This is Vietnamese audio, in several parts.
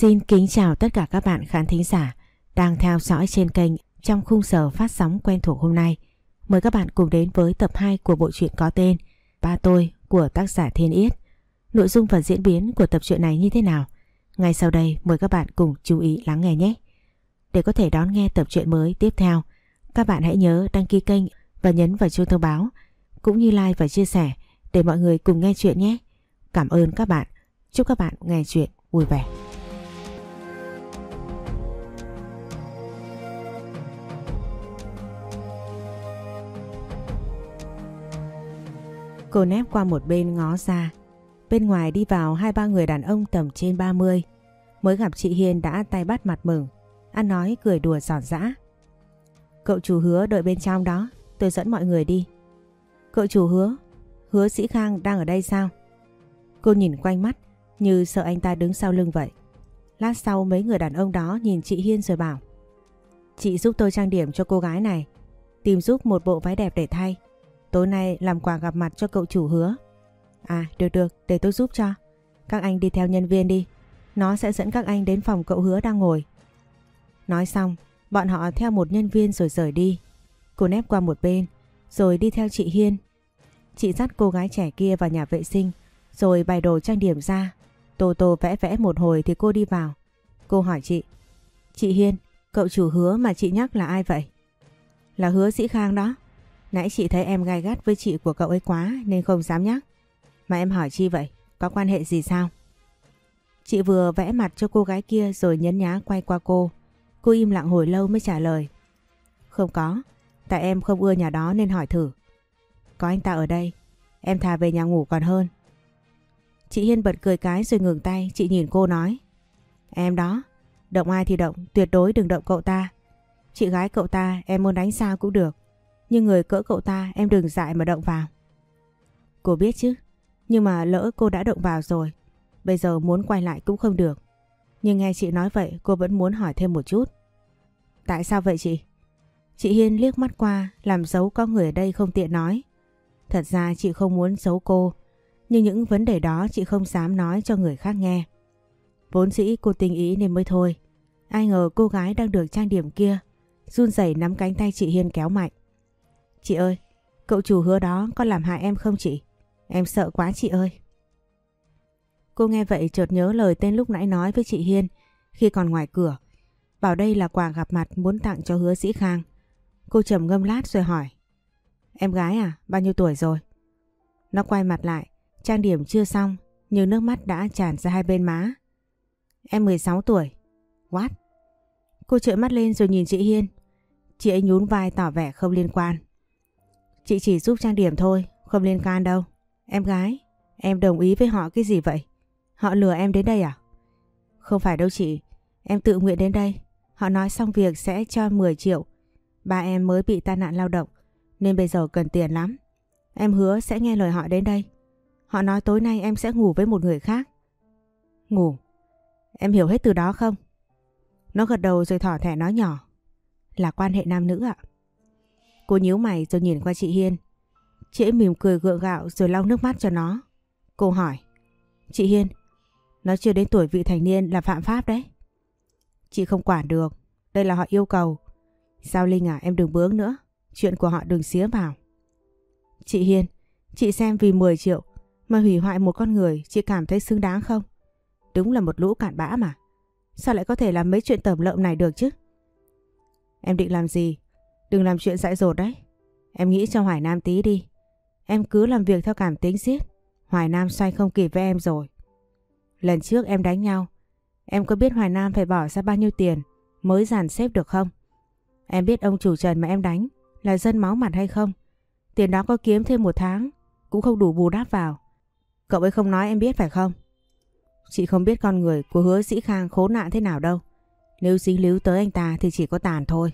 Xin kính chào tất cả các bạn khán thính giả đang theo dõi trên kênh trong khung giờ phát sóng quen thuộc hôm nay. Mời các bạn cùng đến với tập 2 của bộ truyện có tên Ba Tôi của tác giả Thiên Yết. Nội dung và diễn biến của tập truyện này như thế nào? Ngay sau đây mời các bạn cùng chú ý lắng nghe nhé. Để có thể đón nghe tập truyện mới tiếp theo, các bạn hãy nhớ đăng ký kênh và nhấn vào chuông thông báo, cũng như like và chia sẻ để mọi người cùng nghe chuyện nhé. Cảm ơn các bạn. Chúc các bạn nghe chuyện vui vẻ. Cô nép qua một bên ngó ra. Bên ngoài đi vào hai ba người đàn ông tầm trên 30. Mới gặp chị Hiên đã tay bắt mặt mừng. Ăn nói cười đùa giòn giã. Cậu chủ hứa đợi bên trong đó. Tôi dẫn mọi người đi. Cậu chủ hứa. Hứa sĩ Khang đang ở đây sao? Cô nhìn quanh mắt, như sợ anh ta đứng sau lưng vậy. Lát sau mấy người đàn ông đó nhìn chị Hiên rồi bảo. Chị giúp tôi trang điểm cho cô gái này. Tìm giúp một bộ váy đẹp để thay. Tối nay làm quà gặp mặt cho cậu chủ hứa. À được được để tôi giúp cho. Các anh đi theo nhân viên đi. Nó sẽ dẫn các anh đến phòng cậu hứa đang ngồi. Nói xong bọn họ theo một nhân viên rồi rời đi. Cô nép qua một bên rồi đi theo chị Hiên. Chị dắt cô gái trẻ kia vào nhà vệ sinh rồi bày đồ trang điểm ra. Tô tô vẽ vẽ một hồi thì cô đi vào. Cô hỏi chị. Chị Hiên, cậu chủ hứa mà chị nhắc là ai vậy? Là hứa sĩ Khang đó. Nãy chị thấy em gai gắt với chị của cậu ấy quá nên không dám nhắc. Mà em hỏi chi vậy? Có quan hệ gì sao? Chị vừa vẽ mặt cho cô gái kia rồi nhấn nhá quay qua cô. Cô im lặng hồi lâu mới trả lời. Không có, tại em không ưa nhà đó nên hỏi thử. Có anh ta ở đây, em thà về nhà ngủ còn hơn. Chị Hiên bật cười cái rồi ngừng tay, chị nhìn cô nói. Em đó, động ai thì động, tuyệt đối đừng động cậu ta. Chị gái cậu ta em muốn đánh sao cũng được. Nhưng người cỡ cậu ta em đừng dại mà động vào. Cô biết chứ, nhưng mà lỡ cô đã động vào rồi. Bây giờ muốn quay lại cũng không được. Nhưng nghe chị nói vậy cô vẫn muốn hỏi thêm một chút. Tại sao vậy chị? Chị Hiên liếc mắt qua làm dấu có người ở đây không tiện nói. Thật ra chị không muốn giấu cô. Nhưng những vấn đề đó chị không dám nói cho người khác nghe. Vốn dĩ cô tình ý nên mới thôi. Ai ngờ cô gái đang được trang điểm kia run rẩy nắm cánh tay chị Hiên kéo mạnh. Chị ơi, cậu chủ hứa đó có làm hại em không chị? Em sợ quá chị ơi. Cô nghe vậy chợt nhớ lời tên lúc nãy nói với chị Hiên khi còn ngoài cửa. Bảo đây là quà gặp mặt muốn tặng cho hứa sĩ Khang. Cô trầm ngâm lát rồi hỏi. Em gái à, bao nhiêu tuổi rồi? Nó quay mặt lại, trang điểm chưa xong nhưng nước mắt đã tràn ra hai bên má. Em 16 tuổi. What? Cô trợn mắt lên rồi nhìn chị Hiên. Chị ấy nhún vai tỏ vẻ không liên quan. Chị chỉ giúp trang điểm thôi, không liên can đâu. Em gái, em đồng ý với họ cái gì vậy? Họ lừa em đến đây à? Không phải đâu chị, em tự nguyện đến đây. Họ nói xong việc sẽ cho 10 triệu. Ba em mới bị tai nạn lao động, nên bây giờ cần tiền lắm. Em hứa sẽ nghe lời họ đến đây. Họ nói tối nay em sẽ ngủ với một người khác. Ngủ? Em hiểu hết từ đó không? Nó gật đầu rồi thỏ thẻ nói nhỏ. Là quan hệ nam nữ ạ. Cô nhíu mày rồi nhìn qua chị Hiên. Chị ấy mỉm cười gượng gạo rồi lau nước mắt cho nó. Cô hỏi. Chị Hiên, nó chưa đến tuổi vị thành niên là phạm pháp đấy. Chị không quản được. Đây là họ yêu cầu. Sao Linh à em đừng bướng nữa. Chuyện của họ đừng xía vào. Chị Hiên, chị xem vì 10 triệu mà hủy hoại một con người chị cảm thấy xứng đáng không? Đúng là một lũ cạn bã mà. Sao lại có thể làm mấy chuyện tẩm lợm này được chứ? Em định làm gì? Đừng làm chuyện dại dột đấy. Em nghĩ cho Hoài Nam tí đi. Em cứ làm việc theo cảm tính giết. Hoài Nam xoay không kịp với em rồi. Lần trước em đánh nhau. Em có biết Hoài Nam phải bỏ ra bao nhiêu tiền mới dàn xếp được không? Em biết ông chủ Trần mà em đánh là dân máu mặt hay không? Tiền đó có kiếm thêm một tháng cũng không đủ bù đắp vào. Cậu ấy không nói em biết phải không? Chị không biết con người của hứa sĩ Khang khốn nạn thế nào đâu. Nếu dính líu tới anh ta thì chỉ có tàn thôi.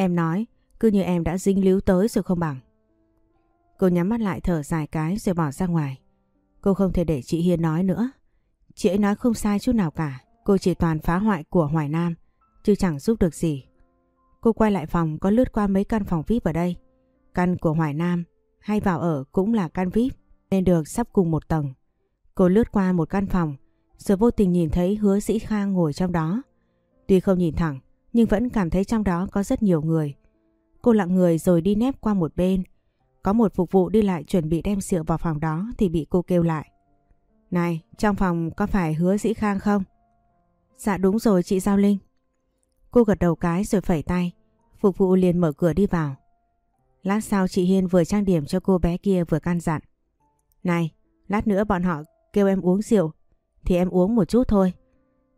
Em nói, cứ như em đã dính líu tới rồi không bằng. Cô nhắm mắt lại thở dài cái rồi bỏ ra ngoài. Cô không thể để chị Hiên nói nữa. Chị ấy nói không sai chút nào cả. Cô chỉ toàn phá hoại của Hoài Nam, chứ chẳng giúp được gì. Cô quay lại phòng có lướt qua mấy căn phòng VIP ở đây. Căn của Hoài Nam hay vào ở cũng là căn VIP nên được sắp cùng một tầng. Cô lướt qua một căn phòng Rồi vô tình nhìn thấy hứa sĩ Khang ngồi trong đó. Tuy không nhìn thẳng, nhưng vẫn cảm thấy trong đó có rất nhiều người. Cô lặng người rồi đi nép qua một bên. Có một phục vụ đi lại chuẩn bị đem rượu vào phòng đó thì bị cô kêu lại. Này, trong phòng có phải hứa sĩ Khang không? Dạ đúng rồi chị Giao Linh. Cô gật đầu cái rồi phẩy tay. Phục vụ liền mở cửa đi vào. Lát sau chị Hiên vừa trang điểm cho cô bé kia vừa can dặn. Này, lát nữa bọn họ kêu em uống rượu thì em uống một chút thôi.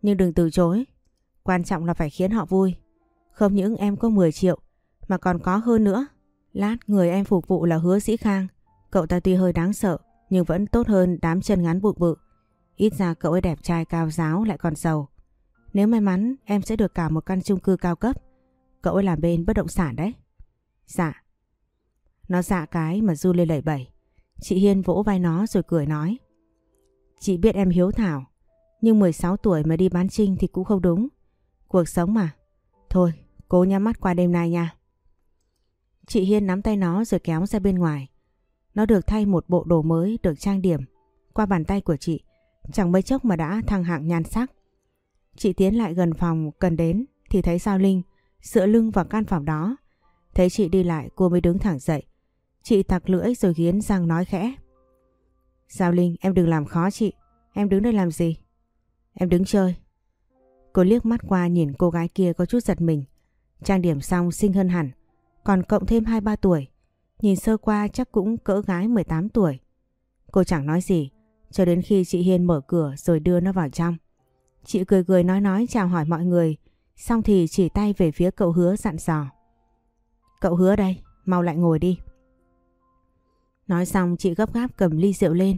Nhưng đừng từ chối. Quan trọng là phải khiến họ vui. Không những em có 10 triệu, mà còn có hơn nữa. Lát người em phục vụ là hứa sĩ khang. Cậu ta tuy hơi đáng sợ, nhưng vẫn tốt hơn đám chân ngắn bụng bự. Ít ra cậu ấy đẹp trai cao giáo lại còn giàu. Nếu may mắn, em sẽ được cả một căn chung cư cao cấp. Cậu ấy làm bên bất động sản đấy. Dạ. Nó dạ cái mà Du lên lẩy bẩy. Chị Hiên vỗ vai nó rồi cười nói. Chị biết em hiếu thảo. Nhưng 16 tuổi mà đi bán trinh thì cũng không đúng. Cuộc sống mà. Thôi, cố nhắm mắt qua đêm nay nha. Chị Hiên nắm tay nó rồi kéo ra bên ngoài. Nó được thay một bộ đồ mới được trang điểm. Qua bàn tay của chị, chẳng mấy chốc mà đã thăng hạng nhan sắc. Chị tiến lại gần phòng cần đến thì thấy Giao Linh dựa lưng vào căn phòng đó. Thấy chị đi lại cô mới đứng thẳng dậy. Chị tặc lưỡi rồi nghiến răng nói khẽ. Giao Linh em đừng làm khó chị. Em đứng đây làm gì? Em đứng chơi. Cô liếc mắt qua nhìn cô gái kia có chút giật mình. Trang điểm xong xinh hơn hẳn. Còn cộng thêm 2-3 tuổi. Nhìn sơ qua chắc cũng cỡ gái 18 tuổi. Cô chẳng nói gì. Cho đến khi chị Hiên mở cửa rồi đưa nó vào trong. Chị cười cười nói nói chào hỏi mọi người. Xong thì chỉ tay về phía cậu hứa dặn dò. Cậu hứa đây, mau lại ngồi đi. Nói xong chị gấp gáp cầm ly rượu lên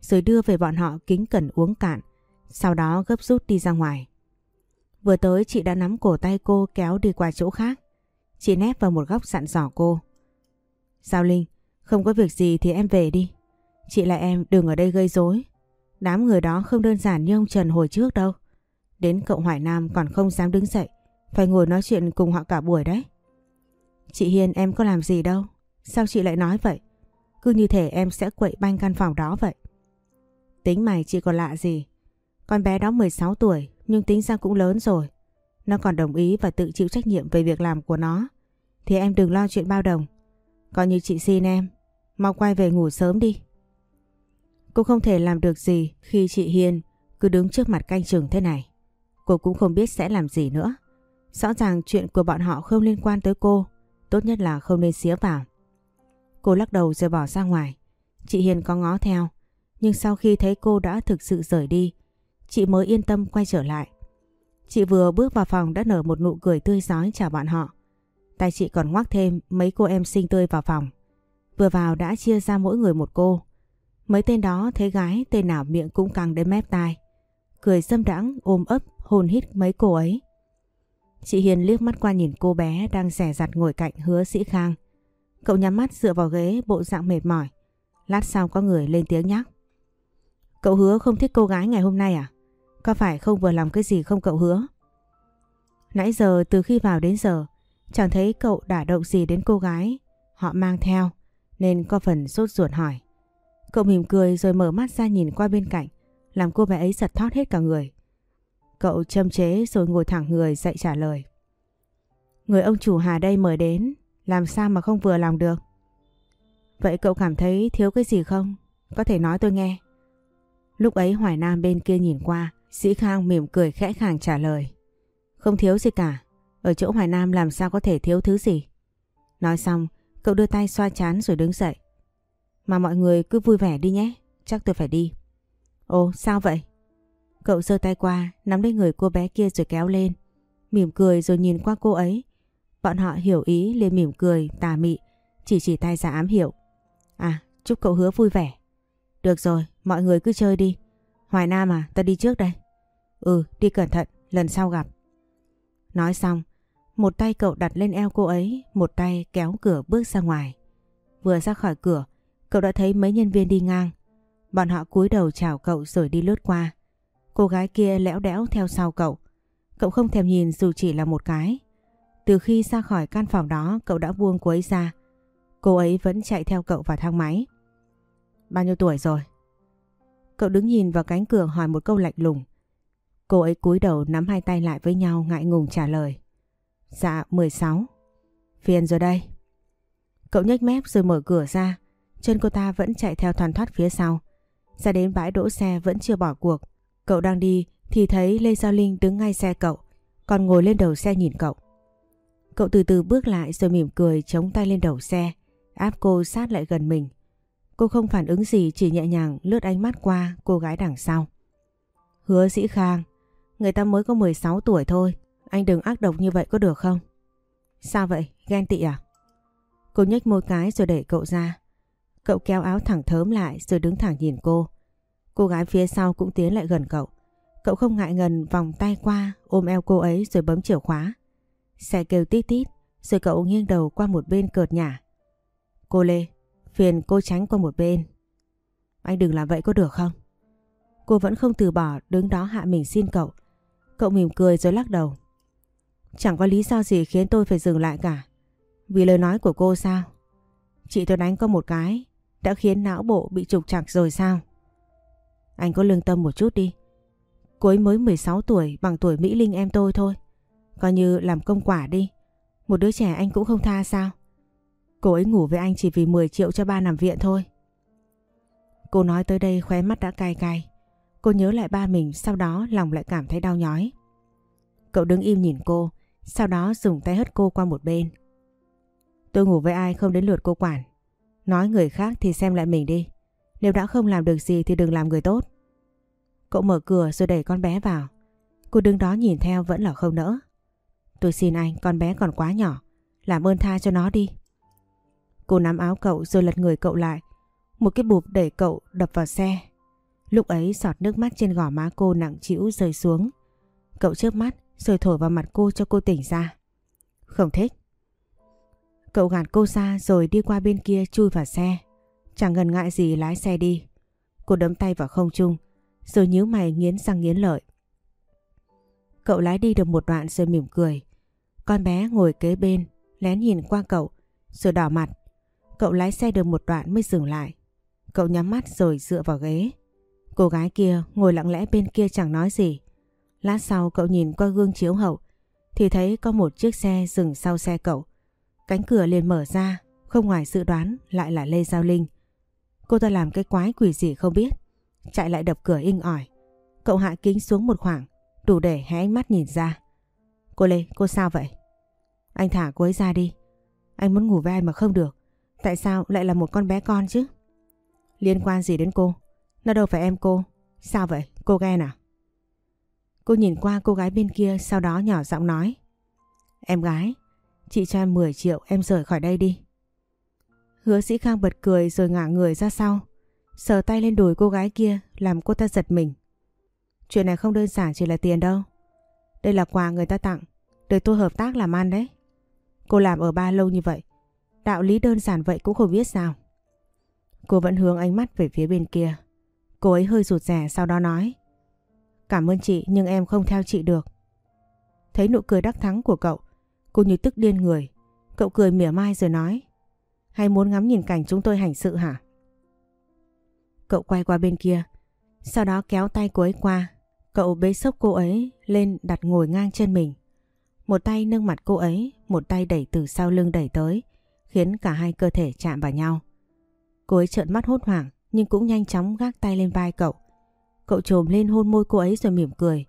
rồi đưa về bọn họ kính cẩn uống cạn. Sau đó gấp rút đi ra ngoài. Vừa tới chị đã nắm cổ tay cô kéo đi qua chỗ khác. Chị nép vào một góc dặn dò cô. sao Linh, không có việc gì thì em về đi. Chị là em đừng ở đây gây rối. Đám người đó không đơn giản như ông Trần hồi trước đâu. Đến cậu Hoài Nam còn không dám đứng dậy. Phải ngồi nói chuyện cùng họ cả buổi đấy. Chị Hiền em có làm gì đâu. Sao chị lại nói vậy? Cứ như thể em sẽ quậy banh căn phòng đó vậy. Tính mày chị còn lạ gì. Con bé đó 16 tuổi nhưng tính ra cũng lớn rồi. Nó còn đồng ý và tự chịu trách nhiệm về việc làm của nó. Thì em đừng lo chuyện bao đồng. Coi như chị xin em. Mau quay về ngủ sớm đi. Cô không thể làm được gì khi chị Hiên cứ đứng trước mặt canh chừng thế này. Cô cũng không biết sẽ làm gì nữa. Rõ ràng chuyện của bọn họ không liên quan tới cô. Tốt nhất là không nên xía vào. Cô lắc đầu rồi bỏ ra ngoài. Chị Hiền có ngó theo. Nhưng sau khi thấy cô đã thực sự rời đi, chị mới yên tâm quay trở lại. Chị vừa bước vào phòng đã nở một nụ cười tươi giói chào bọn họ. Tay chị còn ngoắc thêm mấy cô em xinh tươi vào phòng. Vừa vào đã chia ra mỗi người một cô. Mấy tên đó thấy gái, tên nào miệng cũng căng đến mép tai. Cười dâm đãng, ôm ấp, hôn hít mấy cô ấy. Chị Hiền liếc mắt qua nhìn cô bé đang rẻ rặt ngồi cạnh hứa sĩ khang. Cậu nhắm mắt dựa vào ghế, bộ dạng mệt mỏi. Lát sau có người lên tiếng nhắc. Cậu hứa không thích cô gái ngày hôm nay à? Có phải không vừa lòng cái gì không cậu hứa? Nãy giờ từ khi vào đến giờ chẳng thấy cậu đả động gì đến cô gái họ mang theo nên có phần sốt ruột hỏi. Cậu mỉm cười rồi mở mắt ra nhìn qua bên cạnh làm cô bé ấy giật thót hết cả người. Cậu châm chế rồi ngồi thẳng người dậy trả lời. Người ông chủ Hà đây mời đến làm sao mà không vừa lòng được? Vậy cậu cảm thấy thiếu cái gì không? Có thể nói tôi nghe. Lúc ấy Hoài Nam bên kia nhìn qua, Sĩ Khang mỉm cười khẽ khàng trả lời. Không thiếu gì cả, ở chỗ Hoài Nam làm sao có thể thiếu thứ gì. Nói xong, cậu đưa tay xoa chán rồi đứng dậy. Mà mọi người cứ vui vẻ đi nhé, chắc tôi phải đi. Ồ, sao vậy? Cậu giơ tay qua, nắm lấy người cô bé kia rồi kéo lên. Mỉm cười rồi nhìn qua cô ấy. Bọn họ hiểu ý liền mỉm cười, tà mị, chỉ chỉ tay ra ám hiệu. À, chúc cậu hứa vui vẻ. Được rồi, mọi người cứ chơi đi. Hoài Nam à, ta đi trước đây. Ừ, đi cẩn thận, lần sau gặp. Nói xong, một tay cậu đặt lên eo cô ấy, một tay kéo cửa bước ra ngoài. Vừa ra khỏi cửa, cậu đã thấy mấy nhân viên đi ngang. Bọn họ cúi đầu chào cậu rồi đi lướt qua. Cô gái kia lẽo đẽo theo sau cậu. Cậu không thèm nhìn dù chỉ là một cái. Từ khi ra khỏi căn phòng đó cậu đã buông cô ấy ra. Cô ấy vẫn chạy theo cậu vào thang máy. Bao nhiêu tuổi rồi? Cậu đứng nhìn vào cánh cửa hỏi một câu lạnh lùng. Cô ấy cúi đầu nắm hai tay lại với nhau ngại ngùng trả lời. Dạ 16. Phiền rồi đây. Cậu nhếch mép rồi mở cửa ra. Chân cô ta vẫn chạy theo thoăn thoát phía sau. Ra đến bãi đỗ xe vẫn chưa bỏ cuộc. Cậu đang đi thì thấy Lê Giao Linh đứng ngay xe cậu. Còn ngồi lên đầu xe nhìn cậu. Cậu từ từ bước lại rồi mỉm cười chống tay lên đầu xe. Áp cô sát lại gần mình. Cô không phản ứng gì chỉ nhẹ nhàng lướt ánh mắt qua cô gái đằng sau. Hứa Sĩ Khang, người ta mới có 16 tuổi thôi. Anh đừng ác độc như vậy có được không? Sao vậy? Ghen tị à? Cô nhếch môi cái rồi đẩy cậu ra. Cậu kéo áo thẳng thớm lại rồi đứng thẳng nhìn cô. Cô gái phía sau cũng tiến lại gần cậu. Cậu không ngại ngần vòng tay qua ôm eo cô ấy rồi bấm chìa khóa. Xe kêu tít tít rồi cậu nghiêng đầu qua một bên cợt nhả. Cô Lê, phiền cô tránh qua một bên. Anh đừng làm vậy có được không? Cô vẫn không từ bỏ đứng đó hạ mình xin cậu. Cậu mỉm cười rồi lắc đầu. Chẳng có lý do gì khiến tôi phải dừng lại cả. Vì lời nói của cô sao? Chị tôi đánh có một cái đã khiến não bộ bị trục trặc rồi sao? Anh có lương tâm một chút đi. Cô ấy mới 16 tuổi, bằng tuổi Mỹ Linh em tôi thôi. Coi như làm công quả đi. Một đứa trẻ anh cũng không tha sao? Cô ấy ngủ với anh chỉ vì 10 triệu cho ba nằm viện thôi. Cô nói tới đây khóe mắt đã cay cay. Cô nhớ lại ba mình sau đó lòng lại cảm thấy đau nhói. Cậu đứng im nhìn cô, sau đó dùng tay hất cô qua một bên. Tôi ngủ với ai không đến lượt cô quản. Nói người khác thì xem lại mình đi. Nếu đã không làm được gì thì đừng làm người tốt. Cậu mở cửa rồi đẩy con bé vào. Cô đứng đó nhìn theo vẫn là không nỡ. Tôi xin anh, con bé còn quá nhỏ. Làm ơn tha cho nó đi. Cô nắm áo cậu rồi lật người cậu lại. Một cái bụp đẩy cậu đập vào xe. Lúc ấy giọt nước mắt trên gò má cô nặng trĩu rơi xuống. Cậu chớp mắt, rồi thổi vào mặt cô cho cô tỉnh ra. Không thích. Cậu gạt cô ra rồi đi qua bên kia chui vào xe. Chẳng ngần ngại gì lái xe đi. Cô đấm tay vào không trung, rồi nhíu mày nghiến răng nghiến lợi. Cậu lái đi được một đoạn rồi mỉm cười. Con bé ngồi kế bên, lén nhìn qua cậu, rồi đỏ mặt. Cậu lái xe được một đoạn mới dừng lại. Cậu nhắm mắt rồi dựa vào ghế. Cô gái kia ngồi lặng lẽ bên kia chẳng nói gì. Lát sau cậu nhìn qua gương chiếu hậu thì thấy có một chiếc xe dừng sau xe cậu. Cánh cửa liền mở ra, không ngoài dự đoán lại là Lê Giao Linh. Cô ta làm cái quái quỷ gì không biết. Chạy lại đập cửa inh ỏi. Cậu hạ kính xuống một khoảng, đủ để hé ánh mắt nhìn ra. Cô Lê, cô sao vậy? Anh thả cô ấy ra đi. Anh muốn ngủ với ai mà không được. Tại sao lại là một con bé con chứ? Liên quan gì đến cô? Nó đâu phải em cô. Sao vậy? Cô ghen à? Cô nhìn qua cô gái bên kia sau đó nhỏ giọng nói. Em gái, chị cho em 10 triệu em rời khỏi đây đi. Hứa sĩ Khang bật cười rồi ngả người ra sau. Sờ tay lên đùi cô gái kia làm cô ta giật mình. Chuyện này không đơn giản chỉ là tiền đâu. Đây là quà người ta tặng. Để tôi hợp tác làm ăn đấy. Cô làm ở ba lâu như vậy. Đạo lý đơn giản vậy cũng không biết sao. Cô vẫn hướng ánh mắt về phía bên kia. Cô ấy hơi rụt rè sau đó nói. Cảm ơn chị nhưng em không theo chị được. Thấy nụ cười đắc thắng của cậu, cô như tức điên người. Cậu cười mỉa mai rồi nói. Hay muốn ngắm nhìn cảnh chúng tôi hành sự hả? Cậu quay qua bên kia, sau đó kéo tay cô ấy qua. Cậu bế sốc cô ấy lên đặt ngồi ngang trên mình. Một tay nâng mặt cô ấy, một tay đẩy từ sau lưng đẩy tới, khiến cả hai cơ thể chạm vào nhau. Cô ấy trợn mắt hốt hoảng nhưng cũng nhanh chóng gác tay lên vai cậu. Cậu trồm lên hôn môi cô ấy rồi mỉm cười.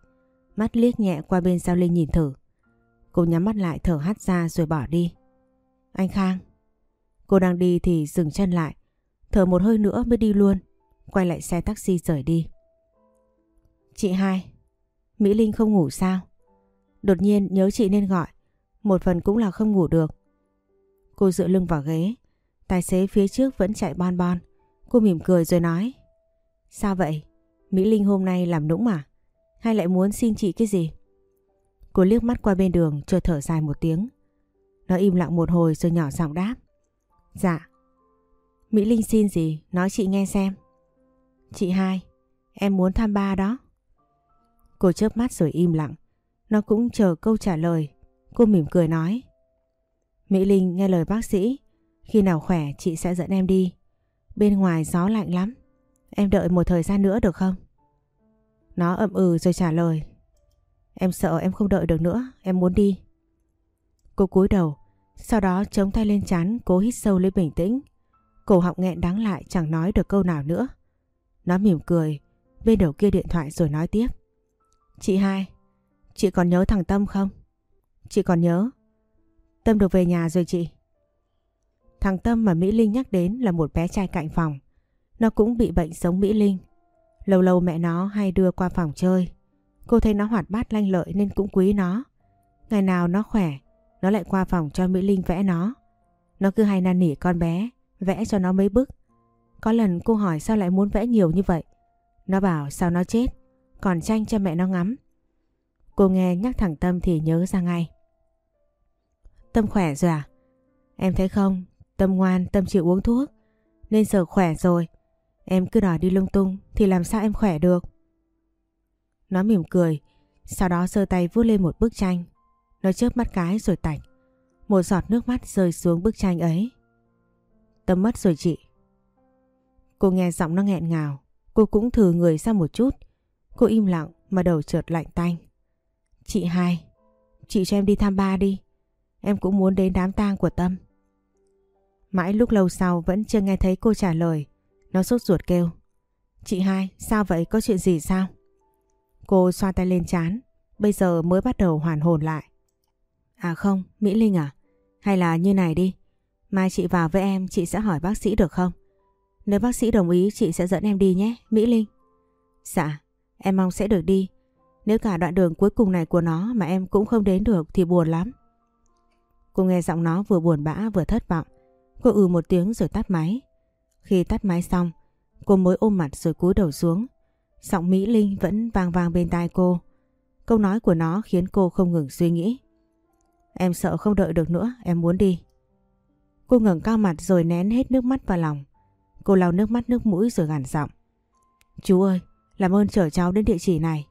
Mắt liếc nhẹ qua bên Giao Linh nhìn thử. Cô nhắm mắt lại thở hắt ra rồi bỏ đi. Anh Khang. Cô đang đi thì dừng chân lại. Thở một hơi nữa mới đi luôn. Quay lại xe taxi rời đi. Chị hai. Mỹ Linh không ngủ sao? Đột nhiên nhớ chị nên gọi. Một phần cũng là không ngủ được. Cô dựa lưng vào ghế. Tài xế phía trước vẫn chạy bon bon. Cô mỉm cười rồi nói. Sao vậy? Mỹ Linh hôm nay làm nũng à? Hay lại muốn xin chị cái gì? Cô liếc mắt qua bên đường chưa thở dài một tiếng. Nó im lặng một hồi rồi nhỏ giọng đáp. Dạ. Mỹ Linh xin gì? Nói chị nghe xem. Chị hai, em muốn thăm ba đó. Cô chớp mắt rồi im lặng. Nó cũng chờ câu trả lời. Cô mỉm cười nói. Mỹ Linh nghe lời bác sĩ. Khi nào khỏe chị sẽ dẫn em đi. Bên ngoài gió lạnh lắm. Em đợi một thời gian nữa được không? Nó ậm ừ rồi trả lời. Em sợ em không đợi được nữa, em muốn đi. Cô cúi đầu, sau đó chống tay lên chán cố hít sâu lấy bình tĩnh. Cổ họng nghẹn đắng lại chẳng nói được câu nào nữa. Nó mỉm cười, bên đầu kia điện thoại rồi nói tiếp. Chị hai, chị còn nhớ thằng Tâm không? Chị còn nhớ. Tâm được về nhà rồi chị. Thằng Tâm mà Mỹ Linh nhắc đến là một bé trai cạnh phòng. Nó cũng bị bệnh giống Mỹ Linh. Lâu lâu mẹ nó hay đưa qua phòng chơi. Cô thấy nó hoạt bát lanh lợi nên cũng quý nó. Ngày nào nó khỏe, nó lại qua phòng cho Mỹ Linh vẽ nó. Nó cứ hay năn nỉ con bé, vẽ cho nó mấy bức. Có lần cô hỏi sao lại muốn vẽ nhiều như vậy. Nó bảo sao nó chết, còn tranh cho mẹ nó ngắm. Cô nghe nhắc thằng Tâm thì nhớ ra ngay. Tâm khỏe rồi à? Em thấy không, Tâm ngoan, Tâm chịu uống thuốc. Nên giờ khỏe rồi. Em cứ đòi đi lung tung thì làm sao em khỏe được? Nó mỉm cười, sau đó giơ tay vuốt lên một bức tranh. Nó chớp mắt cái rồi tạch. Một giọt nước mắt rơi xuống bức tranh ấy. Tâm mất rồi chị. Cô nghe giọng nó nghẹn ngào. Cô cũng thử người ra một chút. Cô im lặng mà đầu trượt lạnh tanh. Chị hai, chị cho em đi thăm ba đi. Em cũng muốn đến đám tang của Tâm. Mãi lúc lâu sau vẫn chưa nghe thấy cô trả lời. Nó sốt ruột kêu. Chị hai, sao vậy? Có chuyện gì sao? Cô xoa tay lên chán. Bây giờ mới bắt đầu hoàn hồn lại. À không, Mỹ Linh à? Hay là như này đi. Mai chị vào với em chị sẽ hỏi bác sĩ được không? Nếu bác sĩ đồng ý chị sẽ dẫn em đi nhé, Mỹ Linh. Dạ, em mong sẽ được đi. Nếu cả đoạn đường cuối cùng này của nó mà em cũng không đến được thì buồn lắm. Cô nghe giọng nó vừa buồn bã vừa thất vọng. Cô ừ một tiếng rồi tắt máy. Khi tắt máy xong, cô mới ôm mặt rồi cúi đầu xuống. Giọng Mỹ Linh vẫn vang vang bên tai cô. Câu nói của nó khiến cô không ngừng suy nghĩ. Em sợ không đợi được nữa, em muốn đi. Cô ngẩng cao mặt rồi nén hết nước mắt vào lòng. Cô lau nước mắt nước mũi rồi gằn giọng. Chú ơi, làm ơn chở cháu đến địa chỉ này.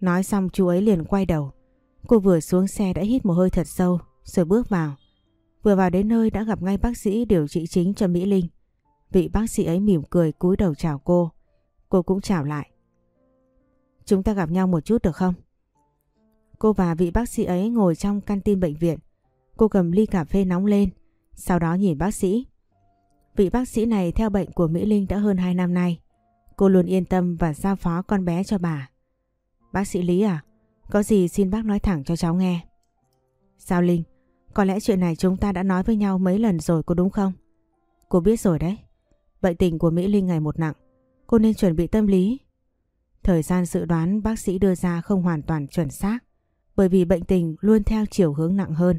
Nói xong chú ấy liền quay đầu. Cô vừa xuống xe đã hít một hơi thật sâu rồi bước vào. Vừa vào đến nơi đã gặp ngay bác sĩ điều trị chính cho Mỹ Linh. Vị bác sĩ ấy mỉm cười cúi đầu chào cô. Cô cũng chào lại. Chúng ta gặp nhau một chút được không? Cô và vị bác sĩ ấy ngồi trong căn tin bệnh viện. Cô cầm ly cà phê nóng lên, sau đó nhìn bác sĩ. Vị bác sĩ này theo bệnh của Mỹ Linh đã hơn 2 năm nay. Cô luôn yên tâm và giao phó con bé cho bà. Bác sĩ Lý à, có gì xin bác nói thẳng cho cháu nghe. Sao Linh, có lẽ chuyện này chúng ta đã nói với nhau mấy lần rồi có đúng không? Cô biết rồi đấy. Bệnh tình của Mỹ Linh ngày một nặng. Cô nên chuẩn bị tâm lý. Thời gian dự đoán bác sĩ đưa ra không hoàn toàn chuẩn xác bởi vì bệnh tình luôn theo chiều hướng nặng hơn.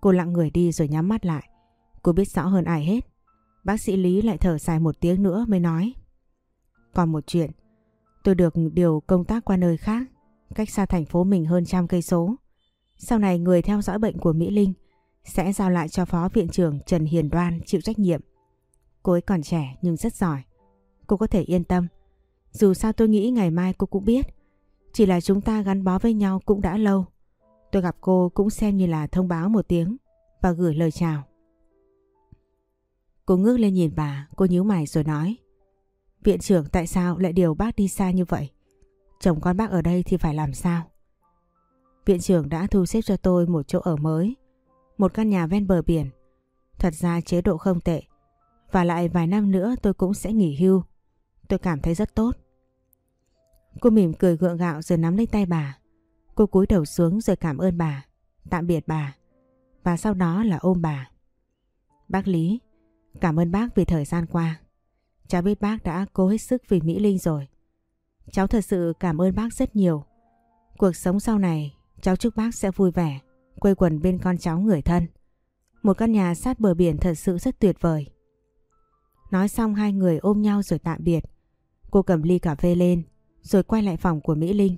Cô lặng người đi rồi nhắm mắt lại. Cô biết rõ hơn ai hết. Bác sĩ Lý lại thở dài một tiếng nữa mới nói. Còn một chuyện, tôi được điều công tác qua nơi khác, cách xa thành phố mình hơn trăm cây số. Sau này người theo dõi bệnh của Mỹ Linh sẽ giao lại cho Phó Viện trưởng Trần Hiền Đoan chịu trách nhiệm. Cô ấy còn trẻ nhưng rất giỏi. Cô có thể yên tâm. Dù sao tôi nghĩ ngày mai cô cũng biết. Chỉ là chúng ta gắn bó với nhau cũng đã lâu. Tôi gặp cô cũng xem như là thông báo một tiếng và gửi lời chào. Cô ngước lên nhìn bà, cô nhíu mày rồi nói. Viện trưởng tại sao lại điều bác đi xa như vậy? Chồng con bác ở đây thì phải làm sao? Viện trưởng đã thu xếp cho tôi một chỗ ở mới, một căn nhà ven bờ biển. Thật ra chế độ không tệ, và lại vài năm nữa tôi cũng sẽ nghỉ hưu. Tôi cảm thấy rất tốt. Cô mỉm cười gượng gạo rồi nắm lấy tay bà. Cô cúi đầu xuống rồi cảm ơn bà, tạm biệt bà, và sau đó là ôm bà. Bác Lý, cảm ơn bác vì thời gian qua. Cháu biết bác đã cố hết sức vì Mỹ Linh rồi. Cháu thật sự cảm ơn bác rất nhiều. Cuộc sống sau này Cháu chúc bác sẽ vui vẻ, quây quần bên con cháu người thân. Một căn nhà sát bờ biển thật sự rất tuyệt vời. Nói xong hai người ôm nhau rồi tạm biệt. Cô cầm ly cà phê lên, rồi quay lại phòng của Mỹ Linh.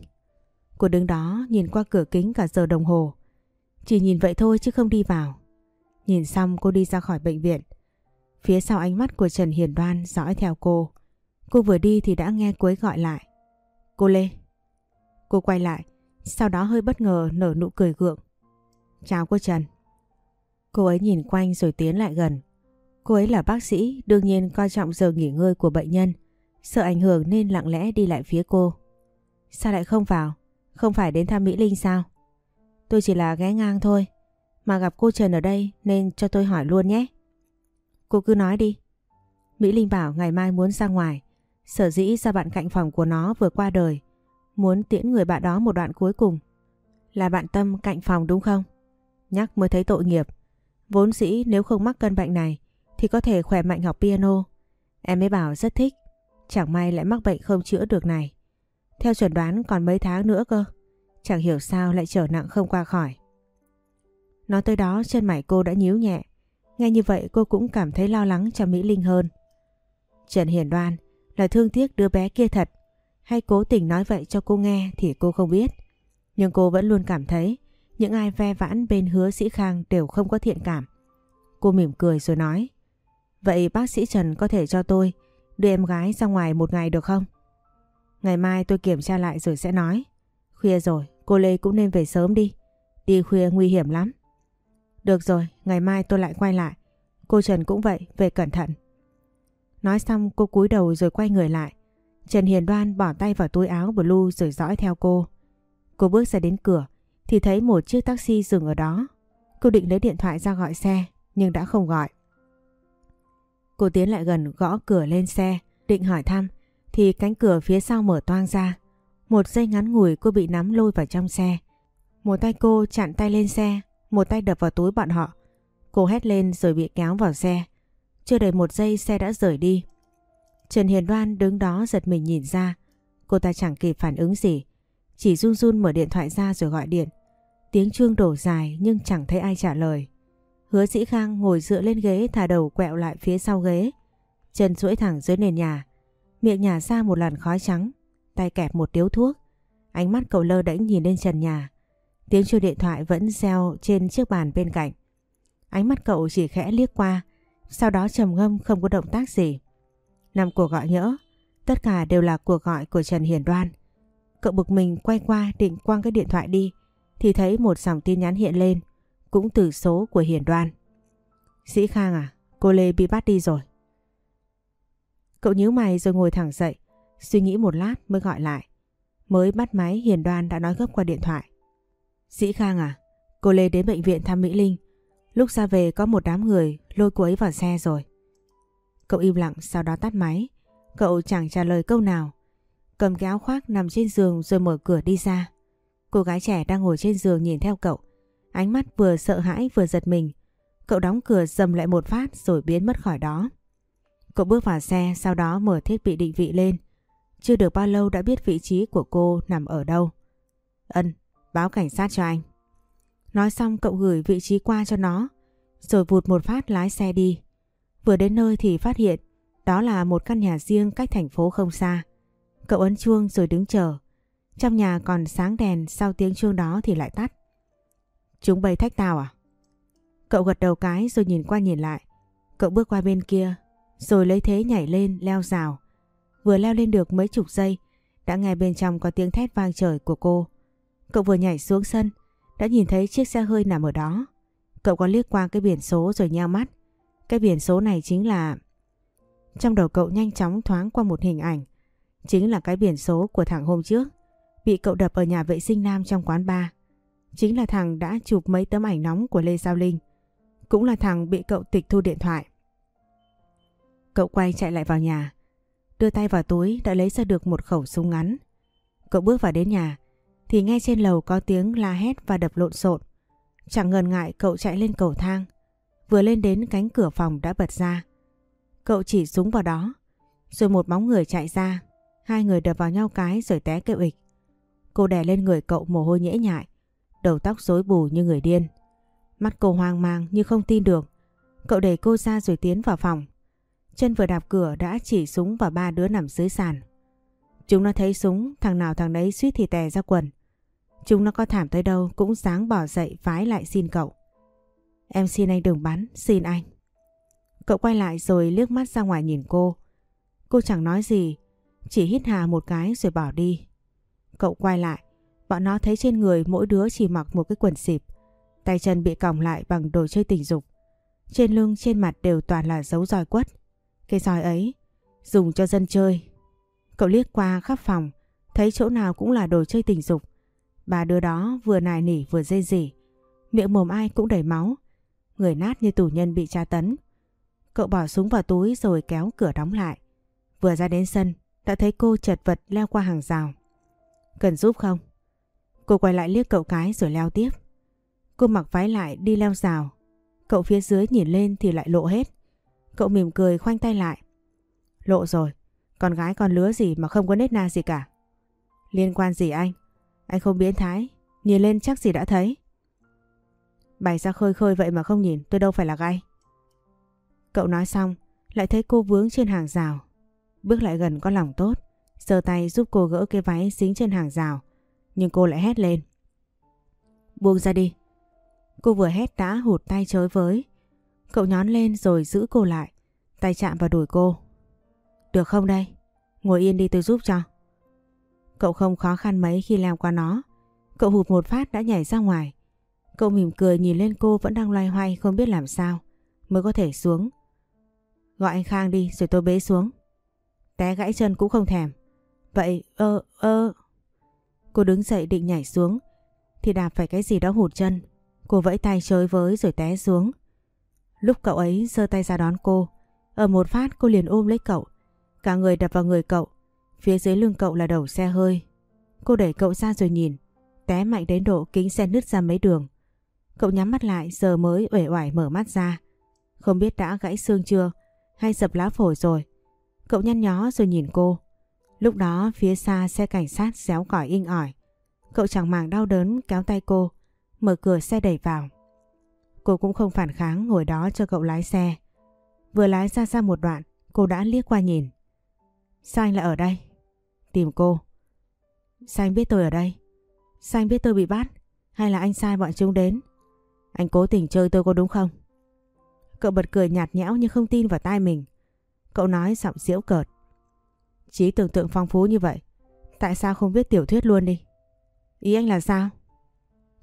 Cô đứng đó nhìn qua cửa kính cả giờ đồng hồ. Chỉ nhìn vậy thôi chứ không đi vào. Nhìn xong cô đi ra khỏi bệnh viện. Phía sau ánh mắt của Trần Hiền Đoan dõi theo cô. Cô vừa đi thì đã nghe cuối gọi lại. Cô Lê. Cô quay lại, sau đó hơi bất ngờ nở nụ cười gượng. Chào cô Trần. Cô ấy nhìn quanh rồi tiến lại gần. Cô ấy là bác sĩ, đương nhiên coi trọng giờ nghỉ ngơi của bệnh nhân. Sợ ảnh hưởng nên lặng lẽ đi lại phía cô. Sao lại không vào? Không phải đến thăm Mỹ Linh sao? Tôi chỉ là ghé ngang thôi. Mà gặp cô Trần ở đây nên cho tôi hỏi luôn nhé. Cô cứ nói đi. Mỹ Linh bảo ngày mai muốn ra ngoài. Sở dĩ ra bạn cạnh phòng của nó vừa qua đời. Muốn tiễn người bạn đó một đoạn cuối cùng. Là bạn Tâm cạnh phòng đúng không? Nhắc mới thấy tội nghiệp. Vốn dĩ nếu không mắc cân bệnh này, thì có thể khỏe mạnh học piano. Em mới bảo rất thích. Chẳng may lại mắc bệnh không chữa được này. Theo chuẩn đoán còn mấy tháng nữa cơ. Chẳng hiểu sao lại trở nặng không qua khỏi. Nói tới đó, chân mày cô đã nhíu nhẹ. Nghe như vậy, cô cũng cảm thấy lo lắng cho Mỹ Linh hơn. Trần Hiền Đoan là thương tiếc đứa bé kia thật hay cố tình nói vậy cho cô nghe thì cô không biết. Nhưng cô vẫn luôn cảm thấy những ai ve vãn bên hứa sĩ Khang đều không có thiện cảm. Cô mỉm cười rồi nói Vậy bác sĩ Trần có thể cho tôi đưa em gái ra ngoài một ngày được không? Ngày mai tôi kiểm tra lại rồi sẽ nói. Khuya rồi, cô Lê cũng nên về sớm đi. Đi khuya nguy hiểm lắm. Được rồi, ngày mai tôi lại quay lại. Cô Trần cũng vậy, về cẩn thận. Nói xong cô cúi đầu rồi quay người lại. Trần Hiền Đoan bỏ tay vào túi áo blue rồi dõi theo cô. Cô bước ra đến cửa thì thấy một chiếc taxi dừng ở đó. Cô định lấy điện thoại ra gọi xe nhưng đã không gọi. Cô tiến lại gần gõ cửa lên xe định hỏi thăm thì cánh cửa phía sau mở toang ra. Một giây ngắn ngủi cô bị nắm lôi vào trong xe. Một tay cô chặn tay lên xe, một tay đập vào túi bọn họ. Cô hét lên rồi bị kéo vào xe. Chưa đầy một giây xe đã rời đi. Trần Hiền Đoan đứng đó giật mình nhìn ra. Cô ta chẳng kịp phản ứng gì. Chỉ run run mở điện thoại ra rồi gọi điện. Tiếng chuông đổ dài nhưng chẳng thấy ai trả lời. Hứa sĩ Khang ngồi dựa lên ghế, thả đầu quẹo lại phía sau ghế. Chân duỗi thẳng dưới nền nhà. Miệng nhả ra một làn khói trắng. Tay kẹp một điếu thuốc. Ánh mắt cậu lơ đễnh nhìn lên trần nhà. Tiếng chuông điện thoại vẫn reo trên chiếc bàn bên cạnh. Ánh mắt cậu chỉ khẽ liếc qua. Sau đó trầm ngâm, không có động tác gì. Năm cuộc gọi nhỡ. Tất cả đều là cuộc gọi của Trần Hiền Đoan. Cậu bực mình quay qua định quăng cái điện thoại đi. Thì thấy một dòng tin nhắn hiện lên. Cũng từ số của Hiền Đoan. Sĩ Khang à, cô Lê bị bắt đi rồi. Cậu nhíu mày rồi ngồi thẳng dậy, suy nghĩ một lát mới gọi lại. Mới bắt máy Hiền Đoan đã nói gấp qua điện thoại. Sĩ Khang à, cô Lê đến bệnh viện thăm Mỹ Linh. Lúc ra về có một đám người lôi cô ấy vào xe rồi. Cậu im lặng sau đó tắt máy. Cậu chẳng trả lời câu nào. Cầm cái áo khoác nằm trên giường rồi mở cửa đi ra. Cô gái trẻ đang ngồi trên giường nhìn theo cậu. Ánh mắt vừa sợ hãi vừa giật mình. Cậu đóng cửa dầm lại một phát rồi biến mất khỏi đó. Cậu bước vào xe sau đó mở thiết bị định vị lên. Chưa được bao lâu đã biết vị trí của cô nằm ở đâu. Ân, báo cảnh sát cho anh. Nói xong cậu gửi vị trí qua cho nó, rồi vụt một phát lái xe đi. Vừa đến nơi thì phát hiện đó là một căn nhà riêng cách thành phố không xa. Cậu ấn chuông rồi đứng chờ. Trong nhà còn sáng đèn, sau tiếng chuông đó thì lại tắt. Chúng bày thách tao à? Cậu gật đầu cái rồi nhìn qua nhìn lại. Cậu bước qua bên kia, rồi lấy thế nhảy lên, leo rào. Vừa leo lên được mấy chục giây, đã nghe bên trong có tiếng thét vang trời của cô. Cậu vừa nhảy xuống sân, đã nhìn thấy chiếc xe hơi nằm ở đó. Cậu có liếc qua cái biển số rồi nheo mắt. Cái biển số này chính là... Trong đầu cậu nhanh chóng thoáng qua một hình ảnh. Chính là cái biển số của thằng hôm trước. Bị cậu đập ở nhà vệ sinh nam trong quán bar. Chính là thằng đã chụp mấy tấm ảnh nóng của Lê Giao Linh. Cũng là thằng bị cậu tịch thu điện thoại. Cậu quay chạy lại vào nhà. Đưa tay vào túi đã lấy ra được một khẩu súng ngắn. Cậu bước vào đến nhà, thì nghe trên lầu có tiếng la hét và đập lộn xộn. Chẳng ngần ngại cậu chạy lên cầu thang. Vừa lên đến cánh cửa phòng đã bật ra. Cậu chỉ súng vào đó. Rồi một bóng người chạy ra. Hai người đập vào nhau cái rồi té kêu ịch. Cô đè lên người cậu mồ hôi nhễ nhại. Đầu tóc rối bù như người điên. Mắt cô hoang mang như không tin được. Cậu đẩy cô ra rồi tiến vào phòng. Chân vừa đạp cửa đã chỉ súng vào ba đứa nằm dưới sàn. Chúng nó thấy súng, thằng nào thằng đấy suýt thì tè ra quần. Chúng nó có thảm tới đâu cũng sáng bỏ dậy phái lại xin cậu. Em xin anh đừng bắn, xin anh. Cậu quay lại rồi liếc mắt ra ngoài nhìn cô. Cô chẳng nói gì, chỉ hít hà một cái rồi bỏ đi. Cậu quay lại, bọn nó thấy trên người mỗi đứa chỉ mặc một cái quần xịp. Tay chân bị còng lại bằng đồ chơi tình dục. Trên lưng trên mặt đều toàn là dấu roi quất. Cái roi ấy dùng cho dân chơi. Cậu liếc qua khắp phòng, thấy chỗ nào cũng là đồ chơi tình dục. Bà đứa đó vừa nài nỉ vừa dây dỉ, miệng mồm ai cũng đầy máu, người nát như tù nhân bị tra tấn. Cậu bỏ súng vào túi rồi kéo cửa đóng lại. Vừa ra đến sân, đã thấy cô chật vật leo qua hàng rào. Cần giúp không? Cô quay lại liếc cậu cái rồi leo tiếp. Cô mặc váy lại đi leo rào. Cậu phía dưới nhìn lên thì lại lộ hết. Cậu mỉm cười khoanh tay lại. Lộ rồi, con gái con lứa gì mà không có nết na gì cả. Liên quan gì anh? Anh không biến thái, nhìn lên chắc gì đã thấy. Bày ra khơi khơi vậy mà không nhìn, tôi đâu phải là gay. Cậu nói xong, lại thấy cô vướng trên hàng rào. Bước lại gần có lòng tốt, giơ tay giúp cô gỡ cái váy dính trên hàng rào. Nhưng cô lại hét lên. Buông ra đi. Cô vừa hét đã hụt tay chới với. Cậu nhón lên rồi giữ cô lại. Tay chạm vào đùi cô. Được không đây? Ngồi yên đi tôi giúp cho. Cậu không khó khăn mấy khi leo qua nó. Cậu hụt một phát đã nhảy ra ngoài. Cậu mỉm cười nhìn lên cô vẫn đang loay hoay, không biết làm sao. Mới có thể xuống. Gọi anh Khang đi, rồi tôi bế xuống. Té gãy chân cũng không thèm. Vậy, ơ ơ... Cô đứng dậy định nhảy xuống. Thì đạp phải cái gì đó hụt chân. Cô vẫy tay chơi với rồi té xuống. Lúc cậu ấy giơ tay ra đón cô. Ở một phát cô liền ôm lấy cậu. Cả người đập vào người cậu. Phía dưới lưng cậu là đầu xe hơi. Cô đẩy cậu ra rồi nhìn. Té mạnh đến độ kính xe nứt ra mấy đường. Cậu nhắm mắt lại giờ mới uể oải mở mắt ra. Không biết đã gãy xương chưa hay dập lá phổi rồi. Cậu nhăn nhó rồi nhìn cô. Lúc đó phía xa xe cảnh sát xéo còi inh ỏi. Cậu chẳng màng đau đớn kéo tay cô, mở cửa xe đẩy vào. Cô cũng không phản kháng ngồi đó cho cậu lái xe. Vừa lái ra xa một đoạn, cô đã liếc qua nhìn. Sao anh lại ở đây? Tìm cô. Sao anh biết tôi ở đây? Sao anh biết tôi bị bắt? Hay là anh sai bọn chúng đến? Anh cố tình chơi tôi có đúng không? Cậu bật cười nhạt nhẽo nhưng không tin vào tai mình. Cậu nói giọng diễu cợt. Chí tưởng tượng phong phú như vậy. Tại sao không viết tiểu thuyết luôn đi? Ý anh là sao?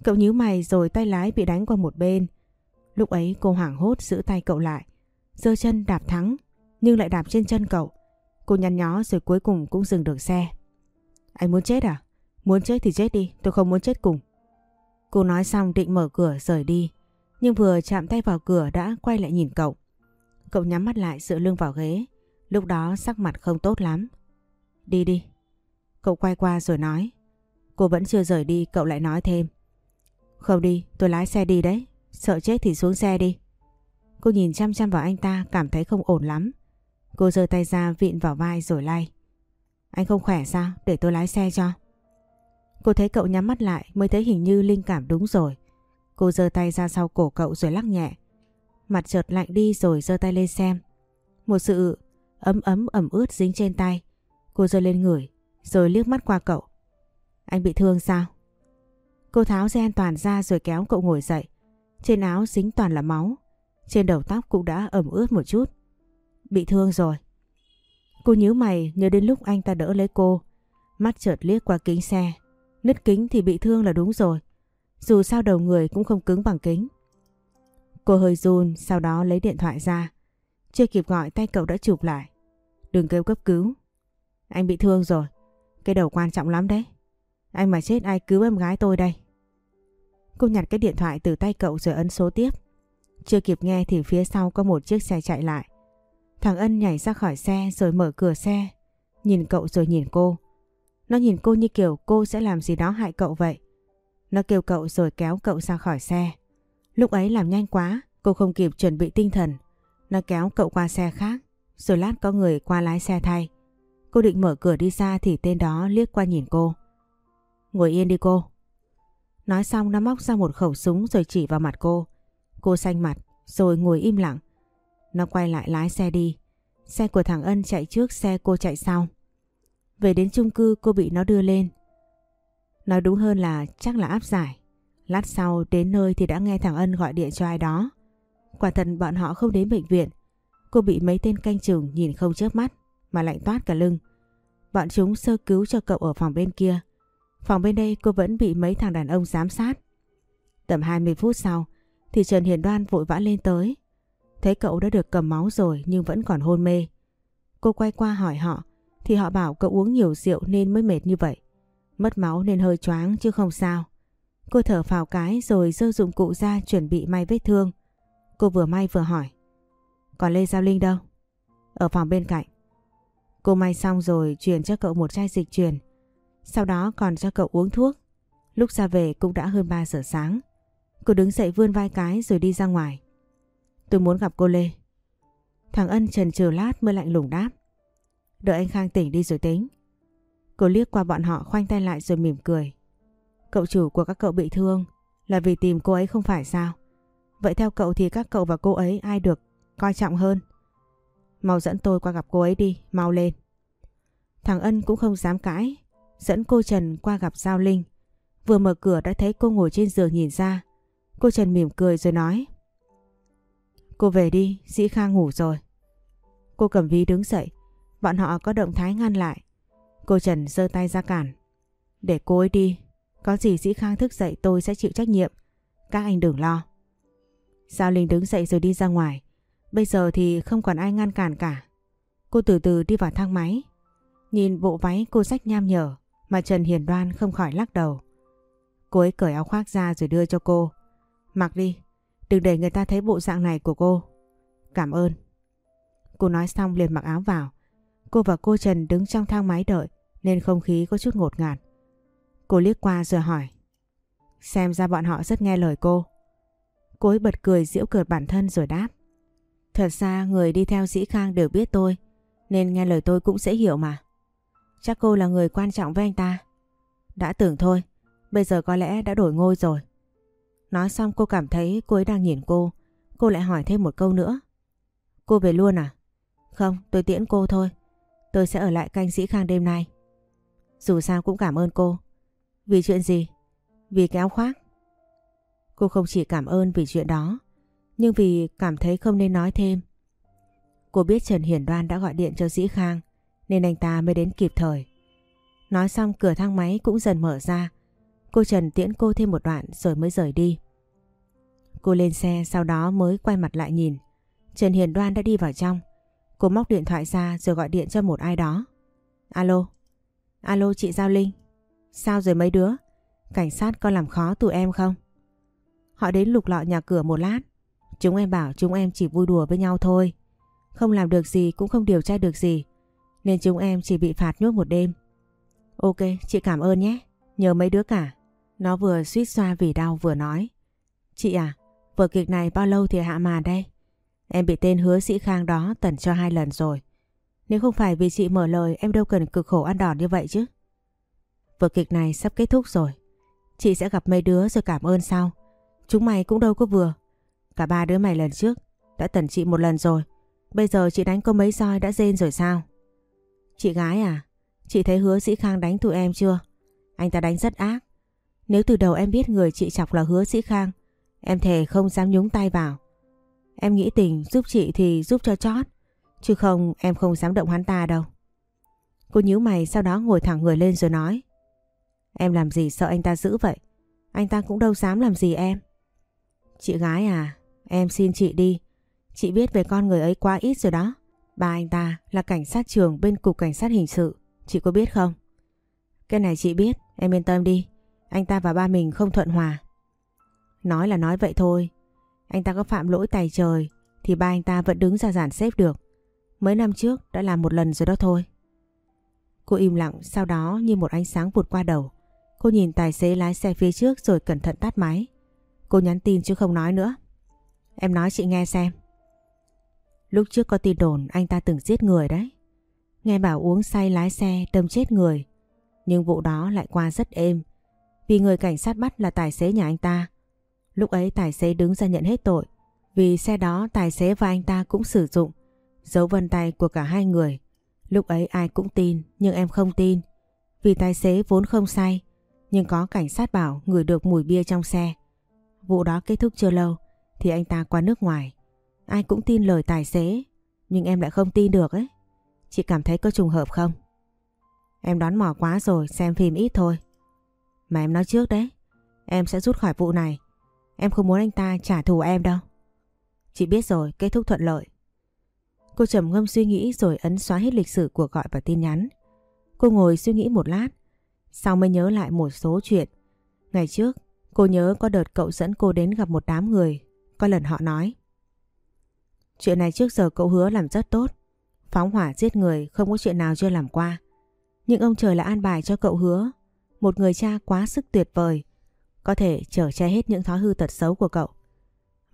Cậu nhíu mày rồi tay lái bị đánh qua một bên. Lúc ấy cô hoảng hốt giữ tay cậu lại. giơ chân đạp thắng nhưng lại đạp trên chân cậu. Cô nhăn nhó rồi cuối cùng cũng dừng được xe. Anh muốn chết à? Muốn chết thì chết đi, tôi không muốn chết cùng. Cô nói xong định mở cửa rời đi. Nhưng vừa chạm tay vào cửa đã quay lại nhìn cậu. Cậu nhắm mắt lại dựa lưng vào ghế. Lúc đó sắc mặt không tốt lắm. Đi đi. Cậu quay qua rồi nói. Cô vẫn chưa rời đi cậu lại nói thêm. Không đi, tôi lái xe đi đấy. Sợ chết thì xuống xe đi. Cô nhìn chăm chăm vào anh ta cảm thấy không ổn lắm. Cô giơ tay ra vịn vào vai rồi lay. Anh không khỏe sao? Để tôi lái xe cho. Cô thấy cậu nhắm mắt lại mới thấy hình như linh cảm đúng rồi. Cô giơ tay ra sau cổ cậu rồi lắc nhẹ. Mặt chợt lạnh đi rồi giơ tay lên xem. Một sự ấm ấm ẩm ướt dính trên tay. Cô giơ lên ngửi, rồi liếc mắt qua cậu. Anh bị thương sao? Cô tháo dây an toàn ra rồi kéo cậu ngồi dậy. Trên áo dính toàn là máu. Trên đầu tóc cũng đã ẩm ướt một chút. Bị thương rồi. Cô nhíu mày nhớ đến lúc anh ta đỡ lấy cô. Mắt chợt liếc qua kính xe. Nứt kính thì bị thương là đúng rồi. Dù sao đầu người cũng không cứng bằng kính. Cô hơi run, sau đó lấy điện thoại ra. Chưa kịp gọi, tay cậu đã chụp lại. Đừng kêu cấp cứu. Anh bị thương rồi. Cái đầu quan trọng lắm đấy. Anh mà chết, ai cứu em gái tôi đây. Cô nhặt cái điện thoại từ tay cậu rồi ấn số tiếp. Chưa kịp nghe thì phía sau có một chiếc xe chạy lại. Thằng Ân nhảy ra khỏi xe rồi mở cửa xe. Nhìn cậu rồi nhìn cô. Nó nhìn cô như kiểu cô sẽ làm gì đó hại cậu vậy. Nó kêu cậu rồi kéo cậu ra khỏi xe. Lúc ấy làm nhanh quá, cô không kịp chuẩn bị tinh thần. Nó kéo cậu qua xe khác, rồi lát có người qua lái xe thay. Cô định mở cửa đi ra thì tên đó liếc qua nhìn cô. Ngồi yên đi cô. Nói xong nó móc ra một khẩu súng rồi chỉ vào mặt cô. Cô xanh mặt rồi ngồi im lặng. Nó quay lại lái xe đi. Xe của thằng Ân chạy trước xe cô chạy sau. Về đến chung cư, cô bị nó đưa lên. Nói đúng hơn là chắc là áp giải. Lát sau, đến nơi thì đã nghe thằng Ân gọi điện cho ai đó. Quả thật bọn họ không đến bệnh viện. Cô bị mấy tên canh chừng nhìn không chớp mắt, mà lạnh toát cả lưng. Bọn chúng sơ cứu cho cậu ở phòng bên kia. Phòng bên đây cô vẫn bị mấy thằng đàn ông giám sát. Tầm 20 phút sau, thì Trần Hiền Đoan vội vã lên tới. Thấy cậu đã được cầm máu rồi nhưng vẫn còn hôn mê. Cô quay qua hỏi họ thì họ bảo cậu uống nhiều rượu nên mới mệt như vậy. Mất máu nên hơi choáng chứ không sao. Cô thở phào cái rồi dơ dụng cụ ra chuẩn bị may vết thương. Cô vừa may vừa hỏi. Còn Lê Giao Linh đâu? Ở phòng bên cạnh. Cô may xong rồi truyền cho cậu một chai dịch truyền. Sau đó còn cho cậu uống thuốc. Lúc ra về cũng đã hơn 3 giờ sáng. Cô đứng dậy vươn vai cái rồi đi ra ngoài. Tôi muốn gặp cô Lê. Thằng Ân trần trừ lát mới lạnh lùng đáp. Đợi anh Khang tỉnh đi rồi tính. Cô liếc qua bọn họ khoanh tay lại rồi mỉm cười. Cậu chủ của các cậu bị thương là vì tìm cô ấy không phải sao? Vậy theo cậu thì các cậu và cô ấy ai được coi trọng hơn? Mau dẫn tôi qua gặp cô ấy đi, mau lên. Thằng Ân cũng không dám cãi, dẫn cô Trần qua gặp Giao Linh. Vừa mở cửa đã thấy cô ngồi trên giường nhìn ra. Cô Trần mỉm cười rồi nói. Cô về đi, sĩ Khang ngủ rồi. Cô cầm ví đứng dậy, bọn họ có động thái ngăn lại. Cô Trần giơ tay ra cản. Để cô ấy đi, có gì Dĩ Khang thức dậy tôi sẽ chịu trách nhiệm. Các anh đừng lo. Giao Linh đứng dậy rồi đi ra ngoài. Bây giờ thì không còn ai ngăn cản cả. Cô từ từ đi vào thang máy. Nhìn bộ váy cô rách nham nhở mà Trần Hiền Đoan không khỏi lắc đầu. Cô ấy cởi áo khoác ra rồi đưa cho cô. Mặc đi, đừng để người ta thấy bộ dạng này của cô. Cảm ơn. Cô nói xong liền mặc áo vào. Cô và cô Trần đứng trong thang máy đợi nên không khí có chút ngột ngạt. Cô liếc qua rồi hỏi. Xem ra bọn họ rất nghe lời cô. Cô ấy bật cười giễu cợt bản thân rồi đáp. Thật ra người đi theo Dĩ Khang đều biết tôi nên nghe lời tôi cũng sẽ hiểu mà. Chắc cô là người quan trọng với anh ta. Đã tưởng thôi, bây giờ có lẽ đã đổi ngôi rồi. Nói xong cô cảm thấy cô ấy đang nhìn cô. Cô lại hỏi thêm một câu nữa. Cô về luôn à? Không, tôi tiễn cô thôi. Tôi sẽ ở lại canh sĩ Khang đêm nay. Dù sao cũng cảm ơn cô. Vì chuyện gì? Vì cái áo khoác. Cô không chỉ cảm ơn vì chuyện đó, nhưng vì cảm thấy không nên nói thêm. Cô biết Trần Hiển Đoan đã gọi điện cho Dĩ Khang, nên anh ta mới đến kịp thời. Nói xong cửa thang máy cũng dần mở ra. Cô Trần tiễn cô thêm một đoạn rồi mới rời đi. Cô lên xe sau đó mới quay mặt lại nhìn. Trần Hiền Đoan đã đi vào trong. Cô móc điện thoại ra rồi gọi điện cho một ai đó. Alo. Alo chị Giao Linh. Sao rồi mấy đứa? Cảnh sát có làm khó tụi em không? Họ đến lục lọ nhà cửa một lát. Chúng em bảo chúng em chỉ vui đùa với nhau thôi. Không làm được gì cũng không điều tra được gì. Nên chúng em chỉ bị phạt nhốt một đêm. Ok, chị cảm ơn nhé. Nhờ mấy đứa cả. Nó vừa suýt xoa vì đau vừa nói. Chị à, vở kịch này bao lâu thì hạ màn đây? Em bị tên hứa sĩ khang đó tẩn cho hai lần rồi. Nếu không phải vì chị mở lời em đâu cần cực khổ ăn đòn như vậy chứ. Vở kịch này sắp kết thúc rồi. Chị sẽ gặp mấy đứa rồi cảm ơn sau. Chúng mày cũng đâu có vừa. Cả ba đứa mày lần trước đã tẩn chị một lần rồi. Bây giờ chị đánh có mấy roi đã rên rồi sao? Chị gái à, chị thấy hứa sĩ khang đánh tụi em chưa? Anh ta đánh rất ác. Nếu từ đầu em biết người chị chọc là hứa sĩ khang, em thề không dám nhúng tay vào. Em nghĩ tình giúp chị thì giúp cho chót, chứ không em không dám động hắn ta đâu. Cô nhíu mày sau đó ngồi thẳng người lên rồi nói. Em làm gì sợ anh ta giữ vậy? Anh ta cũng đâu dám làm gì em. Chị gái à, em xin chị đi. Chị biết về con người ấy quá ít rồi đó. Ba anh ta là cảnh sát trường bên cục cảnh sát hình sự. Chị có biết không? Cái này chị biết, em yên tâm đi. Anh ta và ba mình không thuận hòa. Nói là nói vậy thôi. Anh ta có phạm lỗi tài trời, thì ba anh ta vẫn đứng ra giản xếp được. Mấy năm trước đã làm một lần rồi đó thôi. Cô im lặng, sau đó như một ánh sáng vụt qua đầu. Cô nhìn tài xế lái xe phía trước rồi cẩn thận tắt máy. Cô nhắn tin chứ không nói nữa. Em nói chị nghe xem. Lúc trước có tin đồn anh ta từng giết người đấy. Nghe bảo uống say lái xe đâm chết người. Nhưng vụ đó lại qua rất êm. Vì người cảnh sát bắt là tài xế nhà anh ta. Lúc ấy tài xế đứng ra nhận hết tội. Vì xe đó, tài xế và anh ta cũng sử dụng, dấu vân tay của cả hai người. Lúc ấy ai cũng tin, nhưng em không tin. Vì tài xế vốn không say, nhưng có cảnh sát bảo ngửi được mùi bia trong xe. Vụ đó kết thúc chưa lâu, thì anh ta qua nước ngoài. Ai cũng tin lời tài xế, nhưng em lại không tin được ấy. Chị cảm thấy có trùng hợp không? Em đoán mò quá rồi, xem phim ít thôi. Mà em nói trước đấy, Em sẽ rút khỏi vụ này Em không muốn anh ta trả thù em đâu Chị biết rồi, kết thúc thuận lợi. Cô trầm ngâm suy nghĩ rồi ấn xóa hết lịch sử cuộc gọi và tin nhắn. Cô ngồi suy nghĩ một lát, sau mới nhớ lại một số chuyện. Ngày trước, cô nhớ có đợt cậu dẫn cô đến gặp một đám người, có lần họ nói. Chuyện này trước giờ cậu hứa làm rất tốt, phóng hỏa giết người không có chuyện nào chưa làm qua. Nhưng ông trời lại an bài cho cậu hứa, một người cha quá sức tuyệt vời, có thể chở che hết những thói hư tật xấu của cậu.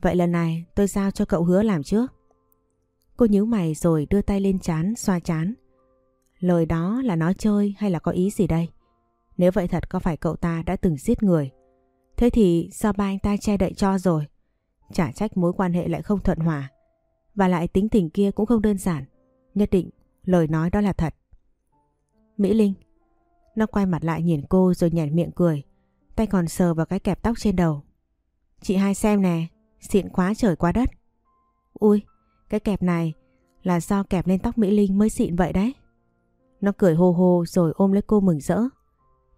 Vậy lần này tôi giao cho cậu hứa làm trước. Cô nhíu mày rồi đưa tay lên chán xoa chán. Lời đó là nói chơi hay là có ý gì đây? Nếu vậy thật có phải cậu ta đã từng giết người? Thế thì sao ba anh ta che đậy cho rồi? Chả trách mối quan hệ lại không thuận hòa. Và lại tính tình kia cũng không đơn giản. Nhất định lời nói đó là thật. Mỹ Linh. Nó quay mặt lại nhìn cô rồi nhảy miệng cười. Tay còn sờ vào cái kẹp tóc trên đầu. Chị hai xem nè. Xịn quá trời quá đất. Ui, cái kẹp này là do kẹp lên tóc Mỹ Linh mới xịn vậy đấy. Nó cười hô hô rồi ôm lấy cô mừng rỡ.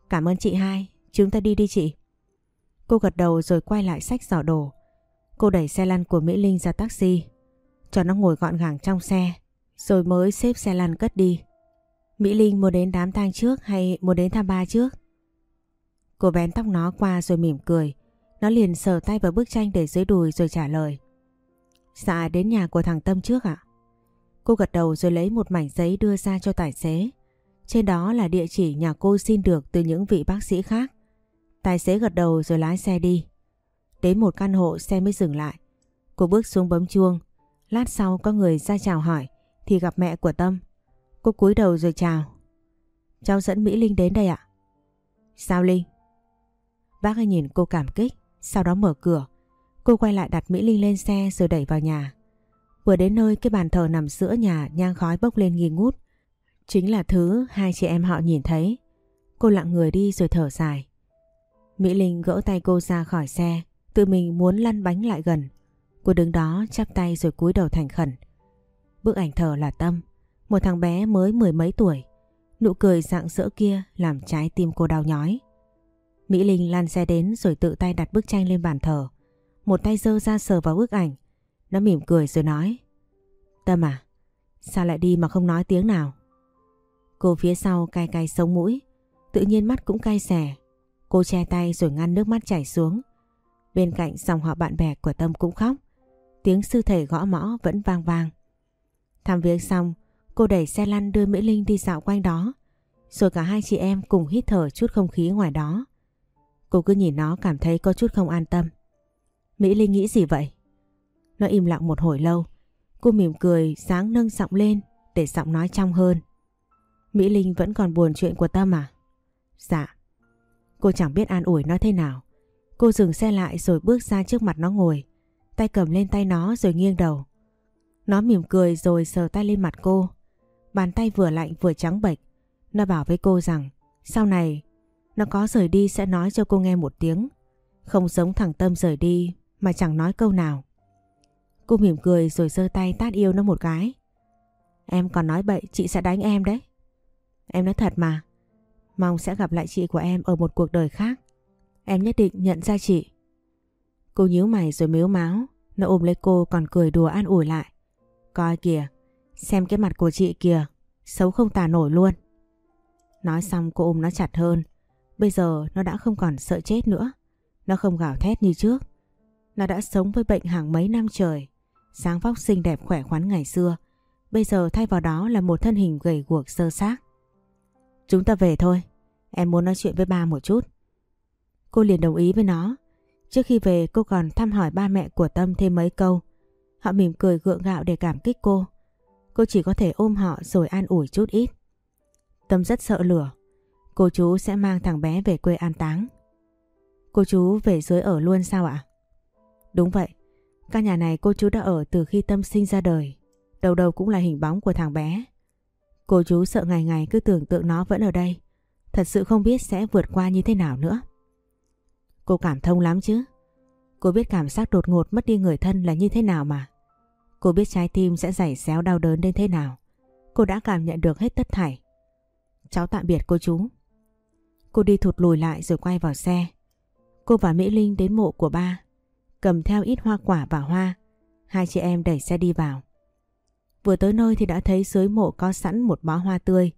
Cảm ơn chị hai, chúng ta đi đi chị. Cô gật đầu rồi quay lại sách giỏ đồ. Cô đẩy xe lăn của Mỹ Linh ra taxi, cho nó ngồi gọn gàng trong xe, rồi mới xếp xe lăn cất đi. Mỹ Linh muốn đến đám tang trước hay muốn đến thăm ba trước? Cô vén tóc nó qua rồi mỉm cười. Nó liền sờ tay vào bức tranh để dưới đùi rồi trả lời. Dạ đến nhà của thằng Tâm trước ạ. Cô gật đầu rồi lấy một mảnh giấy đưa ra cho tài xế. Trên đó là địa chỉ nhà cô xin được từ những vị bác sĩ khác. Tài xế gật đầu rồi lái xe đi. Đến một căn hộ, xe mới dừng lại. Cô bước xuống bấm chuông. Lát sau có người ra chào hỏi, thì gặp mẹ của Tâm. Cô cúi đầu rồi chào. Cháu dẫn Mỹ Linh đến đây ạ. Sao Linh? Bác ấy nhìn cô cảm kích, sau đó mở cửa. Cô quay lại đặt Mỹ Linh lên xe rồi đẩy vào nhà. Vừa đến nơi cái bàn thờ nằm giữa nhà nhang khói bốc lên nghi ngút. Chính là thứ hai chị em họ nhìn thấy. Cô lặng người đi rồi thở dài. Mỹ Linh gỡ tay cô ra khỏi xe, tự mình muốn lăn bánh lại gần. Cô đứng đó chắp tay rồi cúi đầu thành khẩn. Bức ảnh thờ là Tâm, một thằng bé mới mười mấy tuổi. Nụ cười rạng rỡ kia làm trái tim cô đau nhói. Mỹ Linh lăn xe đến rồi tự tay đặt bức tranh lên bàn thờ. Một tay dơ ra sờ vào bức ảnh. Nó mỉm cười rồi nói. Tâm à, sao lại đi mà không nói tiếng nào? Cô phía sau cay cay sống mũi, tự nhiên mắt cũng cay xẻ. Cô che tay rồi ngăn nước mắt chảy xuống. Bên cạnh dòng họ bạn bè của Tâm cũng khóc. Tiếng sư thầy gõ mõ vẫn vang vang. Thăm viếng xong, cô đẩy xe lăn đưa Mỹ Linh đi dạo quanh đó. Rồi cả hai chị em cùng hít thở chút không khí ngoài đó. Cô cứ nhìn nó cảm thấy có chút không an tâm. Mỹ Linh nghĩ gì vậy? Nó im lặng một hồi lâu. Cô mỉm cười, sáng nâng giọng lên để giọng nói trong hơn. Mỹ Linh vẫn còn buồn chuyện của Tâm à? Dạ. Cô chẳng biết an ủi nó thế nào. Cô dừng xe lại rồi bước ra trước mặt nó ngồi. Tay cầm lên tay nó rồi nghiêng đầu. Nó mỉm cười rồi sờ tay lên mặt cô. Bàn tay vừa lạnh vừa trắng bệch. Nó bảo với cô rằng, sau này nó có rời đi sẽ nói cho cô nghe một tiếng. Không giống thằng Tâm rời đi mà chẳng nói câu nào. Cô mỉm cười rồi giơ tay tát yêu nó một cái. Em còn nói bậy chị sẽ đánh em đấy. Em nói thật mà. Mong sẽ gặp lại chị của em ở một cuộc đời khác. Em nhất định nhận ra chị. Cô nhíu mày rồi mếu máu. Nó ôm lấy cô còn cười đùa an ủi lại. Coi kìa, xem cái mặt của chị kìa, xấu không tả nổi luôn. Nói xong cô ôm nó chặt hơn. Bây giờ nó đã không còn sợ chết nữa. Nó không gào thét như trước. Nó đã sống với bệnh hàng mấy năm trời. Sáng vóc xinh đẹp khỏe khoắn ngày xưa. Bây giờ thay vào đó là một thân hình gầy guộc sơ xác. Chúng ta về thôi. Em muốn nói chuyện với ba một chút. Cô liền đồng ý với nó. Trước khi về, cô còn thăm hỏi ba mẹ của Tâm thêm mấy câu. Họ mỉm cười gượng gạo để cảm kích cô. Cô chỉ có thể ôm họ rồi an ủi chút ít. Tâm rất sợ lửa. Cô chú sẽ mang thằng bé về quê an táng. Cô chú về dưới ở luôn sao ạ? Đúng vậy. Căn nhà này cô chú đã ở từ khi Tâm sinh ra đời. Đầu đầu cũng là hình bóng của thằng bé. Cô chú sợ ngày ngày cứ tưởng tượng nó vẫn ở đây. Thật sự không biết sẽ vượt qua như thế nào nữa. Cô cảm thông lắm chứ. Cô biết cảm giác đột ngột mất đi người thân là như thế nào mà. Cô biết trái tim sẽ giày xéo đau đớn đến thế nào. Cô đã cảm nhận được hết tất thảy. Cháu tạm biệt cô chú. Cô đi thụt lùi lại rồi quay vào xe. Cô và Mỹ Linh đến mộ của ba. Cầm theo ít hoa quả và hoa. Hai chị em đẩy xe đi vào. Vừa tới nơi thì đã thấy dưới mộ có sẵn một bó hoa tươi.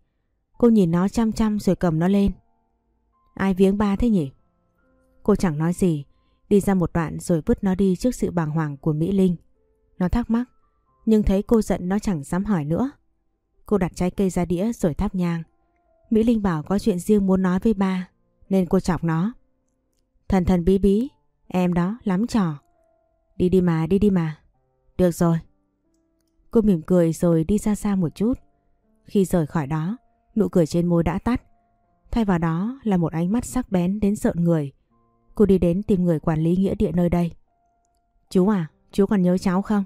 Cô nhìn nó chăm chăm rồi cầm nó lên. Ai viếng ba thế nhỉ? Cô chẳng nói gì, đi ra một đoạn rồi vứt nó đi trước sự bàng hoàng của Mỹ Linh. Nó thắc mắc, nhưng thấy cô giận nó chẳng dám hỏi nữa. Cô đặt trái cây ra đĩa rồi thắp nhang. Mỹ Linh bảo có chuyện riêng muốn nói với ba, nên cô chọc nó. Thần thần bí bí, em đó lắm trò. Đi đi mà, đi đi mà. Được rồi. Cô mỉm cười rồi đi ra xa một chút. Khi rời khỏi đó, nụ cười trên môi đã tắt. Thay vào đó là một ánh mắt sắc bén đến sợ người. Cô đi đến tìm người quản lý nghĩa địa nơi đây. Chú à, chú còn nhớ cháu không?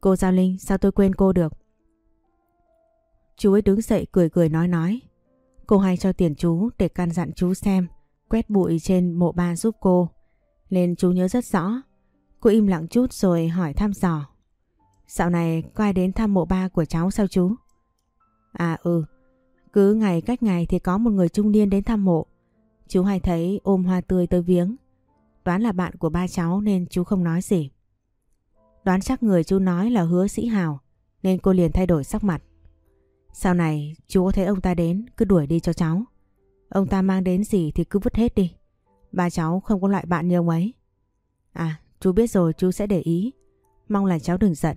Cô Giao Linh, sao tôi quên cô được? Chú ấy đứng dậy cười cười nói nói. Cô hay cho tiền chú để căn dặn chú xem, quét bụi trên mộ ba giúp cô. Nên chú nhớ rất rõ. Cô im lặng chút rồi hỏi thăm dò. Dạo này có ai đến thăm mộ ba của cháu sao chú? À ừ, cứ ngày cách ngày thì có một người trung niên đến thăm mộ. Chú hay thấy ôm hoa tươi tới viếng. Đoán là bạn của ba cháu nên chú không nói gì. Đoán chắc người chú nói là hứa sĩ hào nên cô liền thay đổi sắc mặt. Sau này, chú có thấy ông ta đến, cứ đuổi đi cho cháu. Ông ta mang đến gì thì cứ vứt hết đi. Ba cháu không có loại bạn như ông ấy. À chú biết rồi, chú sẽ để ý. Mong là cháu đừng giận.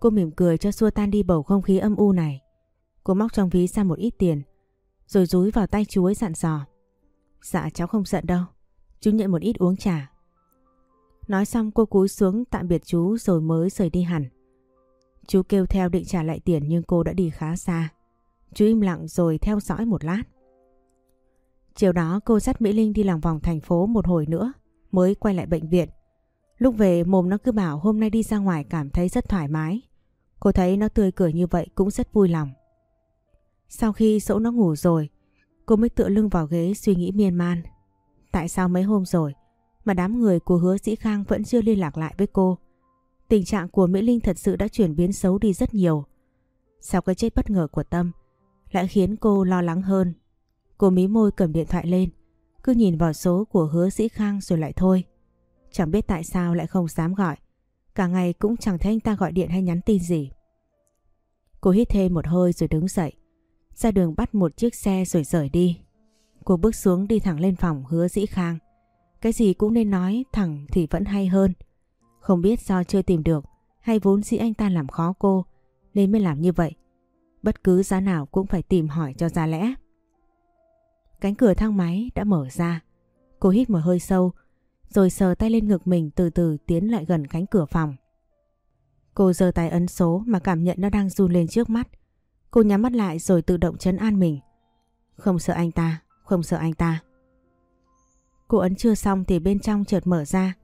Cô mỉm cười cho xua tan đi bầu không khí âm u này. Cô móc trong ví ra một ít tiền, rồi rúi vào tay chú ấy dặn dò. Dạ cháu không giận đâu. Chú nhận một ít uống trà. Nói xong, cô cúi xuống tạm biệt chú rồi mới rời đi hẳn. Chú kêu theo định trả lại tiền nhưng cô đã đi khá xa. Chú im lặng rồi theo dõi một lát. Chiều đó cô dắt Mỹ Linh đi lòng vòng thành phố một hồi nữa mới quay lại bệnh viện. Lúc về mồm nó cứ bảo hôm nay đi ra ngoài cảm thấy rất thoải mái. Cô thấy nó tươi cười như vậy cũng rất vui lòng. Sau khi dỗ nó ngủ rồi, cô mới tựa lưng vào ghế suy nghĩ miên man. Tại sao mấy hôm rồi mà đám người của hứa sĩ Khang vẫn chưa liên lạc lại với cô? Tình trạng của Mỹ Linh thật sự đã chuyển biến xấu đi rất nhiều. Sau cái chết bất ngờ của Tâm lại khiến cô lo lắng hơn. Cô mí môi cầm điện thoại lên, cứ nhìn vào số của hứa Dĩ Khang rồi lại thôi. Chẳng biết tại sao lại không dám gọi. Cả ngày cũng chẳng thấy anh ta gọi điện hay nhắn tin gì. Cô hít thêm một hơi rồi đứng dậy. Ra đường bắt một chiếc xe rồi rời đi. Cô bước xuống đi thẳng lên phòng hứa dĩ khang. Cái gì cũng nên nói thẳng thì vẫn hay hơn. Không biết do chưa tìm được hay vốn dĩ anh ta làm khó cô nên mới làm như vậy. Bất cứ giá nào cũng phải tìm hỏi cho ra lẽ. Cánh cửa thang máy đã mở ra. Cô hít một hơi sâu rồi sờ tay lên ngực mình từ từ tiến lại gần cánh cửa phòng. Cô giơ tay ấn số mà cảm nhận nó đang run lên trước mắt. Cô nhắm mắt lại rồi tự động chấn an mình. Không sợ anh ta, không sợ anh ta. Cô ấn chưa xong thì bên trong chợt mở ra.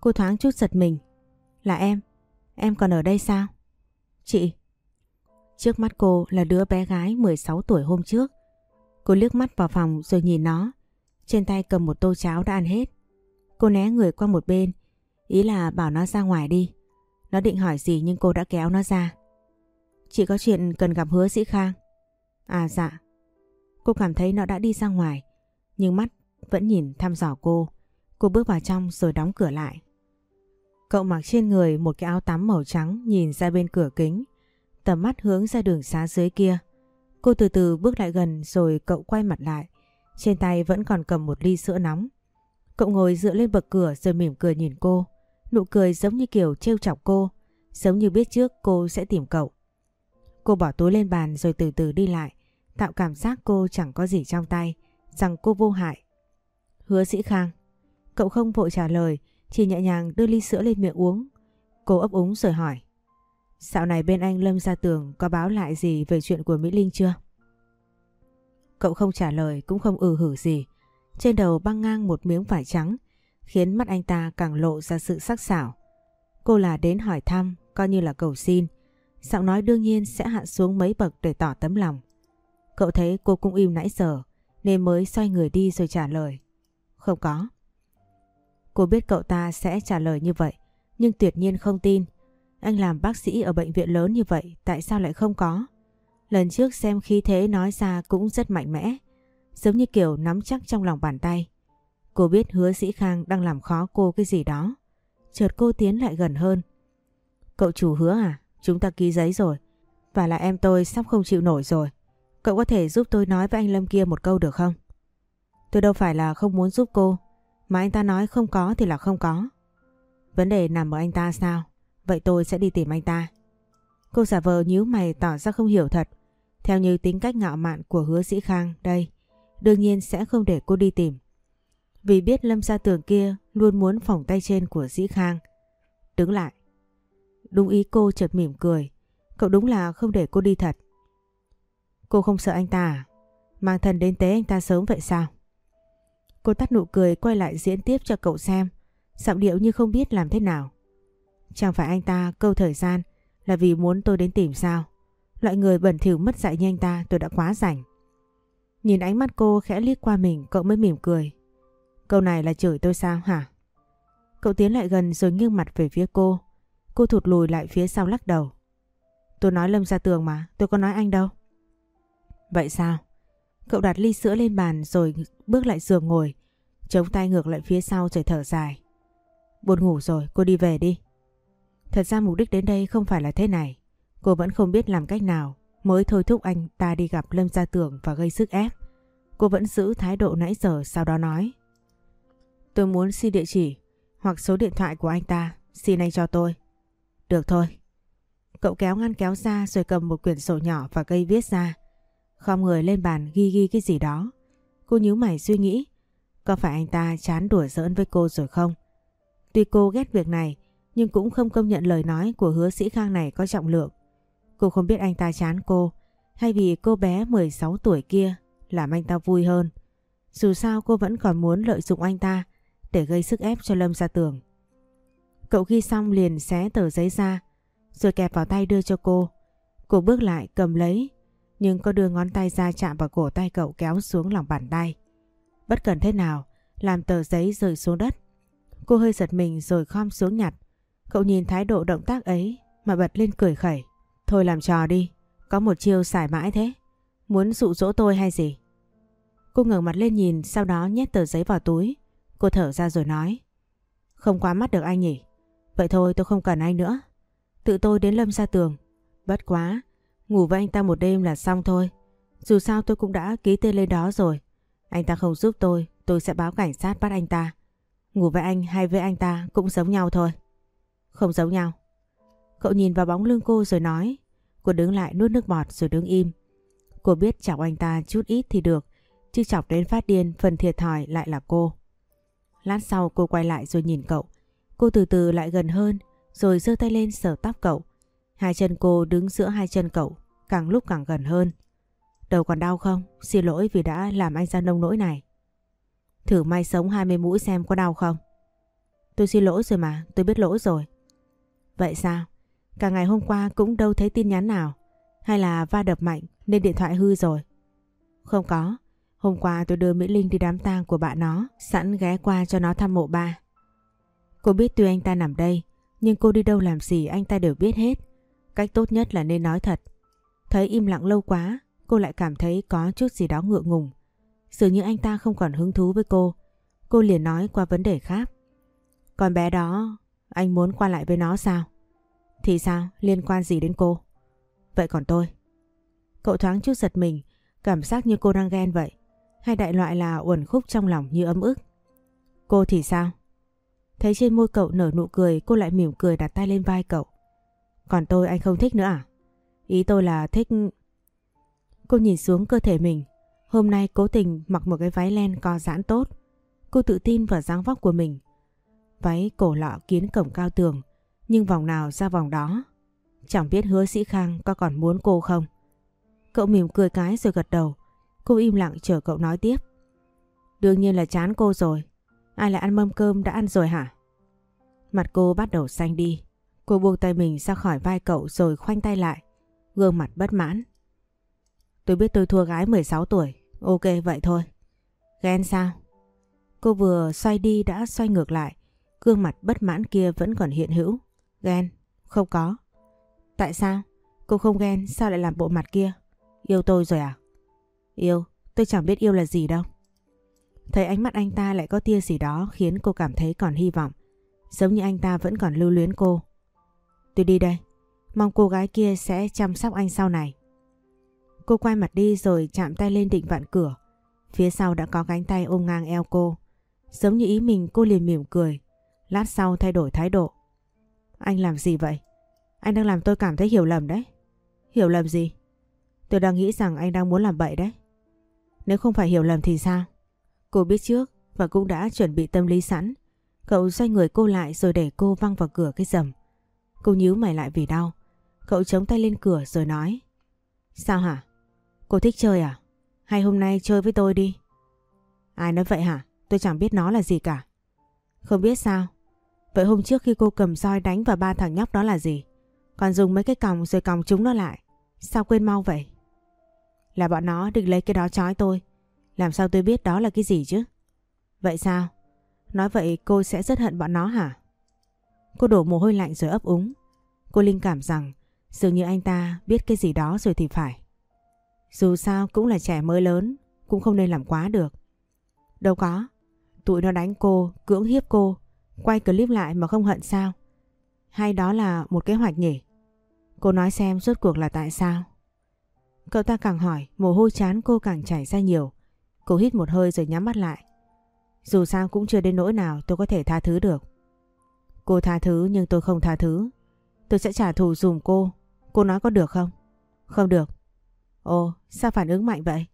Cô thoáng chút giật mình. Là em, em còn ở đây sao? Chị. Trước mắt cô là đứa bé gái 16 tuổi hôm trước. Cô liếc mắt vào phòng rồi nhìn nó. Trên tay cầm một tô cháo đã ăn hết. Cô né người qua một bên. Ý là bảo nó ra ngoài đi. Nó định hỏi gì nhưng cô đã kéo nó ra. Chị có chuyện cần gặp hứa sĩ Khang. À dạ. Cô cảm thấy nó đã đi ra ngoài. Nhưng mắt vẫn nhìn thăm dò cô. Cô bước vào trong rồi đóng cửa lại. Cậu mặc trên người một cái áo tắm màu trắng nhìn ra bên cửa kính. Tầm mắt hướng ra đường xá dưới kia. Cô từ từ bước lại gần rồi cậu quay mặt lại. Trên tay vẫn còn cầm một ly sữa nóng. Cậu ngồi dựa lên bậc cửa rồi mỉm cười nhìn cô. Nụ cười giống như kiểu trêu chọc cô. Giống như biết trước cô sẽ tìm cậu. Cô bỏ túi lên bàn rồi từ từ đi lại, tạo cảm giác cô chẳng có gì trong tay, rằng cô vô hại. Hứa sĩ Khang, cậu không vội trả lời, chỉ nhẹ nhàng đưa ly sữa lên miệng uống. Cô ấp úng rồi hỏi. Dạo này bên anh Lâm ra tường có báo lại gì về chuyện của Mỹ Linh chưa? Cậu không trả lời, cũng không ừ hử gì. Trên đầu băng ngang một miếng vải trắng, khiến mắt anh ta càng lộ ra sự sắc sảo. Cô là đến hỏi thăm, coi như là cầu xin Giọng nói đương nhiên sẽ hạ xuống mấy bậc để tỏ tấm lòng. Cậu thấy cô cũng im nãy giờ, nên mới xoay người đi rồi trả lời. Không có. Cô biết cậu ta sẽ trả lời như vậy, nhưng tuyệt nhiên không tin. Anh làm bác sĩ ở bệnh viện lớn như vậy, tại sao lại không có? Lần trước xem khí thế nói ra cũng rất mạnh mẽ. Giống như kiểu nắm chắc trong lòng bàn tay. Cô biết hứa sĩ Khang đang làm khó cô cái gì đó. chợt cô tiến lại gần hơn. Cậu chủ hứa à? Chúng ta ký giấy rồi. Và là em tôi sắp không chịu nổi rồi. Cậu có thể giúp tôi nói với anh Lâm kia một câu được không? Tôi đâu phải là không muốn giúp cô. Mà anh ta nói không có thì là không có. Vấn đề nằm ở anh ta sao? Vậy tôi sẽ đi tìm anh ta. Cô giả vờ nhíu mày tỏ ra không hiểu thật. Theo như tính cách ngạo mạn của hứa sĩ Khang đây, đương nhiên sẽ không để cô đi tìm. Vì biết Lâm Gia Tường kia luôn muốn phòng tay trên của sĩ Khang. Đứng lại. Đúng ý cô chợt mỉm cười. Cậu đúng là không để cô đi thật. Cô không sợ anh ta à? Mang thần đến tế anh ta sớm vậy sao? Cô tắt nụ cười quay lại diễn tiếp cho cậu xem. Giọng điệu như không biết làm thế nào. Chẳng phải anh ta câu thời gian là vì muốn tôi đến tìm sao? Loại người bẩn thỉu mất dạy như anh ta tôi đã quá rảnh. Nhìn ánh mắt cô khẽ liếc qua mình cậu mới mỉm cười. Câu này là chửi tôi sao hả? Cậu tiến lại gần rồi nghiêng mặt về phía cô. Cô thụt lùi lại phía sau lắc đầu. Tôi nói Lâm ra tường mà, tôi có nói anh đâu. Vậy sao? Cậu đặt ly sữa lên bàn rồi bước lại giường ngồi, chống tay ngược lại phía sau rồi thở dài. Buồn ngủ rồi, cô đi về đi. Thật ra mục đích đến đây không phải là thế này. Cô vẫn không biết làm cách nào mới thôi thúc anh ta đi gặp Lâm Gia Tưởng và gây sức ép. Cô vẫn giữ thái độ nãy giờ sau đó nói. Tôi muốn xin địa chỉ hoặc số điện thoại của anh ta, xin anh cho tôi. Được thôi. Cậu kéo ngăn kéo ra rồi cầm một quyển sổ nhỏ và cây viết ra. Khom người lên bàn ghi ghi cái gì đó. Cô nhíu mày suy nghĩ, có phải anh ta chán đùa giỡn với cô rồi không? Tuy cô ghét việc này, nhưng cũng không công nhận lời nói của hứa sĩ khang này có trọng lượng. Cô không biết anh ta chán cô, hay vì cô bé 16 tuổi kia làm anh ta vui hơn. Dù sao cô vẫn còn muốn lợi dụng anh ta để gây sức ép cho Lâm ra tường. Cậu ghi xong liền xé tờ giấy ra, rồi kẹp vào tay đưa cho cô. Cô bước lại cầm lấy, nhưng có đưa ngón tay ra chạm vào cổ tay cậu kéo xuống lòng bàn tay. Bất cần thế nào, làm tờ giấy rơi xuống đất. Cô hơi giật mình rồi khom xuống nhặt. Cậu nhìn thái độ động tác ấy mà bật lên cười khẩy. Thôi làm trò đi, có một chiêu xài mãi thế. Muốn dụ dỗ tôi hay gì? Cô ngẩng mặt lên nhìn sau đó nhét tờ giấy vào túi. Cô thở ra rồi nói. Không quá mắt được anh nhỉ? Vậy thôi tôi không cần anh nữa. Tự tôi đến lâm ra tường. Bất quá, ngủ với anh ta một đêm là xong thôi. Dù sao tôi cũng đã ký tên lên đó rồi. Anh ta không giúp tôi, tôi sẽ báo cảnh sát bắt anh ta. Ngủ với anh hay với anh ta cũng giống nhau thôi. Không giống nhau. Cậu nhìn vào bóng lưng cô rồi nói. Cô đứng lại nuốt nước bọt rồi đứng im. Cô biết chọc anh ta chút ít thì được. Chứ chọc đến phát điên phần thiệt thòi lại là cô. Lát sau cô quay lại rồi nhìn cậu. Cô từ từ lại gần hơn rồi giơ tay lên sờ tóc cậu. Hai chân cô đứng giữa hai chân cậu, càng lúc càng gần hơn. Đầu còn đau không? Xin lỗi vì đã làm anh ra nông nỗi này. Thử may sống 20 mũi xem có đau không? Tôi xin lỗi rồi mà, tôi biết lỗi rồi. Vậy sao? Cả ngày hôm qua cũng đâu thấy tin nhắn nào. Hay là va đập mạnh nên điện thoại hư rồi? Không có. Hôm qua tôi đưa Mỹ Linh đi đám tang của bạn nó, sẵn ghé qua cho nó thăm mộ ba. Cô biết tuy anh ta nằm đây, nhưng cô đi đâu làm gì anh ta đều biết hết. Cách tốt nhất là nên nói thật. Thấy im lặng lâu quá, cô lại cảm thấy có chút gì đó ngượng ngùng. Dường như anh ta không còn hứng thú với cô. Cô liền nói qua vấn đề khác. Còn bé đó, anh muốn qua lại với nó sao? Thì sao, liên quan gì đến cô? Vậy còn tôi? Cậu thoáng chút giật mình, cảm giác như cô đang ghen vậy. Hay đại loại là uẩn khúc trong lòng như ấm ức. Cô thì sao? Thấy trên môi cậu nở nụ cười cô lại mỉm cười đặt tay lên vai cậu. Còn tôi anh không thích nữa à? Ý tôi là thích... Cô nhìn xuống cơ thể mình. Hôm nay cố tình mặc một cái váy len co giãn tốt. Cô tự tin vào dáng vóc của mình. Váy cổ lọ kiến cổng cao tường. Nhưng vòng nào ra vòng đó. Chẳng biết hứa sĩ Khang có còn muốn cô không? Cậu mỉm cười cái rồi gật đầu. Cô im lặng chờ cậu nói tiếp. Đương nhiên là chán cô rồi. Ai lại ăn mâm cơm đã ăn rồi hả? Mặt cô bắt đầu xanh đi. Cô buông tay mình ra khỏi vai cậu rồi khoanh tay lại. Gương mặt bất mãn. Tôi biết tôi thua gái 16 tuổi. Ok, vậy thôi. Ghen sao? Cô vừa xoay đi đã xoay ngược lại. Gương mặt bất mãn kia vẫn còn hiện hữu. Ghen? Không có. Tại sao? Cô không ghen, sao lại làm bộ mặt kia? Yêu tôi rồi à? Yêu? Tôi chẳng biết yêu là gì đâu. Thấy ánh mắt anh ta lại có tia gì đó khiến cô cảm thấy còn hy vọng. giống như anh ta vẫn còn lưu luyến cô. Tôi đi đây, mong cô gái kia sẽ chăm sóc anh sau này. Cô quay mặt đi rồi chạm tay lên định vặn cửa. Phía sau đã có cánh tay ôm ngang eo cô. Giống như ý mình cô liền mỉm cười. Lát sau thay đổi thái độ. Anh làm gì vậy? Anh đang làm tôi cảm thấy hiểu lầm đấy. Hiểu lầm gì? Tôi đang nghĩ rằng anh đang muốn làm bậy đấy. Nếu không phải hiểu lầm thì sao? Cô biết trước và cũng đã chuẩn bị tâm lý sẵn. Cậu xoay người cô lại rồi để cô văng vào cửa cái rầm. Cô nhíu mày lại vì đau. Cậu chống tay lên cửa rồi nói. Sao hả? Cô thích chơi à? Hay hôm nay chơi với tôi đi? Ai nói vậy hả? Tôi chẳng biết nó là gì cả. Không biết sao? Vậy hôm trước khi cô cầm roi đánh vào ba thằng nhóc đó là gì? Còn dùng mấy cái còng rồi còng chúng nó lại. Sao quên mau vậy? Là bọn nó định lấy cái đó chói tôi. Làm sao tôi biết đó là cái gì chứ? Vậy sao? Nói vậy cô sẽ rất hận bọn nó hả? Cô đổ mồ hôi lạnh rồi ấp úng. Cô linh cảm rằng dường như anh ta biết cái gì đó rồi thì phải. Dù sao cũng là trẻ mới lớn, cũng không nên làm quá được. Đâu có, tụi nó đánh cô, cưỡng hiếp cô, quay clip lại mà không hận sao? Hay đó là một kế hoạch nhỉ? Cô nói xem rốt cuộc là tại sao? Cậu ta càng hỏi, mồ hôi chán cô càng chảy ra nhiều. Cô hít một hơi rồi nhắm mắt lại. Dù sao cũng chưa đến nỗi nào tôi có thể tha thứ được. Cô tha thứ nhưng tôi không tha thứ. Tôi sẽ trả thù dùm cô. Cô nói có được không? Không được. Ồ, sao phản ứng mạnh vậy?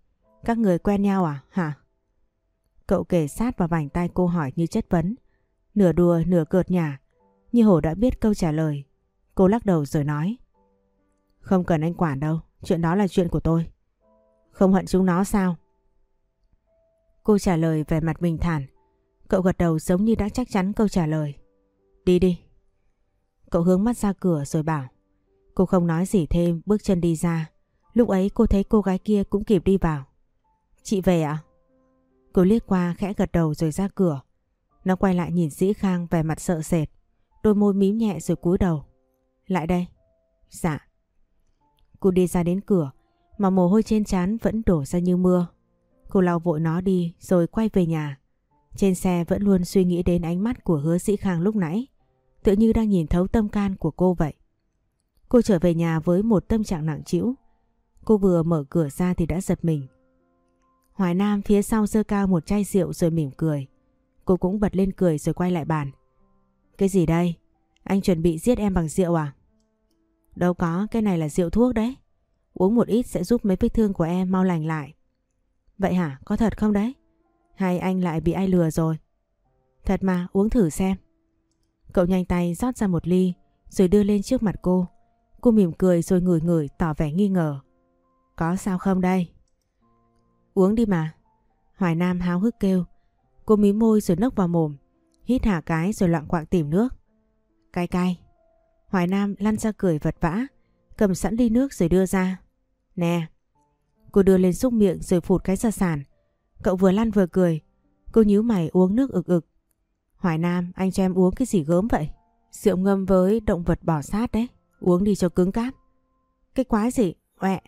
Các người quen nhau à, hả? Cậu kể sát vào vành tay cô hỏi như chất vấn. Nửa đùa nửa cợt nhả. Như hổ đã biết câu trả lời. Cô lắc đầu rồi nói. Không cần anh quản đâu. Chuyện đó là chuyện của tôi. Không hận chúng nó sao? Cô trả lời về mặt bình thản. Cậu gật đầu giống như đã chắc chắn câu trả lời. Đi đi. Cậu hướng mắt ra cửa rồi bảo. Cô không nói gì thêm, bước chân đi ra. Lúc ấy cô thấy cô gái kia cũng kịp đi vào. Chị về ạ? Cô liếc qua, khẽ gật đầu rồi ra cửa. Nó quay lại nhìn Dĩ Khang vẻ mặt sợ sệt. Đôi môi mím nhẹ rồi cúi đầu. Lại đây. Dạ. Cô đi ra đến cửa, mà mồ hôi trên trán vẫn đổ ra như mưa. Cô lau vội nó đi, rồi quay về nhà. Trên xe vẫn luôn suy nghĩ đến ánh mắt của hứa sĩ Khang lúc nãy. Tự như đang nhìn thấu tâm can của cô vậy. Cô trở về nhà với một tâm trạng nặng trĩu. Cô vừa mở cửa ra thì đã giật mình. Hoài Nam phía sau dơ cao một chai rượu rồi mỉm cười. Cô cũng bật lên cười rồi quay lại bàn. Cái gì đây? Anh chuẩn bị giết em bằng rượu à? Đâu có, cái này là rượu thuốc đấy. Uống một ít sẽ giúp mấy vết thương của em mau lành lại. Vậy hả? Có thật không đấy? Hay anh lại bị ai lừa rồi? Thật mà, uống thử xem. Cậu nhanh tay rót ra một ly, rồi đưa lên trước mặt cô. Cô mỉm cười rồi ngửi ngửi tỏ vẻ nghi ngờ. Có sao không đây? Uống đi mà. Hoài Nam háo hức kêu. Cô mí môi rồi nốc vào mồm. Hít hạ cái rồi loạn quạng tìm nước. Cay cay. Hoài Nam lăn ra cười vật vã. Cầm sẵn ly nước rồi đưa ra. Nè. Cô đưa lên xúc miệng rồi phụt cái ra sàn. Cậu vừa lăn vừa cười. Cô nhíu mày uống nước ực ực. Hoài Nam anh cho em uống cái gì gớm vậy? Rượu ngâm với động vật bỏ sát đấy. Uống đi cho cứng cáp. Cái quái gì? Ẹ,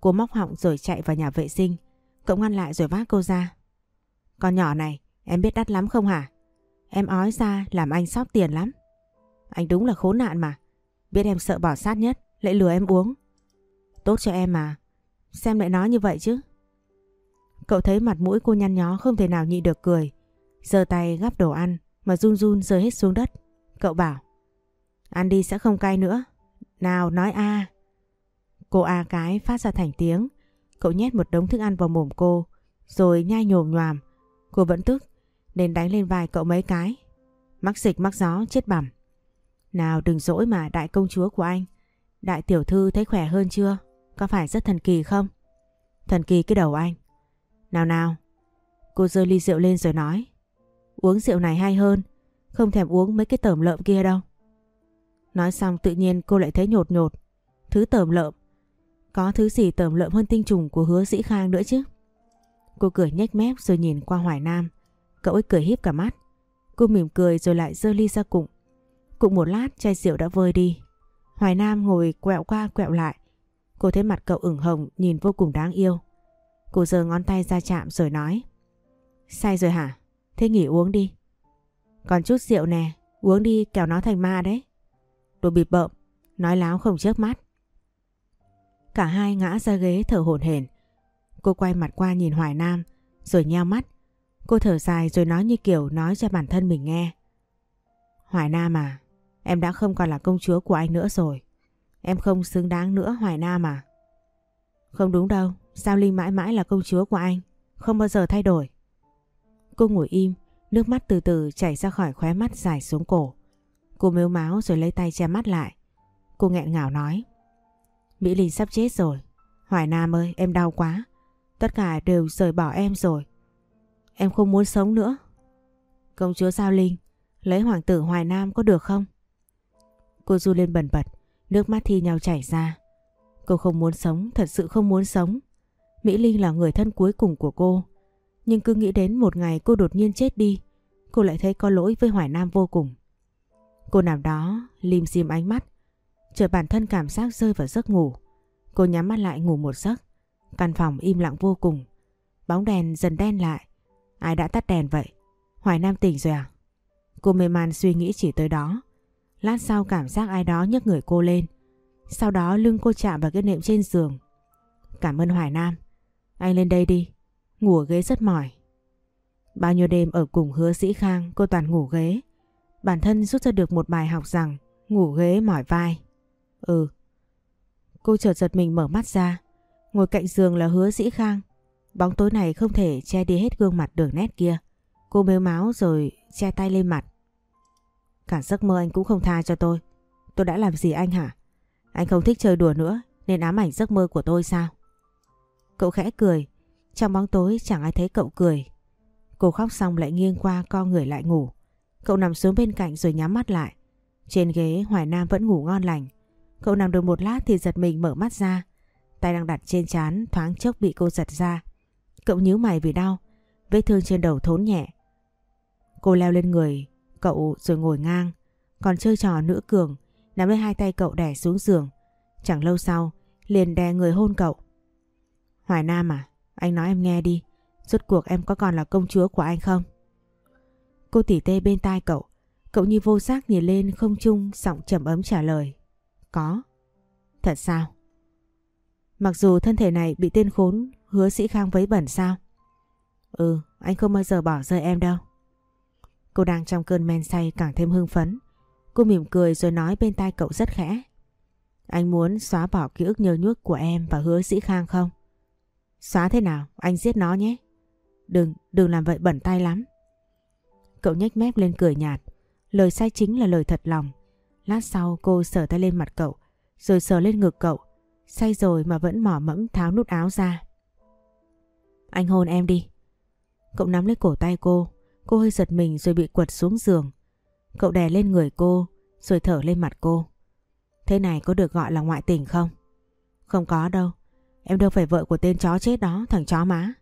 Cô móc họng rồi chạy vào nhà vệ sinh. Cậu ngăn lại rồi vác cô ra. Con nhỏ này, em biết đắt lắm không hả? Em ói ra làm anh sót tiền lắm. Anh đúng là khốn nạn mà. Biết em sợ bỏ sát nhất, lại lừa em uống. Tốt cho em mà. Xem lại nói như vậy chứ. Cậu thấy mặt mũi cô nhăn nhó không thể nào nhịn được cười giơ tay gắp đồ ăn mà run run rơi hết xuống đất. Cậu bảo. Ăn đi sẽ không cay nữa. Nào nói a. Cô a cái phát ra thành tiếng. Cậu nhét một đống thức ăn vào mồm cô. Rồi nhai nhồm nhòm. Cô vẫn tức. Nên đánh lên vai cậu mấy cái. Mắc dịch mắc gió, chết bẩm. Nào đừng dỗi mà, đại công chúa của anh. Đại tiểu thư thấy khỏe hơn chưa? Có phải rất thần kỳ không? Thần kỳ cái đầu anh. Nào nào. Cô rơi ly rượu lên rồi nói. Uống rượu này hay hơn. Không thèm uống mấy cái tởm lợm kia đâu. Nói xong tự nhiên cô lại thấy nhột nhột. Thứ tởm lợm. Có thứ gì tởm lợm hơn tinh trùng của hứa dĩ khang nữa chứ? Cô cười nhếch mép rồi nhìn qua Hoài Nam. Cậu ấy cười híp cả mắt. Cô mỉm cười rồi lại dơ ly ra cụng. Cụng một lát, chai rượu đã vơi đi. Hoài Nam ngồi quẹo qua quẹo lại. Cô thấy mặt cậu ửng hồng, nhìn vô cùng đáng yêu. Cô giơ ngón tay ra chạm rồi nói. Say rồi hả? Thế nghỉ uống đi. Còn chút rượu nè, Uống đi kẻo nó thành ma đấy. Đồ bịp bợm, nói láo không chớp mắt. Cả hai ngã ra ghế thở hổn hển. Cô quay mặt qua nhìn Hoài Nam rồi nheo mắt. Cô thở dài rồi nói như kiểu nói cho bản thân mình nghe. Hoài Nam à, em đã không còn là công chúa của anh nữa rồi. Em không xứng đáng nữa Hoài Nam à. Không đúng đâu, sao Linh mãi mãi là công chúa của anh, không bao giờ thay đổi. Cô ngồi im, nước mắt từ từ chảy ra khỏi khóe mắt dài xuống cổ. Cô mếu máu rồi lấy tay che mắt lại. Cô nghẹn ngào nói. Mỹ Linh sắp chết rồi. Hoài Nam ơi, em đau quá. Tất cả đều rời bỏ em rồi. Em không muốn sống nữa. Công chúa Giao Linh, lấy hoàng tử Hoài Nam có được không? Cô du lên bần bật, nước mắt thi nhau chảy ra. Cô không muốn sống, thật sự không muốn sống. Mỹ Linh là người thân cuối cùng của cô. Nhưng cứ nghĩ đến một ngày cô đột nhiên chết đi, cô lại thấy có lỗi với Hoài Nam vô cùng. Cô nằm đó, lim dim ánh mắt, chờ bản thân cảm giác rơi vào giấc ngủ. Cô nhắm mắt lại ngủ một giấc. Căn phòng im lặng vô cùng. Bóng đèn dần đen lại. Ai đã tắt đèn vậy? Hoài Nam tỉnh rồi à? Cô mê man suy nghĩ chỉ tới đó. Lát sau cảm giác ai đó nhấc người cô lên. Sau đó lưng cô chạm vào cái nệm trên giường. Cảm ơn Hoài Nam. Anh lên đây đi. Ngủ ghế rất mỏi. Bao nhiêu đêm ở cùng hứa sĩ khang, cô toàn ngủ ghế. Bản thân rút ra được một bài học rằng ngủ ghế mỏi vai. Ừ. Cô chợt giật mình mở mắt ra. Ngồi cạnh giường là hứa sĩ khang. Bóng tối này không thể che đi hết gương mặt đường nét kia. Cô mếu máu rồi che tay lên mặt. Cả giấc mơ anh cũng không tha cho tôi. Tôi đã làm gì anh hả? Anh không thích chơi đùa nữa, nên ám ảnh giấc mơ của tôi sao? Cậu khẽ cười. Trong bóng tối chẳng ai thấy cậu cười. Cô khóc xong lại nghiêng qua co người lại ngủ. Cậu nằm xuống bên cạnh rồi nhắm mắt lại. Trên ghế Hoài Nam vẫn ngủ ngon lành. Cậu nằm được một lát thì giật mình mở mắt ra. Tay đang đặt trên chán thoáng chốc bị cô giật ra. Cậu nhíu mày vì đau. Vết thương trên đầu thốn nhẹ. Cô leo lên người cậu rồi ngồi ngang. Còn chơi trò nữ cường nắm lấy hai tay cậu đè xuống giường. Chẳng lâu sau liền đè người hôn cậu. Hoài Nam à, anh nói em nghe đi. Rốt cuộc em có còn là công chúa của anh không? Cô tỉ tê bên tai cậu. Cậu như vô giác nhìn lên không trung giọng trầm ấm trả lời. Có. Thật sao? Mặc dù thân thể này bị tên khốn hứa sĩ khang vấy bẩn sao? Ừ, anh không bao giờ bỏ rơi em đâu. Cô đang trong cơn men say càng thêm hưng phấn. Cô mỉm cười rồi nói bên tai cậu rất khẽ. Anh muốn xóa bỏ ký ức nhơ nhuốc của em và hứa sĩ khang không? Xóa thế nào? Anh giết nó nhé. Đừng, đừng làm vậy bẩn tay lắm. Cậu nhếch mép lên cười nhạt. Lời sai chính là lời thật lòng. Lát sau cô sờ tay lên mặt cậu, rồi sờ lên ngực cậu. Say rồi mà vẫn mỏ mẫm tháo nút áo ra. Anh hôn em đi. Cậu nắm lấy cổ tay cô, cô hơi giật mình rồi bị quật xuống giường. Cậu đè lên người cô, rồi thở lên mặt cô. Thế này có được gọi là ngoại tình không? Không có đâu, em đâu phải vợ của tên chó chết đó, thằng chó má.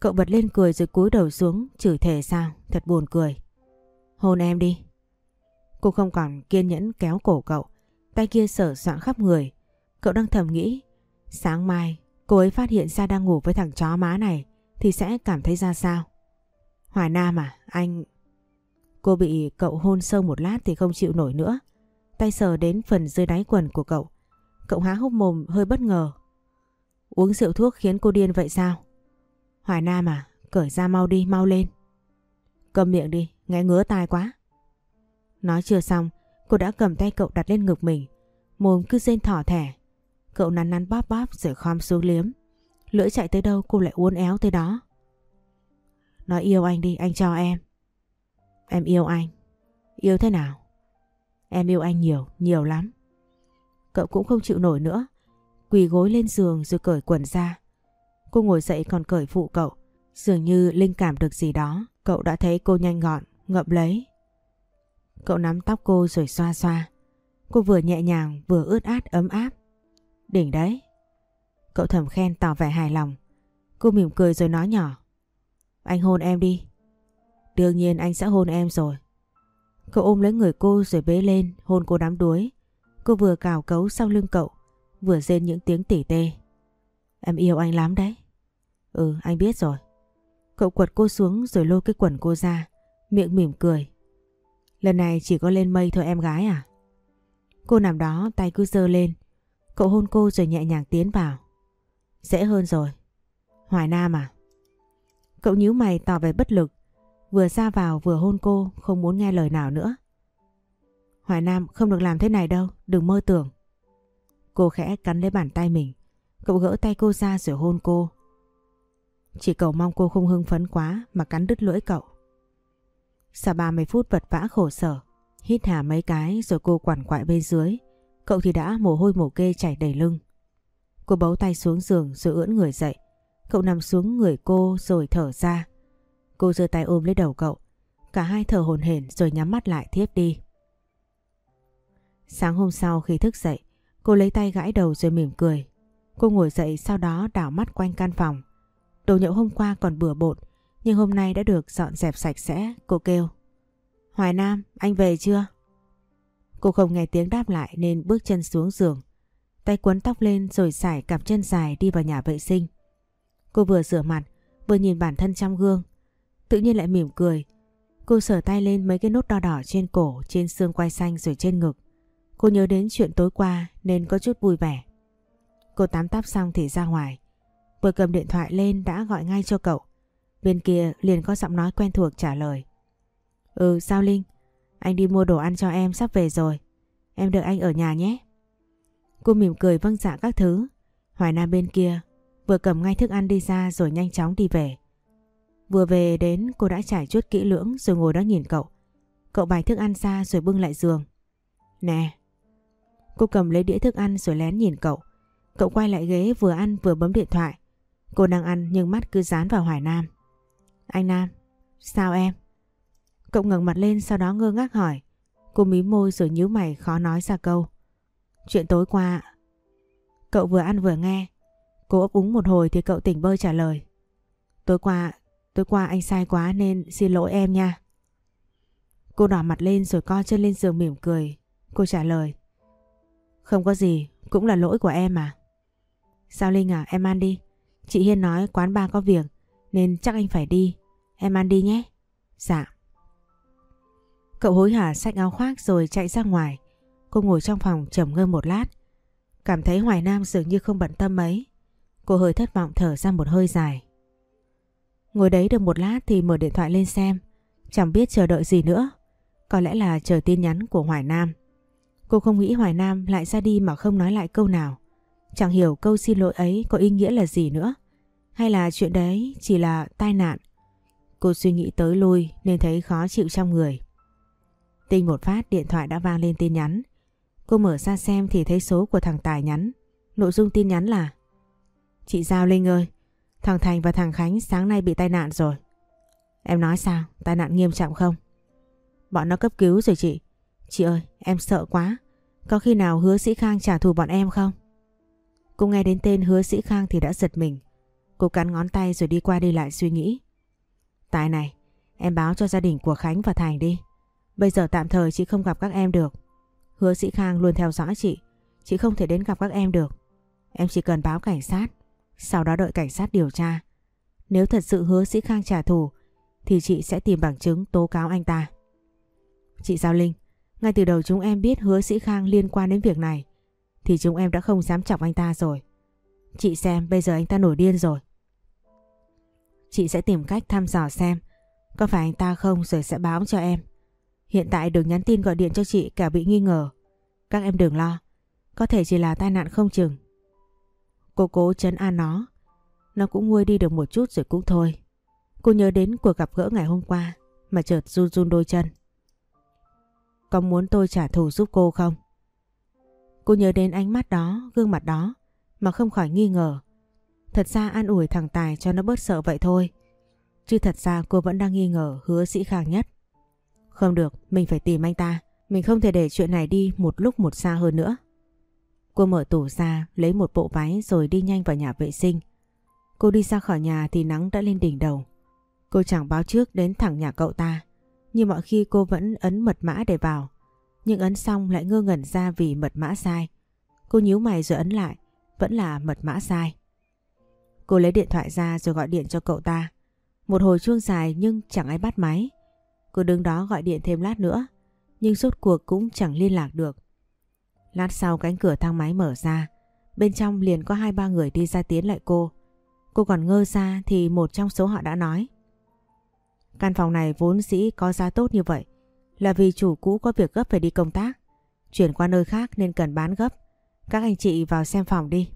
Cậu bật lên cười rồi cúi đầu xuống, chửi thề sao, thật buồn cười. Hôn em đi. Cô không còn kiên nhẫn kéo cổ cậu, tay kia sở soạn khắp người. Cậu đang thầm nghĩ, sáng mai cô ấy phát hiện ra đang ngủ với thằng chó má này thì sẽ cảm thấy ra sao? Hoài Nam à, anh... Cô bị cậu hôn sâu một lát thì không chịu nổi nữa. Tay sờ đến phần dưới đáy quần của cậu. Cậu há hốc mồm hơi bất ngờ. Uống rượu thuốc khiến cô điên vậy sao? Hoài Nam à, cởi ra mau đi, mau lên. Cầm miệng đi, nghe ngứa tai quá. Nói chưa xong, cô đã cầm tay cậu đặt lên ngực mình. Mồm cứ rên thỏ thẻ. Cậu nắn nắn bóp bóp rồi khom xuống liếm. Lưỡi chạy tới đâu cô lại uốn éo tới đó. Nói yêu anh đi, anh cho em. Em yêu anh. Yêu thế nào? Em yêu anh nhiều, nhiều lắm. Cậu cũng không chịu nổi nữa. Quỳ gối lên giường rồi cởi quần ra. Cô ngồi dậy còn cởi phụ cậu. Dường như linh cảm được gì đó. Cậu đã thấy cô nhanh gọn, ngậm lấy. Cậu nắm tóc cô rồi xoa xoa. Cô vừa nhẹ nhàng vừa ướt át ấm áp. Đỉnh đấy. Cậu thầm khen tỏ vẻ hài lòng. Cô mỉm cười rồi nói nhỏ. Anh hôn em đi. Đương nhiên anh sẽ hôn em rồi. Cậu ôm lấy người cô rồi bế lên hôn cô đám đuối. Cô vừa cào cấu sau lưng cậu vừa rên những tiếng tỉ tê. Em yêu anh lắm đấy. Ừ anh biết rồi. Cậu quật cô xuống rồi lôi cái quần cô ra, miệng mỉm cười. Lần này chỉ có lên mây thôi em gái à? Cô nằm đó tay cứ dơ lên. Cậu hôn cô rồi nhẹ nhàng tiến vào. Dễ hơn rồi. Hoài Nam à? Cậu nhíu mày tỏ vẻ bất lực. Vừa ra vào vừa hôn cô không muốn nghe lời nào nữa. Hoài Nam không được làm thế này đâu, đừng mơ tưởng. Cô khẽ cắn lấy bàn tay mình. Cậu gỡ tay cô ra rồi hôn cô. Chỉ cầu mong cô không hưng phấn quá mà cắn đứt lưỡi cậu. Sau 30 phút vật vã khổ sở, hít hà mấy cái rồi cô quằn quại bên dưới. Cậu thì đã mồ hôi mồ kê chảy đầy lưng. Cô bấu tay xuống giường rồi ưỡn người dậy. Cậu nằm xuống người cô rồi thở ra. Cô giơ tay ôm lấy đầu cậu. Cả hai thở hồn hển rồi nhắm mắt lại thiếp đi. Sáng hôm sau khi thức dậy, cô lấy tay gãi đầu rồi mỉm cười. Cô ngồi dậy sau đó đảo mắt quanh căn phòng. Đồ nhậu hôm qua còn bừa bộn, nhưng hôm nay đã được dọn dẹp sạch sẽ, cô kêu. Hoài Nam, anh về chưa? Cô không nghe tiếng đáp lại nên bước chân xuống giường. Tay cuốn tóc lên rồi xải cặp chân dài đi vào nhà vệ sinh. Cô vừa rửa mặt, vừa nhìn bản thân trong gương. Tự nhiên lại mỉm cười. Cô sờ tay lên mấy cái nốt đo đỏ trên cổ, trên xương quai xanh rồi trên ngực. Cô nhớ đến chuyện tối qua nên có chút vui vẻ. Cô tắm táp xong thì ra ngoài. Vừa cầm điện thoại lên đã gọi ngay cho cậu. Bên kia liền có giọng nói quen thuộc trả lời. Ừ sao Linh? Anh đi mua đồ ăn cho em sắp về rồi. Em đợi anh ở nhà nhé. Cô mỉm cười vâng dạ các thứ. Hoài Nam bên kia vừa cầm ngay thức ăn đi ra rồi nhanh chóng đi về. Vừa về đến, cô đã trải chuốt kỹ lưỡng rồi ngồi đó nhìn cậu. Cậu bày thức ăn ra rồi bưng lại giường. Nè. Cô cầm lấy đĩa thức ăn rồi lén nhìn cậu. Cậu quay lại ghế vừa ăn vừa bấm điện thoại. Cô đang ăn nhưng mắt cứ dán vào Hoài Nam. Anh Nam, sao em? Cậu ngẩng mặt lên sau đó ngơ ngác hỏi. Cô mí môi rồi nhíu mày khó nói ra câu. Chuyện tối qua... Cậu vừa ăn vừa nghe. Cô ấp úng một hồi thì cậu tỉnh bơi trả lời. Tối qua, tối qua anh sai quá nên xin lỗi em nha. Cô đỏ mặt lên rồi co chân lên giường mỉm cười. Cô trả lời. Không có gì, cũng là lỗi của em mà. Sao Linh à, em ăn đi. Chị Hiên nói quán ba có việc nên chắc anh phải đi. Em ăn đi nhé. Dạ. Cậu hối hả xách áo khoác rồi chạy ra ngoài. Cô ngồi trong phòng trầm ngơ một lát. Cảm thấy Hoài Nam dường như không bận tâm mấy. Cô hơi thất vọng thở ra một hơi dài. Ngồi đấy được một lát thì mở điện thoại lên xem. Chẳng biết chờ đợi gì nữa. Có lẽ là chờ tin nhắn của Hoài Nam. Cô không nghĩ Hoài Nam lại ra đi mà không nói lại câu nào. Chẳng hiểu câu xin lỗi ấy có ý nghĩa là gì nữa. Hay là chuyện đấy chỉ là tai nạn. Cô suy nghĩ tới lui nên thấy khó chịu trong người. Tinh một phát điện thoại đã vang lên tin nhắn. Cô mở ra xem thì thấy số của thằng Tài nhắn. Nội dung tin nhắn là Chị Giao Linh ơi, thằng Thành và thằng Khánh sáng nay bị tai nạn rồi. Em nói sao? Tai nạn nghiêm trọng không? Bọn nó cấp cứu rồi chị. Chị ơi, em sợ quá. Có khi nào hứa sĩ Khang trả thù bọn em không? Cô nghe đến tên hứa sĩ Khang thì đã giật mình. Cô cắn ngón tay rồi đi qua đi lại suy nghĩ. Tại này, em báo cho gia đình của Khánh và Thành đi. Bây giờ tạm thời chị không gặp các em được. Hứa sĩ Khang luôn theo dõi chị. Chị không thể đến gặp các em được. Em chỉ cần báo cảnh sát. Sau đó đợi cảnh sát điều tra. Nếu thật sự hứa sĩ Khang trả thù thì chị sẽ tìm bằng chứng tố cáo anh ta. Chị Giao Linh, ngay từ đầu chúng em biết hứa sĩ Khang liên quan đến việc này, thì chúng em đã không dám chọc anh ta rồi. Chị xem, bây giờ anh ta nổi điên rồi. Chị sẽ tìm cách thăm dò xem, có phải anh ta không rồi sẽ báo cho em. Hiện tại đừng nhắn tin gọi điện cho chị cả bị nghi ngờ. Các em đừng lo. Có thể chỉ là tai nạn không chừng. Cô cố chấn an nó. Nó cũng nguôi đi được một chút rồi cũng thôi. Cô nhớ đến cuộc gặp gỡ ngày hôm qua mà chợt run run đôi chân. Có muốn tôi trả thù giúp cô không? Cô nhớ đến ánh mắt đó, gương mặt đó mà không khỏi nghi ngờ. Thật ra an ủi thằng Tài cho nó bớt sợ vậy thôi. Chứ thật ra cô vẫn đang nghi ngờ hứa sĩ khang nhất. Không được, mình phải tìm anh ta. Mình không thể để chuyện này đi một lúc một xa hơn nữa. Cô mở tủ ra, lấy một bộ váy rồi đi nhanh vào nhà vệ sinh. Cô đi ra khỏi nhà thì nắng đã lên đỉnh đầu. Cô chẳng báo trước đến thẳng nhà cậu ta. Như mọi khi cô vẫn ấn mật mã để vào. Nhưng ấn xong lại ngơ ngẩn ra vì mật mã sai. Cô nhíu mày rồi ấn lại. Vẫn là mật mã sai. Cô lấy điện thoại ra rồi gọi điện cho cậu ta. Một hồi chuông dài nhưng chẳng ai bắt máy. Cô đứng đó gọi điện thêm lát nữa. nhưng rốt cuộc cũng chẳng liên lạc được. Lát sau cánh cửa thang máy mở ra, bên trong liền có hai ba người đi ra tiến lại cô. Cô còn ngơ ra thì một trong số họ đã nói. Căn phòng này vốn dĩ có giá tốt như vậy, là vì chủ cũ có việc gấp phải đi công tác. Chuyển qua nơi khác nên cần bán gấp. Các anh chị vào xem phòng đi.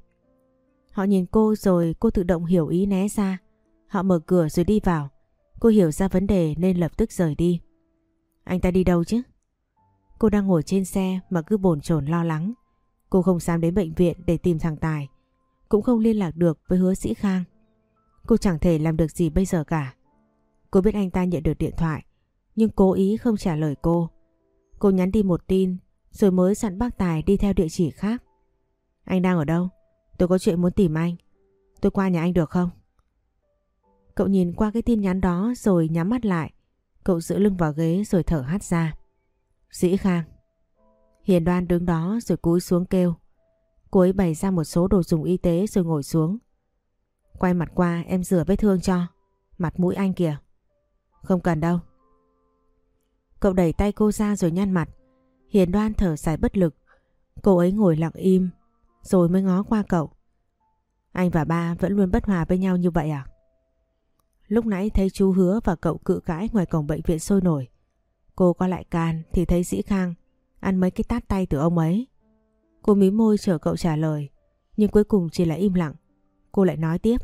Họ nhìn cô rồi cô tự động hiểu ý né ra. Họ mở cửa rồi đi vào. Cô hiểu ra vấn đề nên lập tức rời đi. Anh ta đi đâu chứ? Cô đang ngồi trên xe mà cứ bồn chồn lo lắng. Cô không dám đến bệnh viện để tìm thằng Tài. Cũng không liên lạc được với hứa sĩ Khang. Cô chẳng thể làm được gì bây giờ cả. Cô biết anh ta nhận được điện thoại, nhưng cố ý không trả lời cô. Cô nhắn đi một tin, rồi mới dặn bác Tài đi theo địa chỉ khác. Anh đang ở đâu? Tôi có chuyện muốn tìm anh. Tôi qua nhà anh được không? Cậu nhìn qua cái tin nhắn đó rồi nhắm mắt lại. Cậu giữ lưng vào ghế rồi thở hắt ra. Dĩ Khang. Hiền đoan đứng đó rồi cúi xuống kêu. Cô ấy bày ra một số đồ dùng y tế rồi ngồi xuống. Quay mặt qua em rửa vết thương cho. Mặt mũi anh kìa. Không cần đâu. Cậu đẩy tay cô ra rồi nhăn mặt. Hiền đoan thở dài bất lực. Cô ấy ngồi lặng im rồi mới ngó qua cậu. Anh và ba vẫn luôn bất hòa với nhau như vậy à? Lúc nãy thấy chú hứa và cậu cự cãi ngoài cổng bệnh viện sôi nổi. Cô có lại can thì thấy Dĩ Khang ăn mấy cái tát tay từ ông ấy. Cô mí môi chờ cậu trả lời nhưng cuối cùng chỉ là im lặng. Cô lại nói tiếp.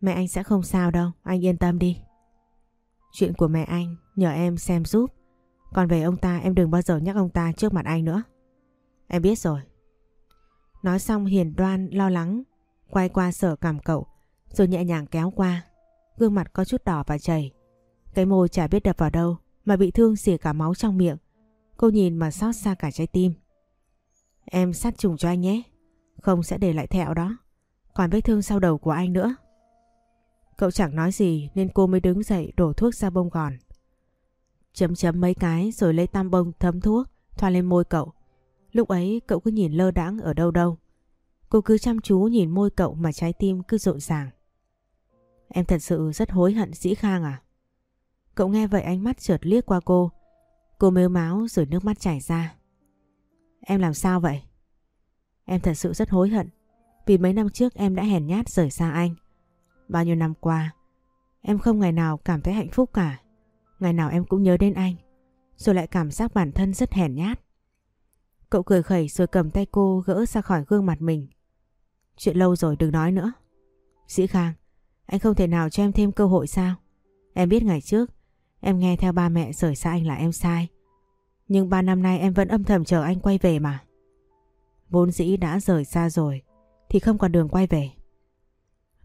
Mẹ anh sẽ không sao đâu, anh yên tâm đi. Chuyện của mẹ anh, nhờ em xem giúp. Còn về ông ta, em đừng bao giờ nhắc ông ta trước mặt anh nữa. Em biết rồi. Nói xong hiền đoan lo lắng, quay qua sở cảm cậu, rồi nhẹ nhàng kéo qua. Gương mặt có chút đỏ và chảy. Cái môi chả biết đập vào đâu, mà bị thương xỉa cả máu trong miệng. Cô nhìn mà xót xa cả trái tim. Em sát trùng cho anh nhé. Không sẽ để lại thẹo đó. Còn vết thương sau đầu của anh nữa. Cậu chẳng nói gì nên cô mới đứng dậy đổ thuốc ra bông gòn. Chấm chấm mấy cái rồi lấy tam bông thấm thuốc, thoa lên môi cậu. Lúc ấy cậu cứ nhìn lơ đãng ở đâu đâu. Cô cứ chăm chú nhìn môi cậu mà trái tim cứ rộn ràng. Em thật sự rất hối hận Dĩ Khang à? Cậu nghe vậy ánh mắt trượt liếc qua cô. Cô mếu máu rồi nước mắt chảy ra. Em làm sao vậy? Em thật sự rất hối hận vì mấy năm trước em đã hèn nhát rời xa anh. Bao nhiêu năm qua em không ngày nào cảm thấy hạnh phúc cả. Ngày nào em cũng nhớ đến anh rồi lại cảm giác bản thân rất hèn nhát. Cậu cười khẩy rồi cầm tay cô gỡ ra khỏi gương mặt mình. Chuyện lâu rồi đừng nói nữa. sĩ Khang, anh không thể nào cho em thêm cơ hội sao? Em biết ngày trước, em nghe theo ba mẹ rời xa anh là em sai. Nhưng ba năm nay em vẫn âm thầm chờ anh quay về mà. Vốn dĩ đã rời xa rồi, thì không còn đường quay về.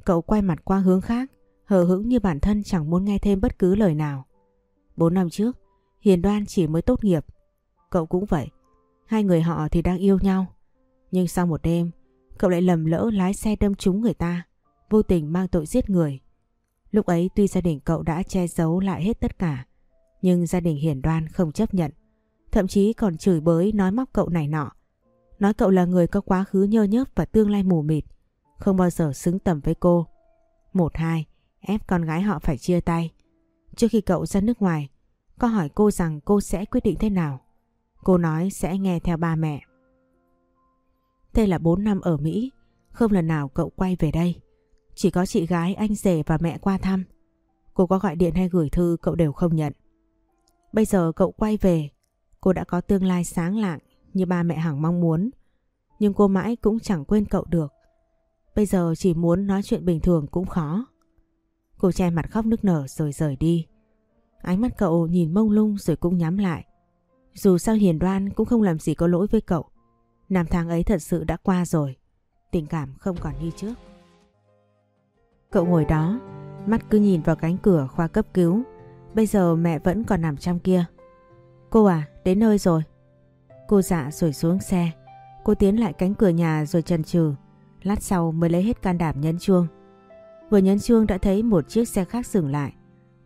Cậu quay mặt qua hướng khác, hờ hững như bản thân chẳng muốn nghe thêm bất cứ lời nào. Bốn năm trước, Hiền Đoan chỉ mới tốt nghiệp. Cậu cũng vậy. Hai người họ thì đang yêu nhau. Nhưng sau một đêm, cậu lại lầm lỡ lái xe đâm trúng người ta, vô tình mang tội giết người. Lúc ấy tuy gia đình cậu đã che giấu lại hết tất cả, nhưng gia đình hiền đoan không chấp nhận. Thậm chí còn chửi bới nói móc cậu này nọ. Nói cậu là người có quá khứ nhơ nhớp và tương lai mù mịt, không bao giờ xứng tầm với cô. Một hai, ép con gái họ phải chia tay. Trước khi cậu ra nước ngoài, có hỏi cô rằng cô sẽ quyết định thế nào. Cô nói sẽ nghe theo ba mẹ. Thế là 4 năm ở Mỹ, không lần nào cậu quay về đây. Chỉ có chị gái, anh rể và mẹ qua thăm. Cô có gọi điện hay gửi thư cậu đều không nhận. Bây giờ cậu quay về, cô đã có tương lai sáng lạng như ba mẹ Hằng mong muốn. Nhưng cô mãi cũng chẳng quên cậu được. Bây giờ chỉ muốn nói chuyện bình thường cũng khó. Cô che mặt khóc nức nở rồi rời đi. Ánh mắt cậu nhìn mông lung rồi cũng nhắm lại. Dù sao hiền đoan cũng không làm gì có lỗi với cậu. Năm tháng ấy thật sự đã qua rồi. Tình cảm không còn như trước. Cậu ngồi đó, mắt cứ nhìn vào cánh cửa khoa cấp cứu. Bây giờ mẹ vẫn còn nằm trong kia. Cô à, đến nơi rồi. Cô dạ rồi xuống xe. Cô tiến lại cánh cửa nhà rồi chần chừ. Lát sau mới lấy hết can đảm nhấn chuông. Vừa nhấn chuông đã thấy một chiếc xe khác dừng lại.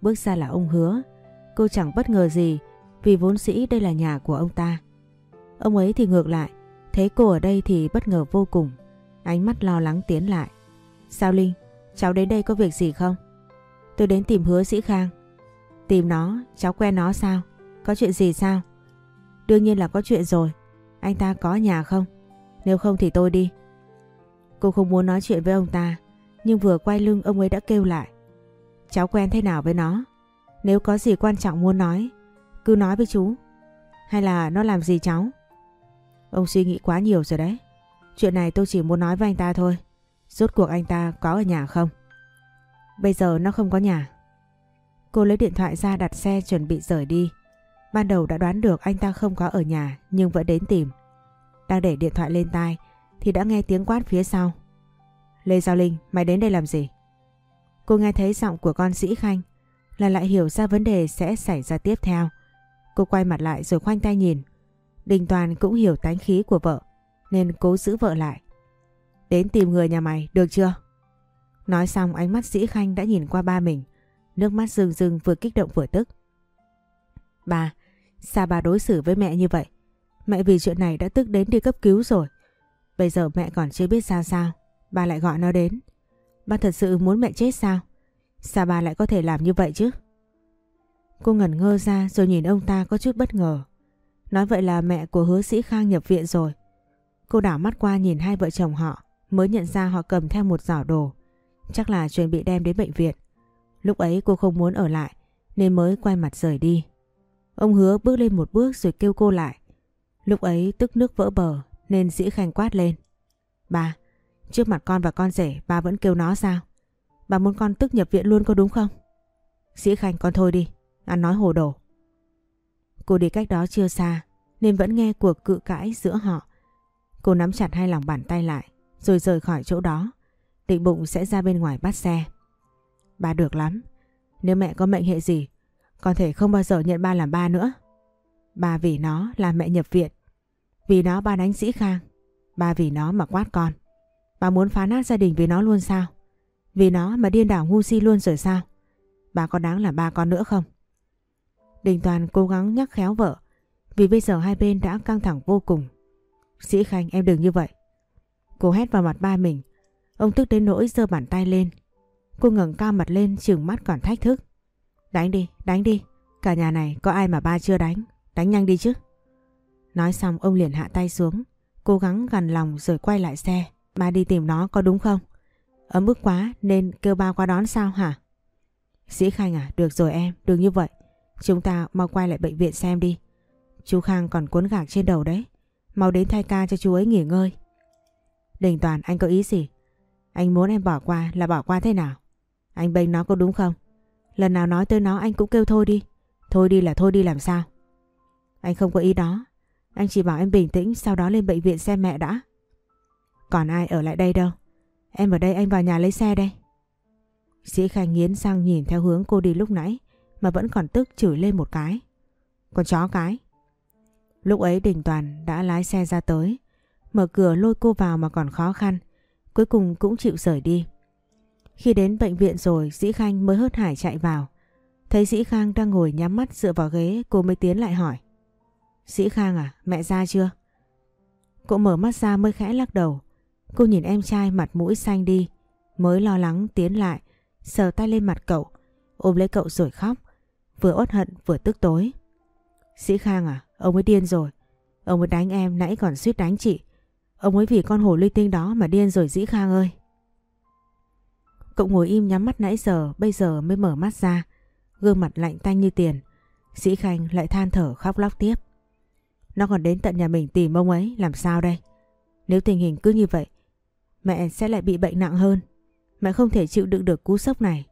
Bước ra là ông hứa. Cô chẳng bất ngờ gì vì vốn sĩ đây là nhà của ông ta. Ông ấy thì ngược lại, thấy cô ở đây thì bất ngờ vô cùng. Ánh mắt lo lắng tiến lại. Sao Linh, cháu đến đây có việc gì không? Tôi đến tìm hứa sĩ Khang. Tìm nó, cháu quen nó sao? Có chuyện gì sao? Đương nhiên là có chuyện rồi. Anh ta có nhà không? Nếu không thì tôi đi. Cô không muốn nói chuyện với ông ta, nhưng vừa quay lưng ông ấy đã kêu lại. Cháu quen thế nào với nó? Nếu có gì quan trọng muốn nói, cứ nói với chú. Hay là nó làm gì cháu? Ông suy nghĩ quá nhiều rồi đấy. Chuyện này tôi chỉ muốn nói với anh ta thôi. Rốt cuộc anh ta có ở nhà không? Bây giờ nó không có nhà. Cô lấy điện thoại ra đặt xe chuẩn bị rời đi. Ban đầu đã đoán được anh ta không có ở nhà nhưng vẫn đến tìm. Đang để điện thoại lên tai thì đã nghe tiếng quát phía sau. Lê Giao Linh, mày đến đây làm gì? Cô nghe thấy giọng của con sĩ Khanh là lại hiểu ra vấn đề sẽ xảy ra tiếp theo. Cô quay mặt lại rồi khoanh tay nhìn. Đình Toàn cũng hiểu tánh khí của vợ nên cố giữ vợ lại. Đến tìm người nhà mày, được chưa? Nói xong ánh mắt sĩ Khanh đã nhìn qua ba mình. Nước mắt rừng rừng vừa kích động vừa tức. Bà, sao bà đối xử với mẹ như vậy? Mẹ vì chuyện này đã tức đến đi cấp cứu rồi. Bây giờ mẹ còn chưa biết sao sao. ba lại gọi nó đến. ba thật sự muốn mẹ chết sao? Sao ba lại có thể làm như vậy chứ? Cô ngẩn ngơ ra rồi nhìn ông ta có chút bất ngờ. Nói vậy là mẹ của hứa sĩ Khang nhập viện rồi. Cô đảo mắt qua nhìn hai vợ chồng họ, mới nhận ra họ cầm theo một giỏ đồ. Chắc là chuẩn bị đem đến bệnh viện. Lúc ấy cô không muốn ở lại, nên mới quay mặt rời đi. Ông hứa bước lên một bước rồi kêu cô lại. Lúc ấy tức nước vỡ bờ nên dĩ khanh quát lên. Bà, trước mặt con và con rể bà vẫn kêu nó sao? Bà muốn con tức nhập viện luôn có đúng không? Dĩ khanh con thôi đi, ăn nói hồ đồ. Cô đi cách đó chưa xa nên vẫn nghe cuộc cự cãi giữa họ. Cô nắm chặt hai lòng bàn tay lại rồi rời khỏi chỗ đó. Định bụng sẽ ra bên ngoài bắt xe. Bà được lắm. Nếu mẹ có mệnh hệ gì con thể không bao giờ nhận ba làm ba nữa. Bà vì nó làm mẹ nhập viện. Vì nó ba đánh sĩ Khang. ba vì nó mà quát con. Bà muốn phá nát gia đình vì nó luôn sao? Vì nó mà điên đảo ngu si luôn rồi sao? Bà có đáng là ba con nữa không? Đình Toàn cố gắng nhắc khéo vợ vì bây giờ hai bên đã căng thẳng vô cùng. Sĩ Khanh em đừng như vậy. Cô hét vào mặt ba mình. Ông tức đến nỗi giơ bàn tay lên. Cô ngẩng cao mặt lên chừng mắt còn thách thức. Đánh đi, đánh đi. Cả nhà này có ai mà ba chưa đánh. Đánh nhanh đi chứ. Nói xong ông liền hạ tay xuống. Cố gắng gần lòng rồi quay lại xe. Ba đi tìm nó có đúng không? Ấm ức quá nên kêu ba qua đón sao hả? Sĩ Khanh à, được rồi em, đừng như vậy. Chúng ta mau quay lại bệnh viện xem đi. Chú Khang còn cuốn gạc trên đầu đấy. Mau đến thay ca cho chú ấy nghỉ ngơi. Đình Toàn anh có ý gì? Anh muốn em bỏ qua là bỏ qua thế nào? Anh bênh nó có đúng không? Lần nào nói tới nó anh cũng kêu thôi đi. Thôi đi là thôi đi làm sao? Anh không có ý đó. Anh chỉ bảo em bình tĩnh, sau đó lên bệnh viện xem mẹ đã. Còn ai ở lại đây đâu. Em ở đây, anh vào nhà lấy xe đây. Sĩ Khanh nghiến sang nhìn theo hướng cô đi lúc nãy, mà vẫn còn tức chửi lên một cái. Con chó cái. Lúc ấy Đình Toàn đã lái xe ra tới. Mở cửa lôi cô vào mà còn khó khăn. Cuối cùng cũng chịu rời đi. Khi đến bệnh viện rồi, sĩ Khanh mới hớt hải chạy vào. Thấy sĩ Khang đang ngồi nhắm mắt dựa vào ghế, cô mới tiến lại hỏi. Sĩ Khang à, mẹ ra chưa? Cô mở mắt ra mới khẽ lắc đầu. Cô nhìn em trai mặt mũi xanh đi. Mới lo lắng tiến lại, sờ tay lên mặt cậu, ôm lấy cậu rồi khóc. Vừa uất hận vừa tức tối. Sĩ Khang à, ông ấy điên rồi. Ông ấy đánh em nãy còn suýt đánh chị. Ông ấy vì con hồ ly tinh đó mà điên rồi Dĩ Khang ơi. Cậu ngồi im nhắm mắt nãy giờ bây giờ mới mở mắt ra. Gương mặt lạnh tanh như tiền. Sĩ Khanh lại than thở khóc lóc tiếp. Nó còn đến tận nhà mình tìm ông ấy làm sao đây? Nếu tình hình cứ như vậy mẹ sẽ lại bị bệnh nặng hơn. Mẹ không thể chịu đựng được cú sốc này.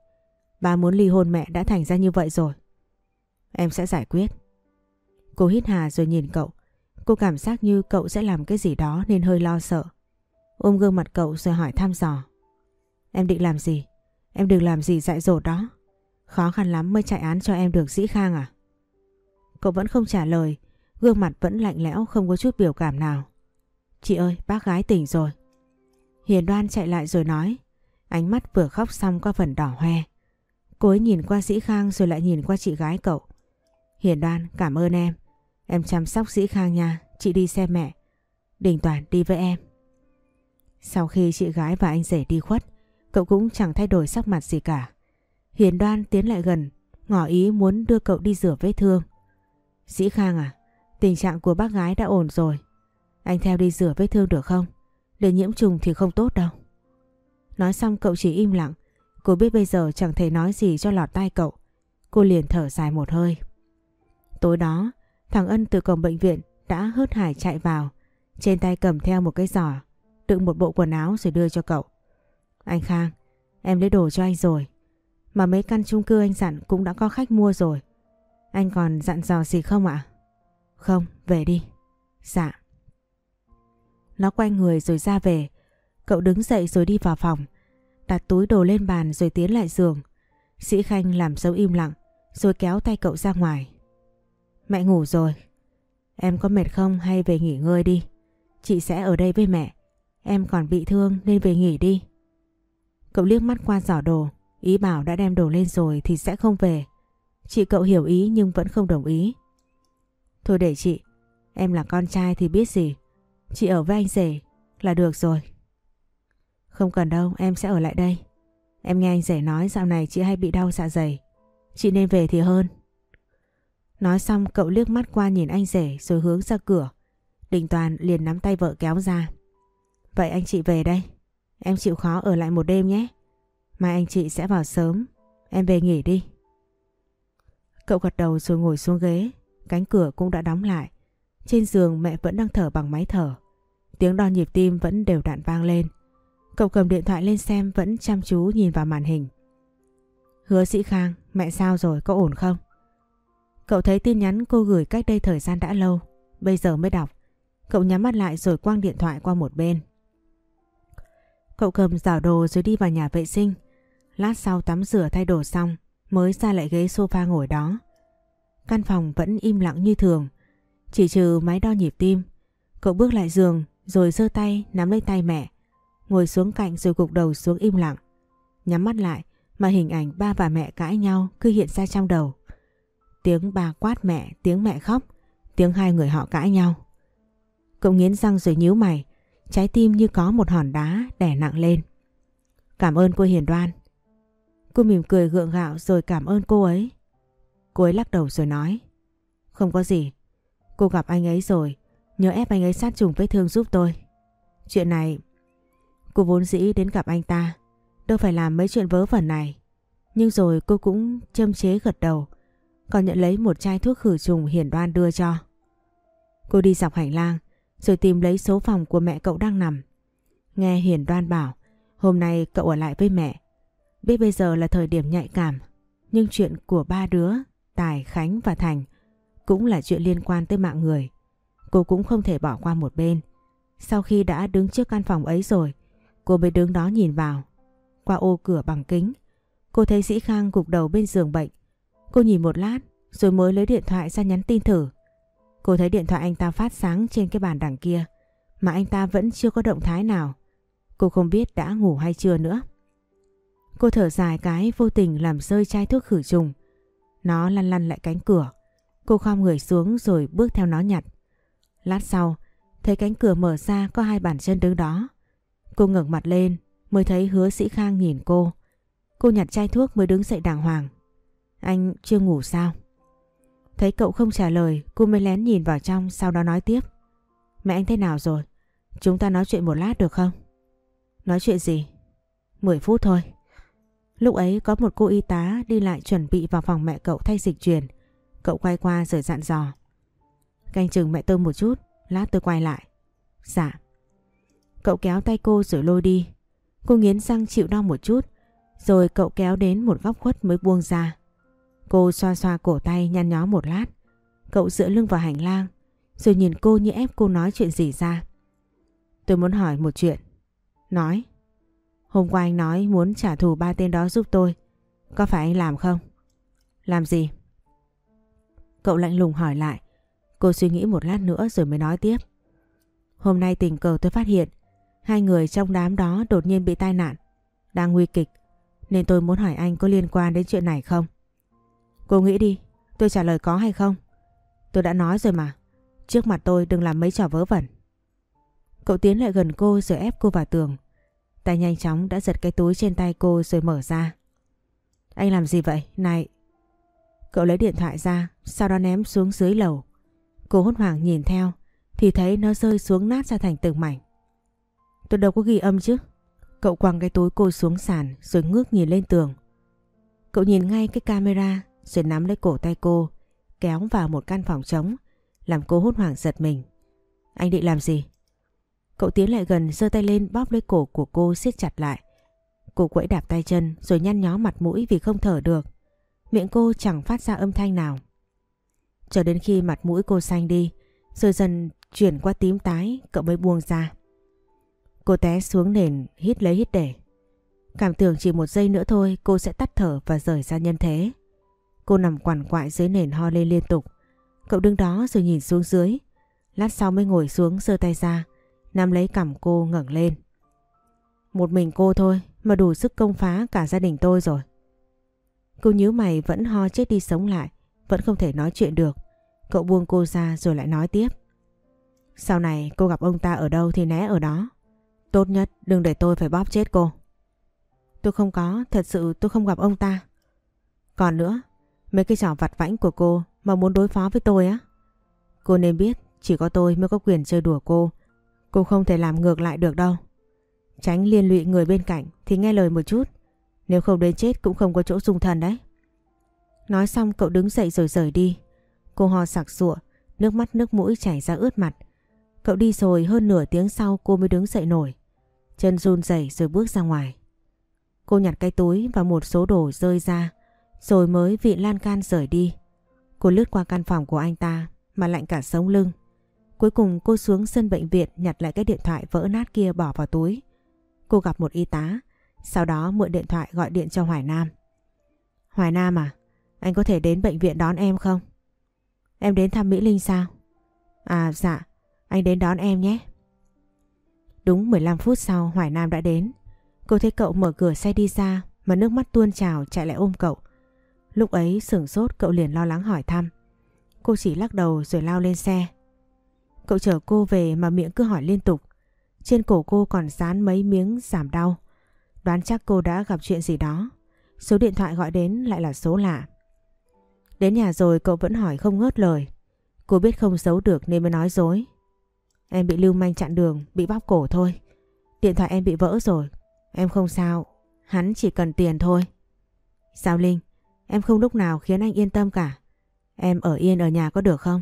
Bà muốn ly hôn mẹ đã thành ra như vậy rồi. Em sẽ giải quyết. Cô hít hà rồi nhìn cậu. Cô cảm giác như cậu sẽ làm cái gì đó nên hơi lo sợ. Ôm gương mặt cậu rồi hỏi thăm dò. Em định làm gì? Em đừng làm gì dại dột đó. Khó khăn lắm mới chạy án cho em được dĩ khang à? Cậu vẫn không trả lời, gương mặt vẫn lạnh lẽo không có chút biểu cảm nào. Chị ơi, bác gái tỉnh rồi. Hiền đoan chạy lại rồi nói, ánh mắt vừa khóc xong có phần đỏ hoe. Cô ấy nhìn qua dĩ khang rồi lại nhìn qua chị gái cậu. Hiền đoan cảm ơn em. Em chăm sóc dĩ khang nha, chị đi xem mẹ. Đình Toàn đi với em. Sau khi chị gái và anh rể đi khuất, Cậu cũng chẳng thay đổi sắc mặt gì cả. Hiền đoan tiến lại gần, ngỏ ý muốn đưa cậu đi rửa vết thương. Dĩ Khang à, Tình trạng của bác gái đã ổn rồi. Anh theo đi rửa vết thương được không? Để nhiễm trùng thì không tốt đâu. Nói xong cậu chỉ im lặng. Cô biết bây giờ chẳng thể nói gì cho lọt tai cậu. Cô liền thở dài một hơi. Tối đó, thằng Ân từ cổng bệnh viện đã hớt hải chạy vào. Trên tay cầm theo một cái giỏ, đựng một bộ quần áo rồi đưa cho cậu. Anh Khang, em lấy đồ cho anh rồi. Mà mấy căn chung cư anh dặn cũng đã có khách mua rồi. Anh còn dặn dò gì không ạ? Không, về đi. Dạ. Nó quay người rồi ra về. Cậu đứng dậy rồi đi vào phòng. Đặt túi đồ lên bàn rồi tiến lại giường. Sĩ Khanh làm dấu im lặng rồi kéo tay cậu ra ngoài. Mẹ ngủ rồi. Em có mệt không hay về nghỉ ngơi đi. Chị sẽ ở đây với mẹ. Em còn bị thương nên về nghỉ đi. Cậu liếc mắt qua giỏ đồ. Ý bảo đã đem đồ lên rồi thì sẽ không về. Chị cậu hiểu ý nhưng vẫn không đồng ý. Thôi để chị. Em là con trai thì biết gì. Chị ở với anh rể là được rồi. Không cần đâu, em sẽ ở lại đây. Em nghe anh rể nói dạo này chị hay bị đau dạ dày. Chị nên về thì hơn. Nói xong cậu liếc mắt qua nhìn anh rể rồi hướng ra cửa. Đình Toàn liền nắm tay vợ kéo ra. Vậy anh chị về đây. Em chịu khó ở lại một đêm nhé. Mai anh chị sẽ vào sớm. Em về nghỉ đi. Cậu gật đầu rồi ngồi xuống ghế. Cánh cửa cũng đã đóng lại. Trên giường mẹ vẫn đang thở bằng máy thở. Tiếng đo nhịp tim vẫn đều đặn vang lên. Cậu cầm điện thoại lên xem vẫn chăm chú nhìn vào màn hình. Hứa sĩ Khang, mẹ sao rồi, có ổn không? Cậu thấy tin nhắn cô gửi cách đây thời gian đã lâu, bây giờ mới đọc. Cậu nhắm mắt lại rồi quăng điện thoại qua một bên. Cậu cầm giỏ đồ rồi đi vào nhà vệ sinh. Lát sau tắm rửa thay đồ xong mới ra lại ghế sofa ngồi đó. Căn phòng vẫn im lặng như thường, chỉ trừ máy đo nhịp tim. Cậu bước lại giường rồi giơ tay nắm lấy tay mẹ, ngồi xuống cạnh rồi gục đầu xuống im lặng. Nhắm mắt lại mà hình ảnh ba và mẹ cãi nhau cứ hiện ra trong đầu. Tiếng ba quát mẹ, tiếng mẹ khóc, tiếng hai người họ cãi nhau. Cậu nghiến răng rồi nhíu mày, trái tim như có một hòn đá đè nặng lên. Cảm ơn cô Hiền Đoan. Cô mỉm cười gượng gạo rồi cảm ơn cô ấy. Cô ấy lắc đầu rồi nói. Không có gì. Cô gặp anh ấy rồi. Nhớ ép anh ấy sát trùng vết thương giúp tôi. Chuyện này... Cô vốn dĩ đến gặp anh ta. Đâu phải làm mấy chuyện vớ vẩn này. Nhưng rồi cô cũng châm chế gật đầu. Còn nhận lấy một chai thuốc khử trùng hiển đoan đưa cho. Cô đi dọc hành lang. Rồi tìm lấy số phòng của mẹ cậu đang nằm. Nghe hiển đoan bảo. Hôm nay cậu ở lại với mẹ. Biết bây giờ là thời điểm nhạy cảm. Nhưng chuyện của ba đứa Tài, Khánh và Thành cũng là chuyện liên quan tới mạng người. Cô cũng không thể bỏ qua một bên. Sau khi đã đứng trước căn phòng ấy rồi, cô mới đứng đó nhìn vào. Qua ô cửa bằng kính, cô thấy Sĩ Khang gục đầu bên giường bệnh. Cô nhìn một lát rồi mới lấy điện thoại ra nhắn tin thử. Cô thấy điện thoại anh ta phát sáng trên cái bàn đằng kia mà anh ta vẫn chưa có động thái nào. Cô không biết đã ngủ hay chưa nữa. Cô thở dài cái vô tình làm rơi chai thuốc khử trùng. Nó lăn lăn lại cánh cửa. Cô khom người xuống rồi bước theo nó nhặt. Lát sau, thấy cánh cửa mở ra có hai bàn chân đứng đó. Cô ngẩng mặt lên mới thấy hứa sĩ Khang nhìn cô. Cô nhặt chai thuốc mới đứng dậy đàng hoàng. Anh chưa ngủ sao? Thấy cậu không trả lời, cô mới lén nhìn vào trong sau đó nói tiếp. Mẹ anh thế nào rồi? Chúng ta nói chuyện một lát được không? Nói chuyện gì? 10 phút thôi. Lúc ấy có một cô y tá đi lại chuẩn bị vào phòng mẹ cậu thay dịch truyền. Cậu quay qua rồi dặn dò. Canh chừng mẹ tôi một chút, lát tôi quay lại. Dạ. Cậu kéo tay cô rồi lôi đi. Cô nghiến răng chịu đau một chút, rồi cậu kéo đến một góc khuất mới buông ra. Cô xoa xoa cổ tay nhăn nhó một lát. Cậu dựa lưng vào hành lang, rồi nhìn cô như ép cô nói chuyện gì ra. Tôi muốn hỏi một chuyện. Nói. Hôm qua anh nói muốn trả thù ba tên đó giúp tôi. Có phải anh làm không? Làm gì? Cậu lạnh lùng hỏi lại. Cô suy nghĩ một lát nữa rồi mới nói tiếp. Hôm nay tình cờ tôi phát hiện, hai người trong đám đó đột nhiên bị tai nạn. Đang nguy kịch. Nên tôi muốn hỏi anh có liên quan đến chuyện này không? Cô nghĩ đi. Tôi trả lời có hay không? Tôi đã nói rồi mà. Trước mặt tôi đừng làm mấy trò vớ vẩn. Cậu tiến lại gần cô rồi ép cô vào tường. Tay nhanh chóng đã giật cái túi trên tay cô rồi mở ra. Anh làm gì vậy? Này! Cậu lấy điện thoại ra, sau đó ném xuống dưới lầu. Cô hốt hoảng nhìn theo thì thấy nó rơi xuống nát ra thành từng mảnh. Tôi đâu có ghi âm chứ. Cậu quăng cái túi cô xuống sàn rồi ngước nhìn lên tường. Cậu nhìn ngay cái camera rồi nắm lấy cổ tay cô kéo vào một căn phòng trống làm cô hốt hoảng giật mình. Anh định làm gì? Cậu tiến lại gần giơ tay lên bóp lấy cổ của cô siết chặt lại. Cô quẫy đạp tay chân rồi nhăn nhó mặt mũi vì không thở được. Miệng cô chẳng phát ra âm thanh nào. Cho đến khi mặt mũi cô xanh đi rồi dần chuyển qua tím tái cậu mới buông ra. Cô té xuống nền hít lấy hít để. Cảm tưởng chỉ một giây nữa thôi cô sẽ tắt thở và rời ra nhân thế. Cô nằm quằn quại dưới nền ho lên liên tục. Cậu đứng đó rồi nhìn xuống dưới. Lát sau mới ngồi xuống giơ tay ra, nắm lấy cằm cô ngẩng lên. Một mình cô thôi mà đủ sức công phá cả gia đình tôi rồi. Cô nhíu mày vẫn ho chết đi sống lại, vẫn không thể nói chuyện được. Cậu buông cô ra rồi lại nói tiếp. Sau này cô gặp ông ta ở đâu thì né ở đó. Tốt nhất đừng để tôi phải bóp chết cô. Tôi không có, thật sự tôi không gặp ông ta. Còn nữa, mấy cái trò vặt vãnh của cô mà muốn đối phó với tôi á. Cô nên biết chỉ có tôi mới có quyền chơi đùa cô. Cô không thể làm ngược lại được đâu. Tránh liên lụy người bên cạnh thì nghe lời một chút. Nếu không đến chết cũng không có chỗ dung thần đấy. Nói xong cậu đứng dậy rồi rời đi. Cô ho sặc sụa, nước mắt nước mũi chảy ra ướt mặt. Cậu đi rồi hơn nửa tiếng sau cô mới đứng dậy nổi. Chân run rẩy rồi bước ra ngoài. Cô nhặt cái túi và một số đồ rơi ra rồi mới vị lan can rời đi. Cô lướt qua căn phòng của anh ta mà lạnh cả sống lưng. Cuối cùng cô xuống sân bệnh viện nhặt lại cái điện thoại vỡ nát kia bỏ vào túi. Cô gặp một y tá, sau đó mượn điện thoại gọi điện cho Hoài Nam. Hoài Nam à, anh có thể đến bệnh viện đón em không? Em đến thăm Mỹ Linh sao? À dạ, anh đến đón em nhé. Đúng 15 phút sau Hoài Nam đã đến. Cô thấy cậu mở cửa xe đi ra mà nước mắt tuôn trào chạy lại ôm cậu. Lúc ấy sửng sốt cậu liền lo lắng hỏi thăm. Cô chỉ lắc đầu rồi lao lên xe. Cậu chở cô về mà miệng cứ hỏi liên tục. Trên cổ cô còn dán mấy miếng giảm đau. Đoán chắc cô đã gặp chuyện gì đó. Số điện thoại gọi đến lại là số lạ. Đến nhà rồi cậu vẫn hỏi không ngớt lời. Cô biết không giấu được nên mới nói dối. Em bị lưu manh chặn đường, bị bóp cổ thôi. Điện thoại em bị vỡ rồi. Em không sao, hắn chỉ cần tiền thôi. Sao Linh, em không lúc nào khiến anh yên tâm cả. Em ở yên ở nhà có được không?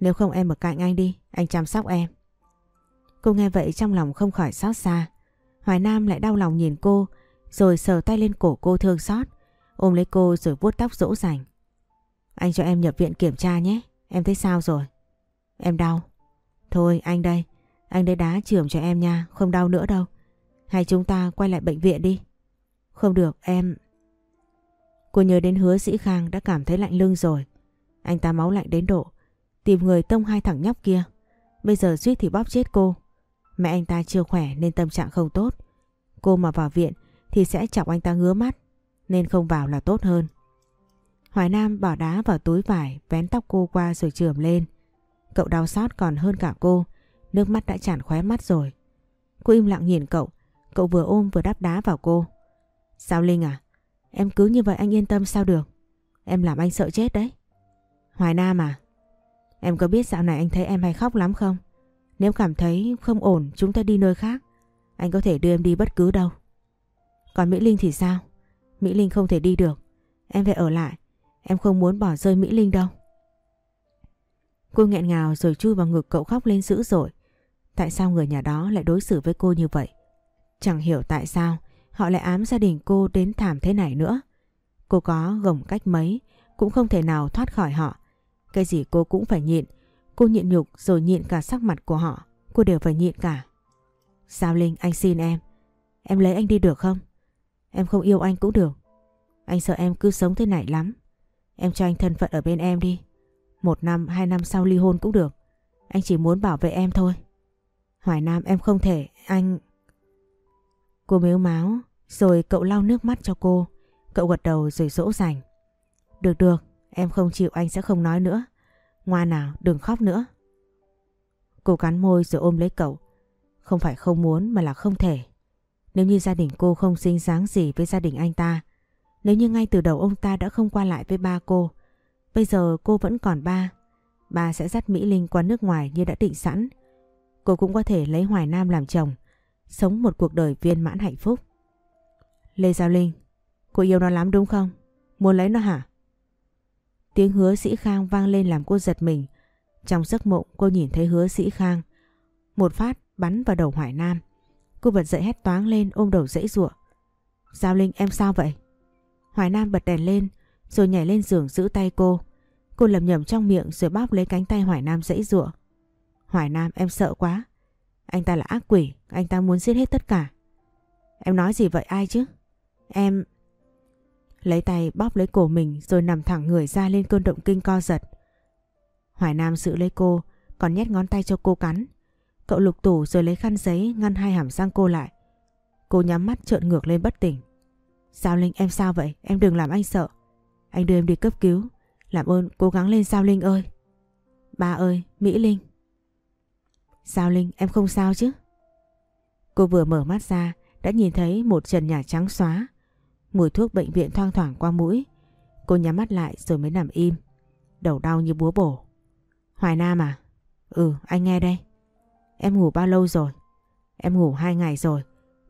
Nếu không em ở cạnh anh đi, anh chăm sóc em. Cô nghe vậy trong lòng không khỏi xót xa. Hoài Nam lại đau lòng nhìn cô, rồi sờ tay lên cổ cô thương xót, ôm lấy cô rồi vuốt tóc dỗ dành. Anh cho em nhập viện kiểm tra nhé, em thấy sao rồi? Em đau. Thôi anh đây, anh đây đá trưởng cho em nha, không đau nữa đâu. Hay chúng ta quay lại bệnh viện đi. Không được, em... Cô nhớ đến hứa sĩ Khang đã cảm thấy lạnh lưng rồi. Anh ta máu lạnh đến độ. Tìm người tông hai thằng nhóc kia. Bây giờ suýt thì bóp chết cô. Mẹ anh ta chưa khỏe nên tâm trạng không tốt. Cô mà vào viện thì sẽ chọc anh ta ngứa mắt. Nên không vào là tốt hơn. Hoài Nam bỏ đá vào túi vải, vén tóc cô qua rồi trườm lên. Cậu đau xót còn hơn cả cô. Nước mắt đã tràn khóe mắt rồi. Cô im lặng nhìn cậu. Cậu vừa ôm vừa đắp đá vào cô. Sao Linh à? Em cứ như vậy anh yên tâm sao được? Em làm anh sợ chết đấy. Hoài Nam à? Em có biết dạo này anh thấy em hay khóc lắm không? Nếu cảm thấy không ổn, chúng ta đi nơi khác. Anh có thể đưa em đi bất cứ đâu. Còn Mỹ Linh thì sao? Mỹ Linh không thể đi được. Em phải ở lại. Em không muốn bỏ rơi Mỹ Linh đâu. Cô nghẹn ngào rồi chui vào ngực cậu khóc lên dữ dội. Tại sao người nhà đó lại đối xử với cô như vậy? Chẳng hiểu tại sao họ lại ám gia đình cô đến thảm thế này nữa. Cô có gồng cách mấy, cũng không thể nào thoát khỏi họ. Cái gì cô cũng phải nhịn. Cô nhịn nhục rồi nhịn cả sắc mặt của họ. Cô đều phải nhịn cả. Sao Linh anh xin em. Em lấy anh đi được không? Em không yêu anh cũng được. Anh sợ em cứ sống thế này lắm. Em cho anh thân phận ở bên em đi. Một năm, hai năm sau ly hôn cũng được. Anh chỉ muốn bảo vệ em thôi. Hoài Nam em không thể, anh... Cô mếu máu, rồi cậu lau nước mắt cho cô. Cậu gật đầu rồi dỗ dành. Được được, em không chịu anh sẽ không nói nữa. Ngoan nào, đừng khóc nữa. Cô cắn môi rồi ôm lấy cậu. Không phải không muốn mà là không thể. Nếu như gia đình cô không xinh dáng gì với gia đình anh ta, nếu như ngay từ đầu ông ta đã không qua lại với ba cô, bây giờ cô vẫn còn ba, ba sẽ dắt Mỹ Linh qua nước ngoài như đã định sẵn. Cô cũng có thể lấy Hoài Nam làm chồng, sống một cuộc đời viên mãn hạnh phúc. Lê Giao Linh, cô yêu nó lắm đúng không? Muốn lấy nó hả? Tiếng hứa sĩ Khang vang lên làm cô giật mình. Trong giấc mộng cô nhìn thấy hứa sĩ Khang. Một phát bắn vào đầu Hoài Nam. Cô bật dậy hét toáng lên ôm đầu dãy ruộng. Giao Linh em sao vậy? Hoài Nam bật đèn lên rồi nhảy lên giường giữ tay cô. Cô lầm nhầm trong miệng rồi bóp lấy cánh tay Hoài Nam dãy ruộng. Hoài Nam em sợ quá. Anh ta là ác quỷ, anh ta muốn giết hết tất cả. Em nói gì vậy ai chứ? Em... Lấy tay bóp lấy cổ mình rồi nằm thẳng người ra lên cơn động kinh co giật. Hoài Nam giữ lấy cô, còn nhét ngón tay cho cô cắn. Cậu lục tủ rồi lấy khăn giấy ngăn hai hàm răng cô lại. Cô nhắm mắt trợn ngược lên bất tỉnh. Giao Linh em sao vậy? Em đừng làm anh sợ. Anh đưa em đi cấp cứu. Làm ơn cố gắng lên Giao Linh ơi. Ba ơi, Mỹ Linh. Giao Linh em không sao chứ? Cô vừa mở mắt ra đã nhìn thấy một trần nhà trắng xóa. Mùi thuốc bệnh viện thoang thoảng qua mũi. Cô nhắm mắt lại rồi mới nằm im. Đầu đau như búa bổ. Hoài Nam à? Ừ, anh nghe đây. Em ngủ bao lâu rồi? Em ngủ hai ngày rồi.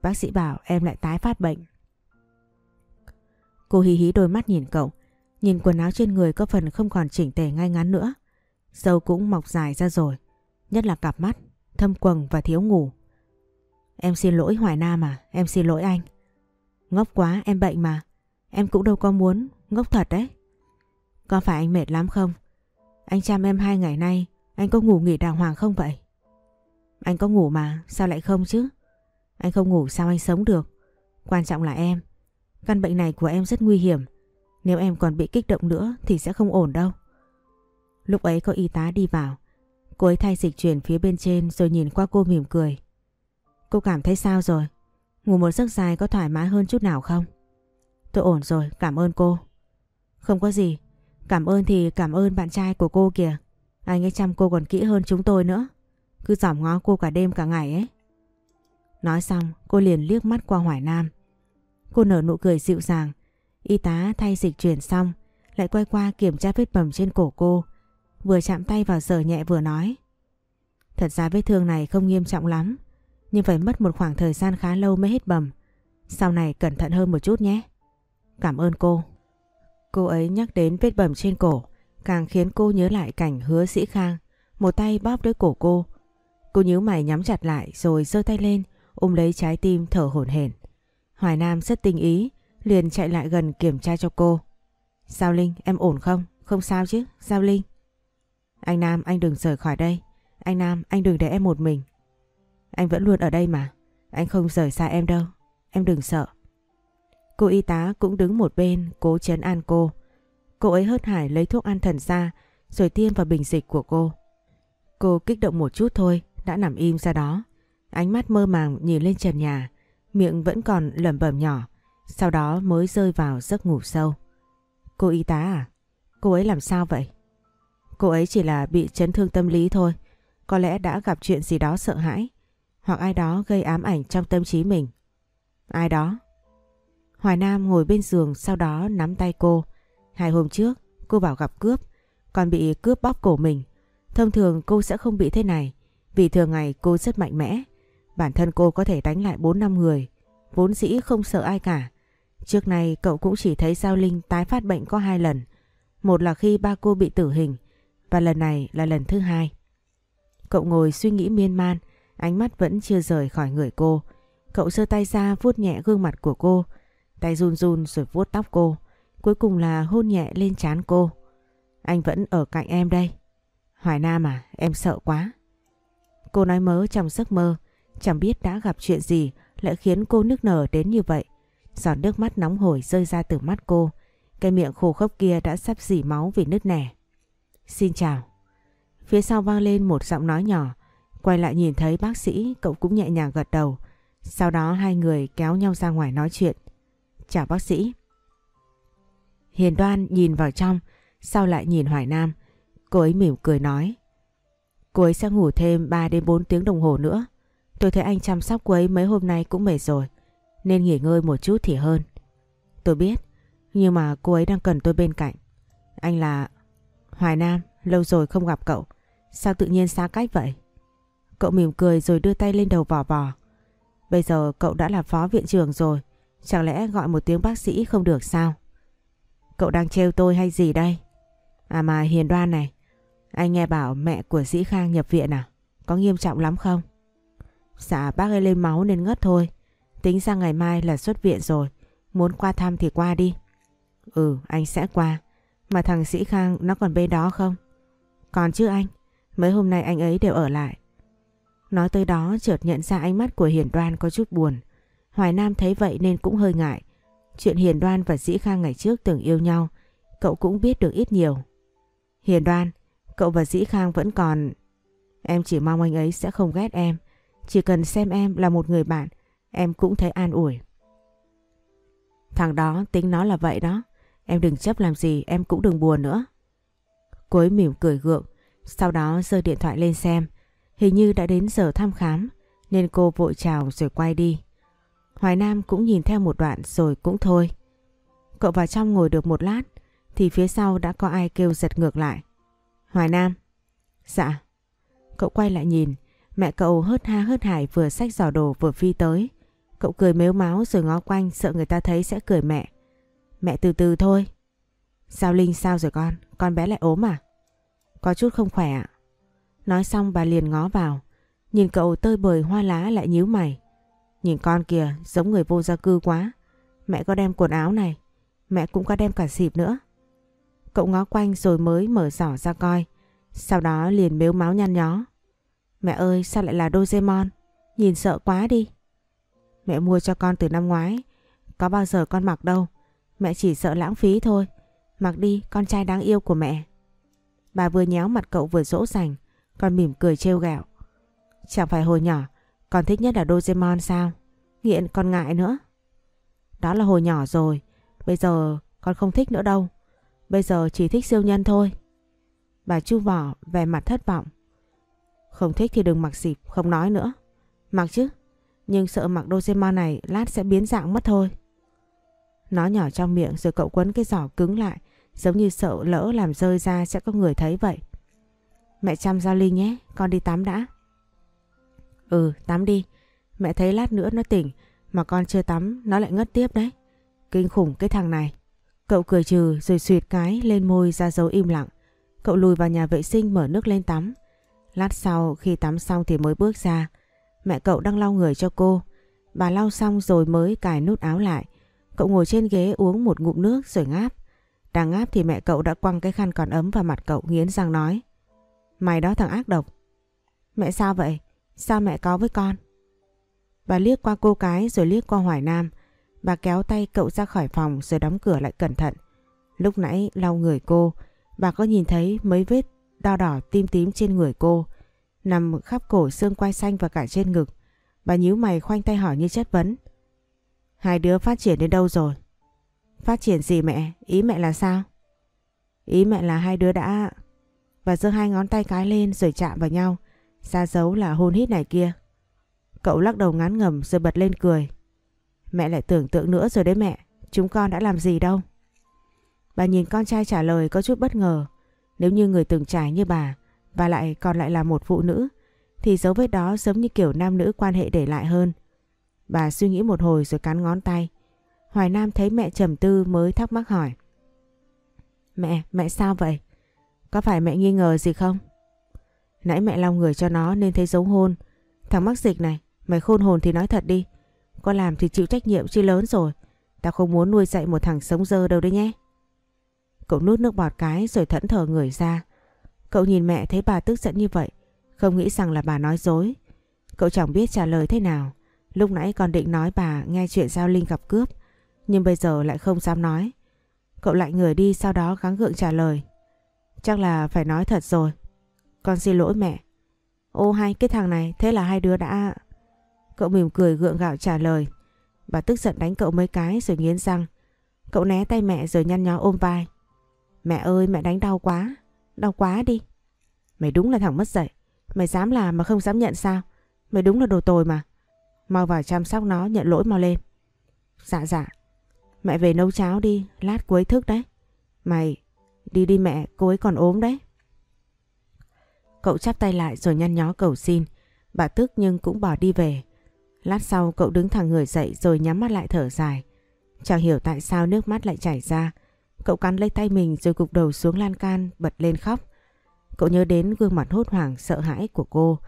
Bác sĩ bảo em lại tái phát bệnh. Cô hí hí đôi mắt nhìn cậu. Nhìn quần áo trên người có phần không còn chỉnh tề ngay ngắn nữa. Dâu cũng mọc dài ra rồi. Nhất là cặp mắt, thâm quầng và thiếu ngủ. Em xin lỗi Hoài Nam à, em xin lỗi anh. Ngốc quá, em bệnh mà. Em cũng đâu có muốn, ngốc thật đấy. Có phải anh mệt lắm không? Anh chăm em hai ngày nay, anh có ngủ nghỉ đàng hoàng không vậy? Anh có ngủ mà, sao lại không chứ? Anh không ngủ sao anh sống được? Quan trọng là em. Căn bệnh này của em rất nguy hiểm. Nếu em còn bị kích động nữa thì sẽ không ổn đâu. Lúc ấy có y tá đi vào. Cô ấy thay dịch chuyển phía bên trên rồi nhìn qua cô mỉm cười. Cô cảm thấy sao rồi? Ngủ một giấc dài có thoải mái hơn chút nào không? Tôi ổn rồi, cảm ơn cô. Không có gì, cảm ơn thì cảm ơn bạn trai của cô kìa. Anh ấy chăm cô còn kỹ hơn chúng tôi nữa. Cứ giỏm ngó cô cả đêm cả ngày ấy. Nói xong cô liền liếc mắt qua Hoài Nam. Cô nở nụ cười dịu dàng. Y tá thay dịch chuyển xong lại quay qua kiểm tra vết bầm trên cổ cô. Vừa chạm tay vào sờ nhẹ vừa nói. Thật ra vết thương này không nghiêm trọng lắm. Nhưng phải mất một khoảng thời gian khá lâu mới hết bầm. Sau này cẩn thận hơn một chút nhé. Cảm ơn cô. Cô ấy nhắc đến vết bầm trên cổ. Càng khiến cô nhớ lại cảnh hứa sĩ khang. Một tay bóp đôi cổ cô. Cô nhíu mày nhắm chặt lại rồi giơ tay lên ôm lấy trái tim thở hổn hển. Hoài Nam rất tinh ý, liền chạy lại gần kiểm tra cho cô. Giao Linh, em ổn không? Không sao chứ, Giao Linh. Anh Nam, anh đừng rời khỏi đây. Anh Nam, anh đừng để em một mình. Anh vẫn luôn ở đây mà. Anh không rời xa em đâu. Em đừng sợ. Cô y tá cũng đứng một bên cố chấn an cô. Cô ấy hớt hải lấy thuốc an thần ra rồi tiêm vào bình dịch của cô. Cô kích động một chút thôi, đã nằm im ra đó. Ánh mắt mơ màng nhìn lên trần nhà, miệng vẫn còn lẩm bẩm nhỏ, sau đó mới rơi vào giấc ngủ sâu. Cô y tá à? Cô ấy làm sao vậy? Cô ấy chỉ là bị chấn thương tâm lý thôi, có lẽ đã gặp chuyện gì đó sợ hãi, hoặc ai đó gây ám ảnh trong tâm trí mình. Ai đó? Hoài Nam ngồi bên giường sau đó nắm tay cô. Hai hôm trước cô bảo gặp cướp, còn bị cướp bóp cổ mình. Thông thường cô sẽ không bị thế này, vì thường ngày cô rất mạnh mẽ. Bản thân cô có thể đánh lại 4 năm người, vốn dĩ không sợ ai cả. Trước này cậu cũng chỉ thấy Giao Linh tái phát bệnh có hai lần. Một là khi ba cô bị tử hình và lần này là lần thứ hai. Cậu ngồi suy nghĩ miên man, ánh mắt vẫn chưa rời khỏi người cô. Cậu giơ tay ra vuốt nhẹ gương mặt của cô, tay run run rồi vuốt tóc cô. Cuối cùng là hôn nhẹ lên trán cô. Anh vẫn ở cạnh em đây. Hoài Nam à, em sợ quá. Cô nói mớ trong giấc mơ, Chẳng biết đã gặp chuyện gì lại khiến cô nức nở đến như vậy. Giọt nước mắt nóng hổi rơi ra từ mắt cô. Cái miệng khô khốc kia đã sắp dỉ máu vì nứt nẻ. Xin chào. Phía sau vang lên một giọng nói nhỏ. Quay lại nhìn thấy bác sĩ cậu cũng nhẹ nhàng gật đầu. Sau đó hai người kéo nhau ra ngoài nói chuyện. Chào bác sĩ. Hiền đoan nhìn vào trong, sau lại nhìn Hoài Nam. Cô ấy mỉm cười nói. Cô ấy sẽ ngủ thêm 3 đến 4 tiếng đồng hồ nữa. Tôi thấy anh chăm sóc cô ấy mấy hôm nay cũng mệt rồi. Nên nghỉ ngơi một chút thì hơn. Tôi biết. Nhưng mà cô ấy đang cần tôi bên cạnh. Anh là... Hoài Nam, lâu rồi không gặp cậu. Sao tự nhiên xa cách vậy? Cậu mỉm cười rồi đưa tay lên đầu vò vò. Bây giờ cậu đã là phó viện trưởng rồi. Chẳng lẽ gọi một tiếng bác sĩ không được sao? Cậu đang trêu tôi hay gì đây? À mà Hiền Đoan này, anh nghe bảo mẹ của Dĩ Khang nhập viện à? Có nghiêm trọng lắm không? Dạ bác ấy lên máu nên ngất thôi. Tính ra ngày mai là xuất viện rồi. Muốn qua thăm thì qua đi. Ừ anh sẽ qua. Mà thằng Sĩ Khang nó còn bên đó không? Còn chứ anh. Mấy hôm nay anh ấy đều ở lại. Nói tới đó chợt nhận ra ánh mắt của Hiền Đoan có chút buồn. Hoài Nam thấy vậy nên cũng hơi ngại. Chuyện Hiền Đoan và Dĩ Khang ngày trước từng yêu nhau, cậu cũng biết được ít nhiều. Hiền Đoan, cậu và Dĩ Khang vẫn còn... Em chỉ mong anh ấy sẽ không ghét em. Chỉ cần xem em là một người bạn, em cũng thấy an ủi. Thằng đó tính nó là vậy đó. Em đừng chấp làm gì, em cũng đừng buồn nữa. Cô ấy mỉm cười gượng, sau đó giơ điện thoại lên xem. Hình như đã đến giờ thăm khám, nên cô vội chào rồi quay đi. Hoài Nam cũng nhìn theo một đoạn rồi cũng thôi. Cậu vào trong ngồi được một lát, thì phía sau đã có ai kêu giật ngược lại. Hoài Nam. Dạ. Cậu quay lại nhìn, mẹ cậu hớt ha hớt hải vừa xách giỏ đồ vừa phi tới. Cậu cười mếu máu rồi ngó quanh sợ người ta thấy sẽ cười mẹ. Mẹ từ từ thôi. Sao Linh sao rồi con? Con bé lại ốm à? Có chút không khỏe ạ. Nói xong bà liền ngó vào. Nhìn cậu tơi bời hoa lá lại nhíu mày. Nhìn con kìa, giống người vô gia cư quá. Mẹ có đem quần áo này. Mẹ cũng có đem cả xịp nữa. Cậu ngó quanh rồi mới mở giỏ ra coi. Sau đó liền mếu máu nhăn nhó. Mẹ ơi, sao lại là Doraemon? Nhìn sợ quá đi. Mẹ mua cho con từ năm ngoái. Có bao giờ con mặc đâu. Mẹ chỉ sợ lãng phí thôi. Mặc đi, con trai đáng yêu của mẹ. Bà vừa nhéo mặt cậu vừa dỗ dành. Con mỉm cười trêu ghẹo. Chẳng phải hồi nhỏ con thích nhất là Doraemon sao? Nghiện con ngại nữa. Đó là hồi nhỏ rồi. Bây giờ con không thích nữa đâu. Bây giờ chỉ thích siêu nhân thôi. Bà chu vỏ vẻ mặt thất vọng. Không thích thì đừng mặc xịp, không nói nữa. Mặc chứ. Nhưng sợ mặc Doraemon này lát sẽ biến dạng mất thôi. Nó nhỏ trong miệng rồi cậu quấn cái giỏ cứng lại. Giống như sợ lỡ làm rơi ra sẽ có người thấy vậy. Mẹ chăm Giao ly nhé, con đi tắm đã. Ừ, tắm đi. Mẹ thấy lát nữa nó tỉnh, mà con chưa tắm, nó lại ngất tiếp đấy. Kinh khủng cái thằng này. Cậu cười trừ rồi suyệt cái lên môi ra dấu im lặng. Cậu lùi vào nhà vệ sinh mở nước lên tắm. Lát sau khi tắm xong thì mới bước ra. Mẹ cậu đang lau người cho cô. Bà lau xong rồi mới cài nút áo lại. Cậu ngồi trên ghế uống một ngụm nước rồi ngáp. Đang ngáp thì mẹ cậu đã quăng cái khăn còn ấm vào mặt cậu nghiến răng nói. Mày đó thằng ác độc. Mẹ sao vậy? Sao mẹ có với con? Bà liếc qua cô cái rồi liếc qua Hoài Nam. Bà kéo tay cậu ra khỏi phòng rồi đóng cửa lại cẩn thận. Lúc nãy lau người cô, bà có nhìn thấy mấy vết đo đỏ tim tím trên người cô, nằm khắp cổ xương quai xanh và cả trên ngực. Bà nhíu mày khoanh tay hỏi như chất vấn. Hai đứa phát triển đến đâu rồi? Phát triển gì mẹ? Ý mẹ là sao? Ý mẹ là hai đứa đã và giơ hai ngón tay cái lên rồi chạm vào nhau. Ra dấu là hôn hít này kia. Cậu lắc đầu ngán ngầm rồi bật lên cười. Mẹ lại tưởng tượng nữa rồi đấy mẹ. Chúng con đã làm gì đâu. Bà nhìn con trai trả lời có chút bất ngờ. Nếu như người từng trải như bà và lại còn lại là một phụ nữ thì dấu vết đó giống như kiểu nam nữ quan hệ để lại hơn. Bà suy nghĩ một hồi rồi cắn ngón tay. Hoài Nam thấy mẹ trầm tư mới thắc mắc hỏi. Mẹ, mẹ sao vậy? Có phải mẹ nghi ngờ gì không? Nãy mẹ lau người cho nó nên thấy dấu hôn. Thằng mắc dịch này, mày khôn hồn thì nói thật đi. Có làm thì chịu trách nhiệm chi lớn rồi. Tao không muốn nuôi dạy một thằng sống dơ đâu đấy nhé. Cậu nuốt nước bọt cái rồi thẫn thờ người ra. Cậu nhìn mẹ thấy bà tức giận như vậy. Không nghĩ rằng là bà nói dối. Cậu chẳng biết trả lời thế nào. Lúc nãy còn định nói bà nghe chuyện Giao Linh gặp cướp. Nhưng bây giờ lại không dám nói. Cậu lại người đi sau đó gắng gượng trả lời. Chắc là phải nói thật rồi. Con xin lỗi mẹ. Ô hay, cái thằng này, thế là hai đứa đã... Cậu mỉm cười gượng gạo trả lời. Bà tức giận đánh cậu mấy cái rồi nghiến răng. Cậu né tay mẹ rồi nhăn nhó ôm vai. Mẹ ơi, mẹ đánh đau quá. Đau quá đi. Mày đúng là thằng mất dạy. Mày dám làm mà không dám nhận sao? Mày đúng là đồ tồi mà. Mau vào chăm sóc nó, nhận lỗi mau lên. Dạ dạ. Mẹ về nấu cháo đi. Lát cuối thức đấy. Mày đi đi mẹ, cô ấy còn ốm đấy. Cậu chắp tay lại rồi nhăn nhó cầu xin. Bà tức nhưng cũng bỏ đi về. Lát sau cậu đứng thẳng người dậy rồi nhắm mắt lại thở dài. Chẳng hiểu tại sao nước mắt lại chảy ra. Cậu cắn lấy tay mình rồi gục đầu xuống lan can, bật lên khóc. Cậu nhớ đến gương mặt hốt hoảng, sợ hãi của cô.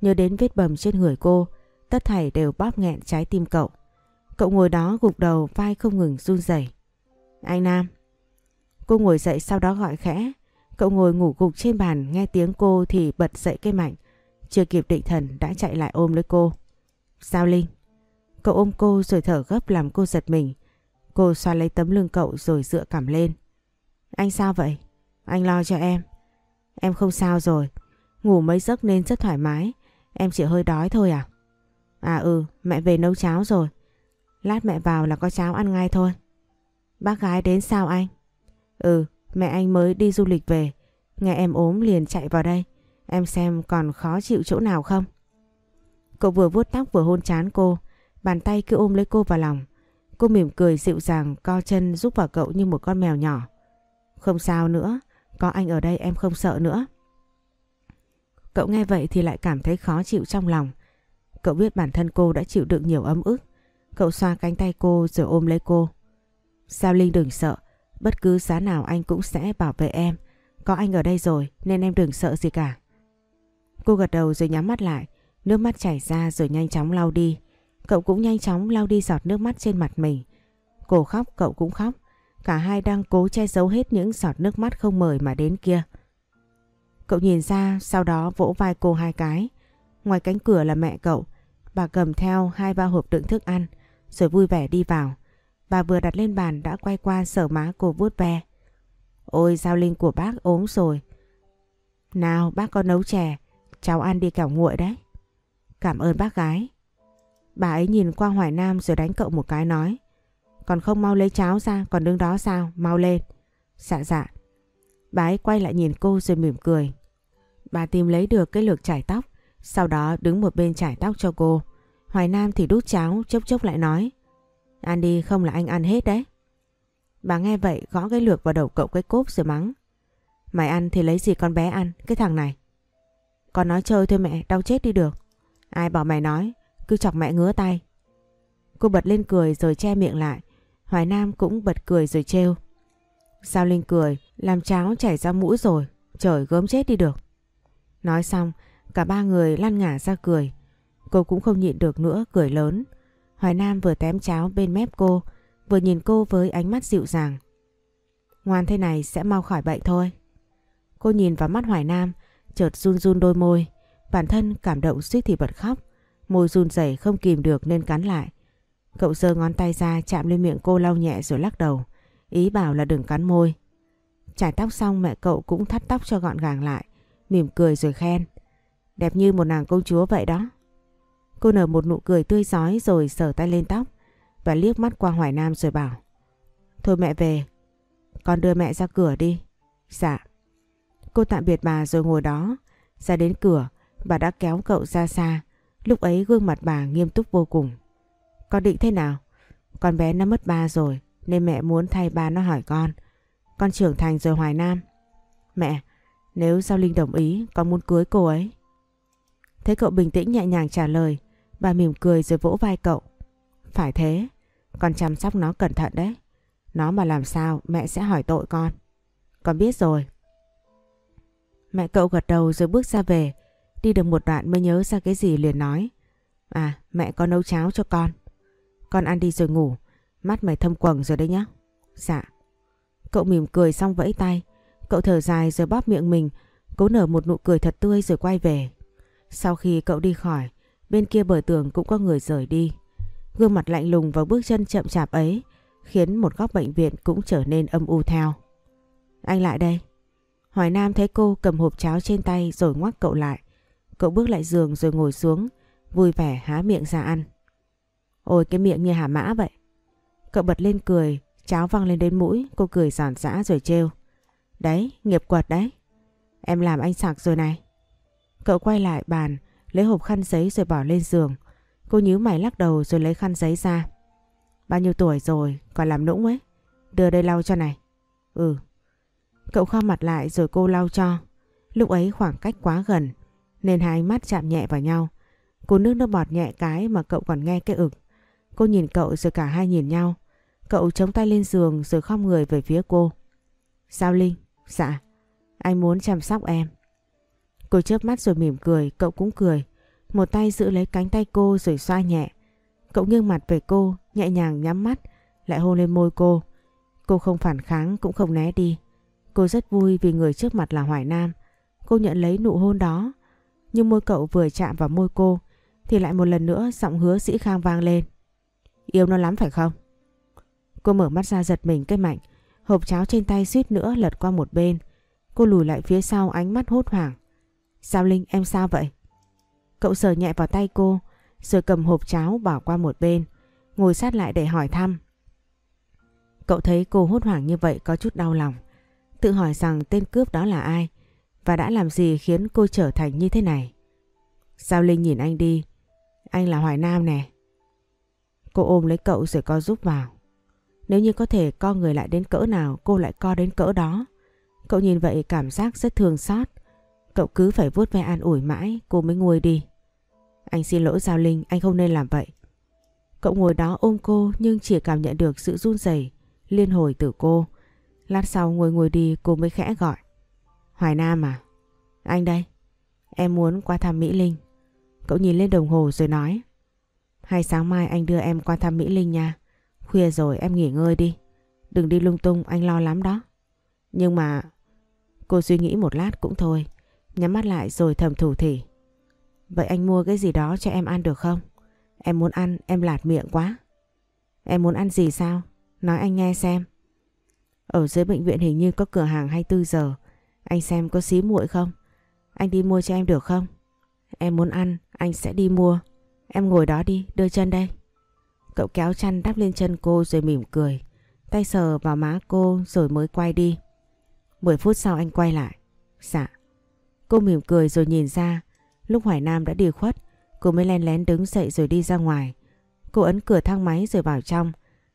Nhớ đến vết bầm trên người cô. Tất thảy đều bóp nghẹn trái tim cậu. Cậu ngồi đó gục đầu, vai không ngừng run rẩy. Anh Nam. Cô ngồi dậy sau đó gọi khẽ. Cậu ngồi ngủ gục trên bàn nghe tiếng cô thì bật dậy cây mạnh. Chưa kịp định thần đã chạy lại ôm lấy cô. Sao Linh? Cậu ôm cô rồi thở gấp làm cô giật mình. Cô xoa lấy tấm lưng cậu rồi dựa cằm lên. Anh sao vậy? Anh lo cho em. Em không sao rồi. Ngủ mấy giấc nên rất thoải mái. Em chỉ hơi đói thôi à? À ừ, mẹ về nấu cháo rồi. Lát mẹ vào là có cháo ăn ngay thôi. Bác gái đến sao anh? Ừ, mẹ anh mới đi du lịch về. Nghe em ốm liền chạy vào đây. Em xem còn khó chịu chỗ nào không? Cậu vừa vuốt tóc vừa hôn chán cô. Bàn tay cứ ôm lấy cô vào lòng. Cô mỉm cười dịu dàng co chân giúp vào cậu như một con mèo nhỏ. Không sao nữa, có anh ở đây em không sợ nữa. Cậu nghe vậy thì lại cảm thấy khó chịu trong lòng. Cậu biết bản thân cô đã chịu đựng nhiều ấm ức. Cậu xoa cánh tay cô rồi ôm lấy cô. Sao Linh đừng sợ, bất cứ giá nào anh cũng sẽ bảo vệ em. Có anh ở đây rồi nên em đừng sợ gì cả. Cô gật đầu rồi nhắm mắt lại, nước mắt chảy ra rồi nhanh chóng lau đi. Cậu cũng nhanh chóng lau đi giọt nước mắt trên mặt mình. Cô khóc cậu cũng khóc. Cả hai đang cố che giấu hết những giọt nước mắt không mời mà đến kia. Cậu nhìn ra sau đó vỗ vai cô hai cái. Ngoài cánh cửa là mẹ cậu. Bà cầm theo hai ba hộp đựng thức ăn rồi vui vẻ đi vào. Bà vừa đặt lên bàn đã quay qua sở má cô vuốt ve. Ôi giao linh của bác ốm rồi. Nào bác có nấu chè, cháu ăn đi cảo nguội đấy. Cảm ơn bác gái. Bà ấy nhìn qua Hoài Nam rồi đánh cậu một cái nói. Còn không mau lấy cháo ra, còn đứng đó sao, mau lên. Dạ dạ. Bà ấy quay lại nhìn cô rồi mỉm cười. Bà tìm lấy được cái lược chải tóc, sau đó đứng một bên chải tóc cho cô. Hoài Nam thì đút cháo, chốc chốc lại nói. Ăn đi không là anh ăn hết đấy. Bà nghe vậy gõ cái lược vào đầu cậu cái cốp rồi mắng. Mày ăn thì lấy gì con bé ăn, cái thằng này. Con nói chơi thôi mẹ, đau chết đi được. Ai bảo mày nói, cứ chọc mẹ ngứa tay. Cô bật lên cười rồi che miệng lại. Hoài Nam cũng bật cười rồi trêu. Sao Linh cười, làm cháo chảy ra mũi rồi, trời gớm chết đi được. Nói xong, cả ba người lăn ngả ra cười. Cô cũng không nhịn được nữa, cười lớn. Hoài Nam vừa tém cháo bên mép cô, vừa nhìn cô với ánh mắt dịu dàng. Ngoan thế này sẽ mau khỏi bệnh thôi. Cô nhìn vào mắt Hoài Nam, chợt run run đôi môi. Bản thân cảm động suýt thì bật khóc. Môi run rẩy không kìm được nên cắn lại. Cậu giơ ngón tay ra chạm lên miệng cô lau nhẹ rồi lắc đầu. Ý bảo là đừng cắn môi. Chải tóc xong mẹ cậu cũng thắt tóc cho gọn gàng lại. Mỉm cười rồi khen. Đẹp như một nàng công chúa vậy đó. Cô nở một nụ cười tươi giói rồi sờ tay lên tóc và liếc mắt qua Hoài Nam rồi bảo Thôi mẹ về, con đưa mẹ ra cửa đi. Dạ. Cô tạm biệt bà rồi ngồi đó. Ra đến cửa, bà đã kéo cậu ra xa. Lúc ấy gương mặt bà nghiêm túc vô cùng. Con định thế nào? Con bé nó mất ba rồi nên mẹ muốn thay ba nó hỏi con. Con trưởng thành rồi Hoài Nam. Mẹ, nếu Giao Linh đồng ý con muốn cưới cô ấy. Thấy cậu bình tĩnh nhẹ nhàng trả lời Bà mỉm cười rồi vỗ vai cậu. Phải thế, con chăm sóc nó cẩn thận đấy. Nó mà làm sao mẹ sẽ hỏi tội con. Con biết rồi. Mẹ cậu gật đầu rồi bước ra về. Đi được một đoạn mới nhớ ra cái gì liền nói. À mẹ có nấu cháo cho con. Con ăn đi rồi ngủ. Mắt mày thâm quầng rồi đấy nhá. Dạ. Cậu mỉm cười xong vẫy tay. Cậu thở dài rồi bóp miệng mình. Cố nở một nụ cười thật tươi rồi quay về. Sau khi cậu đi khỏi, Bên kia bờ tường cũng có người rời đi. Gương mặt lạnh lùng và bước chân chậm chạp ấy khiến một góc bệnh viện cũng trở nên âm u theo. Anh lại đây. Hoài Nam thấy cô cầm hộp cháo trên tay rồi ngoắc cậu lại. Cậu bước lại giường rồi ngồi xuống, vui vẻ há miệng ra ăn. Ôi cái miệng như hà mã vậy. Cậu bật lên cười, cháo văng lên đến mũi, cô cười giòn giã rồi trêu. Đấy, nghiệp quật đấy. Em làm anh sạc rồi này. Cậu quay lại bàn, lấy hộp khăn giấy rồi bỏ lên giường. Cô nhíu mày lắc đầu rồi lấy khăn giấy ra. Bao nhiêu tuổi rồi, còn làm nũng ấy. Đưa đây lau cho này. Ừ. Cậu kho mặt lại rồi cô lau cho. Lúc ấy khoảng cách quá gần nên hai mắt chạm nhẹ vào nhau. Cô nước nước bọt nhẹ cái mà cậu còn nghe cái ực. Cô nhìn cậu rồi cả hai nhìn nhau. Cậu chống tay lên giường rồi khom người về phía cô. Sao Linh? Dạ. Anh muốn chăm sóc em. Cô chớp mắt rồi mỉm cười, cậu cũng cười. Một tay giữ lấy cánh tay cô rồi xoa nhẹ. Cậu nghiêng mặt về cô, nhẹ nhàng nhắm mắt, lại hôn lên môi cô. Cô không phản kháng cũng không né đi. Cô rất vui vì người trước mặt là Hoài Nam. Cô nhận lấy nụ hôn đó. Nhưng môi cậu vừa chạm vào môi cô thì lại một lần nữa giọng hứa sĩ khang vang lên. Yêu nó lắm phải không? Cô mở mắt ra giật mình cái mạnh. Hộp cháo trên tay suýt nữa lật qua một bên. Cô lùi lại phía sau ánh mắt hốt hoảng. Sao Linh, em sao vậy? Cậu sờ nhẹ vào tay cô, rồi cầm hộp cháo bỏ qua một bên. Ngồi sát lại để hỏi thăm. Cậu thấy cô hốt hoảng như vậy có chút đau lòng. Tự hỏi rằng tên cướp đó là ai và đã làm gì khiến cô trở thành như thế này. Sao Linh nhìn anh đi. Anh là Hoài Nam nè. Cô ôm lấy cậu rồi co giúp vào. Nếu như có thể co người lại đến cỡ nào, cô lại co đến cỡ đó. Cậu nhìn vậy cảm giác rất thương xót. Cậu cứ phải vuốt ve an ủi mãi cô mới nguôi đi. Anh xin lỗi Giao Linh, anh không nên làm vậy. Cậu ngồi đó ôm cô nhưng chỉ cảm nhận được sự run rẩy liên hồi từ cô. Lát sau ngồi ngồi đi cô mới khẽ gọi. Hoài Nam à? Anh đây. Em muốn qua thăm Mỹ Linh. Cậu nhìn lên đồng hồ rồi nói. Hay sáng mai anh đưa em qua thăm Mỹ Linh nha. Khuya rồi em nghỉ ngơi đi. Đừng đi lung tung anh lo lắm đó. Nhưng mà... Cô suy nghĩ một lát cũng thôi. Nhắm mắt lại rồi thầm thủ thỉ. Vậy anh mua cái gì đó cho em ăn được không? Em muốn ăn, em lạt miệng quá. Em muốn ăn gì sao? Nói anh nghe xem. Ở dưới bệnh viện hình như có cửa hàng 24 giờ. Anh xem có xí muội không? Anh đi mua cho em được không? Em muốn ăn, anh sẽ đi mua. Em ngồi đó đi, đưa chân đây. Cậu kéo chăn đắp lên chân cô rồi mỉm cười. Tay sờ vào má cô rồi mới quay đi. 10 phút sau anh quay lại. Dạ. Cô mỉm cười rồi nhìn ra. Lúc Hoài Nam đã đi khuất, cô mới len lén đứng dậy rồi đi ra ngoài. Cô ấn cửa thang máy rồi vào trong.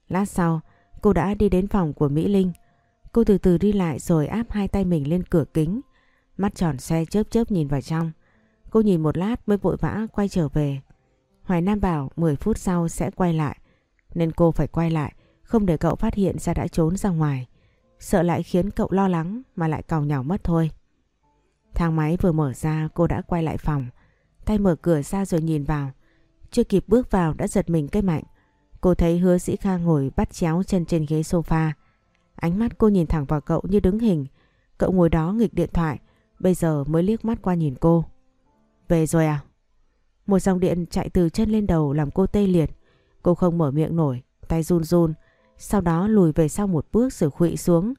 Lát sau, cô đã đi đến phòng của Mỹ Linh. Cô từ từ đi lại rồi áp hai tay mình lên cửa kính. Mắt tròn xe chớp chớp nhìn vào trong. Cô nhìn một lát mới vội vã quay trở về. Hoài Nam bảo 10 phút sau sẽ quay lại. Nên cô phải quay lại, không để cậu phát hiện ra đã trốn ra ngoài. Sợ lại khiến cậu lo lắng mà lại cào nhào mất thôi. Thang máy vừa mở ra cô đã quay lại phòng. Tay mở cửa ra rồi nhìn vào. Chưa kịp bước vào đã giật mình cái mạnh. Cô thấy hứa sĩ Khang ngồi bắt chéo chân trên ghế sofa. Ánh mắt cô nhìn thẳng vào cậu như đứng hình. Cậu ngồi đó nghịch điện thoại. Bây giờ mới liếc mắt qua nhìn cô. Về rồi à? Một dòng điện chạy từ chân lên đầu làm cô tê liệt. Cô không mở miệng nổi, tay run run. Sau đó lùi về sau một bước rồi khụy xuống.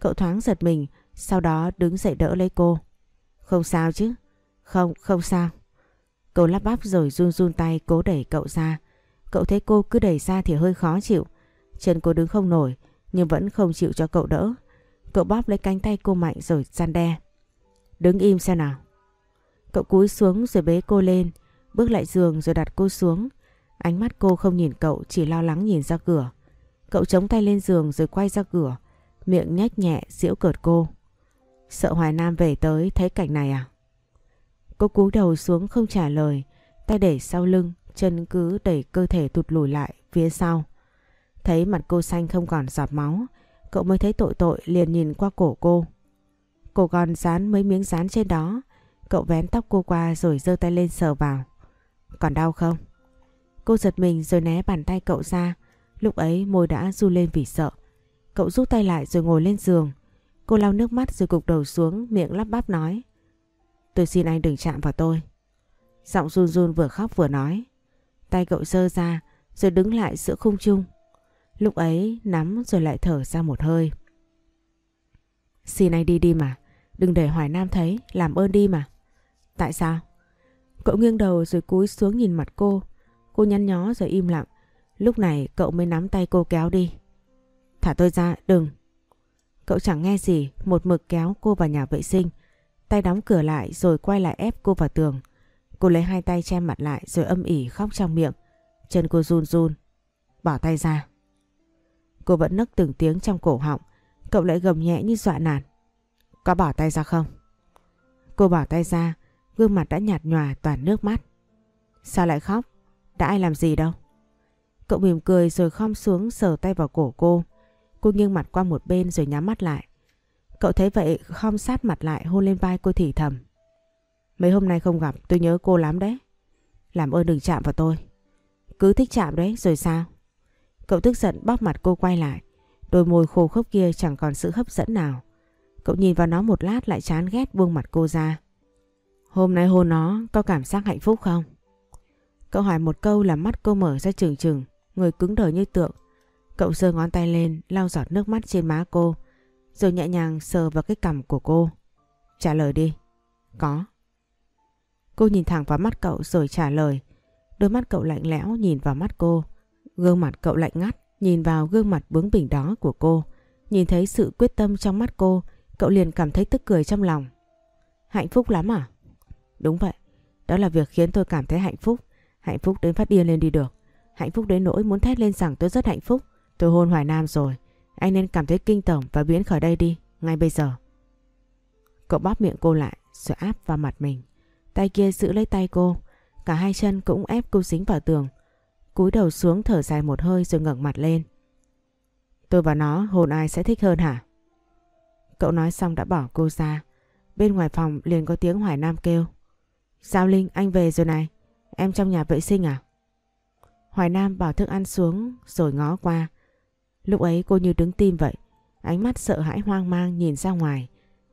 Cậu thoáng giật mình, sau đó đứng dậy đỡ lấy cô. Không sao chứ? Không, không sao. Cô lắp bắp rồi run run tay cố đẩy cậu ra. Cậu thấy cô cứ đẩy ra thì hơi khó chịu. Chân cô đứng không nổi nhưng vẫn không chịu cho cậu đỡ. Cậu bóp lấy cánh tay cô mạnh rồi gian đe. Đứng im xem nào. Cậu cúi xuống rồi bế cô lên, bước lại giường rồi đặt cô xuống. Ánh mắt cô không nhìn cậu chỉ lo lắng nhìn ra cửa. Cậu chống tay lên giường rồi quay ra cửa, miệng nhếch nhẹ giễu cợt cô. Sợ Hoài Nam về tới thấy cảnh này à? Cô cúi đầu xuống không trả lời, tay để sau lưng, chân cứ đẩy cơ thể tụt lùi lại phía sau. Thấy mặt cô xanh không còn giọt máu, cậu mới thấy tội tội liền nhìn qua cổ cô. Cổ còn dán mấy miếng dán trên đó, cậu vén tóc cô qua rồi giơ tay lên sờ vào. Còn đau không? Cô giật mình rồi né bàn tay cậu ra, lúc ấy môi đã du lên vì sợ. Cậu rút tay lại rồi ngồi lên giường. Cô lau nước mắt rồi cục đầu xuống miệng lắp bắp nói. Tôi xin anh đừng chạm vào tôi. Giọng run run vừa khóc vừa nói. Tay cậu sơ ra rồi đứng lại giữa khung chung. Lúc ấy nắm rồi lại thở ra một hơi. Xin anh đi đi mà. Đừng để Hoài Nam thấy. Làm ơn đi mà. Tại sao? Cậu nghiêng đầu rồi cúi xuống nhìn mặt cô. Cô nhăn nhó rồi im lặng. Lúc này cậu mới nắm tay cô kéo đi. Thả tôi ra, đừng. Cậu chẳng nghe gì, một mực kéo cô vào nhà vệ sinh. Tay đóng cửa lại rồi quay lại ép cô vào tường. Cô lấy hai tay che mặt lại rồi âm ỉ khóc trong miệng. Chân cô run run. Bỏ tay ra. Cô vẫn nấc từng tiếng trong cổ họng. Cậu lại gầm nhẹ như dọa nạt. Có bỏ tay ra không? Cô bỏ tay ra, gương mặt đã nhạt nhòa toàn nước mắt. Sao lại khóc? Đã ai làm gì đâu? Cậu mỉm cười rồi khom xuống sờ tay vào cổ cô. Cô nghiêng mặt qua một bên rồi nhắm mắt lại. Cậu thấy vậy khom sát mặt lại hôn lên vai cô thì thầm. Mấy hôm nay không gặp tôi nhớ cô lắm đấy. Làm ơn đừng chạm vào tôi. Cứ thích chạm đấy rồi sao? Cậu tức giận bóp mặt cô quay lại. Đôi môi khô khốc kia chẳng còn sự hấp dẫn nào. Cậu nhìn vào nó một lát lại chán ghét buông mặt cô ra. Hôm nay hôn nó có cảm giác hạnh phúc không? Cậu hỏi một câu làm mắt cô mở ra trừng trừng, người cứng đờ như tượng. Cậu giơ ngón tay lên lau giọt nước mắt trên má cô, rồi nhẹ nhàng sờ vào cái cằm của cô. Trả lời đi. Có. Cô nhìn thẳng vào mắt cậu rồi trả lời. Đôi mắt cậu lạnh lẽo nhìn vào mắt cô. Gương mặt cậu lạnh ngắt nhìn vào gương mặt bướng bỉnh đó của cô. Nhìn thấy sự quyết tâm trong mắt cô, cậu liền cảm thấy tức cười trong lòng. Hạnh phúc lắm à? Đúng vậy. Đó là việc khiến tôi cảm thấy hạnh phúc. Hạnh phúc đến phát điên lên đi được. Hạnh phúc đến nỗi muốn thét lên rằng tôi rất hạnh phúc. Tôi hôn Hoài Nam rồi. Anh nên cảm thấy kinh tởm và biến khỏi đây đi. Ngay bây giờ. Cậu bóp miệng cô lại, rồi áp vào mặt mình. Tay kia giữ lấy tay cô. Cả hai chân cũng ép cô dính vào tường. Cúi đầu xuống thở dài một hơi rồi ngẩng mặt lên. Tôi và nó hôn ai sẽ thích hơn hả? Cậu nói xong đã bỏ cô ra. Bên ngoài phòng liền có tiếng Hoài Nam kêu. Giao Linh, anh về rồi này. Em trong nhà vệ sinh à? Hoài Nam bỏ thức ăn xuống rồi ngó qua. Lúc ấy cô như đứng tim vậy. Ánh mắt sợ hãi hoang mang nhìn ra ngoài.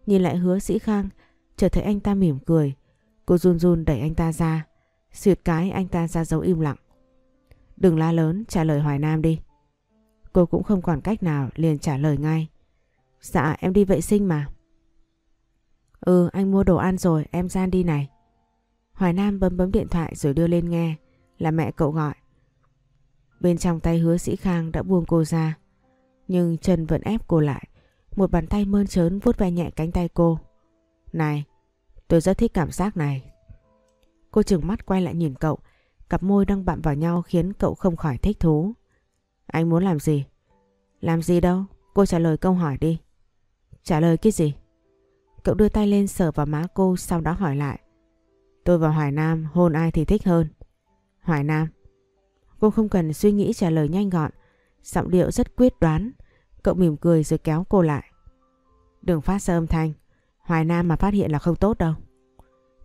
Nhìn lại hứa sĩ khang. Chợt thấy anh ta mỉm cười. Cô run run đẩy anh ta ra. Xuyệt cái anh ta ra dấu im lặng. Đừng la lớn, trả lời Hoài Nam đi. Cô cũng không còn cách nào liền trả lời ngay. Dạ em đi vệ sinh mà. Ừ anh mua đồ ăn rồi, em gian đi này. Hoài Nam bấm bấm điện thoại rồi đưa lên nghe, là mẹ cậu gọi. Bên trong tay hứa sĩ Khang đã buông cô ra. Nhưng chân vẫn ép cô lại. Một bàn tay mơn trớn vuốt ve nhẹ cánh tay cô. Này, tôi rất thích cảm giác này. Cô chừng mắt quay lại nhìn cậu. Cặp môi đang bạm vào nhau khiến cậu không khỏi thích thú. Anh muốn làm gì? Làm gì đâu? Cô trả lời câu hỏi đi. Trả lời cái gì? Cậu đưa tay lên sờ vào má cô sau đó hỏi lại. Tôi và Hoài Nam hôn ai thì thích hơn? Hoài Nam. Cô không cần suy nghĩ trả lời nhanh gọn. Giọng điệu rất quyết đoán. Cậu mỉm cười rồi kéo cô lại. Đừng phát ra âm thanh. Hoài Nam mà phát hiện là không tốt đâu.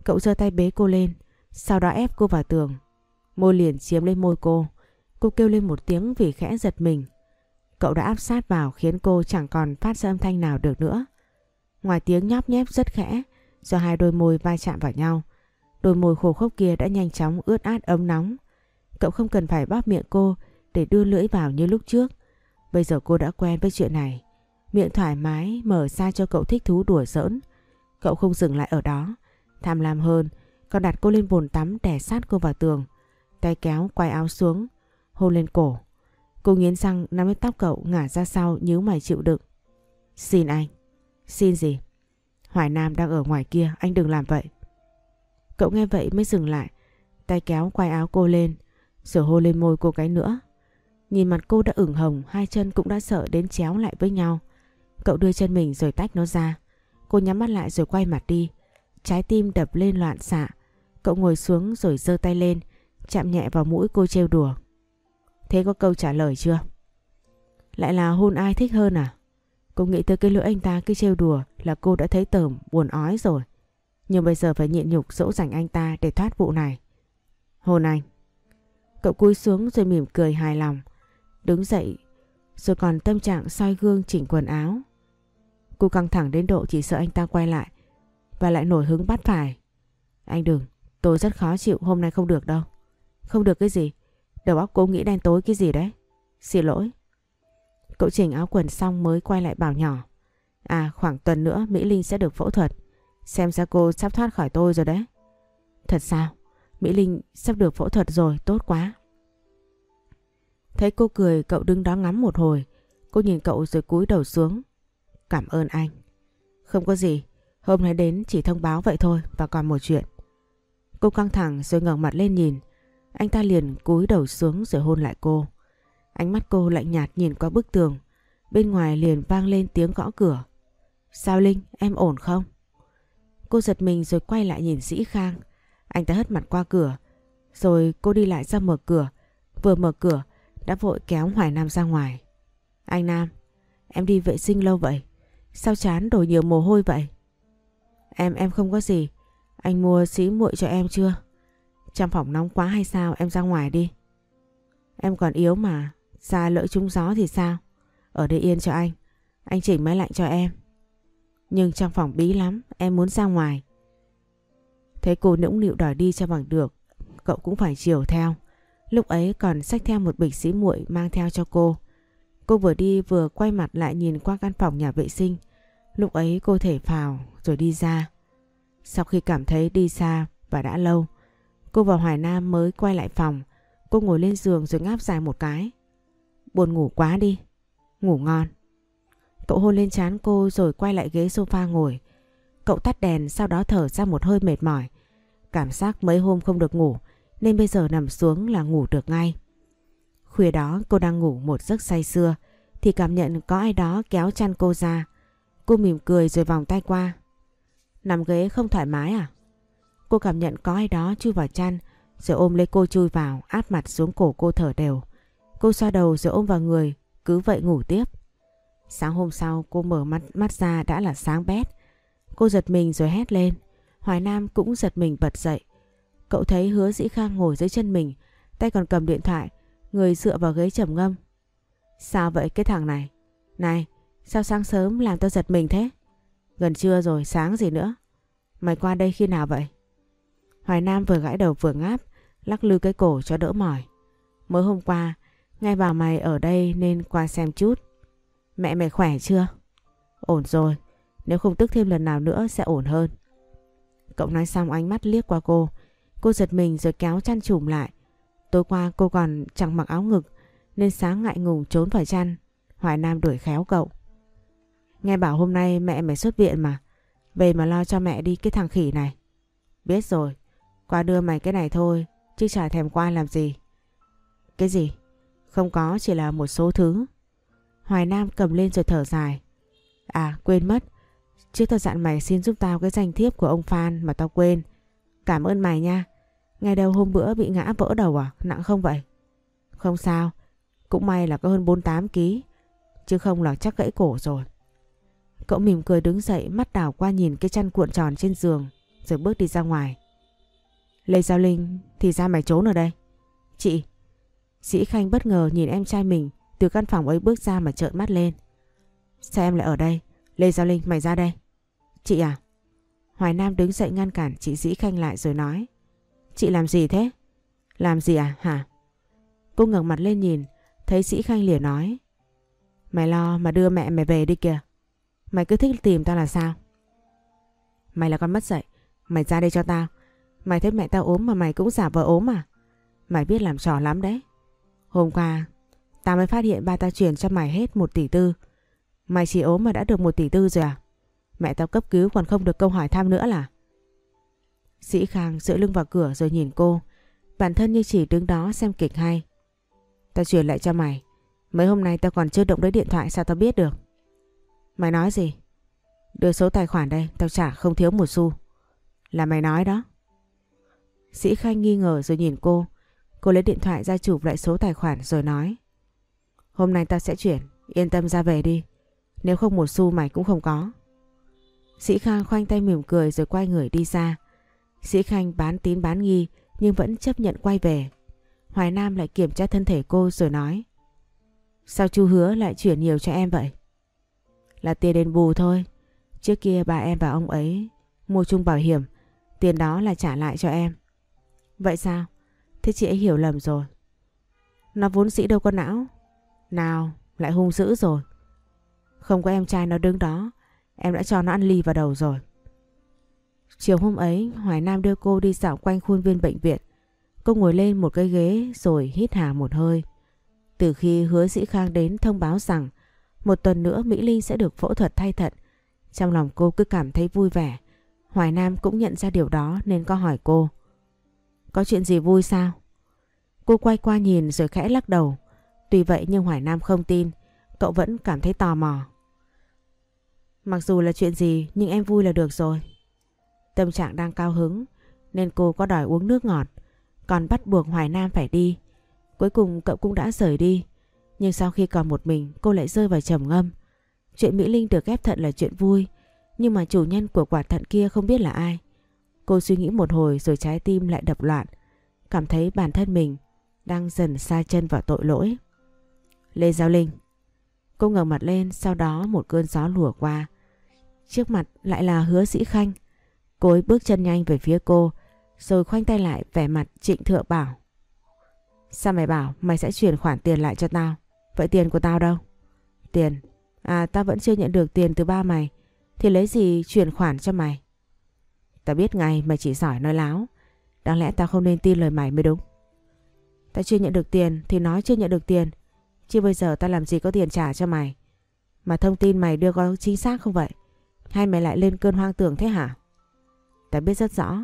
Cậu giơ tay bế cô lên. Sau đó ép cô vào tường. Môi liền chiếm lên môi cô. Cô kêu lên một tiếng vì khẽ giật mình. Cậu đã áp sát vào khiến cô chẳng còn phát ra âm thanh nào được nữa. Ngoài tiếng nhóp nhép rất khẽ, do hai đôi môi va chạm vào nhau. Đôi môi khổ khốc kia đã nhanh chóng ướt át ấm nóng. Cậu không cần phải bóp miệng cô để đưa lưỡi vào như lúc trước. Bây giờ cô đã quen với chuyện này. Miệng thoải mái mở ra cho cậu thích thú đùa giỡn. Cậu không dừng lại ở đó. Tham lam hơn, còn đặt cô lên bồn tắm đè sát cô vào tường. Tay kéo quay áo xuống, hôn lên cổ. Cô nghiến răng nắm lấy tóc cậu ngả ra sau nhíu mày chịu đựng. Xin anh. Xin gì? Hoài Nam đang ở ngoài kia, anh đừng làm vậy. Cậu nghe vậy mới dừng lại, tay kéo quay áo cô lên, rồi hôn lên môi cô cái nữa. Nhìn mặt cô đã ửng hồng, hai chân cũng đã sợ đến chéo lại với nhau. Cậu đưa chân mình rồi tách nó ra. Cô nhắm mắt lại rồi quay mặt đi. Trái tim đập lên loạn xạ. Cậu ngồi xuống rồi giơ tay lên, chạm nhẹ vào mũi cô trêu đùa. Thế có câu trả lời chưa? Lại là hôn ai thích hơn à? Cô nghĩ tới cái lưỡi anh ta cứ trêu đùa là cô đã thấy tởm buồn ói rồi. Nhưng bây giờ phải nhịn nhục dỗ dành anh ta để thoát vụ này. Hôn anh. Cậu cúi xuống rồi mỉm cười hài lòng. Đứng dậy rồi còn tâm trạng soi gương chỉnh quần áo. Cô căng thẳng đến độ chỉ sợ anh ta quay lại và lại nổi hứng bắt phải. Anh đừng, tôi rất khó chịu hôm nay không được đâu. Không được cái gì? Đầu óc cô nghĩ đen tối cái gì đấy? Xin lỗi. Cậu chỉnh áo quần xong mới quay lại bảo nhỏ. À khoảng tuần nữa Mỹ Linh sẽ được phẫu thuật. Xem ra cô sắp thoát khỏi tôi rồi đấy. Thật sao? Mỹ Linh sắp được phẫu thuật rồi, tốt quá. Thấy cô cười cậu đứng đó ngắm một hồi. Cô nhìn cậu rồi cúi đầu xuống. Cảm ơn anh. Không có gì. Hôm nay đến chỉ thông báo vậy thôi và còn một chuyện. Cô căng thẳng rồi ngẩng mặt lên nhìn. Anh ta liền cúi đầu xuống rồi hôn lại cô. Ánh mắt cô lạnh nhạt nhìn qua bức tường. Bên ngoài liền vang lên tiếng gõ cửa. Sao Linh, em ổn không? Cô giật mình rồi quay lại nhìn Sĩ Khang. Anh ta hất mặt qua cửa. Rồi cô đi lại ra mở cửa. Vừa mở cửa đã vội kéo Hoài Nam ra ngoài. Anh Nam, em đi vệ sinh lâu vậy? Sao chán đổ nhiều mồ hôi vậy? Em em không có gì. Anh mua xí muội cho em chưa? Trong phòng nóng quá hay sao em ra ngoài đi. Em còn yếu mà. Xa lỡ trúng gió thì sao? Ở đây yên cho anh. Anh chỉnh máy lạnh cho em. Nhưng trong phòng bí lắm, em muốn ra ngoài. Thấy cô nũng nịu đòi đi cho bằng được, cậu cũng phải chiều theo. Lúc ấy còn xách theo một bịch sĩ muội mang theo cho cô. Cô vừa đi vừa quay mặt lại nhìn qua căn phòng nhà vệ sinh. Lúc ấy cô thể phào rồi đi ra. Sau khi cảm thấy đi xa và đã lâu, cô và Hoài Nam mới quay lại phòng. Cô ngồi lên giường rồi ngáp dài một cái. Buồn ngủ quá đi. Ngủ ngon. Cậu hôn lên trán cô rồi quay lại ghế sofa ngồi. Cậu tắt đèn sau đó thở ra một hơi mệt mỏi. Cảm giác mấy hôm không được ngủ nên bây giờ nằm xuống là ngủ được ngay. Khuya đó cô đang ngủ một giấc say sưa thì cảm nhận có ai đó kéo chăn cô ra. Cô mỉm cười rồi vòng tay qua. Nằm ghế không thoải mái à? Cô cảm nhận có ai đó chui vào chăn rồi ôm lấy cô chui vào áp mặt xuống cổ cô thở đều. Cô xoa đầu rồi ôm vào người cứ vậy ngủ tiếp. Sáng hôm sau cô mở mắt, mắt ra đã là sáng bét. Cô giật mình rồi hét lên. Hoài Nam cũng giật mình bật dậy. Cậu thấy hứa dĩ khang ngồi dưới chân mình, tay còn cầm điện thoại, người dựa vào ghế trầm ngâm. Sao vậy cái thằng này? Này, sao sáng sớm làm tao giật mình thế? Gần trưa rồi, sáng gì nữa? Mày qua đây khi nào vậy? Hoài Nam vừa gãi đầu vừa ngáp, lắc lư cái cổ cho đỡ mỏi. Mới hôm qua, nghe bảo mày ở đây nên qua xem chút. Mẹ mày khỏe chưa? Ổn rồi, nếu không tức thêm lần nào nữa sẽ ổn hơn. Cậu nói xong ánh mắt liếc qua cô. Cô giật mình rồi kéo chăn trùm lại. Tối qua cô còn chẳng mặc áo ngực nên sáng ngại ngùng trốn vào chăn. Hoài Nam đuổi khéo cậu. Nghe bảo hôm nay mẹ mày xuất viện mà. Về mà lo cho mẹ đi cái thằng khỉ này. Biết rồi, qua đưa mày cái này thôi, chứ chả thèm qua làm gì. Cái gì? Không có, chỉ là một số thứ. Hoài Nam cầm lên rồi thở dài. À, quên mất. Trước tao dặn mày xin giúp tao cái danh thiếp của ông Phan mà tao quên. Cảm ơn mày nha. Ngày đầu hôm bữa bị ngã vỡ đầu à? Nặng không vậy? Không sao. Cũng may là có hơn 48 kg. Chứ không là chắc gãy cổ rồi. Cậu mỉm cười đứng dậy, mắt đảo qua nhìn cái chăn cuộn tròn trên giường, rồi bước đi ra ngoài. Lê Giao Linh, thì ra mày trốn ở đây. Chị. Sĩ Khanh bất ngờ nhìn em trai mình từ căn phòng ấy bước ra mà trợn mắt lên. Sao em lại ở đây? Lê Giao Linh, mày ra đây. Chị à? Hoài Nam đứng dậy ngăn cản chị Dĩ Khanh lại rồi nói. Chị làm gì thế? Làm gì à hả? Cô ngẩng mặt lên nhìn, thấy Dĩ Khanh liền nói. Mày lo mà đưa mẹ mày về đi kìa. Mày cứ thích tìm tao là sao? Mày là con mất dậy, mày ra đây cho tao. Mày thấy mẹ tao ốm mà mày cũng giả vờ ốm à? Mày biết làm trò lắm đấy. Hôm qua, tao mới phát hiện ba tao chuyển cho mày hết một tỷ tư. Mày chỉ ốm mà đã được một tỷ tư rồi à? Mẹ tao cấp cứu còn không được câu hỏi thăm nữa là? Sĩ Khang dựa lưng vào cửa rồi nhìn cô. Bản thân như chỉ đứng đó xem kịch hay. Tao chuyển lại cho mày. Mấy hôm nay tao còn chưa động đến điện thoại sao tao biết được? Mày nói gì? Đưa số tài khoản đây, tao trả không thiếu một xu. Là mày nói đó. Sĩ Khanh nghi ngờ rồi nhìn cô. Cô lấy điện thoại ra chụp lại số tài khoản rồi nói. Hôm nay tao sẽ chuyển, yên tâm ra về đi. Nếu không một xu mày cũng không có. Sĩ Khang khoanh tay mỉm cười rồi quay người đi ra. Sĩ Khanh bán tín bán nghi nhưng vẫn chấp nhận quay về. Hoài Nam lại kiểm tra thân thể cô rồi nói. Sao chú hứa lại chuyển nhiều cho em vậy? Là tiền đền bù thôi. Trước kia bà em và ông ấy mua chung bảo hiểm. Tiền đó là trả lại cho em. Vậy sao? Thế chị ấy hiểu lầm rồi. Nó vốn sĩ đâu có não. Nào, lại hung dữ rồi. Không có em trai nó đứng đó, em đã cho nó ăn ly vào đầu rồi. Chiều hôm ấy, Hoài Nam đưa cô đi dạo quanh khuôn viên bệnh viện. Cô ngồi lên một cái ghế rồi hít hà một hơi. Từ khi hứa sĩ Khang đến thông báo rằng một tuần nữa Mỹ Linh sẽ được phẫu thuật thay thận, trong lòng cô cứ cảm thấy vui vẻ. Hoài Nam cũng nhận ra điều đó nên có hỏi cô. Có chuyện gì vui sao? Cô quay qua nhìn rồi khẽ lắc đầu. Tuy vậy nhưng Hoài Nam không tin, cậu vẫn cảm thấy tò mò. Mặc dù là chuyện gì, nhưng em vui là được rồi. Tâm trạng đang cao hứng, nên cô có đòi uống nước ngọt. Còn bắt buộc Hoài Nam phải đi. Cuối cùng cậu cũng đã rời đi. Nhưng sau khi còn một mình, cô lại rơi vào trầm ngâm. Chuyện Mỹ Linh được ghép thận là chuyện vui. Nhưng mà chủ nhân của quả thận kia không biết là ai. Cô suy nghĩ một hồi rồi trái tim lại đập loạn. Cảm thấy bản thân mình đang dần xa chân vào tội lỗi. Lê Giao Linh Cô ngẩng mặt lên, sau đó một cơn gió lùa qua. Trước mặt lại là hứa sĩ khanh. Cô ấy bước chân nhanh về phía cô, rồi khoanh tay lại vẻ mặt trịnh thượng bảo. Sao mày bảo mày sẽ chuyển khoản tiền lại cho tao? Vậy tiền của tao đâu? Tiền? À tao vẫn chưa nhận được tiền từ ba mày. Thì lấy gì chuyển khoản cho mày? Tao biết ngay, mày chỉ giỏi nói láo. Đáng lẽ tao không nên tin lời mày mới đúng. Tao chưa nhận được tiền thì nói chưa nhận được tiền. Chứ bây giờ tao làm gì có tiền trả cho mày. Mà thông tin mày đưa có chính xác không vậy? Hay mày lại lên cơn hoang tưởng thế hả? Tao biết rất rõ.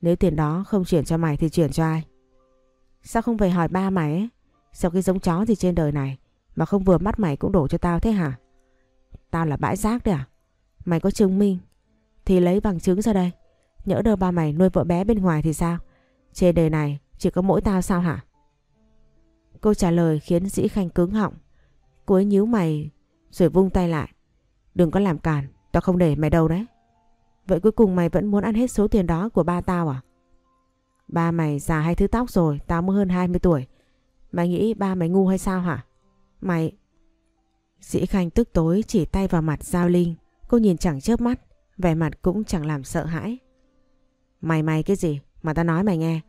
Nếu tiền đó không chuyển cho mày thì chuyển cho ai? Sao không về hỏi ba mày ấy? Sao cái giống chó gì trên đời này mà không vừa mắt mày cũng đổ cho tao thế hả? Tao là bãi rác đấy à? Mày có chứng minh thì lấy bằng chứng ra đây. Nhỡ đâu ba mày nuôi vợ bé bên ngoài thì sao? Trên đời này chỉ có mỗi tao sao hả? Câu trả lời khiến Dĩ Khanh cứng họng. Cô ấy nhíu mày rồi vung tay lại. Đừng có làm cản, tao không để mày đâu đấy. Vậy cuối cùng mày vẫn muốn ăn hết số tiền đó của ba tao à? Ba mày già hay thứ tóc rồi, tao mới hơn 20 tuổi. Mày nghĩ ba mày ngu hay sao hả? Mày... Dĩ Khanh tức tối chỉ tay vào mặt Giao Linh. Cô nhìn chẳng chớp mắt, vẻ mặt cũng chẳng làm sợ hãi. Mày mày cái gì mà tao nói mày nghe.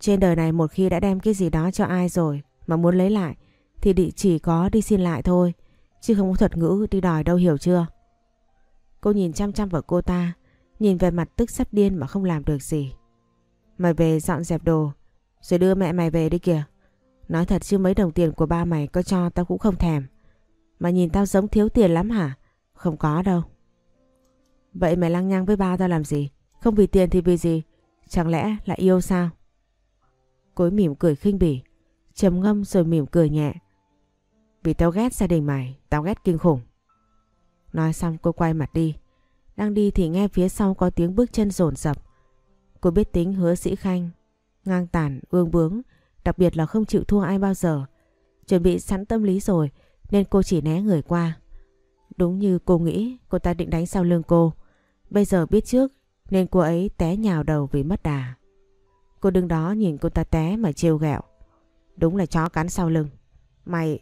Trên đời này một khi đã đem cái gì đó cho ai rồi mà muốn lấy lại thì đi chỉ có đi xin lại thôi. Chứ không có thuật ngữ đi đòi đâu hiểu chưa? Cô nhìn chăm chăm vào cô ta, nhìn về mặt tức sắp điên mà không làm được gì. Mày về dọn dẹp đồ, rồi đưa mẹ mày về đi kìa. Nói thật chứ mấy đồng tiền của ba mày có cho tao cũng không thèm. Mà nhìn tao giống thiếu tiền lắm hả? Không có đâu. Vậy mày lăng nhăng với ba tao làm gì? Không vì tiền thì vì gì? Chẳng lẽ là yêu sao? Cối mỉm cười khinh bỉ, trầm ngâm rồi mỉm cười nhẹ. Vì tao ghét gia đình mày, tao ghét kinh khủng. Nói xong cô quay mặt đi. Đang đi thì nghe phía sau có tiếng bước chân rồn rập. Cô biết tính hứa sĩ khanh, ngang tàn, ương bướng, đặc biệt là không chịu thua ai bao giờ. Chuẩn bị sẵn tâm lý rồi nên cô chỉ né người qua. Đúng như cô nghĩ cô ta định đánh sau lưng cô. Bây giờ biết trước nên cô ấy té nhào đầu vì mất đà. Cô đứng đó nhìn cô ta té mà trêu ghẹo. Đúng là chó cắn sau lưng. Mày...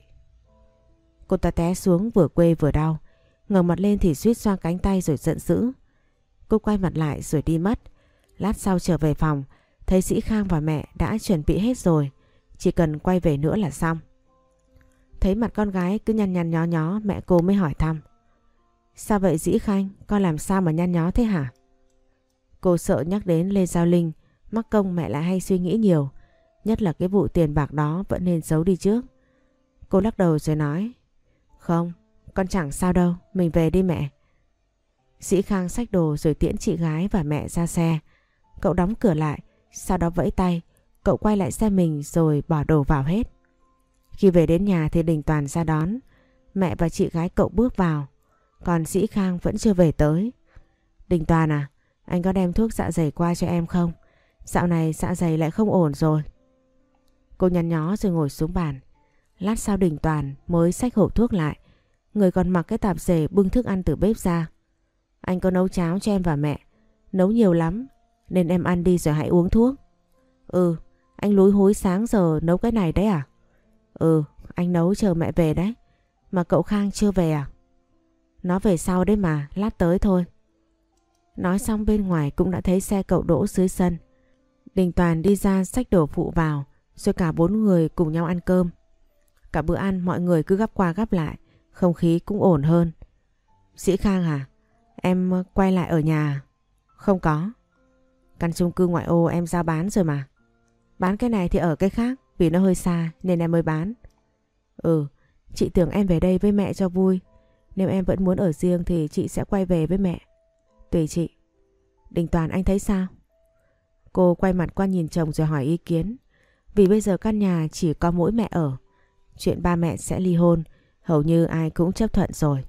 Cô ta té xuống vừa quê vừa đau ngẩng mặt lên thì suýt xoa cánh tay rồi giận dữ. Cô quay mặt lại rồi đi mất. Lát sau trở về phòng, thấy Sĩ Khang và mẹ đã chuẩn bị hết rồi. Chỉ cần quay về nữa là xong. Thấy mặt con gái cứ nhăn nhăn nhó nhó mẹ cô mới hỏi thăm. Sao vậy Dĩ Khanh, con làm sao mà nhăn nhó thế hả? Cô sợ nhắc đến Lê Giao Linh, mắc công mẹ lại hay suy nghĩ nhiều. Nhất là cái vụ tiền bạc đó vẫn nên giấu đi trước. Cô lắc đầu rồi nói. Không, con chẳng sao đâu, mình về đi mẹ. Sĩ Khang xách đồ rồi tiễn chị gái và mẹ ra xe. Cậu đóng cửa lại, sau đó vẫy tay, cậu quay lại xe mình rồi bỏ đồ vào hết. Khi về đến nhà thì Đình Toàn ra đón, mẹ và chị gái cậu bước vào, còn Sĩ Khang vẫn chưa về tới. Đình Toàn à, anh có đem thuốc dạ dày qua cho em không? Dạo này dạ dày lại không ổn rồi. Cô nhăn nhó rồi ngồi xuống bàn. Lát sau Đình Toàn mới xách hộp thuốc lại, Người còn mặc cái tạp dề bưng thức ăn từ bếp ra. Anh có nấu cháo cho em và mẹ. Nấu nhiều lắm. Nên em ăn đi rồi hãy uống thuốc. Ừ, anh lúi húi sáng giờ nấu cái này đấy à? Ừ, anh nấu chờ mẹ về đấy. Mà cậu Khang chưa về à? Nó về sau đấy mà, lát tới thôi. Nói xong bên ngoài cũng đã thấy xe cậu đỗ dưới sân. Đình Toàn đi ra xách đồ phụ vào, rồi cả bốn người cùng nhau ăn cơm. Cả bữa ăn mọi người cứ gấp qua gấp lại, không khí cũng ổn hơn. Sĩ Khang à? Em quay lại ở nhà à? Không có. Căn chung cư ngoại ô em giao bán rồi mà. Bán cái này thì ở cái khác vì nó hơi xa nên em mới bán. Ừ, chị tưởng em về đây với mẹ cho vui. Nếu em vẫn muốn ở riêng thì chị sẽ quay về với mẹ. Tùy chị. Đình Toàn anh thấy sao? Cô quay mặt qua nhìn chồng rồi hỏi ý kiến. Vì bây giờ căn nhà chỉ có mỗi mẹ ở. Chuyện ba mẹ sẽ ly hôn, Hầu như ai cũng chấp thuận rồi.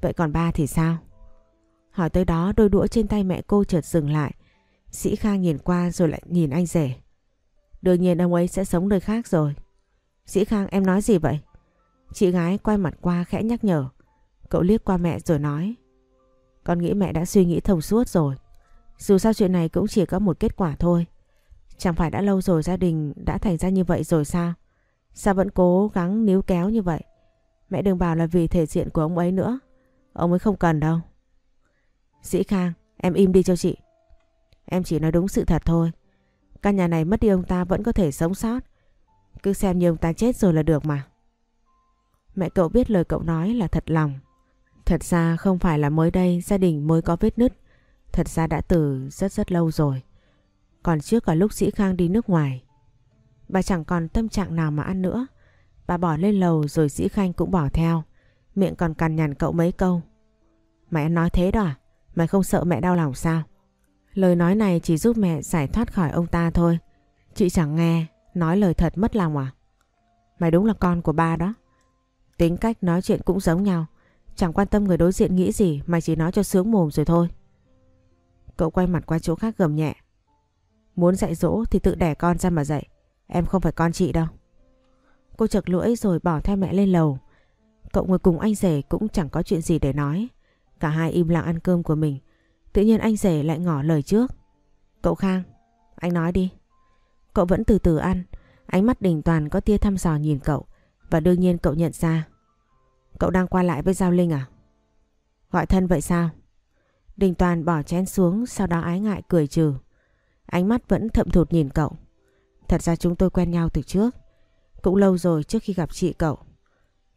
Vậy còn ba thì sao? Hỏi tới đó, đôi đũa trên tay mẹ cô chợt dừng lại. Sĩ Khang nhìn qua rồi lại nhìn anh rể. Đương nhiên ông ấy sẽ sống nơi khác rồi. Sĩ Khang, em nói gì vậy? Chị gái quay mặt qua khẽ nhắc nhở. Cậu liếc qua mẹ rồi nói. Con nghĩ mẹ đã suy nghĩ thông suốt rồi. Dù sao chuyện này cũng chỉ có một kết quả thôi. Chẳng phải đã lâu rồi gia đình đã thành ra như vậy rồi sao? Sao vẫn cố gắng níu kéo như vậy? Mẹ đừng bảo là vì thể diện của ông ấy nữa. Ông ấy không cần đâu. Sĩ Khang, em im đi cho chị. Em chỉ nói đúng sự thật thôi. Căn nhà này mất đi ông ta vẫn có thể sống sót. Cứ xem như ông ta chết rồi là được mà. Mẹ cậu biết lời cậu nói là thật lòng. Thật ra không phải là mới đây gia đình mới có vết nứt. Thật ra đã từ rất rất lâu rồi. Còn trước cả lúc Sĩ Khang đi nước ngoài. Bà chẳng còn tâm trạng nào mà ăn nữa. Bà bỏ lên lầu rồi Sĩ Khanh cũng bỏ theo. Miệng còn cằn nhằn cậu mấy câu. Mày ăn nói thế đó à? Mày không sợ mẹ đau lòng sao? Lời nói này chỉ giúp mẹ giải thoát khỏi ông ta thôi. Chị chẳng nghe, nói lời thật mất lòng à? Mày đúng là con của ba đó. Tính cách nói chuyện cũng giống nhau. Chẳng quan tâm người đối diện nghĩ gì mày chỉ nói cho sướng mồm rồi thôi. Cậu quay mặt qua chỗ khác gầm nhẹ. Muốn dạy dỗ thì tự đẻ con ra mà dạy. Em không phải con chị đâu. Cô chật lưỡi rồi bỏ theo mẹ lên lầu. Cậu ngồi cùng anh rể cũng chẳng có chuyện gì để nói. Cả hai im lặng ăn cơm của mình. Tự nhiên anh rể lại ngỏ lời trước. Cậu Khang, anh nói đi. Cậu vẫn từ từ ăn. Ánh mắt đình toàn có tia thăm dò nhìn cậu. Và đương nhiên cậu nhận ra. Cậu đang qua lại với Giao Linh à? Gọi thân vậy sao? Đình toàn bỏ chén xuống sau đó ái ngại cười trừ. Ánh mắt vẫn thậm thụt nhìn cậu. Thật ra chúng tôi quen nhau từ trước. Cũng lâu rồi trước khi gặp chị cậu.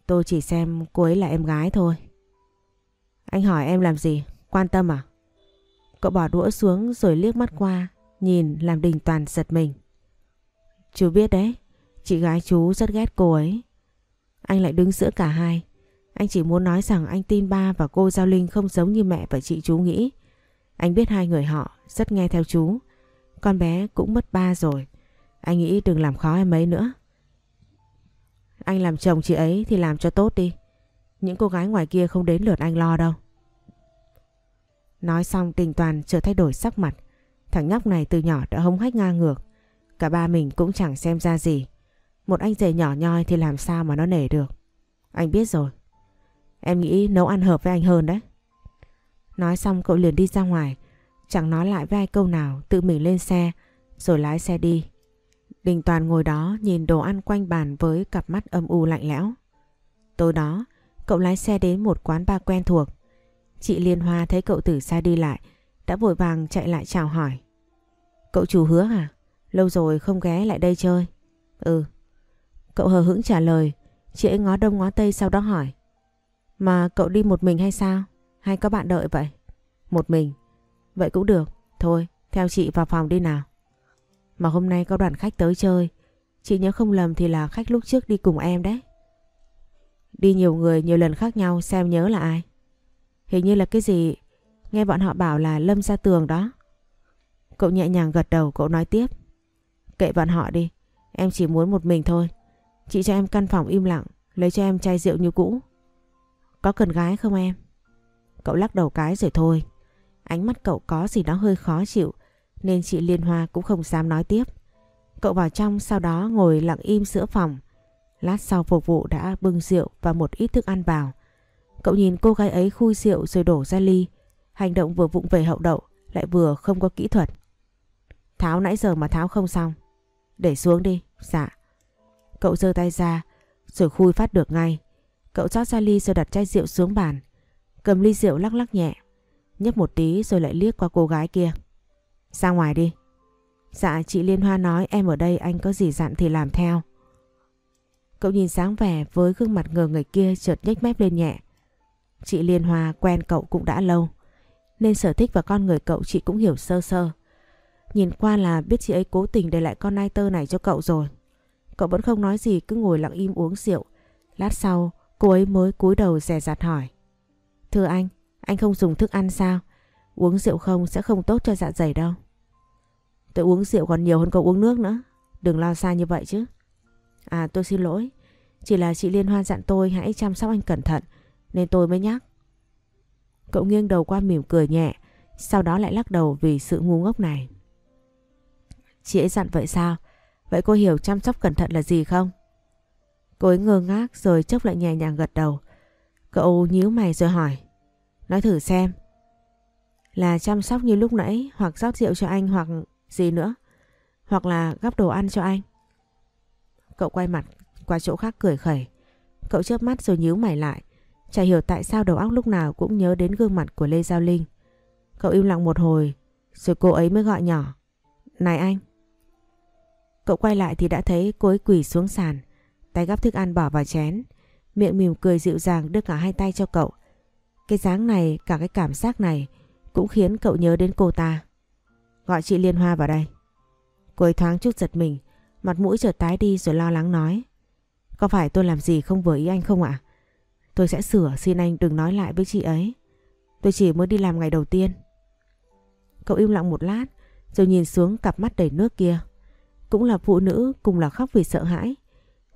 Tôi chỉ xem cô ấy là em gái thôi. Anh hỏi em làm gì? Quan tâm à? Cậu bỏ đũa xuống rồi liếc mắt qua, nhìn làm đình toàn giật mình. Chú biết đấy, chị gái chú rất ghét cô ấy. Anh lại đứng giữa cả hai. Anh chỉ muốn nói rằng anh tin ba và cô Giao Linh không giống như mẹ và chị chú nghĩ. Anh biết hai người họ rất nghe theo chú. Con bé cũng mất ba rồi. Anh nghĩ đừng làm khó em ấy nữa. Anh làm chồng chị ấy thì làm cho tốt đi. Những cô gái ngoài kia không đến lượt anh lo đâu. Nói xong tình toàn chưa thay đổi sắc mặt. Thằng nhóc này từ nhỏ đã hống hách ngang ngược. Cả ba mình cũng chẳng xem ra gì. Một anh rể nhỏ nhoi thì làm sao mà nó nể được. Anh biết rồi. Em nghĩ nấu ăn hợp với anh hơn đấy. Nói xong, cậu liền đi ra ngoài. Chẳng nói lại với ai câu nào tự mình lên xe rồi lái xe đi. Đình Toàn ngồi đó nhìn đồ ăn quanh bàn với cặp mắt âm u lạnh lẽo. Tối đó, cậu lái xe đến một quán bar quen thuộc. Chị Liên Hoa thấy cậu từ xa đi lại, đã vội vàng chạy lại chào hỏi. Cậu chủ hứa à? Lâu rồi không ghé lại đây chơi. Ừ. Cậu hờ hững trả lời, chị ấy ngó đông ngó tây sau đó hỏi. Mà cậu đi một mình hay sao? Hay có bạn đợi vậy? Một mình. Vậy cũng được. Thôi, theo chị vào phòng đi nào. Mà hôm nay có đoàn khách tới chơi. Chị nhớ không lầm thì là khách lúc trước đi cùng em đấy. Đi nhiều người nhiều lần khác nhau xem nhớ là ai. Hình như là cái gì Nghe bọn họ bảo là Lâm ra tường đó Cậu nhẹ nhàng gật đầu cậu nói tiếp Kệ bọn họ đi Em chỉ muốn một mình thôi Chị cho em căn phòng im lặng Lấy cho em chai rượu như cũ Có cần gái không em Cậu lắc đầu cái rồi thôi Ánh mắt cậu có gì đó hơi khó chịu, Nên chị Liên Hoa cũng không dám nói tiếp Cậu vào trong, sau đó ngồi lặng im giữa phòng Lát sau phục vụ đã bưng rượu và một ít thức ăn vào Cậu nhìn cô gái ấy khui rượu rồi đổ ra ly. Hành động vừa vụng về hậu đậu, lại vừa không có kỹ thuật. Tháo nãy giờ mà tháo không xong. Để xuống đi. Dạ. Cậu giơ tay ra, rồi khui phát được ngay. Cậu rót ra ly rồi đặt chai rượu xuống bàn. Cầm ly rượu lắc lắc nhẹ. Nhấp một tí rồi lại liếc qua cô gái kia. Ra ngoài đi. Dạ chị Liên Hoa nói em ở đây anh có gì dặn thì làm theo. Cậu nhìn sáng vẻ với gương mặt ngờ người kia chợt nhếch mép lên nhẹ. Chị Liên Hoa quen cậu cũng đã lâu Nên sở thích và con người cậu chị cũng hiểu sơ sơ Nhìn qua là biết chị ấy cố tình để lại con nai tơ này cho cậu rồi Cậu vẫn không nói gì cứ ngồi lặng im uống rượu Lát sau cô ấy mới cúi đầu dè dặt hỏi Thưa anh, anh không dùng thức ăn sao? Uống rượu không sẽ không tốt cho dạ dày đâu Tôi uống rượu còn nhiều hơn cậu uống nước nữa Đừng lo xa như vậy chứ À tôi xin lỗi Chỉ là chị Liên hoan dặn tôi hãy chăm sóc anh cẩn thận nên tôi mới nhắc. Cậu nghiêng đầu qua mỉm cười nhẹ, sau đó lại lắc đầu vì sự ngu ngốc này. Chị ấy dặn vậy sao? Vậy cô hiểu chăm sóc cẩn thận là gì không? Cô ấy ngơ ngác rồi chốc lại nhẹ nhàng gật đầu. Cậu nhíu mày rồi hỏi. Nói thử xem. Là chăm sóc như lúc nãy, hoặc rót rượu cho anh, hoặc gì nữa. Hoặc là gắp đồ ăn cho anh. Cậu quay mặt qua chỗ khác cười khẩy. Cậu chớp mắt rồi nhíu mày lại. Chả hiểu tại sao đầu óc lúc nào cũng nhớ đến gương mặt của Lê Giao Linh. Cậu im lặng một hồi, rồi cô ấy mới gọi nhỏ. Này anh. Cậu quay lại thì đã thấy cô ấy quỳ xuống sàn. Tay gắp thức ăn bỏ vào chén. Miệng mỉm cười dịu dàng đưa cả hai tay cho cậu. Cái dáng này, cả cái cảm giác này cũng khiến cậu nhớ đến cô ta. Gọi chị Liên Hoa vào đây. Cô ấy thoáng chút giật mình, mặt mũi chợt tái đi rồi lo lắng nói. Có phải tôi làm gì không vừa ý anh không ạ? Tôi sẽ sửa xin anh đừng nói lại với chị ấy. Tôi chỉ mới đi làm ngày đầu tiên. Cậu im lặng một lát rồi nhìn xuống cặp mắt đầy nước kia. Cũng là phụ nữ cùng là khóc vì sợ hãi.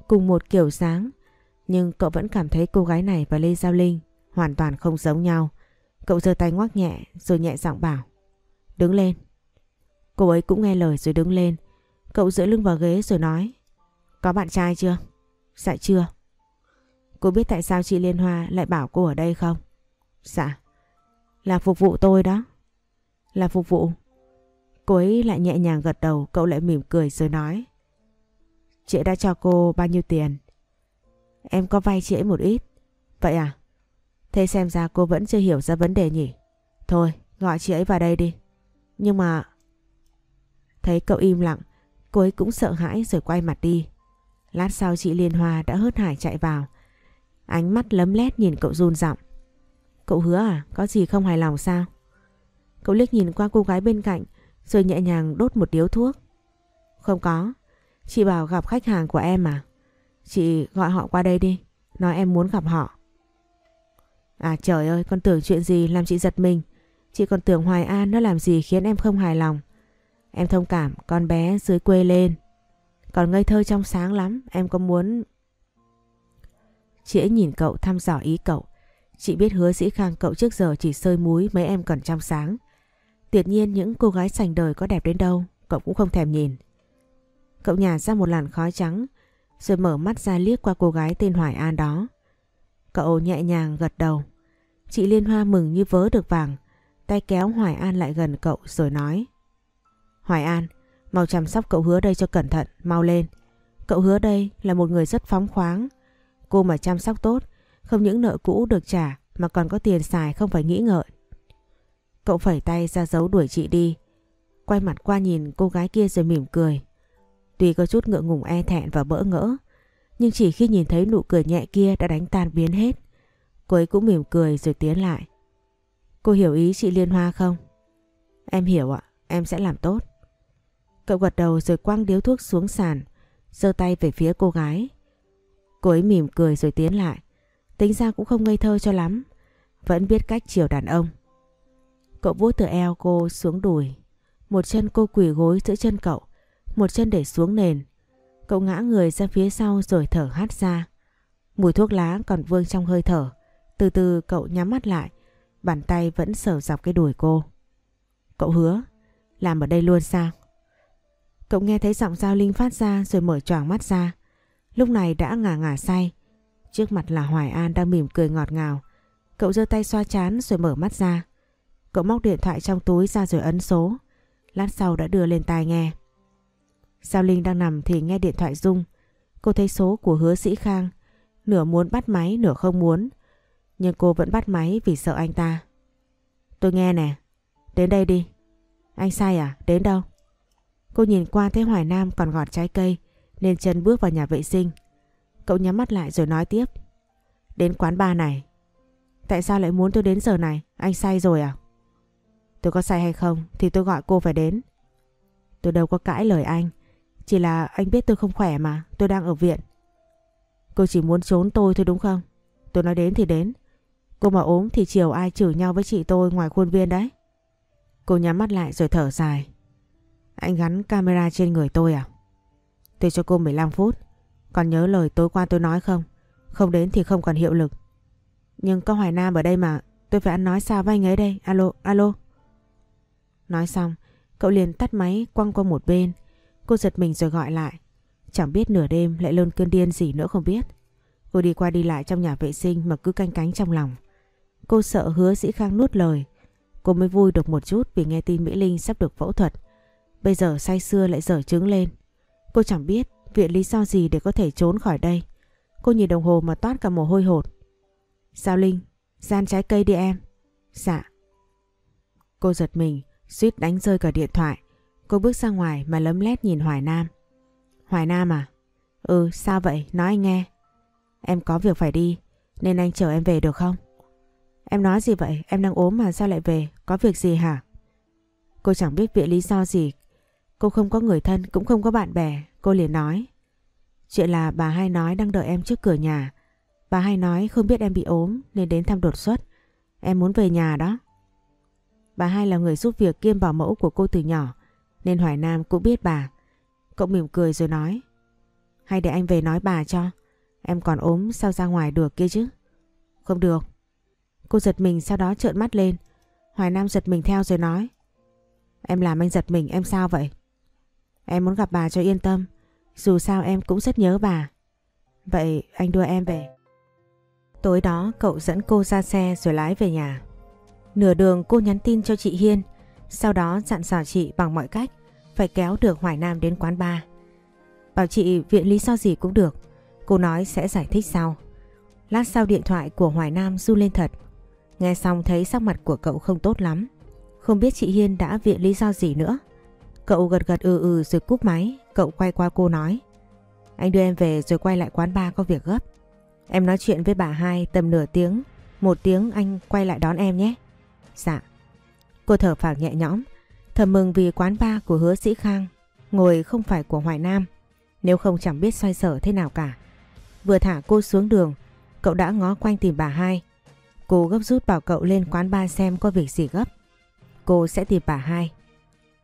Cùng một kiểu dáng. Nhưng cậu vẫn cảm thấy cô gái này và Lê Giao Linh hoàn toàn không giống nhau. Cậu giơ tay ngoắc nhẹ rồi nhẹ giọng bảo. Đứng lên. Cô ấy cũng nghe lời rồi đứng lên. Cậu dựa lưng vào ghế rồi nói. Có bạn trai chưa? Dạ chưa. Cô biết tại sao chị Liên Hoa lại bảo cô ở đây không? Dạ. Là phục vụ tôi đó. Là phục vụ. Cô ấy lại nhẹ nhàng gật đầu, cậu lại mỉm cười rồi nói. Chị đã cho cô bao nhiêu tiền? Em có vay chị ấy một ít. Vậy à? Thế xem ra cô vẫn chưa hiểu ra vấn đề nhỉ? Thôi, gọi chị ấy vào đây đi. Nhưng mà... Thấy cậu im lặng, cô ấy cũng sợ hãi rồi quay mặt đi. Lát sau chị Liên Hoa đã hớt hải chạy vào. Ánh mắt lấm lét nhìn cậu run giọng. Cậu hứa à, có gì không hài lòng sao? Cậu liếc nhìn qua cô gái bên cạnh rồi nhẹ nhàng đốt một điếu thuốc. Không có, chị bảo gặp khách hàng của em à? Chị gọi họ qua đây đi, nói em muốn gặp họ. À trời ơi, con tưởng chuyện gì làm chị giật mình. Chị còn tưởng Hoài An nó làm gì khiến em không hài lòng. Em thông cảm, con bé dưới quê lên. Còn ngây thơ trong sáng lắm, em có muốn... Chị ấy nhìn cậu thăm dò ý cậu. Chị biết hứa dĩ khang cậu trước giờ chỉ sơi múi mấy em còn trong sáng. Tuyệt nhiên những cô gái sành đời có đẹp đến đâu, cậu cũng không thèm nhìn. Cậu nhả ra một làn khói trắng, rồi mở mắt ra liếc qua cô gái tên Hoài An đó. Cậu nhẹ nhàng gật đầu. Chị Liên Hoa mừng như vớ được vàng, tay kéo Hoài An lại gần cậu rồi nói. Hoài An, mau chăm sóc cậu hứa đây cho cẩn thận, mau lên. Cậu hứa đây là một người rất phóng khoáng. Cô mà chăm sóc tốt, không những nợ cũ được trả mà còn có tiền xài không phải nghĩ ngợi. Cậu phẩy tay ra dấu đuổi chị đi. Quay mặt qua nhìn cô gái kia rồi mỉm cười. Tuy có chút ngượng ngùng e thẹn và bỡ ngỡ, nhưng chỉ khi nhìn thấy nụ cười nhẹ kia đã đánh tan biến hết. Cô ấy cũng mỉm cười rồi tiến lại. Cô hiểu ý chị Liên Hoa không? Em hiểu ạ, em sẽ làm tốt. Cậu gật đầu rồi quăng điếu thuốc xuống sàn, giơ tay về phía cô gái. Cô ấy mỉm cười rồi tiến lại. Tính ra cũng không ngây thơ cho lắm, vẫn biết cách chiều đàn ông. Cậu vuốt từ eo cô xuống đùi. Một chân cô quỳ gối giữa chân cậu, một chân để xuống nền. Cậu ngã người ra phía sau rồi thở hắt ra. Mùi thuốc lá còn vương trong hơi thở. Từ từ cậu nhắm mắt lại, bàn tay vẫn sờ dọc cái đùi cô. Cậu hứa, làm ở đây luôn sao? Cậu nghe thấy giọng Giao Linh phát ra rồi mở choàng mắt ra. Lúc này đã ngả ngả say. Trước mặt là Hoài An đang mỉm cười ngọt ngào. Cậu giơ tay xoa chán rồi mở mắt ra. Cậu móc điện thoại trong túi ra rồi ấn số. Lát sau đã đưa lên tai nghe. Giao Linh đang nằm thì nghe điện thoại rung. Cô thấy số của hứa sĩ Khang. Nửa muốn bắt máy, nửa không muốn. Nhưng cô vẫn bắt máy vì sợ anh ta. Tôi nghe nè. Đến đây đi. Anh sai à? Đến đâu? Cô nhìn qua thấy Hoài Nam còn gọt trái cây, nên chân bước vào nhà vệ sinh. Cậu nhắm mắt lại rồi nói tiếp. Đến quán bar này. Tại sao lại muốn tôi đến giờ này? Anh say rồi à? Tôi có sai hay không thì tôi gọi cô phải đến. Tôi đâu có cãi lời anh. Chỉ là anh biết tôi không khỏe mà, tôi đang ở viện. Cô chỉ muốn trốn tôi thôi đúng không? Tôi nói đến thì đến. Cô mà ốm thì chiều ai chửi nhau với chị tôi ngoài khuôn viên đấy. Cô nhắm mắt lại rồi thở dài. Anh gắn camera trên người tôi à? Tôi cho cô 15 phút. Còn nhớ lời tối qua tôi nói không? Không đến thì không còn hiệu lực. Nhưng có Hoài Nam ở đây mà, tôi phải ăn nói sao với anh ấy đây. Alo, alo. Nói xong, cậu liền tắt máy quăng qua một bên. Cô giật mình rồi gọi lại. Chẳng biết nửa đêm lại lơn cơn điên gì nữa không biết. Cô đi qua đi lại trong nhà vệ sinh mà cứ canh cánh trong lòng. Cô sợ hứa dĩ khang nuốt lời. Cô mới vui được một chút vì nghe tin Mỹ Linh sắp được phẫu thuật. Bây giờ say xưa lại dở trứng lên. Cô chẳng biết viện lý do gì để có thể trốn khỏi đây. Cô nhìn đồng hồ mà toát cả mồ hôi hột. Sao Linh, gian trái cây đi em. Dạ. Cô giật mình, suýt đánh rơi cả điện thoại. Cô bước ra ngoài mà lấm lét nhìn Hoài Nam. Hoài Nam à? Ừ, sao vậy? Nói anh nghe. Em có việc phải đi, nên anh chở em về được không? Em nói gì vậy? Em đang ốm mà sao lại về? Có việc gì hả? Cô chẳng biết viện lý do gì. Cô không có người thân, cũng không có bạn bè. Cô liền nói. Chuyện là bà hai nói đang đợi em trước cửa nhà. Bà hai nói không biết em bị ốm nên đến thăm đột xuất. Em muốn về nhà đó. Bà hai là người giúp việc kiêm bảo mẫu của cô từ nhỏ nên Hoài Nam cũng biết bà. Cậu mỉm cười rồi nói, Hay để anh về nói bà cho. Em còn ốm, sao ra ngoài được kia chứ? Không được. Cô giật mình sau đó trợn mắt lên. Hoài Nam giật mình theo rồi nói, Em làm anh giật mình, em sao vậy? Em muốn gặp bà cho yên tâm. Dù sao em cũng rất nhớ bà. Vậy anh đưa em về. Tối đó cậu dẫn cô ra xe rồi lái về nhà. Nửa đường cô nhắn tin cho chị Hiên. Sau đó dặn dò chị bằng mọi cách, Phải kéo được Hoài Nam đến quán bar. Bảo chị viện lý do gì cũng được, Cô nói sẽ giải thích sau. Lát sau điện thoại của Hoài Nam du lên thật. Nghe xong thấy sắc mặt của cậu không tốt lắm. Không biết chị Hiên đã viện lý do gì nữa. Cậu gật gật ừ ừ rồi cúp máy, Cậu quay qua cô nói. Anh đưa em về rồi quay lại quán bar có việc gấp. Em nói chuyện với bà hai tầm nửa tiếng, Một tiếng anh quay lại đón em nhé. Dạ. Cô thở phào nhẹ nhõm, Thầm mừng vì quán bar của hứa sĩ Khang Ngồi không phải của Hoài Nam, Nếu không chẳng biết xoay sở thế nào cả. Vừa thả cô xuống đường, Cậu đã ngó quanh tìm bà hai. Cô gấp rút bảo cậu lên quán bar xem có việc gì gấp. Cô sẽ tìm bà hai.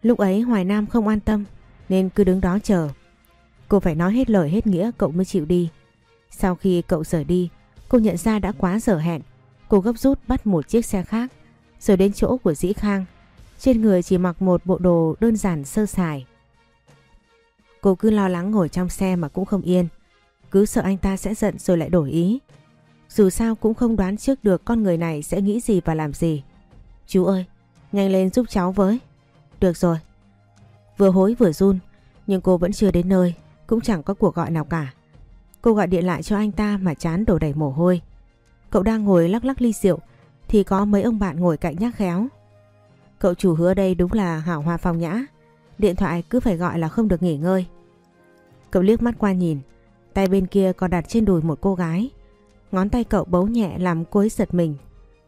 Lúc ấy Hoài Nam không an tâm, Nên cứ đứng đó chờ. Cô phải nói hết lời hết nghĩa cậu mới chịu đi. Sau khi cậu rời đi, Cô nhận ra đã quá giờ hẹn. Cô gấp rút bắt một chiếc xe khác. Rồi đến chỗ của Dĩ Khang. Trên người chỉ mặc một bộ đồ đơn giản sơ sài. Cô cứ lo lắng ngồi trong xe mà cũng không yên. Cứ sợ anh ta sẽ giận rồi lại đổi ý. Dù sao cũng không đoán trước được con người này sẽ nghĩ gì và làm gì. Chú ơi, nhanh lên giúp cháu với. Được rồi. Vừa hối vừa run Nhưng cô vẫn chưa đến nơi Cũng chẳng có cuộc gọi nào cả. Cô gọi điện lại cho anh ta mà chán đổ đầy mồ hôi. Cậu đang ngồi lắc lắc ly rượu thì có mấy ông bạn ngồi cạnh nhắc khéo. Cậu chủ hứa đây đúng là hảo hoa phong nhã. Điện thoại cứ phải gọi là không được nghỉ ngơi. Cậu liếc mắt qua nhìn, Tay bên kia còn đặt trên đùi một cô gái. Ngón tay cậu bấu nhẹ làm cô ấy giật mình.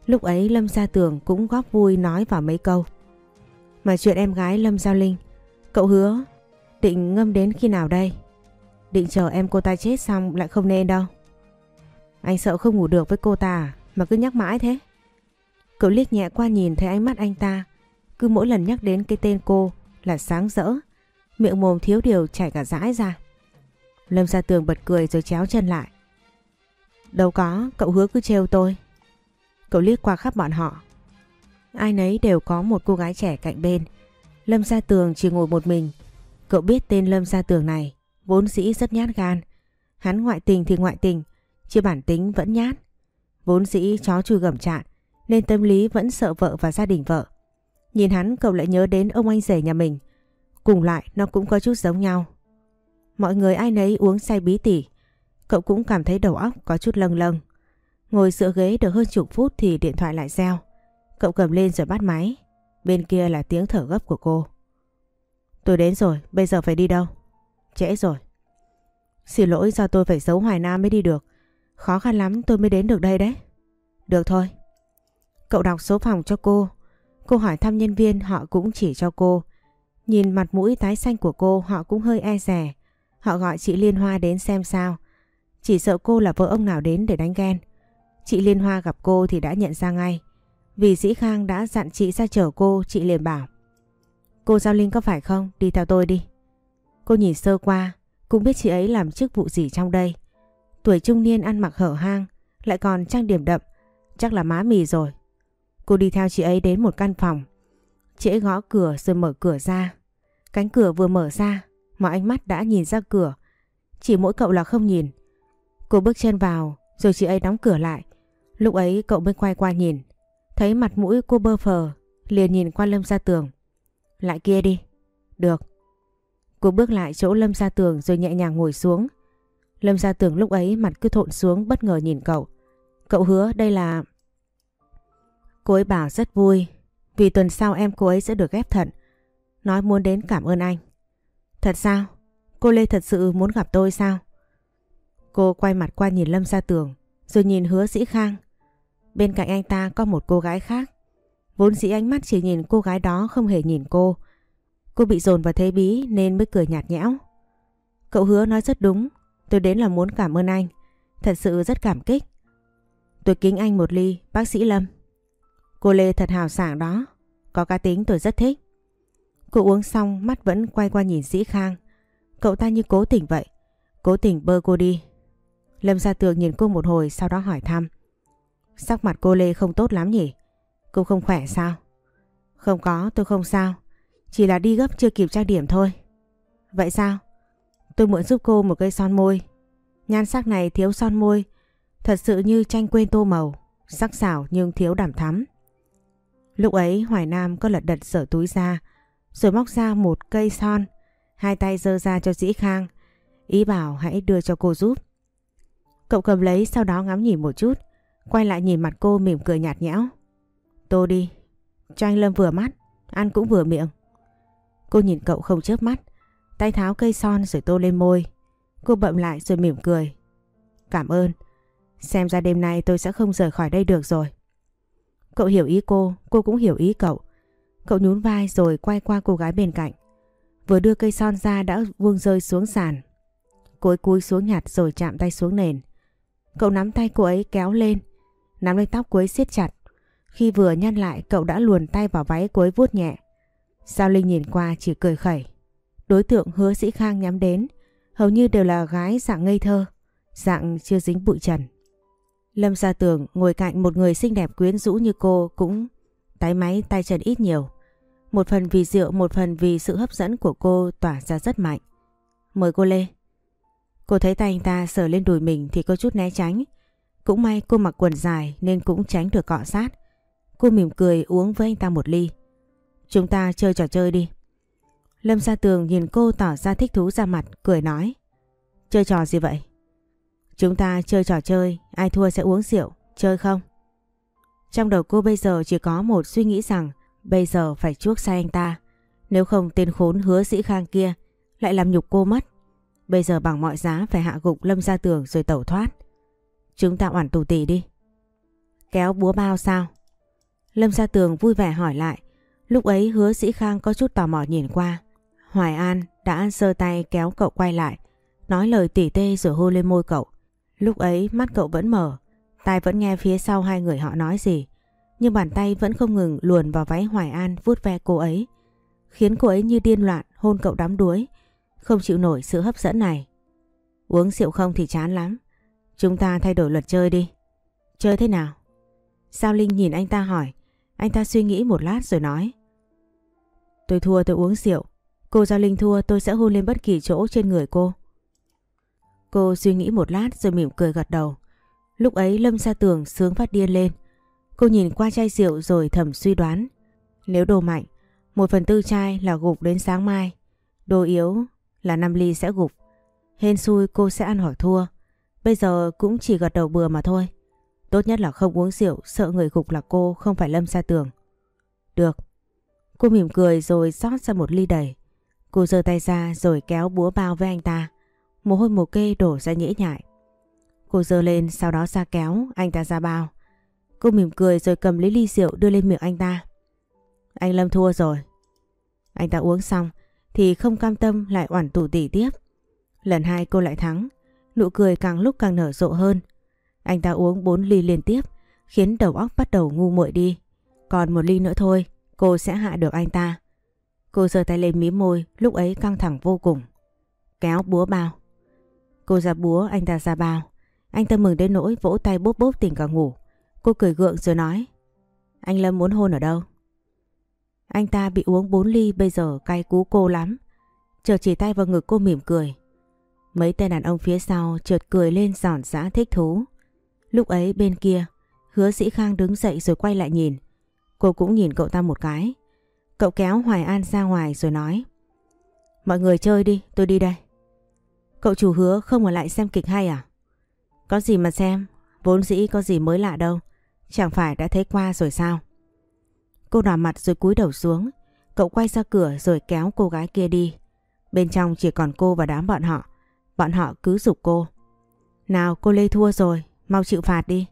Lúc ấy Lâm Gia Tường cũng góp vui nói vào mấy câu. Mà chuyện em gái Lâm Giao Linh, Cậu hứa, Định ngâm đến khi nào đây? Định chờ em cô ta chết xong lại không nên đâu. Anh sợ không ngủ được với cô ta? À? Mà cứ nhắc mãi thế. Cậu liếc nhẹ qua nhìn thấy ánh mắt anh ta. Cứ mỗi lần nhắc đến cái tên cô Là sáng rỡ, Miệng mồm thiếu điều chảy cả rãi ra. Lâm ra tường bật cười rồi chéo chân lại. Đâu có, Cậu hứa cứ trêu tôi. Cậu liếc qua khắp bọn họ. Ai nấy đều có một cô gái trẻ cạnh bên. Lâm Gia Tường chỉ ngồi một mình. Cậu biết tên Lâm Gia Tường này Vốn dĩ rất nhát gan. Hắn ngoại tình thì ngoại tình, Chứ bản tính vẫn nhát. Vốn dĩ chó chui gầm chạn nên tâm lý vẫn sợ vợ và gia đình vợ. Nhìn hắn cậu lại nhớ đến ông anh rể nhà mình. Cùng lại nó cũng có chút giống nhau. Mọi người ai nấy uống say bí tỉ. Cậu cũng cảm thấy đầu óc có chút lâng lâng. Ngồi dựa ghế được hơn chục phút thì điện thoại lại reo. Cậu cầm lên rồi bắt máy. Bên kia là tiếng thở gấp của cô. Tôi đến rồi, bây giờ phải đi đâu? Trễ rồi. Xin lỗi do tôi phải giấu Hoài Nam mới đi được. Khó khăn lắm tôi mới đến được đây đấy. Được thôi. Cậu đọc số phòng cho cô. Cô hỏi thăm nhân viên, họ cũng chỉ cho cô. Nhìn mặt mũi tái xanh của cô, họ cũng hơi e rẻ. Họ gọi chị Liên Hoa đến xem sao. Chỉ sợ cô là vợ ông nào đến để đánh ghen. Chị Liên Hoa gặp cô thì đã nhận ra ngay. Vì Dĩ Khang đã dặn chị ra chở cô, Chị liền bảo. Cô Giao Linh có phải không? Đi theo tôi đi. Cô nhìn sơ qua, Cũng biết chị ấy làm chức vụ gì trong đây. Tuổi trung niên ăn mặc hở hang, Lại còn trang điểm đậm, Chắc là má mì rồi. Cô đi theo chị ấy đến một căn phòng. Chị ấy gõ cửa rồi mở cửa ra. Cánh cửa vừa mở ra, mọi ánh mắt đã nhìn ra cửa. Chỉ mỗi cậu là không nhìn. Cô bước chân vào, rồi chị ấy đóng cửa lại. Lúc ấy cậu mới quay qua nhìn. Thấy mặt mũi cô bơ phờ, liền nhìn qua Lâm ra tường. Lại kia đi. Được. Cô bước lại chỗ Lâm ra tường rồi nhẹ nhàng ngồi xuống. Lâm ra tường lúc ấy mặt cứ thộn xuống bất ngờ nhìn cậu. Cậu hứa đây là... Cô ấy bảo rất vui vì tuần sau em cô ấy sẽ được ghép thận. Nói muốn đến cảm ơn anh. Thật sao? Cô Lê thật sự muốn gặp tôi sao? Cô quay mặt qua nhìn Lâm ra tường rồi nhìn hứa sĩ khang. Bên cạnh anh ta có một cô gái khác. Vốn dĩ ánh mắt chỉ nhìn cô gái đó không hề nhìn cô. Cô bị dồn vào thế bí nên mới cười nhạt nhẽo. Cậu hứa nói rất đúng. Tôi đến là muốn cảm ơn anh. Thật sự rất cảm kích. Tôi kính anh một ly, bác sĩ Lâm. Cô Lê thật hào sảng đó. Có cá tính tôi rất thích. Cô uống xong mắt vẫn quay qua nhìn Dĩ Khang. Cậu ta như cố tình vậy. Cố tình bơ cô đi. Lâm gia tường nhìn cô một hồi sau đó hỏi thăm. Sắc mặt cô Lê không tốt lắm nhỉ? Cô không khỏe sao? Không có, tôi không sao. Chỉ là đi gấp chưa kịp trang điểm thôi. Vậy sao? Tôi muốn giúp cô một cây son môi. Nhan sắc này thiếu son môi. Thật sự như tranh quên tô màu. Sắc xảo nhưng thiếu đảm thắm. Lúc ấy Hoài Nam có lật đật sở túi ra. Rồi móc ra một cây son. Hai tay giơ ra cho Dĩ Khang. Ý bảo hãy đưa cho cô giúp. Cậu cầm lấy, sau đó ngắm nhìn một chút. Quay lại nhìn mặt cô mỉm cười nhạt nhẽo. Tô đi. Cho anh Lâm vừa mắt. Ăn cũng vừa miệng. Cô nhìn cậu không chớp mắt. Tay tháo cây son rồi tô lên môi. Cô bậm lại rồi mỉm cười. Cảm ơn. Xem ra đêm nay tôi sẽ không rời khỏi đây được rồi. Cậu hiểu ý cô, cô cũng hiểu ý cậu. Cậu nhún vai rồi quay qua cô gái bên cạnh. Vừa đưa cây son ra đã vuông rơi xuống sàn. Cô ấy cúi xuống nhặt rồi chạm tay xuống nền. Cậu nắm tay cô ấy kéo lên. Nắm lấy tóc cô ấy siết chặt. Khi vừa nhăn lại cậu đã luồn tay vào váy cô ấy vuốt nhẹ. sao Linh nhìn qua chỉ cười khẩy. Đối tượng hứa sĩ khang nhắm đến hầu như đều là gái dạng ngây thơ, dạng chưa dính bụi trần. Lâm gia tường ngồi cạnh một người xinh đẹp quyến rũ như cô cũng tái máy tay chân ít nhiều. Một phần vì rượu, một phần vì sự hấp dẫn của cô tỏa ra rất mạnh. Mời cô Lê. Cô thấy tay anh ta sờ lên đùi mình thì có chút né tránh. Cũng may cô mặc quần dài nên cũng tránh được cọ sát. Cô mỉm cười uống với anh ta một ly. Chúng ta chơi trò chơi đi. Lâm gia Tường nhìn cô tỏ ra thích thú ra mặt, cười nói. Chơi trò gì vậy? Chúng ta chơi trò chơi, ai thua sẽ uống rượu, chơi không? Trong đầu cô bây giờ chỉ có một suy nghĩ rằng bây giờ phải chuốc say anh ta. Nếu không tên khốn hứa sĩ khang kia lại làm nhục cô mất. Bây giờ bằng mọi giá phải hạ gục Lâm Gia Tường rồi tẩu thoát. Chúng ta oản tù tì đi. Kéo búa bao sao? Lâm Gia Tường vui vẻ hỏi lại. Lúc ấy hứa sĩ khang có chút tò mò nhìn qua. Hoài An đã giơ tay kéo cậu quay lại. Nói lời tỉ tê rồi hôn lên môi cậu. Lúc ấy, mắt cậu vẫn mở. Tai vẫn nghe phía sau hai người họ nói gì. Nhưng bàn tay vẫn không ngừng luồn vào váy Hoài An vuốt ve cô ấy. Khiến cô ấy như điên loạn, hôn cậu đắm đuối. Không chịu nổi sự hấp dẫn này. Uống rượu không thì chán lắm. Chúng ta thay đổi luật chơi đi. Chơi thế nào? Sao Linh nhìn anh ta hỏi. Anh ta suy nghĩ một lát rồi nói. Tôi thua tôi uống rượu. Cô Giao Linh thua, tôi sẽ hôn lên bất kỳ chỗ trên người cô. Cô suy nghĩ một lát rồi mỉm cười gật đầu. Lúc ấy Lâm ra tường sướng phát điên lên. Cô nhìn qua chai rượu rồi thầm suy đoán. Nếu đồ mạnh, một phần tư chai là gục đến sáng mai. Đồ yếu là năm ly sẽ gục. Hên xui cô sẽ ăn hoặc thua. Bây giờ cũng chỉ gật đầu bừa mà thôi. Tốt nhất là không uống rượu, sợ người gục là cô, không phải Lâm ra tường. Được. Cô mỉm cười rồi rót ra một ly đầy. Cô giơ tay ra rồi kéo búa bao với anh ta. Mồ hôi mồ kê đổ ra nhễ nhại. Cô dơ lên, sau đó ra kéo, anh ta ra bao. Cô mỉm cười rồi cầm lấy ly rượu đưa lên miệng anh ta. Anh Lâm thua rồi. Anh ta uống xong, thì không cam tâm lại oản tủ tỉ tiếp. Lần hai cô lại thắng. Nụ cười càng lúc càng nở rộ hơn. Anh ta uống 4 ly liên tiếp, khiến đầu óc bắt đầu ngu muội đi. Còn một ly nữa thôi, cô sẽ hạ được anh ta. Cô giơ tay lên mí môi, lúc ấy căng thẳng vô cùng. Kéo búa bao. Cô ra búa anh ta ra bao. Anh ta mừng đến nỗi vỗ tay bốp bốp tỉnh cả ngủ. Cô cười gượng rồi nói. Anh Lâm muốn hôn ở đâu? Anh ta bị uống 4 ly bây giờ cay cú cô lắm. Chợt chỉ tay vào ngực cô mỉm cười. Mấy tên đàn ông phía sau chợt cười lên giòn giã thích thú. Lúc ấy bên kia, hứa sĩ Khang đứng dậy rồi quay lại nhìn. Cô cũng nhìn cậu ta một cái. Cậu kéo Hoài An ra ngoài rồi nói. Mọi người chơi đi, tôi đi đây. Cậu chủ hứa không ở lại xem kịch hay à? Có gì mà xem, vốn dĩ có gì mới lạ đâu. Chẳng phải đã thấy qua rồi sao? Cô đỏ mặt rồi cúi đầu xuống. Cậu quay ra cửa rồi kéo cô gái kia đi. Bên trong chỉ còn cô và đám bọn họ. Bọn họ cứ dục cô. Nào cô Lê thua rồi, mau chịu phạt đi.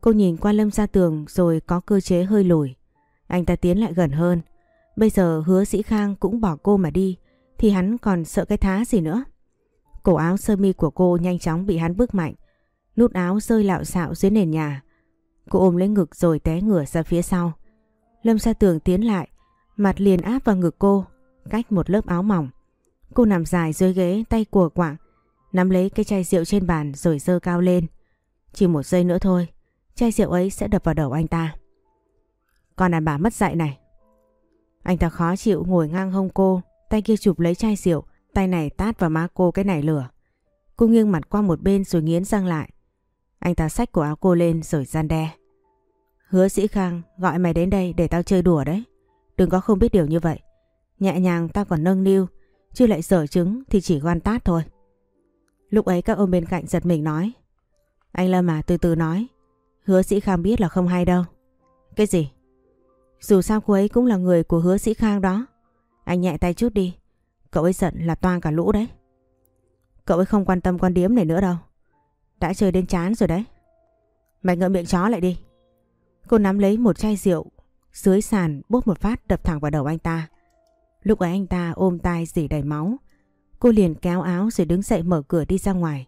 Cô nhìn qua Lâm ra tường rồi có cơ chế hơi lùi. Anh ta tiến lại gần hơn. Bây giờ hứa sĩ Khang cũng bỏ cô mà đi thì hắn còn sợ cái thá gì nữa. Cổ áo sơ mi của cô nhanh chóng bị hắn bước mạnh. Nút áo rơi lạo xạo dưới nền nhà. Cô ôm lấy ngực rồi té ngửa ra phía sau. Lâm Sa Tường tiến lại, mặt liền áp vào ngực cô, cách một lớp áo mỏng. Cô nằm dài dưới ghế tay của quạng, nắm lấy cái chai rượu trên bàn rồi dơ cao lên. Chỉ một giây nữa thôi, chai rượu ấy sẽ đập vào đầu anh ta. Con đàn bà mất dạy này. Anh ta khó chịu ngồi ngang hông cô, tay kia chụp lấy chai rượu, tay này tát vào má cô cái nải lửa. Cô nghiêng mặt qua một bên rồi nghiến răng lại. Anh ta xách cổ áo cô lên rồi gian đe. Hứa sĩ Khang gọi mày đến đây để tao chơi đùa đấy. Đừng có không biết điều như vậy. Nhẹ nhàng tao còn nâng niu, chứ lại sở trứng thì chỉ quan tát thôi. Lúc ấy các ông bên cạnh giật mình nói. Anh Lâm mà từ từ nói. Hứa sĩ Khang biết là không hay đâu. Cái gì? Dù sao cô ấy cũng là người của hứa sĩ Khang đó. Anh nhẹ tay chút đi. Cậu ấy giận là toan cả lũ đấy. Cậu ấy không quan tâm con điếm này nữa đâu. Đã chơi đến chán rồi đấy. Mày ngậm miệng chó lại đi. Cô nắm lấy một chai rượu dưới sàn bốc một phát đập thẳng vào đầu anh ta. Lúc ấy anh ta ôm tay dỉ đầy máu. Cô liền kéo áo rồi đứng dậy mở cửa đi ra ngoài.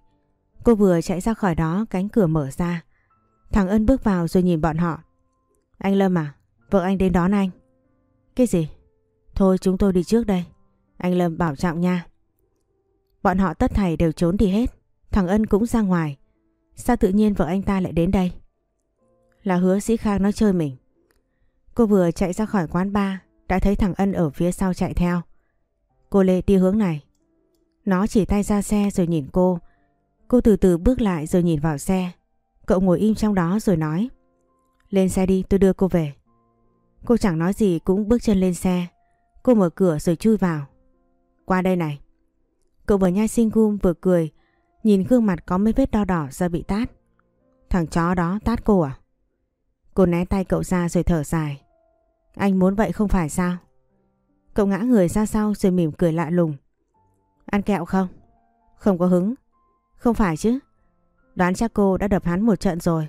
Cô vừa chạy ra khỏi đó cánh cửa mở ra. Thằng Ân bước vào rồi nhìn bọn họ. Anh Lâm à, vợ anh đến đón anh. Cái gì? Thôi chúng tôi đi trước đây. Anh Lâm bảo trọng nha. Bọn họ tất thảy đều trốn đi hết. Thằng Ân cũng ra ngoài. Sao tự nhiên vợ anh ta lại đến đây? Là hứa sĩ Khang nó chơi mình. Cô vừa chạy ra khỏi quán bar, đã thấy thằng Ân ở phía sau chạy theo. Cô Lê đi hướng này. Nó chỉ tay ra xe rồi nhìn cô. Cô từ từ bước lại rồi nhìn vào xe. Cậu ngồi im trong đó rồi nói. Lên xe đi, tôi đưa cô về. Cô chẳng nói gì cũng bước chân lên xe. Cô mở cửa rồi chui vào. Qua đây này. Cậu vừa nhai sinh gum vừa cười. Nhìn gương mặt có mấy vết đo đỏ do bị tát. Thằng chó đó tát cô à? Cô né tay cậu ra rồi thở dài. Anh muốn vậy không phải sao? Cậu ngã người ra sau rồi mỉm cười lạ lùng. Ăn kẹo không? Không có hứng. Không phải chứ. Đoán chắc cô đã đập hắn một trận rồi.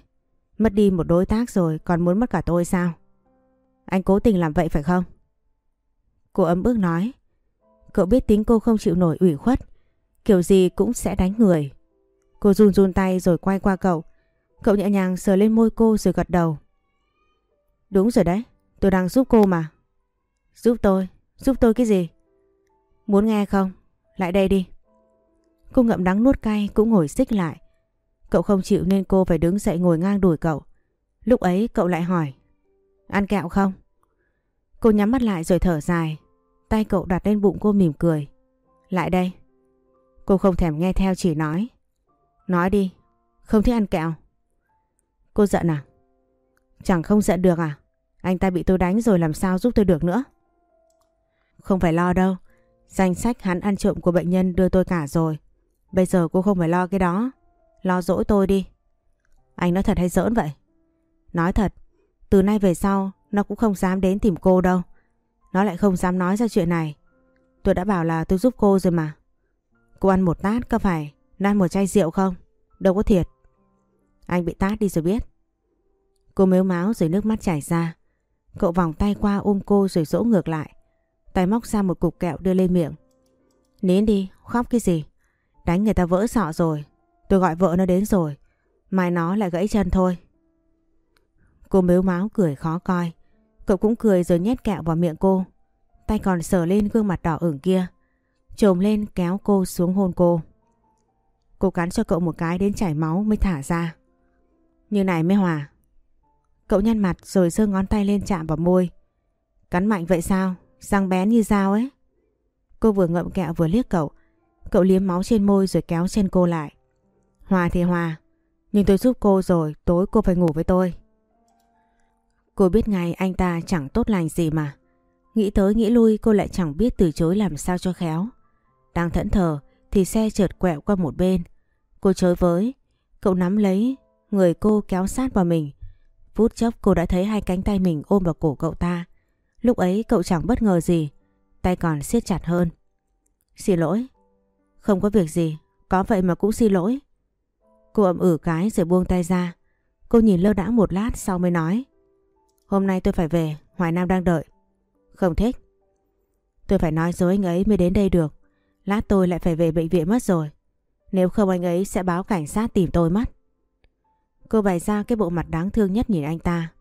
Mất đi một đối tác rồi, còn muốn mất cả tôi sao? Anh cố tình làm vậy phải không? Cô ấm ức nói. Cậu biết tính cô không chịu nổi ủy khuất. Kiểu gì cũng sẽ đánh người. Cô run run tay rồi quay qua cậu. Cậu nhẹ nhàng sờ lên môi cô rồi gật đầu. Đúng rồi đấy, tôi đang giúp cô mà. Giúp tôi? Giúp tôi cái gì? Muốn nghe không? Lại đây đi. Cô ngậm đắng nuốt cay cũng ngồi xích lại. Cậu không chịu nên cô phải đứng dậy ngồi ngang đuổi cậu. Lúc ấy cậu lại hỏi. Ăn kẹo không? Cô nhắm mắt lại rồi thở dài. Tay cậu đặt lên bụng cô mỉm cười. Lại đây. Cô không thèm nghe theo chỉ nói. Nói đi. Không thích ăn kẹo. Cô giận à? Chẳng không giận được à? Anh ta bị tôi đánh rồi làm sao giúp tôi được nữa? Không phải lo đâu. Danh sách hắn ăn trộm của bệnh nhân đưa tôi cả rồi. Bây giờ cô không phải lo cái đó. Lo dỗi tôi đi. Anh nói thật hay giỡn vậy? Nói thật. Từ nay về sau, nó cũng không dám đến tìm cô đâu. Nó lại không dám nói ra chuyện này. Tôi đã bảo là tôi giúp cô rồi mà. Cô ăn một tát có phải năn một chai rượu không? Đâu có thiệt. Anh bị tát đi rồi biết. Cô mếu máu rồi nước mắt chảy ra. Cậu vòng tay qua ôm cô rồi dỗ ngược lại. Tay móc ra một cục kẹo đưa lên miệng. Nín đi, khóc cái gì? Đánh người ta vỡ sọ rồi. Tôi gọi vợ nó đến rồi. Mai nó lại gãy chân thôi. Cô mếu máu cười khó coi. Cậu cũng cười rồi nhét kẹo vào miệng cô. Tay còn sờ lên gương mặt đỏ ửng kia. Trồm lên kéo cô xuống hôn cô. Cô cắn cho cậu một cái đến chảy máu mới thả ra. Như này mới hòa. Cậu nhăn mặt rồi giơ ngón tay lên chạm vào môi. Cắn mạnh vậy sao? Răng bén như dao ấy. Cô vừa ngậm kẹo vừa liếc cậu. Cậu liếm máu trên môi rồi kéo chân cô lại. Hòa thì hòa, nhưng tôi giúp cô rồi, tối cô phải ngủ với tôi. Cô biết ngay anh ta chẳng tốt lành gì mà. Nghĩ tới nghĩ lui cô lại chẳng biết từ chối làm sao cho khéo. Đang thẫn thờ thì xe trượt quẹo qua một bên. Cô chối với, cậu nắm lấy người cô kéo sát vào mình. Phút chốc cô đã thấy hai cánh tay mình ôm vào cổ cậu ta. Lúc ấy cậu chẳng bất ngờ gì, tay còn siết chặt hơn. Xin lỗi. Không có việc gì, có vậy mà cũng xin lỗi. Cô ậm ử cái rồi buông tay ra. Cô nhìn lơ đãng một lát sau mới nói. Hôm nay tôi phải về, Hoài Nam đang đợi. Không thích. Tôi phải nói dối anh ấy mới đến đây được. Lát tôi lại phải về bệnh viện mất rồi. Nếu không anh ấy sẽ báo cảnh sát tìm tôi mất. Cô bày ra cái bộ mặt đáng thương nhất nhìn anh ta.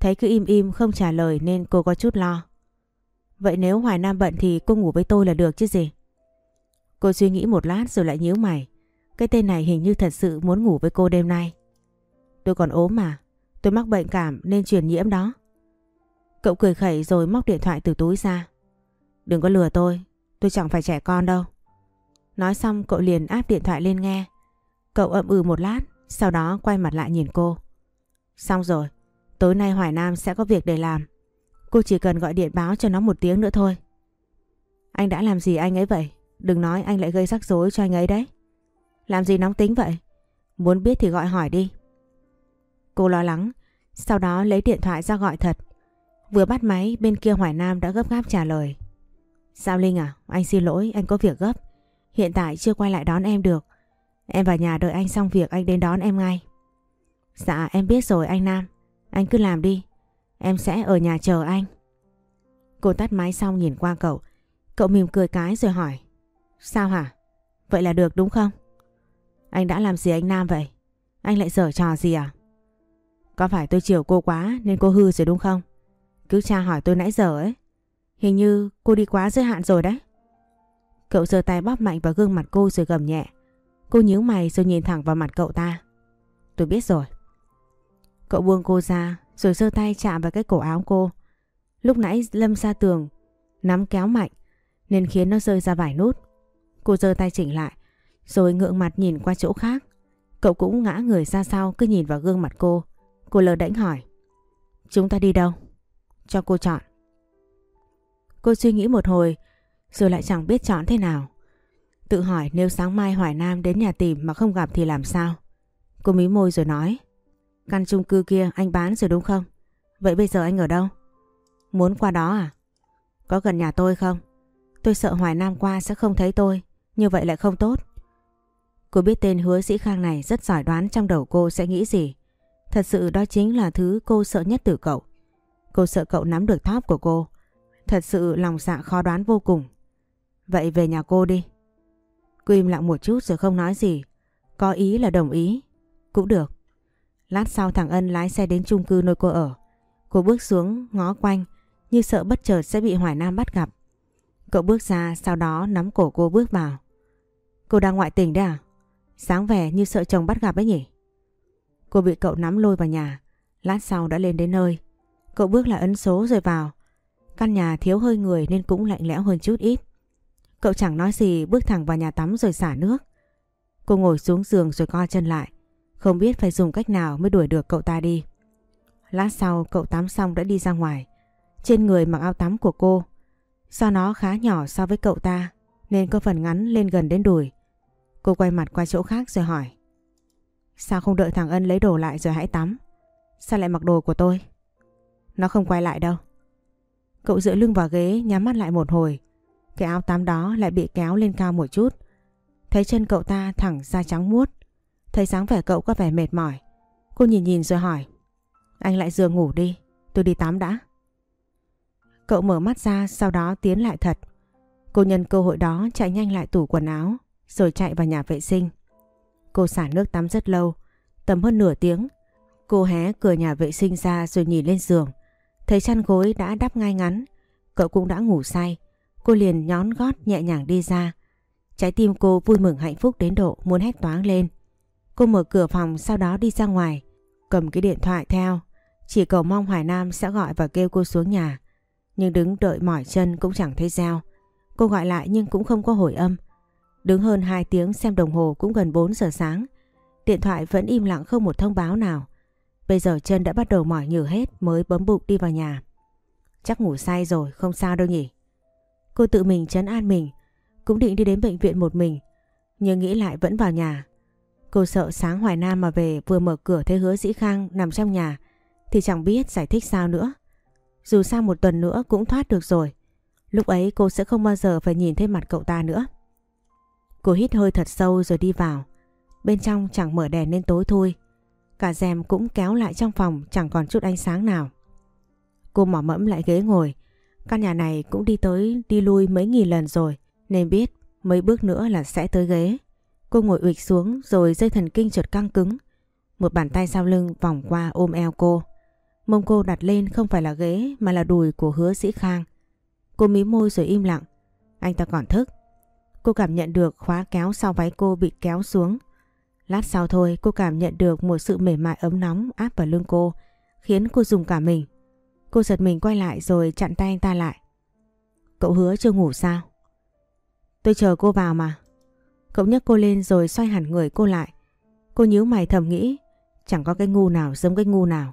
Thấy cứ im im không trả lời nên cô có chút lo. Vậy nếu Hoài Nam bận thì cô ngủ với tôi là được chứ gì? Cô suy nghĩ một lát rồi lại nhíu mày. Cái tên này hình như thật sự muốn ngủ với cô đêm nay. Tôi còn ốm mà. Tôi mắc bệnh cảm nên truyền nhiễm đó. Cậu cười khẩy rồi móc điện thoại từ túi ra. Đừng có lừa tôi. Tôi chẳng phải trẻ con đâu. Nói xong cậu liền áp điện thoại lên nghe. Cậu ậm ừ một lát, sau đó quay mặt lại nhìn cô. Xong rồi, tối nay Hoài Nam sẽ có việc để làm. Cô chỉ cần gọi điện báo cho nó một tiếng nữa thôi. Anh đã làm gì anh ấy vậy? Đừng nói anh lại gây rắc rối cho anh ấy đấy. Làm gì nóng tính vậy? Muốn biết thì gọi hỏi đi. Cô lo lắng, sau đó lấy điện thoại ra gọi thật. Vừa bắt máy bên kia Hoài Nam đã gấp gáp trả lời. Sao Linh à, anh xin lỗi, anh có việc gấp. Hiện tại chưa quay lại đón em được. Em vào nhà đợi anh xong việc anh đến đón em ngay. Dạ em biết rồi anh Nam. Anh cứ làm đi. Em sẽ ở nhà chờ anh. Cô tắt máy xong nhìn qua cậu. Cậu mỉm cười cái rồi hỏi. Sao hả? Vậy là được đúng không? Anh đã làm gì anh Nam vậy? Anh lại dở trò gì à? Có phải tôi chiều cô quá nên cô hư rồi đúng không? Cứ tra hỏi tôi nãy giờ ấy. Hình như cô đi quá giới hạn rồi đấy. Cậu giơ tay bóp mạnh vào gương mặt cô rồi gầm nhẹ. Cô nhíu mày rồi nhìn thẳng vào mặt cậu ta. Tôi biết rồi. Cậu buông cô ra rồi giơ tay chạm vào cái cổ áo cô. Lúc nãy lâm ra tường, nắm kéo mạnh nên khiến nó rơi ra vài nút. Cô giơ tay chỉnh lại rồi ngượng mặt nhìn qua chỗ khác. Cậu cũng ngã người ra sau cứ nhìn vào gương mặt cô. Cô lờ đễnh hỏi. Chúng ta đi đâu? Cho cô chọn. Cô suy nghĩ một hồi, rồi lại chẳng biết chọn thế nào. Tự hỏi nếu sáng mai Hoài Nam đến nhà tìm mà không gặp thì làm sao? Cô mí môi rồi nói. Căn chung cư kia anh bán rồi đúng không? Vậy bây giờ anh ở đâu? Muốn qua đó à? Có gần nhà tôi không? Tôi sợ Hoài Nam qua sẽ không thấy tôi. Như vậy lại không tốt. Cô biết tên hứa sĩ khang này rất giỏi đoán trong đầu cô sẽ nghĩ gì. Thật sự đó chính là thứ cô sợ nhất từ cậu. Cô sợ cậu nắm được thóp của cô. Thật sự lòng dạ khó đoán vô cùng. Vậy về nhà cô đi. Cô im lặng một chút rồi không nói gì. Có ý là đồng ý. Cũng được. Lát sau thằng Ân lái xe đến chung cư nơi cô ở. Cô bước xuống ngó quanh, như sợ bất chợt sẽ bị Hoài Nam bắt gặp. Cậu bước ra, sau đó nắm cổ cô bước vào. Cô đang ngoại tình đấy à? Sáng vẻ như sợ chồng bắt gặp ấy nhỉ? Cô bị cậu nắm lôi vào nhà. Lát sau đã lên đến nơi. Cậu bước lại ấn số rồi vào. Căn nhà thiếu hơi người nên cũng lạnh lẽo hơn chút ít. Cậu chẳng nói gì, bước thẳng vào nhà tắm rồi xả nước. Cô ngồi xuống giường rồi co chân lại. Không biết phải dùng cách nào mới đuổi được cậu ta đi. Lát sau, cậu tắm xong đã đi ra ngoài. Trên người mặc áo tắm của cô. Do nó khá nhỏ so với cậu ta, nên có phần ngắn lên gần đến đùi. Cô quay mặt qua chỗ khác rồi hỏi. Sao không đợi thằng Ân lấy đồ lại rồi hãy tắm? Sao lại mặc đồ của tôi? Nó không quay lại đâu. Cậu dựa lưng vào ghế, nhắm mắt lại một hồi. Cái áo tắm đó lại bị kéo lên cao một chút. Thấy chân cậu ta thẳng ra trắng muốt. Thấy dáng vẻ cậu có vẻ mệt mỏi. Cô nhìn nhìn rồi hỏi. Anh lại giường ngủ đi. Tôi đi tắm đã. Cậu mở mắt ra, sau đó tiến lại thật. Cô nhân cơ hội đó chạy nhanh lại tủ quần áo, rồi chạy vào nhà vệ sinh. Cô xả nước tắm rất lâu, tầm hơn nửa tiếng. Cô hé cửa nhà vệ sinh ra rồi nhìn lên giường. Thấy chăn gối đã đắp ngay ngắn, cậu cũng đã ngủ say. Cô liền nhón gót nhẹ nhàng đi ra. Trái tim cô vui mừng hạnh phúc đến độ muốn hét toáng lên. Cô mở cửa phòng sau đó đi ra ngoài, cầm cái điện thoại theo. Chỉ cầu mong Hoài Nam sẽ gọi và kêu cô xuống nhà. Nhưng đứng đợi mỏi chân cũng chẳng thấy gieo. Cô gọi lại nhưng cũng không có hồi âm. Đứng hơn 2 tiếng xem đồng hồ cũng gần 4 giờ sáng. Điện thoại vẫn im lặng không một thông báo nào. Bây giờ chân đã bắt đầu mỏi nhừ hết mới bấm bụng đi vào nhà. Chắc ngủ say rồi, không sao đâu nhỉ. Cô tự mình chấn an mình, cũng định đi đến bệnh viện một mình. Nhưng nghĩ lại vẫn vào nhà. Cô sợ sáng Hoài Nam mà về vừa mở cửa thấy hứa dĩ khang nằm trong nhà thì chẳng biết giải thích sao nữa. Dù sao một tuần nữa cũng thoát được rồi. Lúc ấy cô sẽ không bao giờ phải nhìn thấy mặt cậu ta nữa. Cô hít hơi thật sâu rồi đi vào. Bên trong chẳng mở đèn nên tối thui. Cả rèm cũng kéo lại trong phòng, chẳng còn chút ánh sáng nào. Cô mỏ mẫm lại ghế ngồi. Căn nhà này cũng đi tới, đi lui mấy nghìn lần rồi, nên biết mấy bước nữa là sẽ tới ghế. Cô ngồi ụịch xuống rồi dây thần kinh chợt căng cứng. Một bàn tay sau lưng vòng qua ôm eo cô. Mông cô đặt lên không phải là ghế mà là đùi của hứa sĩ khang. Cô mí môi rồi im lặng. Anh ta còn thức. Cô cảm nhận được khóa kéo sau váy cô bị kéo xuống. Lát sau thôi cô cảm nhận được một sự mềm mại ấm nóng áp vào lưng cô, khiến cô dùng cả mình. Cô giật mình quay lại rồi chặn tay anh ta lại. Cậu hứa chưa ngủ sao? Tôi chờ cô vào mà. Cậu nhấc cô lên rồi xoay hẳn người cô lại. Cô nhíu mày thầm nghĩ, chẳng có cái ngu nào giống cái ngu nào.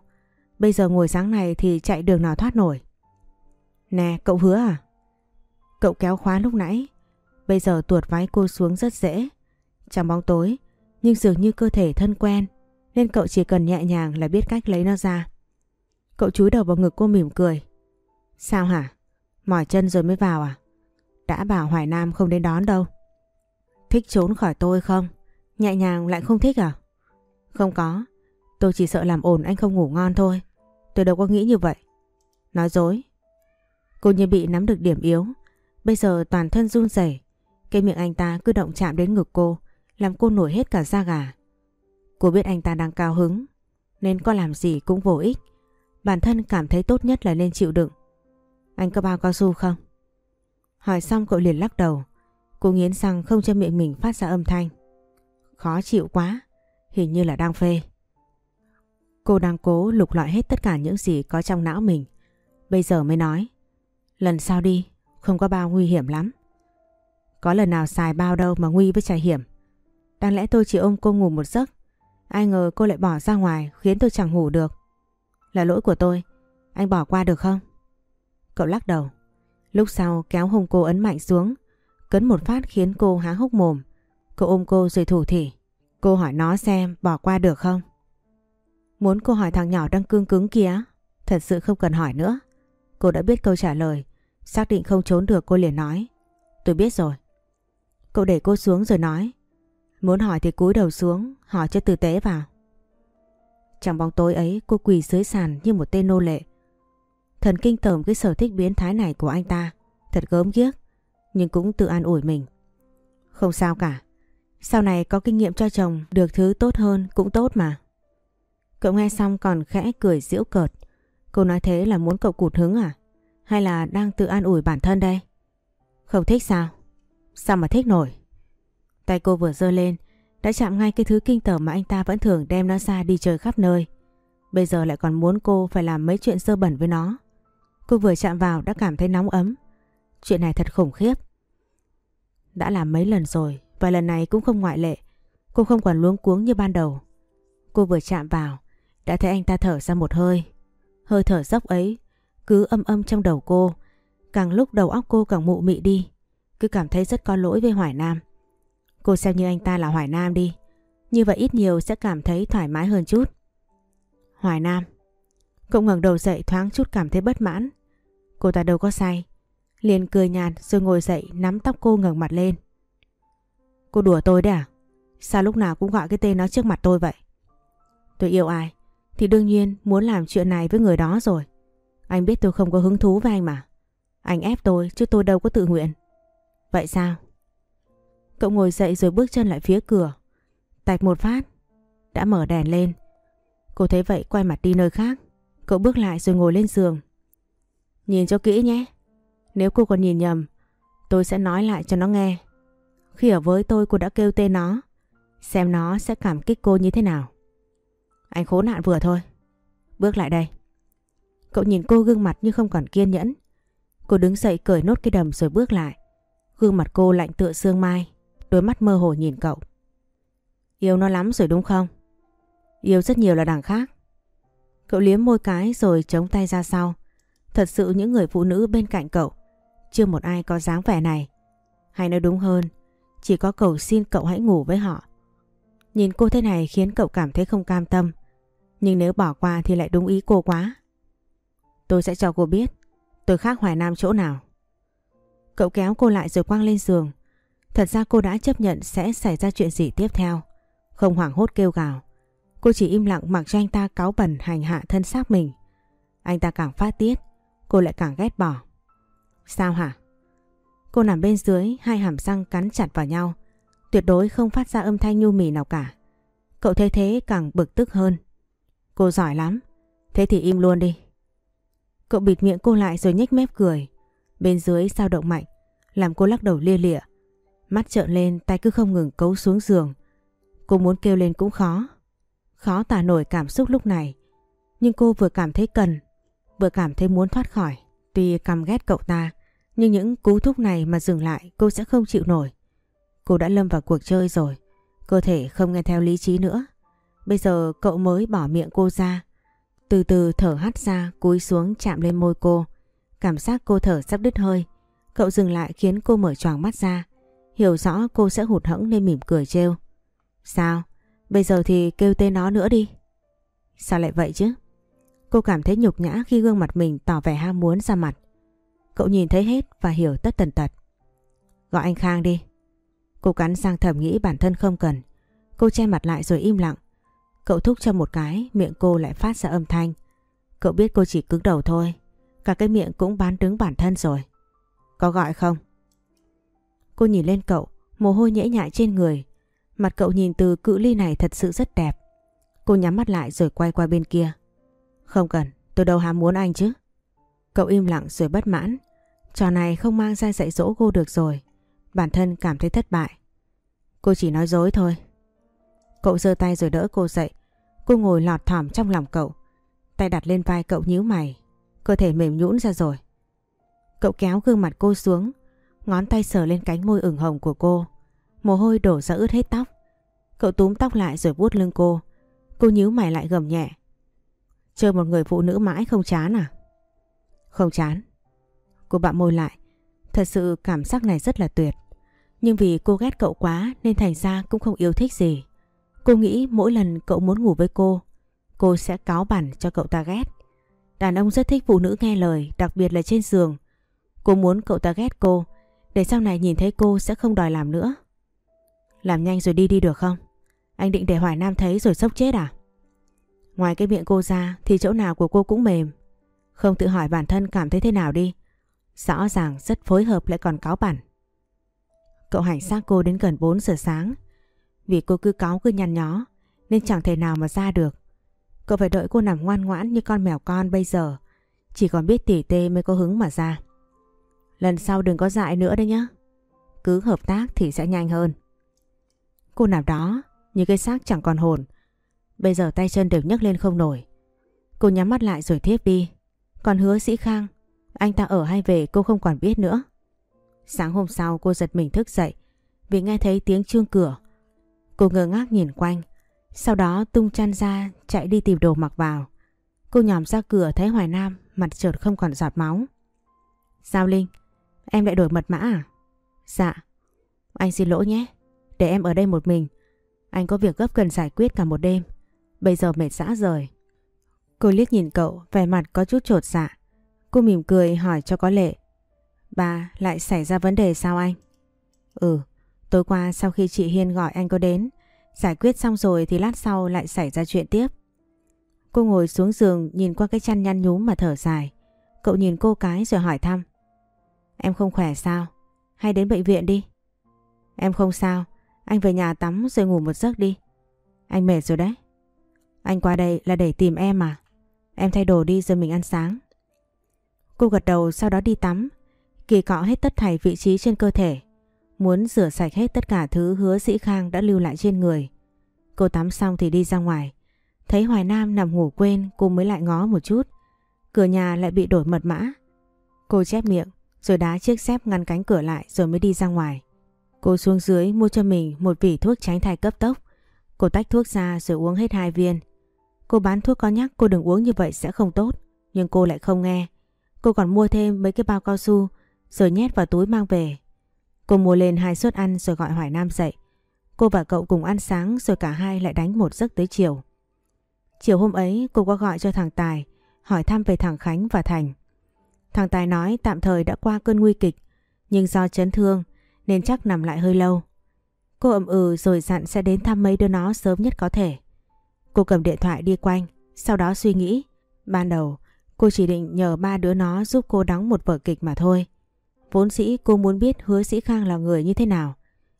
Bây giờ ngồi sáng này thì chạy đường nào thoát nổi. Nè, cậu hứa à? Cậu kéo khóa lúc nãy, bây giờ tuột váy cô xuống rất dễ. Trong bóng tối, nhưng dường như cơ thể thân quen, nên cậu chỉ cần nhẹ nhàng là biết cách lấy nó ra. Cậu chúi đầu vào ngực cô mỉm cười. Sao hả? Mỏi chân rồi mới vào à? Đã bảo Hoài Nam không đến đón đâu. Thích trốn khỏi tôi không? Nhẹ nhàng lại không thích à? Không có. Tôi chỉ sợ làm ổn anh không ngủ ngon thôi. Tôi đâu có nghĩ như vậy. Nói dối. Cô như bị nắm được điểm yếu. Bây giờ toàn thân run rẩy. Cái miệng anh ta cứ động chạm đến ngực cô. Làm cô nổi hết cả da gà. Cô biết anh ta đang cao hứng. Nên có làm gì cũng vô ích. Bản thân cảm thấy tốt nhất là nên chịu đựng. Anh có bao cao su không? Hỏi xong cậu liền lắc đầu. Cô nghiến răng không cho miệng mình phát ra âm thanh. Khó chịu quá. Hình như là đang phê. Cô đang cố lục lọi hết tất cả những gì có trong não mình. Bây giờ mới nói. Lần sau đi, không có bao nguy hiểm lắm. Có lần nào xài bao đâu mà nguy với trải hiểm. Đáng lẽ tôi chỉ ôm cô ngủ một giấc. Ai ngờ cô lại bỏ ra ngoài, khiến tôi chẳng ngủ được. Là lỗi của tôi. Anh bỏ qua được không? Cậu lắc đầu. Lúc sau, kéo hông cô ấn mạnh xuống. Cấn một phát khiến cô há hốc mồm. Cậu ôm cô rồi thủ thỉ. Cô hỏi nó xem bỏ qua được không? Muốn cô hỏi thằng nhỏ đang cương cứng kia? Thật sự không cần hỏi nữa. Cô đã biết câu trả lời. Xác định không trốn được, cô liền nói. Tôi biết rồi. Cậu để cô xuống rồi nói. Muốn hỏi thì cúi đầu xuống, hỏi cho tử tế vào. Trong bóng tối ấy cô quỳ dưới sàn như một tên nô lệ. Thần kinh tởm cái sở thích biến thái này của anh ta. Thật gớm ghiếc, nhưng cũng tự an ủi mình. Không sao cả. Sau này có kinh nghiệm cho chồng được thứ tốt hơn cũng tốt mà. Cậu nghe xong còn khẽ cười giễu cợt. Cô nói thế là muốn cậu cụt hứng à? Hay là đang tự an ủi bản thân đây? Không thích sao? Sao mà thích nổi? Tay cô vừa dơ lên, đã chạm ngay cái thứ kinh tởm mà anh ta vẫn thường đem nó ra đi chơi khắp nơi. Bây giờ lại còn muốn cô phải làm mấy chuyện sơ bẩn với nó. Cô vừa chạm vào đã cảm thấy nóng ấm. Chuyện này thật khủng khiếp. Đã làm mấy lần rồi, và lần này cũng không ngoại lệ. Cô không còn luống cuống như ban đầu. Cô vừa chạm vào, đã thấy anh ta thở ra một hơi. Hơi thở dốc ấy, cứ âm âm trong đầu cô. Càng lúc đầu óc cô càng mụ mị đi. Cứ cảm thấy rất có lỗi với Hoài Nam. Cô xem như anh ta là Hoài Nam đi. Như vậy ít nhiều sẽ cảm thấy thoải mái hơn chút. Hoài Nam. Cậu ngẩng đầu dậy thoáng chút cảm thấy bất mãn. Cô ta đâu có say. Liền cười nhạt rồi ngồi dậy nắm tóc cô ngẩng mặt lên. Cô đùa tôi đấy à? Sao lúc nào cũng gọi cái tên nó trước mặt tôi vậy? Tôi yêu ai? Thì đương nhiên muốn làm chuyện này với người đó rồi. Anh biết tôi không có hứng thú với anh mà. Anh ép tôi chứ tôi đâu có tự nguyện. Vậy sao? Cậu ngồi dậy rồi bước chân lại phía cửa. Tạch một phát. Đã mở đèn lên. Cô thấy vậy quay mặt đi nơi khác. Cậu bước lại rồi ngồi lên giường. Nhìn cho kỹ nhé. Nếu cô còn nhìn nhầm, tôi sẽ nói lại cho nó nghe. Khi ở với tôi cô đã kêu tên nó. Xem nó sẽ cảm kích cô như thế nào. Anh khốn nạn vừa thôi. Bước lại đây. Cậu nhìn cô gương mặt như không còn kiên nhẫn. Cô đứng dậy cởi nốt cái đầm rồi bước lại. Gương mặt cô lạnh tựa sương mai, đôi mắt mơ hồ nhìn cậu. Yêu nó lắm rồi đúng không? Yêu rất nhiều là đằng khác. Cậu liếm môi cái rồi chống tay ra sau. Thật sự những người phụ nữ bên cạnh cậu, chưa một ai có dáng vẻ này. Hay nói đúng hơn, chỉ có cầu xin cậu hãy ngủ với họ. Nhìn cô thế này khiến cậu cảm thấy không cam tâm. Nhưng nếu bỏ qua thì lại đúng ý cô quá. Tôi sẽ cho cô biết tôi khác Hoài Nam chỗ nào. Cậu kéo cô lại rồi quăng lên giường. Thật ra cô đã chấp nhận sẽ xảy ra chuyện gì tiếp theo. Không hoảng hốt kêu gào. Cô chỉ im lặng mặc cho anh ta cáo bẩn hành hạ thân xác mình. Anh ta càng phát tiết, cô lại càng ghét bỏ. Sao hả? Cô nằm bên dưới, hai hàm răng cắn chặt vào nhau. Tuyệt đối không phát ra âm thanh nhu mì nào cả. Cậu thấy thế càng bực tức hơn. Cô giỏi lắm. Thế thì im luôn đi. Cậu bịt miệng cô lại rồi nhếch mép cười. Bên dưới sao động mạnh, làm cô lắc đầu lia lịa. Mắt trợn lên, tay cứ không ngừng cấu xuống giường. Cô muốn kêu lên cũng khó. Khó tả nổi cảm xúc lúc này. Nhưng cô vừa cảm thấy cần, vừa cảm thấy muốn thoát khỏi. Tuy căm ghét cậu ta, nhưng những cú thúc này mà dừng lại cô sẽ không chịu nổi. Cô đã lâm vào cuộc chơi rồi, cơ thể không nghe theo lý trí nữa. Bây giờ cậu mới bỏ miệng cô ra, từ từ thở hắt ra cúi xuống chạm lên môi cô. Cảm giác cô thở sắp đứt hơi. Cậu dừng lại khiến cô mở tròn mắt ra. Hiểu rõ cô sẽ hụt hẫng nên mỉm cười trêu. Sao? Bây giờ thì kêu tên nó nữa đi. Sao lại vậy chứ? Cô cảm thấy nhục nhã khi gương mặt mình tỏ vẻ ham muốn ra mặt. Cậu nhìn thấy hết và hiểu tất tần tật. Gọi anh Khang đi. Cô cắn sang thầm nghĩ bản thân không cần. Cô che mặt lại rồi im lặng. Cậu thúc cho một cái, miệng cô lại phát ra âm thanh. Cậu biết cô chỉ cứng đầu thôi. Cả cái miệng cũng bán đứng bản thân rồi. Có gọi không? Cô nhìn lên cậu, mồ hôi nhễ nhại trên người. Mặt cậu nhìn từ cự ly này thật sự rất đẹp. Cô nhắm mắt lại rồi quay qua bên kia. Không cần, tôi đâu ham muốn anh chứ. Cậu im lặng rồi bất mãn. Trò này không mang ra dạy dỗ cô được rồi. Bản thân cảm thấy thất bại. Cô chỉ nói dối thôi. Cậu giơ tay rồi đỡ cô dậy. Cô ngồi lọt thỏm trong lòng cậu. Tay đặt lên vai cậu nhíu mày. Cơ thể mềm nhũn ra rồi. Cậu kéo gương mặt cô xuống. Ngón tay sờ lên cánh môi ửng hồng của cô. Mồ hôi đổ ra ướt hết tóc. Cậu túm tóc lại rồi vuốt lưng cô. Cô nhíu mày lại gầm nhẹ. Chơi một người phụ nữ mãi không chán à? Không chán. Cô bạm môi lại. Thật sự cảm giác này rất là tuyệt. Nhưng vì cô ghét cậu quá nên thành ra cũng không yêu thích gì. Cô nghĩ mỗi lần cậu muốn ngủ với cô, cô sẽ cáo bản cho cậu ta ghét. Đàn ông rất thích phụ nữ nghe lời, đặc biệt là trên giường. Cô muốn cậu ta ghét cô, để sau này nhìn thấy cô sẽ không đòi làm nữa. Làm nhanh rồi đi đi được không? Anh định để Hoài Nam thấy rồi sốc chết à? Ngoài cái miệng cô ra thì chỗ nào của cô cũng mềm. Không tự hỏi bản thân cảm thấy thế nào đi. Rõ ràng rất phối hợp lại còn cáo bản. Cậu hành xác cô đến gần 4 giờ sáng. Vì cô cứ cáo cứ nhăn nhó nên chẳng thể nào mà ra được. Cậu phải đợi cô nằm ngoan ngoãn như con mèo con bây giờ. Chỉ còn biết tỉ tê mới có hứng mà ra. Lần sau đừng có dại nữa đấy nhá. Cứ hợp tác thì sẽ nhanh hơn. Cô nằm đó như cái xác chẳng còn hồn. Bây giờ tay chân đều nhấc lên không nổi. Cô nhắm mắt lại rồi thiếp đi. Còn hứa sĩ Khang, anh ta ở hay về cô không còn biết nữa. Sáng hôm sau cô giật mình thức dậy vì nghe thấy tiếng chuông cửa. Cô ngơ ngác nhìn quanh, sau đó tung chăn ra chạy đi tìm đồ mặc vào. Cô nhòm ra cửa thấy Hoài Nam mặt trượt không còn giọt máu. Giao Linh, em lại đổi mật mã à? Dạ. Anh xin lỗi nhé, để em ở đây một mình. Anh có việc gấp cần giải quyết cả một đêm. Bây giờ mệt dã rời. Cô liếc nhìn cậu, vẻ mặt có chút trột dạ. Cô mỉm cười hỏi cho có lệ. Bà lại xảy ra vấn đề sao anh? Ừ, Tối qua sau khi chị Hiên gọi anh có đến, giải quyết xong rồi thì lát sau lại xảy ra chuyện tiếp. Cô ngồi xuống giường nhìn qua cái chăn nhăn nhúm mà thở dài. Cậu nhìn cô cái rồi hỏi thăm. Em không khỏe sao? Hay đến bệnh viện đi? Em không sao. Anh về nhà tắm rồi ngủ một giấc đi. Anh mệt rồi đấy. Anh qua đây là để tìm em mà. Em thay đồ đi rồi mình ăn sáng. Cô gật đầu sau đó đi tắm. Kỳ cọ hết tất thảy vị trí trên cơ thể. Muốn rửa sạch hết tất cả thứ hứa sĩ Khang đã lưu lại trên người. Cô tắm xong thì đi ra ngoài. Thấy Hoài Nam nằm ngủ quên, cô mới lại ngó một chút. Cửa nhà lại bị đổi mật mã. Cô chép miệng, rồi đá chiếc xếp ngăn cánh cửa lại rồi mới đi ra ngoài. Cô xuống dưới mua cho mình một vỉ thuốc tránh thai cấp tốc. Cô tách thuốc ra rồi uống hết hai viên. Cô bán thuốc có nhắc cô đừng uống như vậy sẽ không tốt. Nhưng cô lại không nghe. Cô còn mua thêm mấy cái bao cao su, rồi nhét vào túi mang về. Cô mua lên hai suất ăn rồi gọi Hoài Nam dậy. Cô và cậu cùng ăn sáng rồi cả hai lại đánh một giấc tới chiều. Chiều hôm ấy cô có gọi cho thằng Tài hỏi thăm về thằng Khánh và Thành. Thằng Tài nói tạm thời đã qua cơn nguy kịch nhưng do chấn thương nên chắc nằm lại hơi lâu. Cô ậm ừ rồi dặn sẽ đến thăm mấy đứa nó sớm nhất có thể. Cô cầm điện thoại đi quanh, sau đó suy nghĩ. Ban đầu cô chỉ định nhờ ba đứa nó giúp cô đóng một vở kịch mà thôi. Vốn dĩ cô muốn biết hứa sĩ Khang là người như thế nào.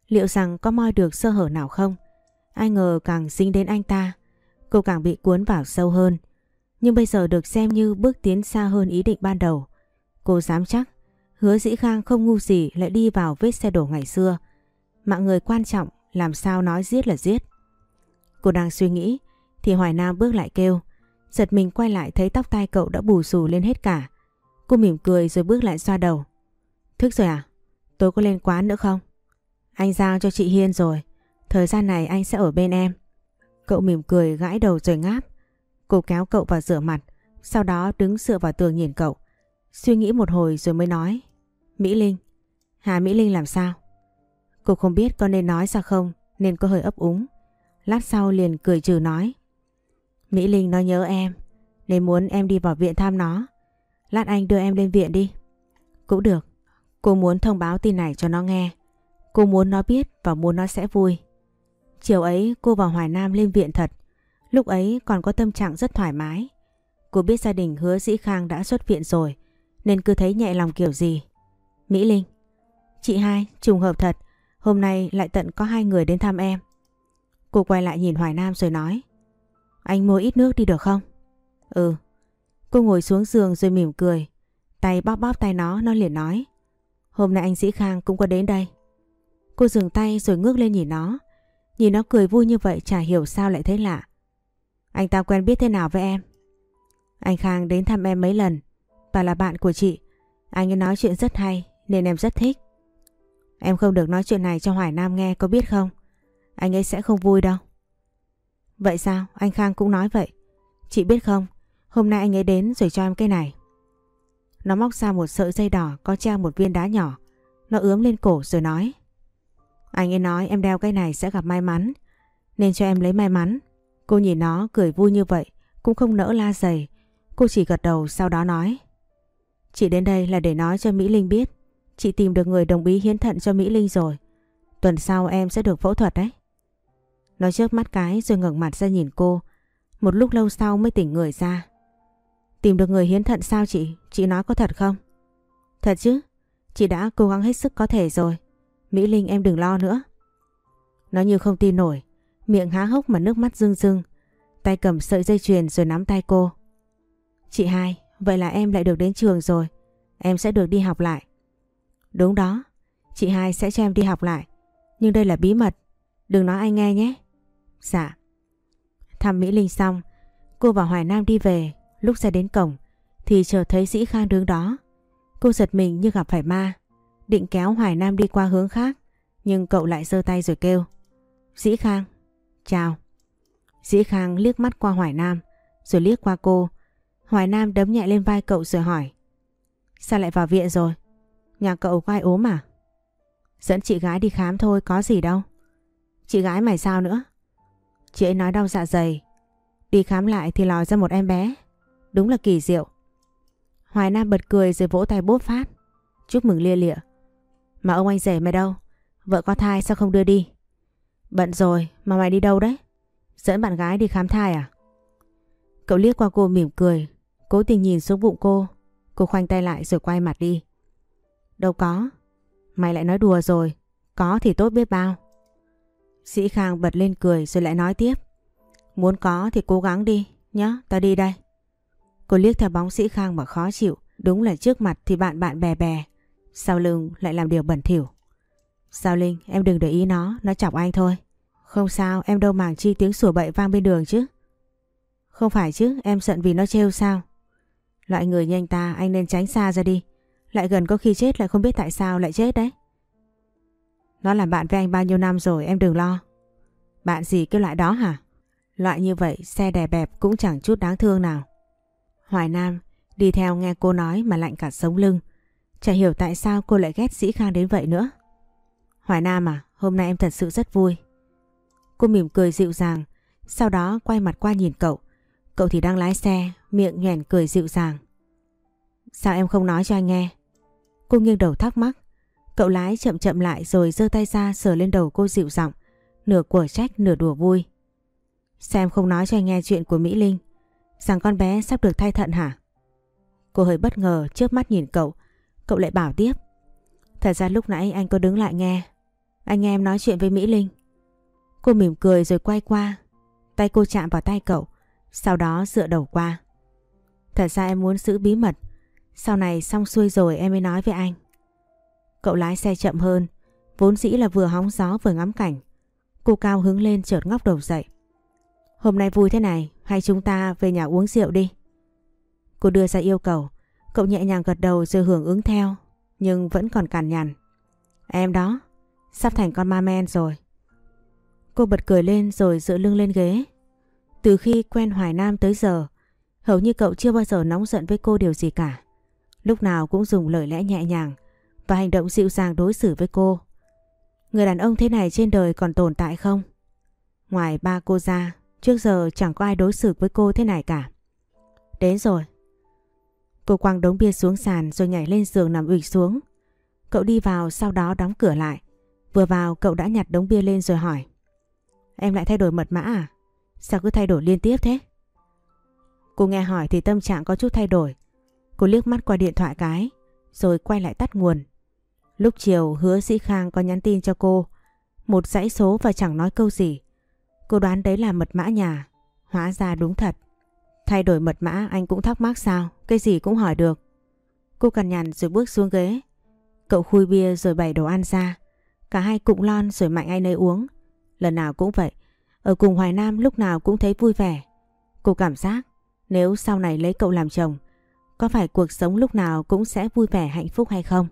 Liệu rằng có moi được sơ hở nào không? Ai ngờ càng dính đến anh ta, cô càng bị cuốn vào sâu hơn. Nhưng bây giờ được xem như bước tiến xa hơn ý định ban đầu. Cô dám chắc, hứa dĩ Khang không ngu gì lại đi vào vết xe đổ ngày xưa. Mạng người quan trọng làm sao nói giết là giết. Cô đang suy nghĩ thì Hoài Nam bước lại kêu. Giật mình quay lại thấy tóc tai cậu đã bù xù lên hết cả. Cô mỉm cười rồi bước lại xoa đầu. Thức rồi à? Tối có lên quán nữa không? Anh giao cho chị Hiên rồi. Thời gian này anh sẽ ở bên em. Cậu mỉm cười gãi đầu rồi ngáp. Cô kéo cậu vào rửa mặt. Sau đó đứng dựa vào tường nhìn cậu. Suy nghĩ một hồi rồi mới nói. Mỹ Linh. Hà Mỹ Linh làm sao? Cô không biết có nên nói sao không, nên có hơi ấp úng. Lát sau liền cười trừ nói. Mỹ Linh nó nhớ em, nên muốn em đi vào viện thăm nó. Lát anh đưa em lên viện đi. Cũng được. Cô muốn thông báo tin này cho nó nghe. Cô muốn nó biết và muốn nó sẽ vui. Chiều ấy cô vào Hoài Nam lên viện thật. Lúc ấy còn có tâm trạng rất thoải mái. Cô biết gia đình hứa Dĩ Khang đã xuất viện rồi nên cứ thấy nhẹ lòng kiểu gì. Mỹ Linh Chị hai, trùng hợp thật. Hôm nay lại tận có hai người đến thăm em. Cô quay lại nhìn Hoài Nam rồi nói Anh mua ít nước đi được không? Ừ. Cô ngồi xuống giường rồi mỉm cười. Tay bóp bóp tay nó, nó liền nói Hôm nay anh Dĩ Khang cũng có đến đây. Cô dừng tay rồi ngước lên nhìn nó. Nhìn nó cười vui như vậy chả hiểu sao lại thấy lạ. Anh ta quen biết thế nào với em? Anh Khang đến thăm em mấy lần. Và là bạn của chị. Anh ấy nói chuyện rất hay, nên em rất thích. Em không được nói chuyện này cho Hoài Nam nghe, có biết không? Anh ấy sẽ không vui đâu. Vậy sao? Anh Khang cũng nói vậy. Chị biết không? Hôm nay anh ấy đến rồi cho em cái này. Nó móc ra một sợi dây đỏ có treo một viên đá nhỏ. Nó ướm lên cổ rồi nói. Anh ấy nói em đeo cái này sẽ gặp may mắn. Nên cho em lấy may mắn. Cô nhìn nó cười vui như vậy. Cũng không nỡ la dày. Cô chỉ gật đầu sau đó nói. Chị đến đây là để nói cho Mỹ Linh biết. Chị tìm được người đồng ý hiến thận cho Mỹ Linh rồi. Tuần sau em sẽ được phẫu thuật đấy. Nó chớp mắt cái rồi ngẩng mặt ra nhìn cô. Một lúc lâu sau mới tỉnh người ra. Tìm được người hiến thận sao chị? Chị nói có thật không? Thật chứ. Chị đã cố gắng hết sức có thể rồi. Mỹ Linh em đừng lo nữa. Nó như không tin nổi. Miệng há hốc mà nước mắt rưng rưng. Tay cầm sợi dây chuyền rồi nắm tay cô. Chị hai, vậy là em lại được đến trường rồi. Em sẽ được đi học lại. Đúng đó. Chị hai sẽ cho em đi học lại. Nhưng đây là bí mật. Đừng nói ai nghe nhé. Dạ. Thăm Mỹ Linh xong, cô và Hoài Nam đi về. Lúc ra đến cổng, thì chợt thấy Dĩ Khang đứng đó. Cô giật mình như gặp phải ma. Định kéo Hoài Nam đi qua hướng khác. Nhưng cậu lại giơ tay rồi kêu. Dĩ Khang. Chào. Dĩ Khang liếc mắt qua Hoài Nam. Rồi liếc qua cô. Hoài Nam đấm nhẹ lên vai cậu rồi hỏi. Sao lại vào viện rồi? Nhà cậu có ai ốm à? Dẫn chị gái đi khám thôi, có gì đâu. Chị gái mày sao nữa? Chị ấy nói đau dạ dày. Đi khám lại thì lòi ra một em bé. Đúng là kỳ diệu. Hoài Nam bật cười rồi vỗ tay bốp phát. Chúc mừng lia lịa. Mà ông anh rể mày đâu? Vợ có thai sao không đưa đi? Bận rồi, mà mày đi đâu đấy? Dẫn bạn gái đi khám thai à? Cậu liếc qua cô mỉm cười, cố tình nhìn xuống bụng cô. Cô khoanh tay lại rồi quay mặt đi. Đâu có. Mày lại nói đùa rồi. Có thì tốt biết bao. Sĩ Khang bật lên cười rồi lại nói tiếp. Muốn có thì cố gắng đi. Nhá, tao đi đây. Cô liếc theo bóng Sĩ Khang mà khó chịu. Đúng là trước mặt thì bạn bạn bè bè. Sau lưng lại làm điều bẩn thỉu. Sao Linh, em đừng để ý nó, nó chọc anh thôi. Không sao, em đâu màng chi tiếng sủa bậy vang bên đường chứ. Không phải chứ, em giận vì nó trêu sao. Loại người như anh ta anh nên tránh xa ra đi. Lại gần có khi chết lại không biết tại sao lại chết đấy. Nó làm bạn với anh bao nhiêu năm rồi em đừng lo. Bạn gì cái loại đó hả? Loại như vậy xe đè bẹp cũng chẳng chút đáng thương nào. Hoài Nam đi theo nghe cô nói mà lạnh cả sống lưng. Chả hiểu tại sao cô lại ghét sĩ Khang đến vậy nữa. Hoài Nam à, hôm nay em thật sự rất vui. Cô mỉm cười dịu dàng, sau đó quay mặt qua nhìn cậu. Cậu thì đang lái xe, miệng nhoẻn cười dịu dàng. Sao em không nói cho anh nghe? Cô nghiêng đầu thắc mắc. Cậu lái chậm chậm lại rồi giơ tay ra sờ lên đầu cô dịu giọng, nửa của trách nửa đùa vui. Sao em không nói cho anh nghe chuyện của Mỹ Linh? Rằng con bé sắp được thay thận hả? Cô hơi bất ngờ trước mắt nhìn cậu, cậu lại bảo tiếp. Thật ra lúc nãy anh có đứng lại nghe. Anh nghe em nói chuyện với Mỹ Linh. Cô mỉm cười rồi quay qua. Tay cô chạm vào tay cậu, sau đó dựa đầu qua. Thật ra em muốn giữ bí mật. Sau này xong xuôi rồi em mới nói với anh. Cậu lái xe chậm hơn, vốn dĩ là vừa hóng gió vừa ngắm cảnh. Cô cao hứng lên chợt ngóc đầu dậy. Hôm nay vui thế này, hay chúng ta về nhà uống rượu đi. Cô đưa ra yêu cầu, cậu nhẹ nhàng gật đầu rồi hưởng ứng theo, nhưng vẫn còn cằn nhằn. Em đó, sắp thành con ma men rồi. Cô bật cười lên rồi dựa lưng lên ghế. Từ khi quen Hoài Nam tới giờ, hầu như cậu chưa bao giờ nóng giận với cô điều gì cả. Lúc nào cũng dùng lời lẽ nhẹ nhàng và hành động dịu dàng đối xử với cô. Người đàn ông thế này trên đời còn tồn tại không? Ngoài ba cô ra, trước giờ chẳng có ai đối xử với cô thế này cả. Đến rồi. Cô quăng đống bia xuống sàn rồi nhảy lên giường nằm ủy xuống. Cậu đi vào sau đó đóng cửa lại. Vừa vào cậu đã nhặt đống bia lên rồi hỏi. Em lại thay đổi mật mã à? Sao cứ thay đổi liên tiếp thế? Cô nghe hỏi thì tâm trạng có chút thay đổi. Cô liếc mắt qua điện thoại cái, rồi quay lại tắt nguồn. Lúc chiều hứa Sĩ Khang có nhắn tin cho cô, một dãy số và chẳng nói câu gì. Cô đoán đấy là mật mã nhà, hóa ra đúng thật. Thay đổi mật mã anh cũng thắc mắc sao, cái gì cũng hỏi được. Cô cằn nhằn rồi bước xuống ghế. Cậu khui bia rồi bày đồ ăn ra. Cả hai cụng lon rồi mạnh ai nấy uống. Lần nào cũng vậy. Ở cùng Hoài Nam lúc nào cũng thấy vui vẻ. Cô cảm giác nếu sau này lấy cậu làm chồng, có phải cuộc sống lúc nào cũng sẽ vui vẻ hạnh phúc hay không?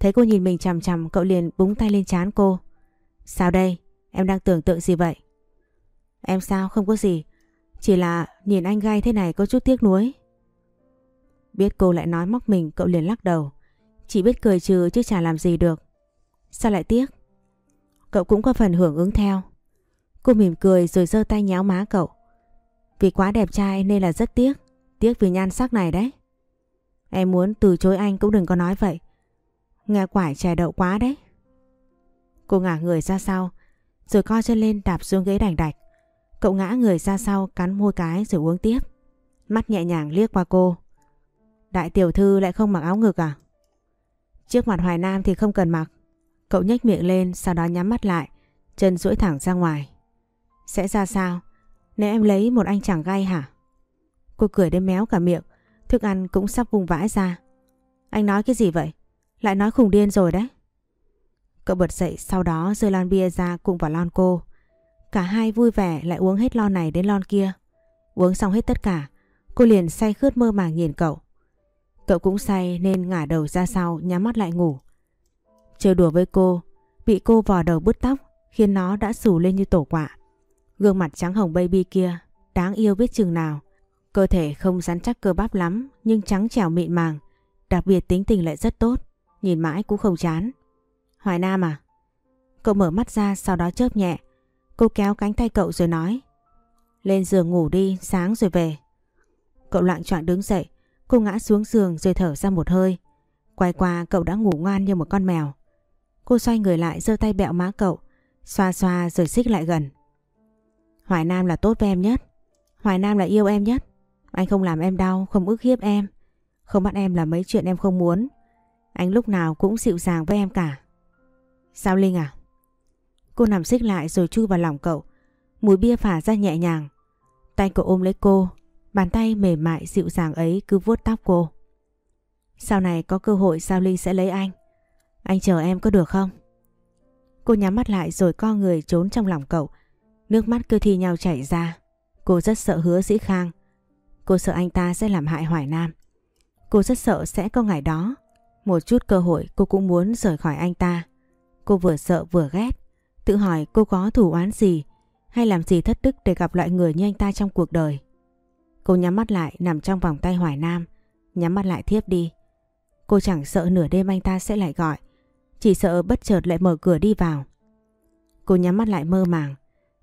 Thấy cô nhìn mình chằm chằm cậu liền búng tay lên chán cô. Sao đây? Em đang tưởng tượng gì vậy? Em sao? Không có gì. Chỉ là nhìn anh gai thế này có chút tiếc nuối. Biết cô lại nói móc mình cậu liền lắc đầu. Chỉ biết cười trừ chứ chả làm gì được. Sao lại tiếc? Cậu cũng có phần hưởng ứng theo. Cô mỉm cười rồi giơ tay nhéo má cậu. Vì quá đẹp trai nên là rất tiếc. Tiếc vì nhan sắc này đấy. Em muốn từ chối anh cũng đừng có nói vậy. Nghe quải chè đậu quá đấy. Cô ngả người ra sau, rồi co chân lên đạp xuống ghế đành đạch. Cậu ngã người ra sau cắn môi cái rồi uống tiếp. Mắt nhẹ nhàng liếc qua cô. Đại tiểu thư lại không mặc áo ngực à? Trước mặt Hoài Nam thì không cần mặc. Cậu nhếch miệng lên sau đó nhắm mắt lại, chân duỗi thẳng ra ngoài. Sẽ ra sao? Nếu em lấy một anh chàng gay hả? Cô cười đến méo cả miệng, thức ăn cũng sắp vung vãi ra. Anh nói cái gì vậy? Lại nói khùng điên rồi đấy. Cậu bật dậy sau đó rơi lon bia ra cùng vào lon cô. Cả hai vui vẻ lại uống hết lon này đến lon kia. Uống xong hết tất cả, cô liền say khướt mơ màng nhìn cậu. Cậu cũng say nên ngả đầu ra sau nhắm mắt lại ngủ. Chơi đùa với cô, bị cô vò đầu bứt tóc khiến nó đã sù lên như tổ quạ. Gương mặt trắng hồng baby kia, đáng yêu biết chừng nào. Cơ thể không rắn chắc cơ bắp lắm nhưng trắng trẻo mịn màng, đặc biệt tính tình lại rất tốt, nhìn mãi cũng không chán. Hoài Nam à? Cậu mở mắt ra sau đó chớp nhẹ. Cô kéo cánh tay cậu rồi nói. Lên giường ngủ đi, sáng rồi về. Cậu loạn trọng đứng dậy, cô ngã xuống giường rồi thở ra một hơi. Quay qua cậu đã ngủ ngoan như một con mèo. Cô xoay người lại giơ tay bẹo má cậu, xoa xoa rồi xích lại gần. Hoài Nam là tốt với em nhất. Hoài Nam là yêu em nhất. Anh không làm em đau, không ức hiếp em. Không bắt em làm mấy chuyện em không muốn. Anh lúc nào cũng dịu dàng với em cả. Sao Linh à? Cô nằm xích lại rồi chui vào lòng cậu. Mùi bia phả ra nhẹ nhàng. Tay cậu ôm lấy cô. Bàn tay mềm mại dịu dàng ấy cứ vuốt tóc cô. Sau này có cơ hội Sao Linh sẽ lấy anh. Anh chờ em có được không? Cô nhắm mắt lại rồi co người trốn trong lòng cậu. Nước mắt cứ thi nhau chảy ra. Cô rất sợ hứa dĩ khang. Cô sợ anh ta sẽ làm hại Hoài Nam. Cô rất sợ sẽ có ngày đó. Một chút cơ hội cô cũng muốn rời khỏi anh ta. Cô vừa sợ vừa ghét. Tự hỏi cô có thủ oán gì hay làm gì thất đức để gặp loại người như anh ta trong cuộc đời. Cô nhắm mắt lại nằm trong vòng tay Hoài Nam. Nhắm mắt lại thiếp đi. Cô chẳng sợ nửa đêm anh ta sẽ lại gọi. Chỉ sợ bất chợt lại mở cửa đi vào. Cô nhắm mắt lại mơ màng.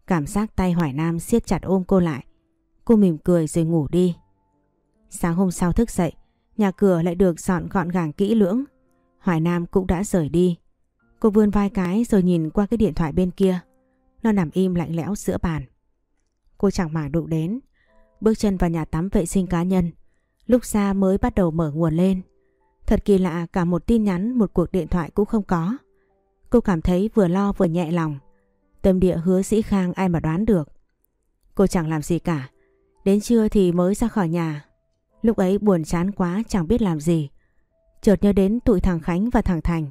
Cảm giác tay Hoài Nam siết chặt ôm cô lại. Cô mỉm cười rồi ngủ đi. Sáng hôm sau thức dậy, nhà cửa lại được dọn gọn gàng kỹ lưỡng. Hoài Nam cũng đã rời đi. Cô vươn vai cái rồi nhìn qua cái điện thoại bên kia. Nó nằm im lạnh lẽo giữa bàn. Cô chẳng màng đụng đến. Bước chân vào nhà tắm vệ sinh cá nhân. Lúc ra mới bắt đầu mở nguồn lên. Thật kỳ lạ, cả một tin nhắn, một cuộc điện thoại cũng không có. Cô cảm thấy vừa lo vừa nhẹ lòng. Tâm địa hứa sĩ khang ai mà đoán được. Cô chẳng làm gì cả. Đến trưa thì mới ra khỏi nhà. Lúc ấy buồn chán quá, chẳng biết làm gì. Chợt nhớ đến tụi thằng Khánh và thằng Thành.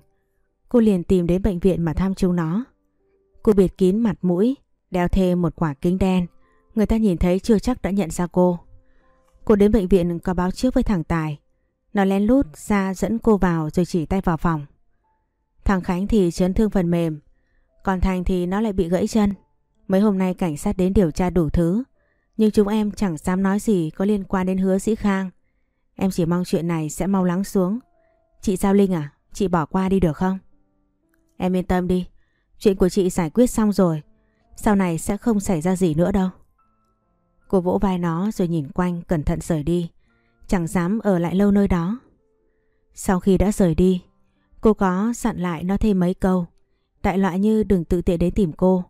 Cô liền tìm đến bệnh viện mà thăm chú nó. Cô biệt kín mặt mũi, đeo thêm một quả kính đen. Người ta nhìn thấy chưa chắc đã nhận ra cô. Cô đến bệnh viện có báo trước với thằng Tài. Nó lén lút ra dẫn cô vào rồi chỉ tay vào phòng. Thằng Khánh thì chấn thương phần mềm. Còn Thành thì nó lại bị gãy chân. Mấy hôm nay cảnh sát đến điều tra đủ thứ. Nhưng chúng em chẳng dám nói gì có liên quan đến hứa sĩ Khang. Em chỉ mong chuyện này sẽ mau lắng xuống. Chị Giao Linh à, chị bỏ qua đi được không? Em yên tâm đi, chuyện của chị giải quyết xong rồi. Sau này sẽ không xảy ra gì nữa đâu. Cô vỗ vai nó rồi nhìn quanh cẩn thận rời đi. Chẳng dám ở lại lâu nơi đó. Sau khi đã rời đi, cô có dặn lại nó thêm mấy câu. Đại loại như đừng tự tiện đến tìm cô.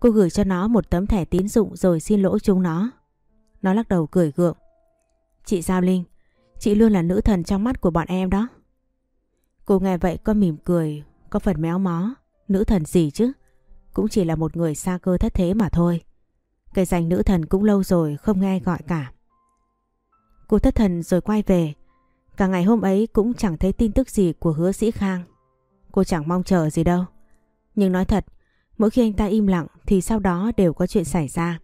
Cô gửi cho nó một tấm thẻ tín dụng rồi xin lỗi chúng nó. Nó lắc đầu cười gượng. Chị Giao Linh, chị luôn là nữ thần trong mắt của bọn em đó. Cô nghe vậy có mỉm cười, có phần méo mó. Nữ thần gì chứ? Cũng chỉ là một người xa cơ thất thế mà thôi. Cái danh nữ thần cũng lâu rồi không nghe gọi cả. Cô thất thần rồi quay về. Cả ngày hôm ấy cũng chẳng thấy tin tức gì của hứa sĩ Khang. Cô chẳng mong chờ gì đâu. Nhưng nói thật, mỗi khi anh ta im lặng thì sau đó đều có chuyện xảy ra.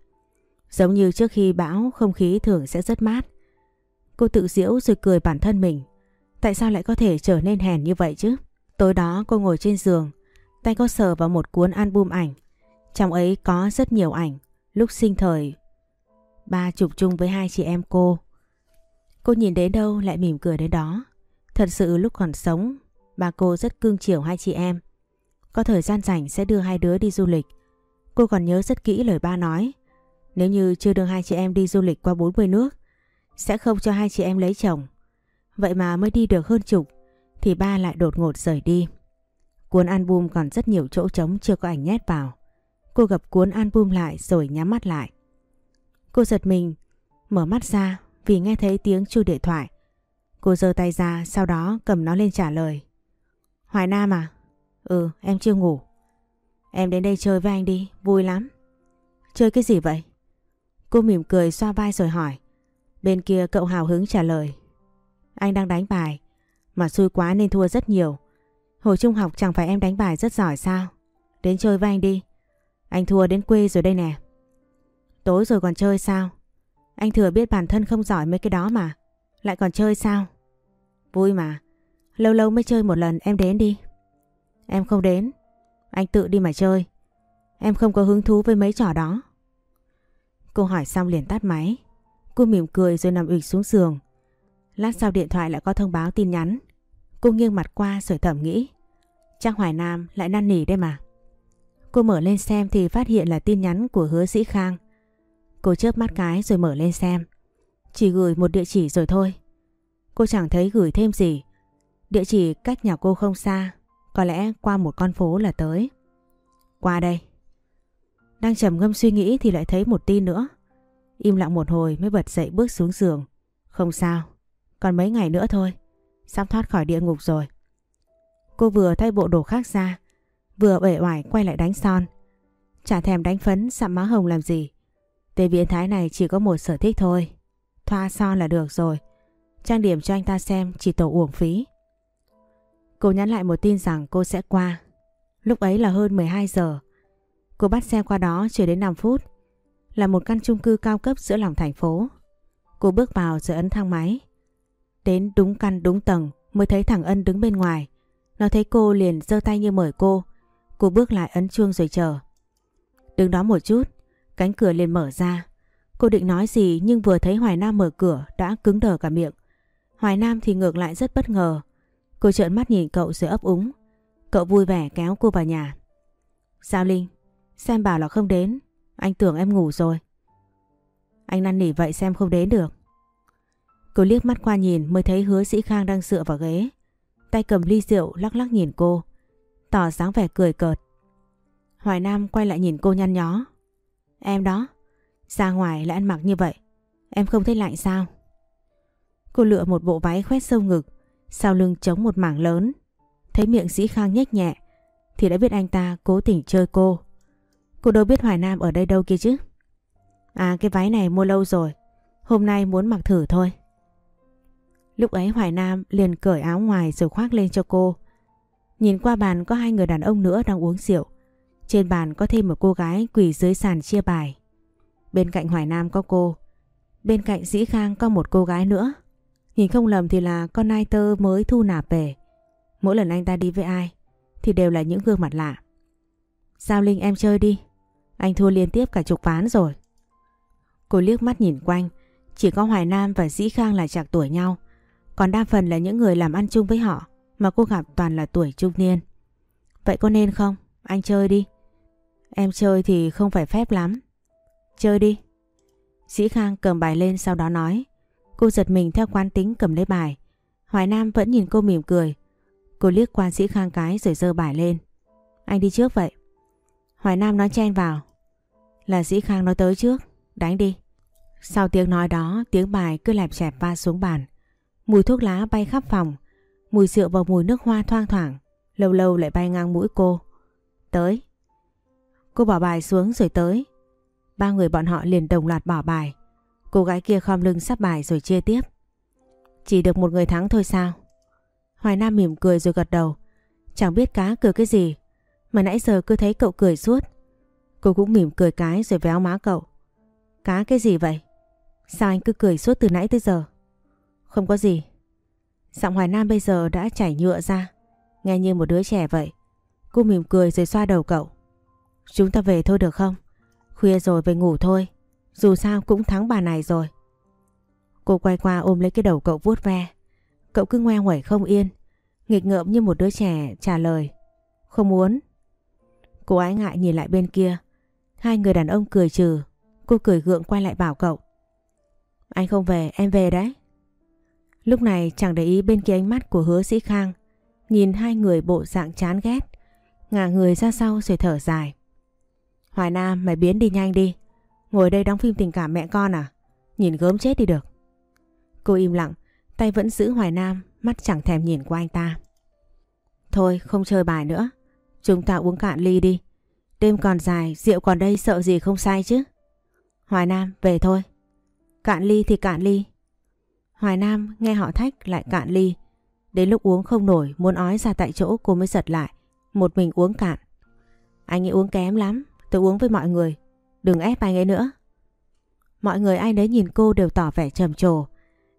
Giống như trước khi bão không khí thường sẽ rất mát. Cô tự diễu rồi cười bản thân mình. Tại sao lại có thể trở nên hèn như vậy chứ? Tối đó cô ngồi trên giường, tay cô sờ vào một cuốn album ảnh. Trong ấy có rất nhiều ảnh, lúc sinh thời. Ba chụp chung với hai chị em cô. Cô nhìn đến đâu lại mỉm cười đến đó. Thật sự lúc còn sống, ba cô rất cưng chiều hai chị em. Có thời gian rảnh sẽ đưa hai đứa đi du lịch. Cô còn nhớ rất kỹ lời ba nói. Nếu như chưa đưa hai chị em đi du lịch qua 40 nước, sẽ không cho hai chị em lấy chồng. Vậy mà mới đi được hơn chục, thì ba lại đột ngột rời đi. Cuốn album còn rất nhiều chỗ trống chưa có ảnh nhét vào. Cô gập cuốn album lại rồi nhắm mắt lại. Cô giật mình, mở mắt ra vì nghe thấy tiếng chu điện thoại. Cô giơ tay ra sau đó cầm nó lên trả lời. Hoài Nam à? Ừ, em chưa ngủ. Em đến đây chơi với anh đi, vui lắm. Chơi cái gì vậy? Cô mỉm cười xoa vai rồi hỏi. Bên kia cậu hào hứng trả lời. Anh đang đánh bài, mà xui quá nên thua rất nhiều. Hồi trung học chẳng phải em đánh bài rất giỏi sao? Đến chơi với anh đi. Anh thua đến quê rồi đây nè. Tối rồi còn chơi sao? Anh thừa biết bản thân không giỏi mấy cái đó mà. Lại còn chơi sao? Vui mà. Lâu lâu mới chơi một lần, em đến đi. Em không đến. Anh tự đi mà chơi. Em không có hứng thú với mấy trò đó. Cô hỏi xong liền tắt máy. Cô mỉm cười rồi nằm ụt xuống giường. Lát sau điện thoại lại có thông báo tin nhắn. Cô nghiêng mặt qua rồi thầm nghĩ. Chắc Hoài Nam lại năn nỉ đây mà. Cô mở lên xem thì phát hiện là tin nhắn của hứa sĩ Khang. Cô chớp mắt cái rồi mở lên xem. Chỉ gửi một địa chỉ rồi thôi. Cô chẳng thấy gửi thêm gì. Địa chỉ cách nhà cô không xa. Có lẽ qua một con phố là tới. Qua đây. Đang trầm ngâm suy nghĩ thì lại thấy một tin nữa. Im lặng một hồi mới bật dậy bước xuống giường. Không sao. Còn mấy ngày nữa thôi. Sắp thoát khỏi địa ngục rồi. Cô vừa thay bộ đồ khác ra. Vừa bể oải quay lại đánh son. Chả thèm đánh phấn sạm má hồng làm gì. Tên biến thái này chỉ có một sở thích thôi. Thoa son là được rồi. Trang điểm cho anh ta xem chỉ tổ uổng phí. Cô nhắn lại một tin rằng cô sẽ qua. Lúc ấy là hơn 12 giờ. Cô bắt xe qua đó chưa đến 5 phút. Là một căn chung cư cao cấp giữa lòng thành phố. Cô bước vào rồi ấn thang máy. Đến đúng căn đúng tầng mới thấy thằng Ân đứng bên ngoài. Nó thấy cô liền giơ tay như mời cô. Cô bước lại ấn chuông rồi chờ. Đứng đó một chút, cánh cửa liền mở ra. Cô định nói gì nhưng vừa thấy Hoài Nam mở cửa đã cứng đờ cả miệng. Hoài Nam thì ngược lại rất bất ngờ. Cô trợn mắt nhìn cậu rồi ấp úng. Cậu vui vẻ kéo cô vào nhà. Sao Linh? Xem bảo là không đến. Anh tưởng em ngủ rồi. Anh năn nỉ vậy xem không đến được. Cô liếc mắt qua nhìn mới thấy hứa sĩ Khang đang dựa vào ghế. Tay cầm ly rượu lắc lắc nhìn cô. Tỏ dáng vẻ cười cợt. Hoài Nam quay lại nhìn cô nhăn nhó. Em đó, ra ngoài lại ăn mặc như vậy. Em không thấy lạnh sao? Cô lựa một bộ váy khoét sâu ngực, sau lưng chống một mảng lớn. Thấy miệng sĩ Khang nhếch nhẹ, thì đã biết anh ta cố tình chơi cô. Cô đâu biết Hoài Nam ở đây đâu kia chứ. À cái váy này mua lâu rồi, hôm nay muốn mặc thử thôi. Lúc ấy Hoài Nam liền cởi áo ngoài rồi khoác lên cho cô. Nhìn qua bàn có hai người đàn ông nữa đang uống rượu. Trên bàn có thêm một cô gái quỳ dưới sàn chia bài. Bên cạnh Hoài Nam có cô. Bên cạnh Dĩ Khang có một cô gái nữa. Nhìn không lầm thì là con nai tơ mới thu nạp về. Mỗi lần anh ta đi với ai thì đều là những gương mặt lạ. Sao Linh em chơi đi. Anh thua liên tiếp cả chục ván rồi. Cô liếc mắt nhìn quanh. Chỉ có Hoài Nam và Dĩ Khang là chạc tuổi nhau. Còn đa phần là những người làm ăn chung với họ, mà cô gặp toàn là tuổi trung niên. Vậy có nên không? Anh chơi đi. Em chơi thì không phải phép lắm. Chơi đi. Sĩ Khang cầm bài lên sau đó nói. Cô giật mình theo quán tính cầm lấy bài. Hoài Nam vẫn nhìn cô mỉm cười. Cô liếc qua Sĩ Khang cái rồi dơ bài lên. Anh đi trước vậy. Hoài Nam nói chen vào. Là Sĩ Khang nói tới trước. Đánh đi. Sau tiếng nói đó, tiếng bài cứ lẹp chẹp va xuống bàn. Mùi thuốc lá bay khắp phòng. Mùi rượu và mùi nước hoa thoang thoảng. Lâu lâu lại bay ngang mũi cô. Tới. Cô bỏ bài xuống rồi tới. Ba người bọn họ liền đồng loạt bỏ bài. Cô gái kia khom lưng sắp bài rồi chia tiếp. Chỉ được một người thắng thôi sao? Hoài Nam mỉm cười rồi gật đầu. Chẳng biết cá cười cái gì. Mà nãy giờ cứ thấy cậu cười suốt. Cô cũng mỉm cười cái rồi véo má cậu. Cá cái gì vậy? Sao anh cứ cười suốt từ nãy tới giờ? Không có gì. Giọng Hoài Nam bây giờ đã chảy nhựa ra. Nghe như một đứa trẻ vậy. Cô mỉm cười rồi xoa đầu cậu. Chúng ta về thôi được không? Khuya rồi về ngủ thôi. Dù sao cũng thắng bà này rồi. Cô quay qua ôm lấy cái đầu cậu vuốt ve. Cậu cứ ngoe nguẩy không yên. Nghịch ngợm như một đứa trẻ trả lời. Không muốn. Cô ái ngại nhìn lại bên kia. Hai người đàn ông cười trừ. Cô cười gượng quay lại bảo cậu. Anh không về, em về đấy. Lúc này chẳng để ý bên kia ánh mắt của hứa sĩ Khang. Nhìn hai người bộ dạng chán ghét. Ngả người ra sau rồi thở dài. Hoài Nam mày biến đi nhanh đi. Ngồi đây đóng phim tình cảm mẹ con à? Nhìn gớm chết đi được. Cô im lặng, tay vẫn giữ Hoài Nam, mắt chẳng thèm nhìn qua anh ta. Thôi không chơi bài nữa. Chúng ta uống cạn ly đi. Đêm còn dài, rượu còn đây sợ gì không sai chứ. Hoài Nam, về thôi. Cạn ly thì cạn ly. Hoài Nam nghe họ thách lại cạn ly. Đến lúc uống không nổi, muốn ói ra tại chỗ cô mới giật lại. Một mình uống cạn. Anh ấy uống kém lắm, tôi uống với mọi người. Đừng ép anh ấy nữa. Mọi người ai đấy nhìn cô đều tỏ vẻ trầm trồ.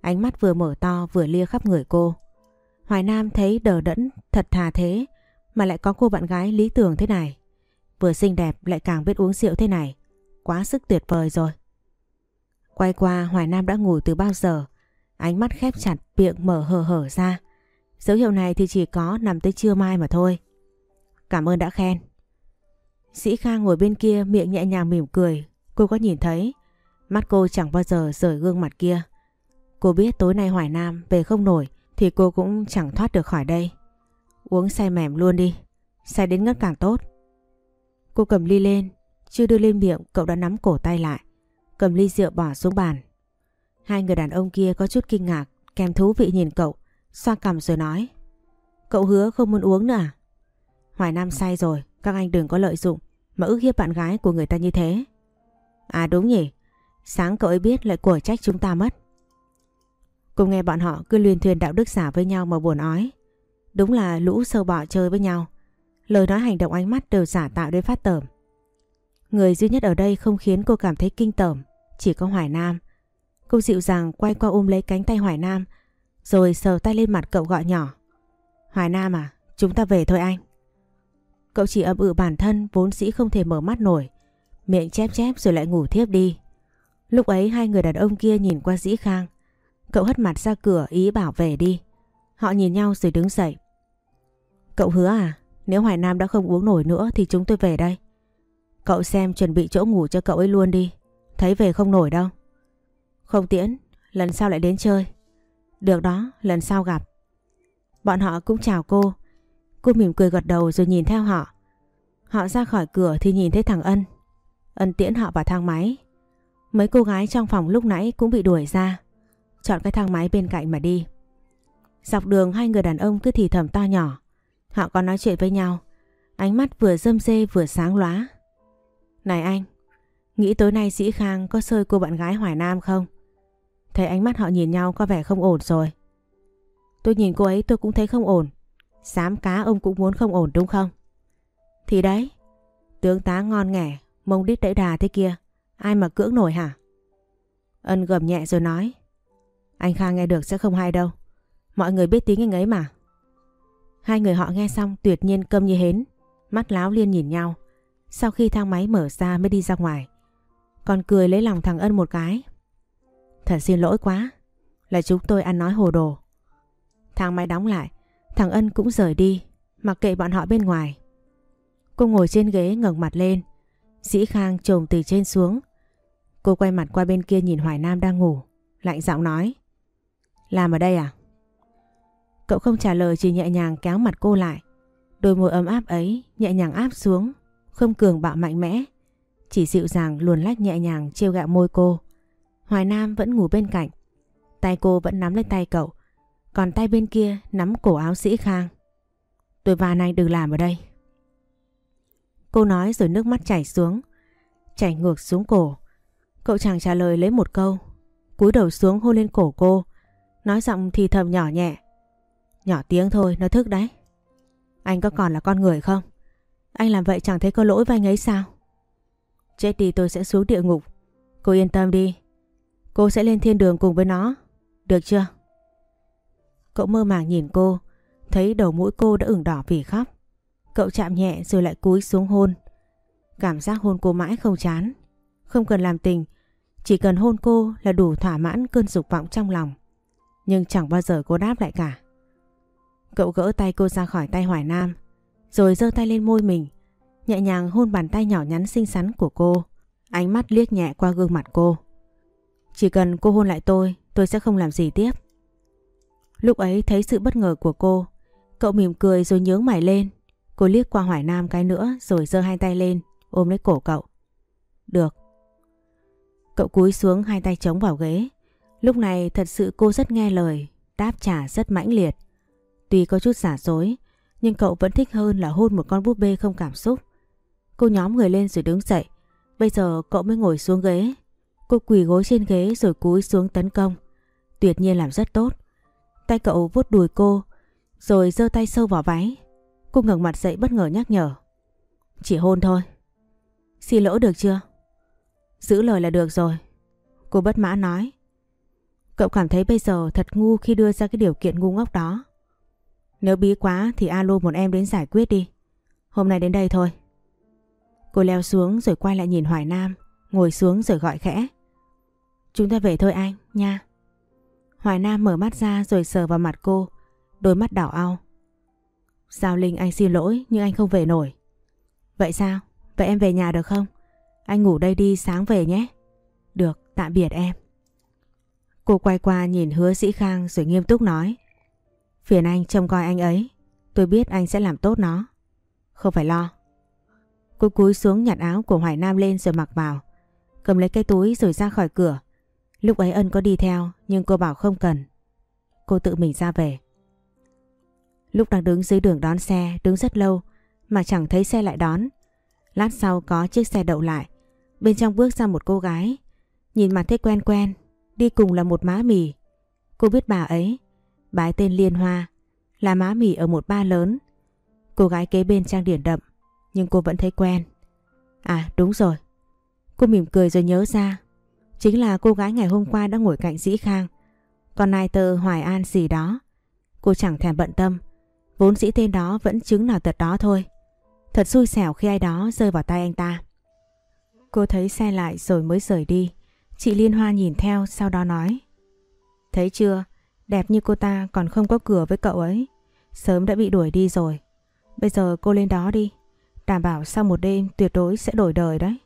Ánh mắt vừa mở to vừa lia khắp người cô. Hoài Nam thấy đờ đẫn, thật thà thế, mà lại có cô bạn gái lý tưởng thế này. Vừa xinh đẹp lại càng biết uống rượu thế này. Quá sức tuyệt vời rồi. Quay qua Hoài Nam đã ngủ từ bao giờ. Ánh mắt khép chặt, miệng mở hờ hở ra. Dấu hiệu này thì chỉ có nằm tới trưa mai mà thôi. Cảm ơn đã khen. Sĩ Khang ngồi bên kia miệng nhẹ nhàng mỉm cười. Cô có nhìn thấy. Mắt cô chẳng bao giờ rời gương mặt kia. Cô biết tối nay Hoài Nam về không nổi thì cô cũng chẳng thoát được khỏi đây. Uống say mềm luôn đi. Say đến ngất càng tốt. Cô cầm ly lên. Chưa đưa lên miệng cậu đã nắm cổ tay lại. Cầm ly rượu bỏ xuống bàn. Hai người đàn ông kia có chút kinh ngạc kèm thú vị nhìn cậu. Xoa cằm rồi nói. Cậu hứa không muốn uống nữa à? Hoài Nam say rồi. Các anh đừng có lợi dụng mà ức hiếp bạn gái của người ta như thế. À đúng nhỉ. Sáng cậu ấy biết lại của trách chúng ta mất. Cùng nghe bọn họ cứ luyên thuyền đạo đức giả với nhau mà buồn ói. Đúng là lũ sâu bọ chơi với nhau. Lời nói hành động ánh mắt đều giả tạo đến phát tởm. Người duy nhất ở đây không khiến cô cảm thấy kinh tởm, chỉ có Hoài Nam. Cô dịu dàng quay qua ôm lấy cánh tay Hoài Nam rồi sờ tay lên mặt cậu gọi nhỏ. Hoài Nam à, chúng ta về thôi anh. Cậu chỉ ậm ừ bản thân vốn dĩ không thể mở mắt nổi. Miệng chép chép rồi lại ngủ thiếp đi. Lúc ấy hai người đàn ông kia nhìn qua dĩ khang. Cậu hất mặt ra cửa ý bảo về đi. Họ nhìn nhau rồi đứng dậy. Cậu hứa à, nếu Hoài Nam đã không uống nổi nữa thì chúng tôi về đây. Cậu xem chuẩn bị chỗ ngủ cho cậu ấy luôn đi. Thấy về không nổi đâu. Không tiễn, lần sau lại đến chơi. Được đó, lần sau gặp. Bọn họ cũng chào cô. Cô mỉm cười gật đầu rồi nhìn theo họ. Họ ra khỏi cửa thì nhìn thấy thằng Ân. Ân tiễn họ vào thang máy. Mấy cô gái trong phòng lúc nãy cũng bị đuổi ra. Chọn cái thang máy bên cạnh mà đi. Dọc đường hai người đàn ông cứ thì thầm to nhỏ. Họ còn nói chuyện với nhau. Ánh mắt vừa dâm dê vừa sáng lóa. Này anh, nghĩ tối nay Sĩ Khang có sơi cô bạn gái Hoài Nam không? Thấy ánh mắt họ nhìn nhau có vẻ không ổn rồi. Tôi nhìn cô ấy tôi cũng thấy không ổn. Dám cá ông cũng muốn không ổn đúng không? Thì đấy, tướng tá ngon nghẻ, mông đít đẫy đà thế kia. Ai mà cưỡng nổi hả? Ân gầm nhẹ rồi nói. Anh Khang nghe được sẽ không hay đâu. Mọi người biết tiếng anh ấy mà. Hai người họ nghe xong tuyệt nhiên câm như hến. Mắt láo liên nhìn nhau. Sau khi thang máy mở ra mới đi ra ngoài. Còn cười lấy lòng thằng Ân một cái. Thật xin lỗi quá. Là chúng tôi ăn nói hồ đồ. Thang máy đóng lại. Thằng Ân cũng rời đi. Mặc kệ bọn họ bên ngoài. Cô ngồi trên ghế ngẩng mặt lên. sĩ Khang trồm từ trên xuống. Cô quay mặt qua bên kia nhìn Hoài Nam đang ngủ. Lạnh giọng nói. Làm ở đây à? Cậu không trả lời chỉ nhẹ nhàng kéo mặt cô lại. Đôi môi ấm áp ấy nhẹ nhàng áp xuống. Không cường bạo mạnh mẽ. Chỉ dịu dàng luồn lách nhẹ nhàng trêu gạo môi cô. Hoài Nam vẫn ngủ bên cạnh. Tay cô vẫn nắm lấy tay cậu. Còn tay bên kia nắm cổ áo sĩ Khang. Tôi van anh đừng làm ở đây. Cô nói rồi nước mắt chảy xuống. Chảy ngược xuống cổ. Cậu chàng trả lời lấy một câu. cúi đầu xuống hôn lên cổ cô. Nói giọng thì thầm nhỏ nhẹ. Nhỏ tiếng thôi, nó thức đấy. Anh có còn là con người không? Anh làm vậy chẳng thấy có lỗi với anh ấy sao? Chết đi tôi sẽ xuống địa ngục. Cô yên tâm đi. Cô sẽ lên thiên đường cùng với nó. Được chưa? Cậu mơ màng nhìn cô. Thấy đầu mũi cô đã ửng đỏ vì khóc. Cậu chạm nhẹ rồi lại cúi xuống hôn. Cảm giác hôn cô mãi không chán. Không cần làm tình. Chỉ cần hôn cô là đủ thỏa mãn cơn dục vọng trong lòng. Nhưng chẳng bao giờ cô đáp lại cả. Cậu gỡ tay cô ra khỏi tay Hoài Nam. Rồi giơ tay lên môi mình. Nhẹ nhàng hôn bàn tay nhỏ nhắn xinh xắn của cô. Ánh mắt liếc nhẹ qua gương mặt cô. Chỉ cần cô hôn lại tôi, tôi sẽ không làm gì tiếp. Lúc ấy thấy sự bất ngờ của cô, cậu mỉm cười rồi nhướng mày lên. Cô liếc qua Hoài Nam cái nữa rồi giơ hai tay lên, ôm lấy cổ cậu. Được. Cậu cúi xuống hai tay chống vào ghế. Lúc này thật sự cô rất nghe lời, đáp trả rất mãnh liệt. Tuy có chút giả dối, nhưng cậu vẫn thích hơn là hôn một con búp bê không cảm xúc. Cô nhóm người lên rồi đứng dậy. Bây giờ cậu mới ngồi xuống ghế. Cô quỳ gối trên ghế rồi cúi xuống tấn công. Tuyệt nhiên làm rất tốt. Tay cậu vuốt đùi cô, rồi giơ tay sâu vào váy. Cô ngẩng mặt dậy bất ngờ nhắc nhở. Chỉ hôn thôi. Xin lỗi được chưa? Giữ lời là được rồi. Cô bất mãn nói. Cậu cảm thấy bây giờ thật ngu khi đưa ra cái điều kiện ngu ngốc đó. Nếu bí quá thì alo một em đến giải quyết đi. Hôm nay đến đây thôi. Cô leo xuống rồi quay lại nhìn Hoài Nam, ngồi xuống rồi gọi khẽ. Chúng ta về thôi anh, nha. Hoài Nam mở mắt ra rồi sờ vào mặt cô, đôi mắt đỏ ao. Giao Linh anh xin lỗi nhưng anh không về nổi. Vậy sao? Vậy em về nhà được không? Anh ngủ đây đi sáng về nhé. Được, tạm biệt em. Cô quay qua nhìn hứa sĩ Khang rồi nghiêm túc nói. Phiền anh trông coi anh ấy. Tôi biết anh sẽ làm tốt nó. Không phải lo. Cô cúi xuống nhặt áo của Hoài Nam lên rồi mặc vào. Cầm lấy cái túi rồi ra khỏi cửa. Lúc ấy Ân có đi theo, nhưng cô bảo không cần. Cô tự mình ra về. Lúc đang đứng dưới đường đón xe, đứng rất lâu, mà chẳng thấy xe lại đón. Lát sau có chiếc xe đậu lại. Bên trong bước ra một cô gái. Nhìn mặt thấy quen quen. Đi cùng là một má mì. Cô biết bà ấy. Bà ấy tên Liên Hoa. Là má mì ở một ba lớn. Cô gái kế bên trang điểm đậm. Nhưng cô vẫn thấy quen. À đúng rồi. Cô mỉm cười rồi nhớ ra Chính là cô gái ngày hôm qua đã ngồi cạnh Dĩ Khang. Còn Nai Tơ Hoài An gì đó. Cô chẳng thèm bận tâm. Vốn dĩ tên đó vẫn chứng nào tật đó thôi. Thật xui xẻo khi ai đó rơi vào tay anh ta. Cô thấy xe lại rồi mới rời đi. Chị Liên Hoa nhìn theo sau đó nói. Thấy chưa, đẹp như cô ta còn không có cửa với cậu ấy. Sớm đã bị đuổi đi rồi. Bây giờ cô lên đó đi. Đảm bảo sau một đêm tuyệt đối sẽ đổi đời đấy.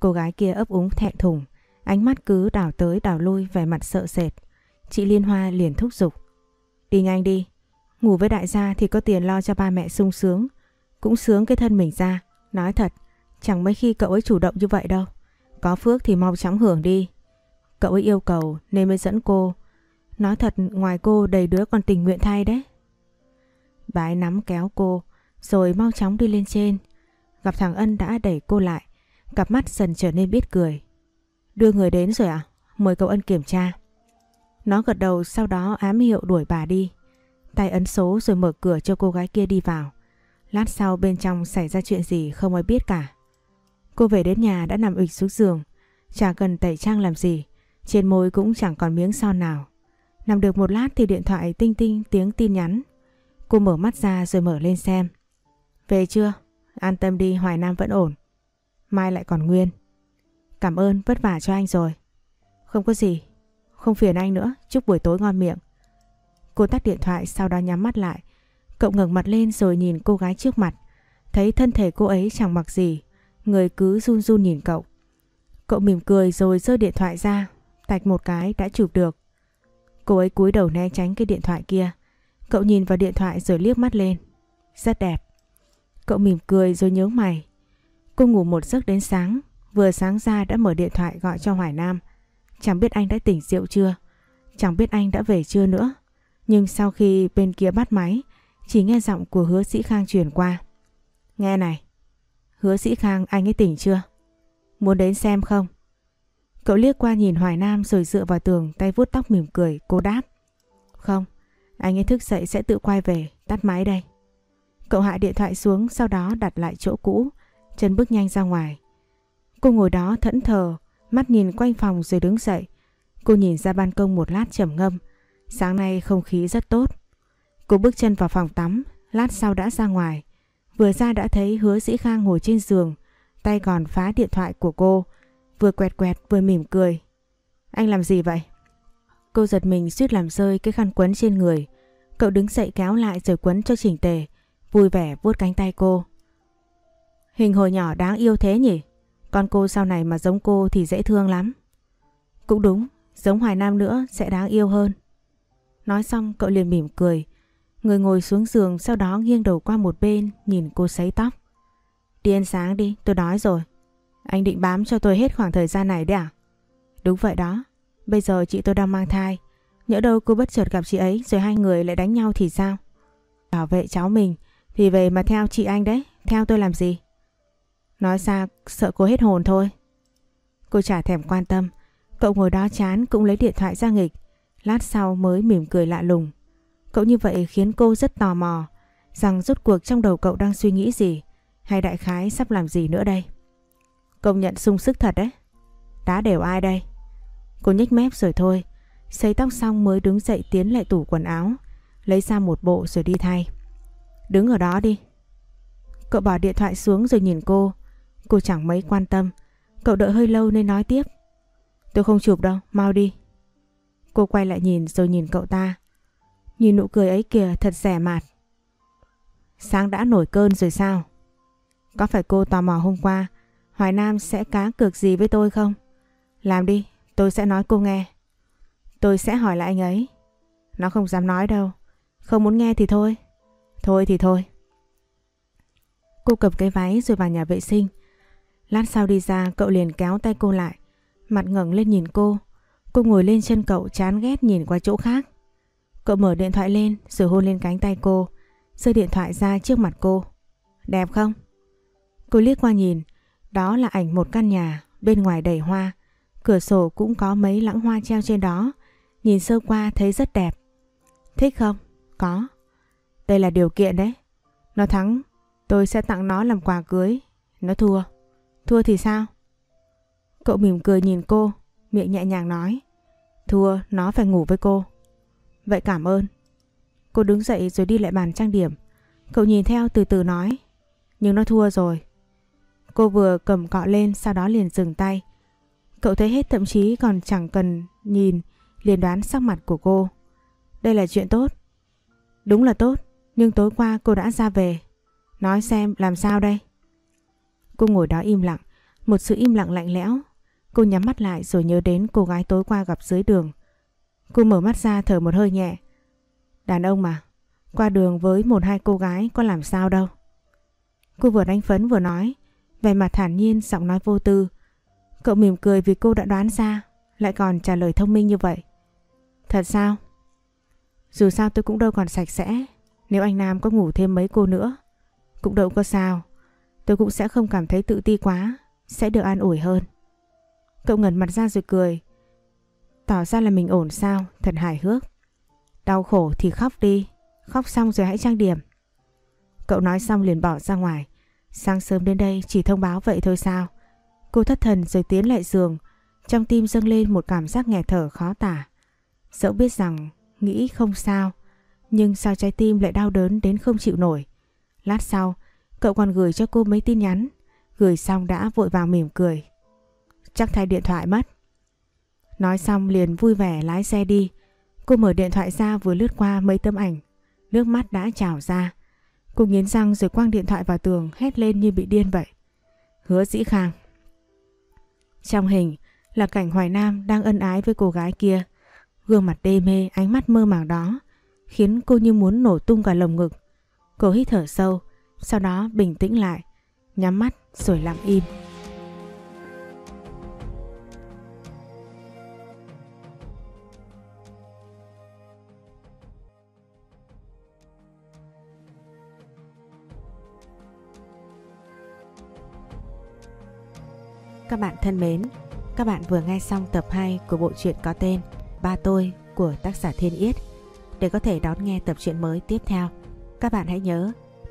Cô gái kia ấp úng thẹn thùng. Ánh mắt cứ đảo tới đảo lui vẻ mặt sợ sệt. Chị Liên Hoa liền thúc giục. Đi nhanh đi. Ngủ với đại gia thì có tiền lo cho ba mẹ sung sướng. Cũng sướng cái thân mình ra. Nói thật, chẳng mấy khi cậu ấy chủ động như vậy đâu. Có phước thì mau chóng hưởng đi. Cậu ấy yêu cầu nên mới dẫn cô. Nói thật ngoài cô đầy đứa còn tình nguyện thay đấy. Bà ấy nắm kéo cô rồi mau chóng đi lên trên. Gặp thằng Ân đã đẩy cô lại. Cặp mắt dần trở nên biết cười. Đưa người đến rồi à? Mời cậu Ân kiểm tra. Nó gật đầu, sau đó ám hiệu đuổi bà đi. Tay ấn số rồi mở cửa cho cô gái kia đi vào. Lát sau bên trong xảy ra chuyện gì không ai biết cả. Cô về đến nhà đã nằm ụt xuống giường. Chả cần tẩy trang làm gì. Trên môi cũng chẳng còn miếng son nào. Nằm được một lát thì điện thoại tinh tinh tiếng tin nhắn. Cô mở mắt ra rồi mở lên xem. Về chưa? An tâm đi, Hoài Nam vẫn ổn. Mai lại còn nguyên. Cảm ơn, vất vả cho anh rồi. Không có gì. Không phiền anh nữa. Chúc buổi tối ngon miệng. Cô tắt điện thoại, sau đó nhắm mắt lại. Cậu ngẩng mặt lên rồi nhìn cô gái trước mặt. Thấy thân thể cô ấy chẳng mặc gì. Người cứ run run nhìn cậu. Cậu mỉm cười rồi giơ điện thoại ra. Tạch một cái đã chụp được. Cô ấy cúi đầu né tránh cái điện thoại kia. Cậu nhìn vào điện thoại rồi liếc mắt lên. Rất đẹp. Cậu mỉm cười rồi nhớ mày. Cô ngủ một giấc đến sáng. Vừa sáng ra đã mở điện thoại gọi cho Hoài Nam. Chẳng biết anh đã tỉnh rượu chưa. Chẳng biết anh đã về chưa nữa. Nhưng sau khi bên kia bắt máy, chỉ nghe giọng của hứa sĩ Khang truyền qua. Nghe này, hứa sĩ Khang anh ấy tỉnh chưa? Muốn đến xem không? Cậu liếc qua nhìn Hoài Nam rồi dựa vào tường tay vuốt tóc mỉm cười, cô đáp. Không, anh ấy thức dậy sẽ tự quay về, tắt máy đây. Cậu hạ điện thoại xuống sau đó đặt lại chỗ cũ, chân bước nhanh ra ngoài. Cô ngồi đó thẫn thờ, mắt nhìn quanh phòng rồi đứng dậy. Cô nhìn ra ban công một lát trầm ngâm. Sáng nay không khí rất tốt. Cô bước chân vào phòng tắm, lát sau đã ra ngoài. Vừa ra đã thấy hứa dĩ khang ngồi trên giường, tay còn phá điện thoại của cô, vừa quẹt quẹt vừa mỉm cười. Anh làm gì vậy? Cô giật mình suýt làm rơi cái khăn quấn trên người. Cậu đứng dậy kéo lại rồi quấn cho chỉnh tề, vui vẻ vuốt cánh tay cô. Hình hồi nhỏ đáng yêu thế nhỉ? Con cô sau này mà giống cô thì dễ thương lắm. Cũng đúng, giống Hoài Nam nữa sẽ đáng yêu hơn. Nói xong cậu liền mỉm cười. Người ngồi xuống giường sau đó nghiêng đầu qua một bên nhìn cô sấy tóc. Đi ăn sáng đi, tôi đói rồi. Anh định bám cho tôi hết khoảng thời gian này đấy à? Đúng vậy đó. Bây giờ chị tôi đang mang thai. Nhỡ đâu cô bất chợt gặp chị ấy rồi hai người lại đánh nhau thì sao? Bảo vệ cháu mình thì về mà theo chị anh đấy. Theo tôi làm gì? Nói ra, sợ cô hết hồn thôi. Cô chả thèm quan tâm. Cậu ngồi đó chán cũng lấy điện thoại ra nghịch. Lát sau mới mỉm cười lạ lùng. Cậu như vậy khiến cô rất tò mò. Rằng rốt cuộc trong đầu cậu đang suy nghĩ gì. Hay đại khái sắp làm gì nữa đây. Công nhận sung sức thật đấy. Đá đều ai đây? Cô nhếch mép rồi thôi. Xây tóc xong mới đứng dậy tiến lại tủ quần áo. Lấy ra một bộ rồi đi thay. Đứng ở đó đi. Cậu bỏ điện thoại xuống rồi nhìn cô. Cô chẳng mấy quan tâm. Cậu đợi hơi lâu nên nói tiếp. Tôi không chụp đâu, mau đi. Cô quay lại nhìn rồi nhìn cậu ta. Nhìn nụ cười ấy kìa thật rẻ mạt. Sáng đã nổi cơn rồi sao? Có phải cô tò mò hôm qua Hoài Nam sẽ cá cược gì với tôi không? Làm đi, tôi sẽ nói cô nghe. Tôi sẽ hỏi lại anh ấy. Nó không dám nói đâu. Không muốn nghe thì thôi. Thôi thì thôi. Cô cầm cái váy rồi vào nhà vệ sinh. Lát sau đi ra cậu liền kéo tay cô lại. Mặt ngẩng lên nhìn cô. Cô ngồi lên chân cậu chán ghét nhìn qua chỗ khác. Cậu mở điện thoại lên rồi hôn lên cánh tay cô. Giơ điện thoại ra trước mặt cô. Đẹp không? Cô liếc qua nhìn. Đó là ảnh một căn nhà. Bên ngoài đầy hoa. Cửa sổ cũng có mấy lãng hoa treo trên đó. Nhìn sơ qua thấy rất đẹp. Thích không? Có. Đây là điều kiện đấy. Nó thắng, tôi sẽ tặng nó làm quà cưới. Nó thua. Thua thì sao? Cậu mỉm cười nhìn cô. Miệng nhẹ nhàng nói. Thua, nó phải ngủ với cô. Vậy cảm ơn. Cô đứng dậy rồi đi lại bàn trang điểm. Cậu nhìn theo từ từ nói. Nhưng nó thua rồi. Cô vừa cầm cọ lên sau đó liền dừng tay. Cậu thấy hết thậm chí còn chẳng cần nhìn liền đoán sắc mặt của cô. Đây là chuyện tốt. Đúng là tốt, nhưng tối qua cô đã ra về. Nói xem làm sao đây? Cô ngồi đó im lặng, một sự im lặng lạnh lẽo. Cô nhắm mắt lại rồi nhớ đến cô gái tối qua gặp dưới đường. Cô mở mắt ra thở một hơi nhẹ. Đàn ông mà, qua đường với một hai cô gái có làm sao đâu. Cô vừa đánh phấn vừa nói, vẻ mặt thản nhiên giọng nói vô tư. Cậu mỉm cười vì cô đã đoán ra, lại còn trả lời thông minh như vậy. Thật sao? Dù sao tôi cũng đâu còn sạch sẽ, nếu anh Nam có ngủ thêm mấy cô nữa, cũng đâu có sao. Tôi cũng sẽ không cảm thấy tự ti quá, sẽ được an ủi hơn. Cậu ngẩn mặt ra rồi cười. Tỏ ra là mình ổn sao, thật hài hước. Đau khổ thì khóc đi, khóc xong rồi hãy trang điểm. Cậu nói xong liền bỏ ra ngoài. Sáng sớm đến đây chỉ thông báo vậy thôi sao? Cô thất thần rồi tiến lại giường, trong tim dâng lên một cảm giác nghẹt thở khó tả. Dẫu biết rằng nghĩ không sao, nhưng sao trái tim lại đau đớn đến không chịu nổi. Lát sau, cậu còn gửi cho cô mấy tin nhắn, gửi xong đã vội vào mỉm cười. Chắc thay điện thoại mất. Nói xong liền vui vẻ lái xe đi. Cô mở điện thoại ra vừa lướt qua mấy tấm ảnh. Nước mắt đã trào ra. Cô nghiến răng rồi quăng điện thoại vào tường hét lên như bị điên vậy. Hứa dĩ khang. Trong hình là cảnh Hoài Nam đang ân ái với cô gái kia. Gương mặt đê mê, ánh mắt mơ màng đó khiến cô như muốn nổ tung cả lồng ngực. Cô hít thở sâu, sau đó bình tĩnh lại, nhắm mắt rồi lặng im. Các bạn thân mến, các bạn vừa nghe xong tập 2 của bộ truyện có tên Ba Tôi của tác giả Thiên Yết. Để có thể đón nghe tập truyện mới tiếp theo, các bạn hãy nhớ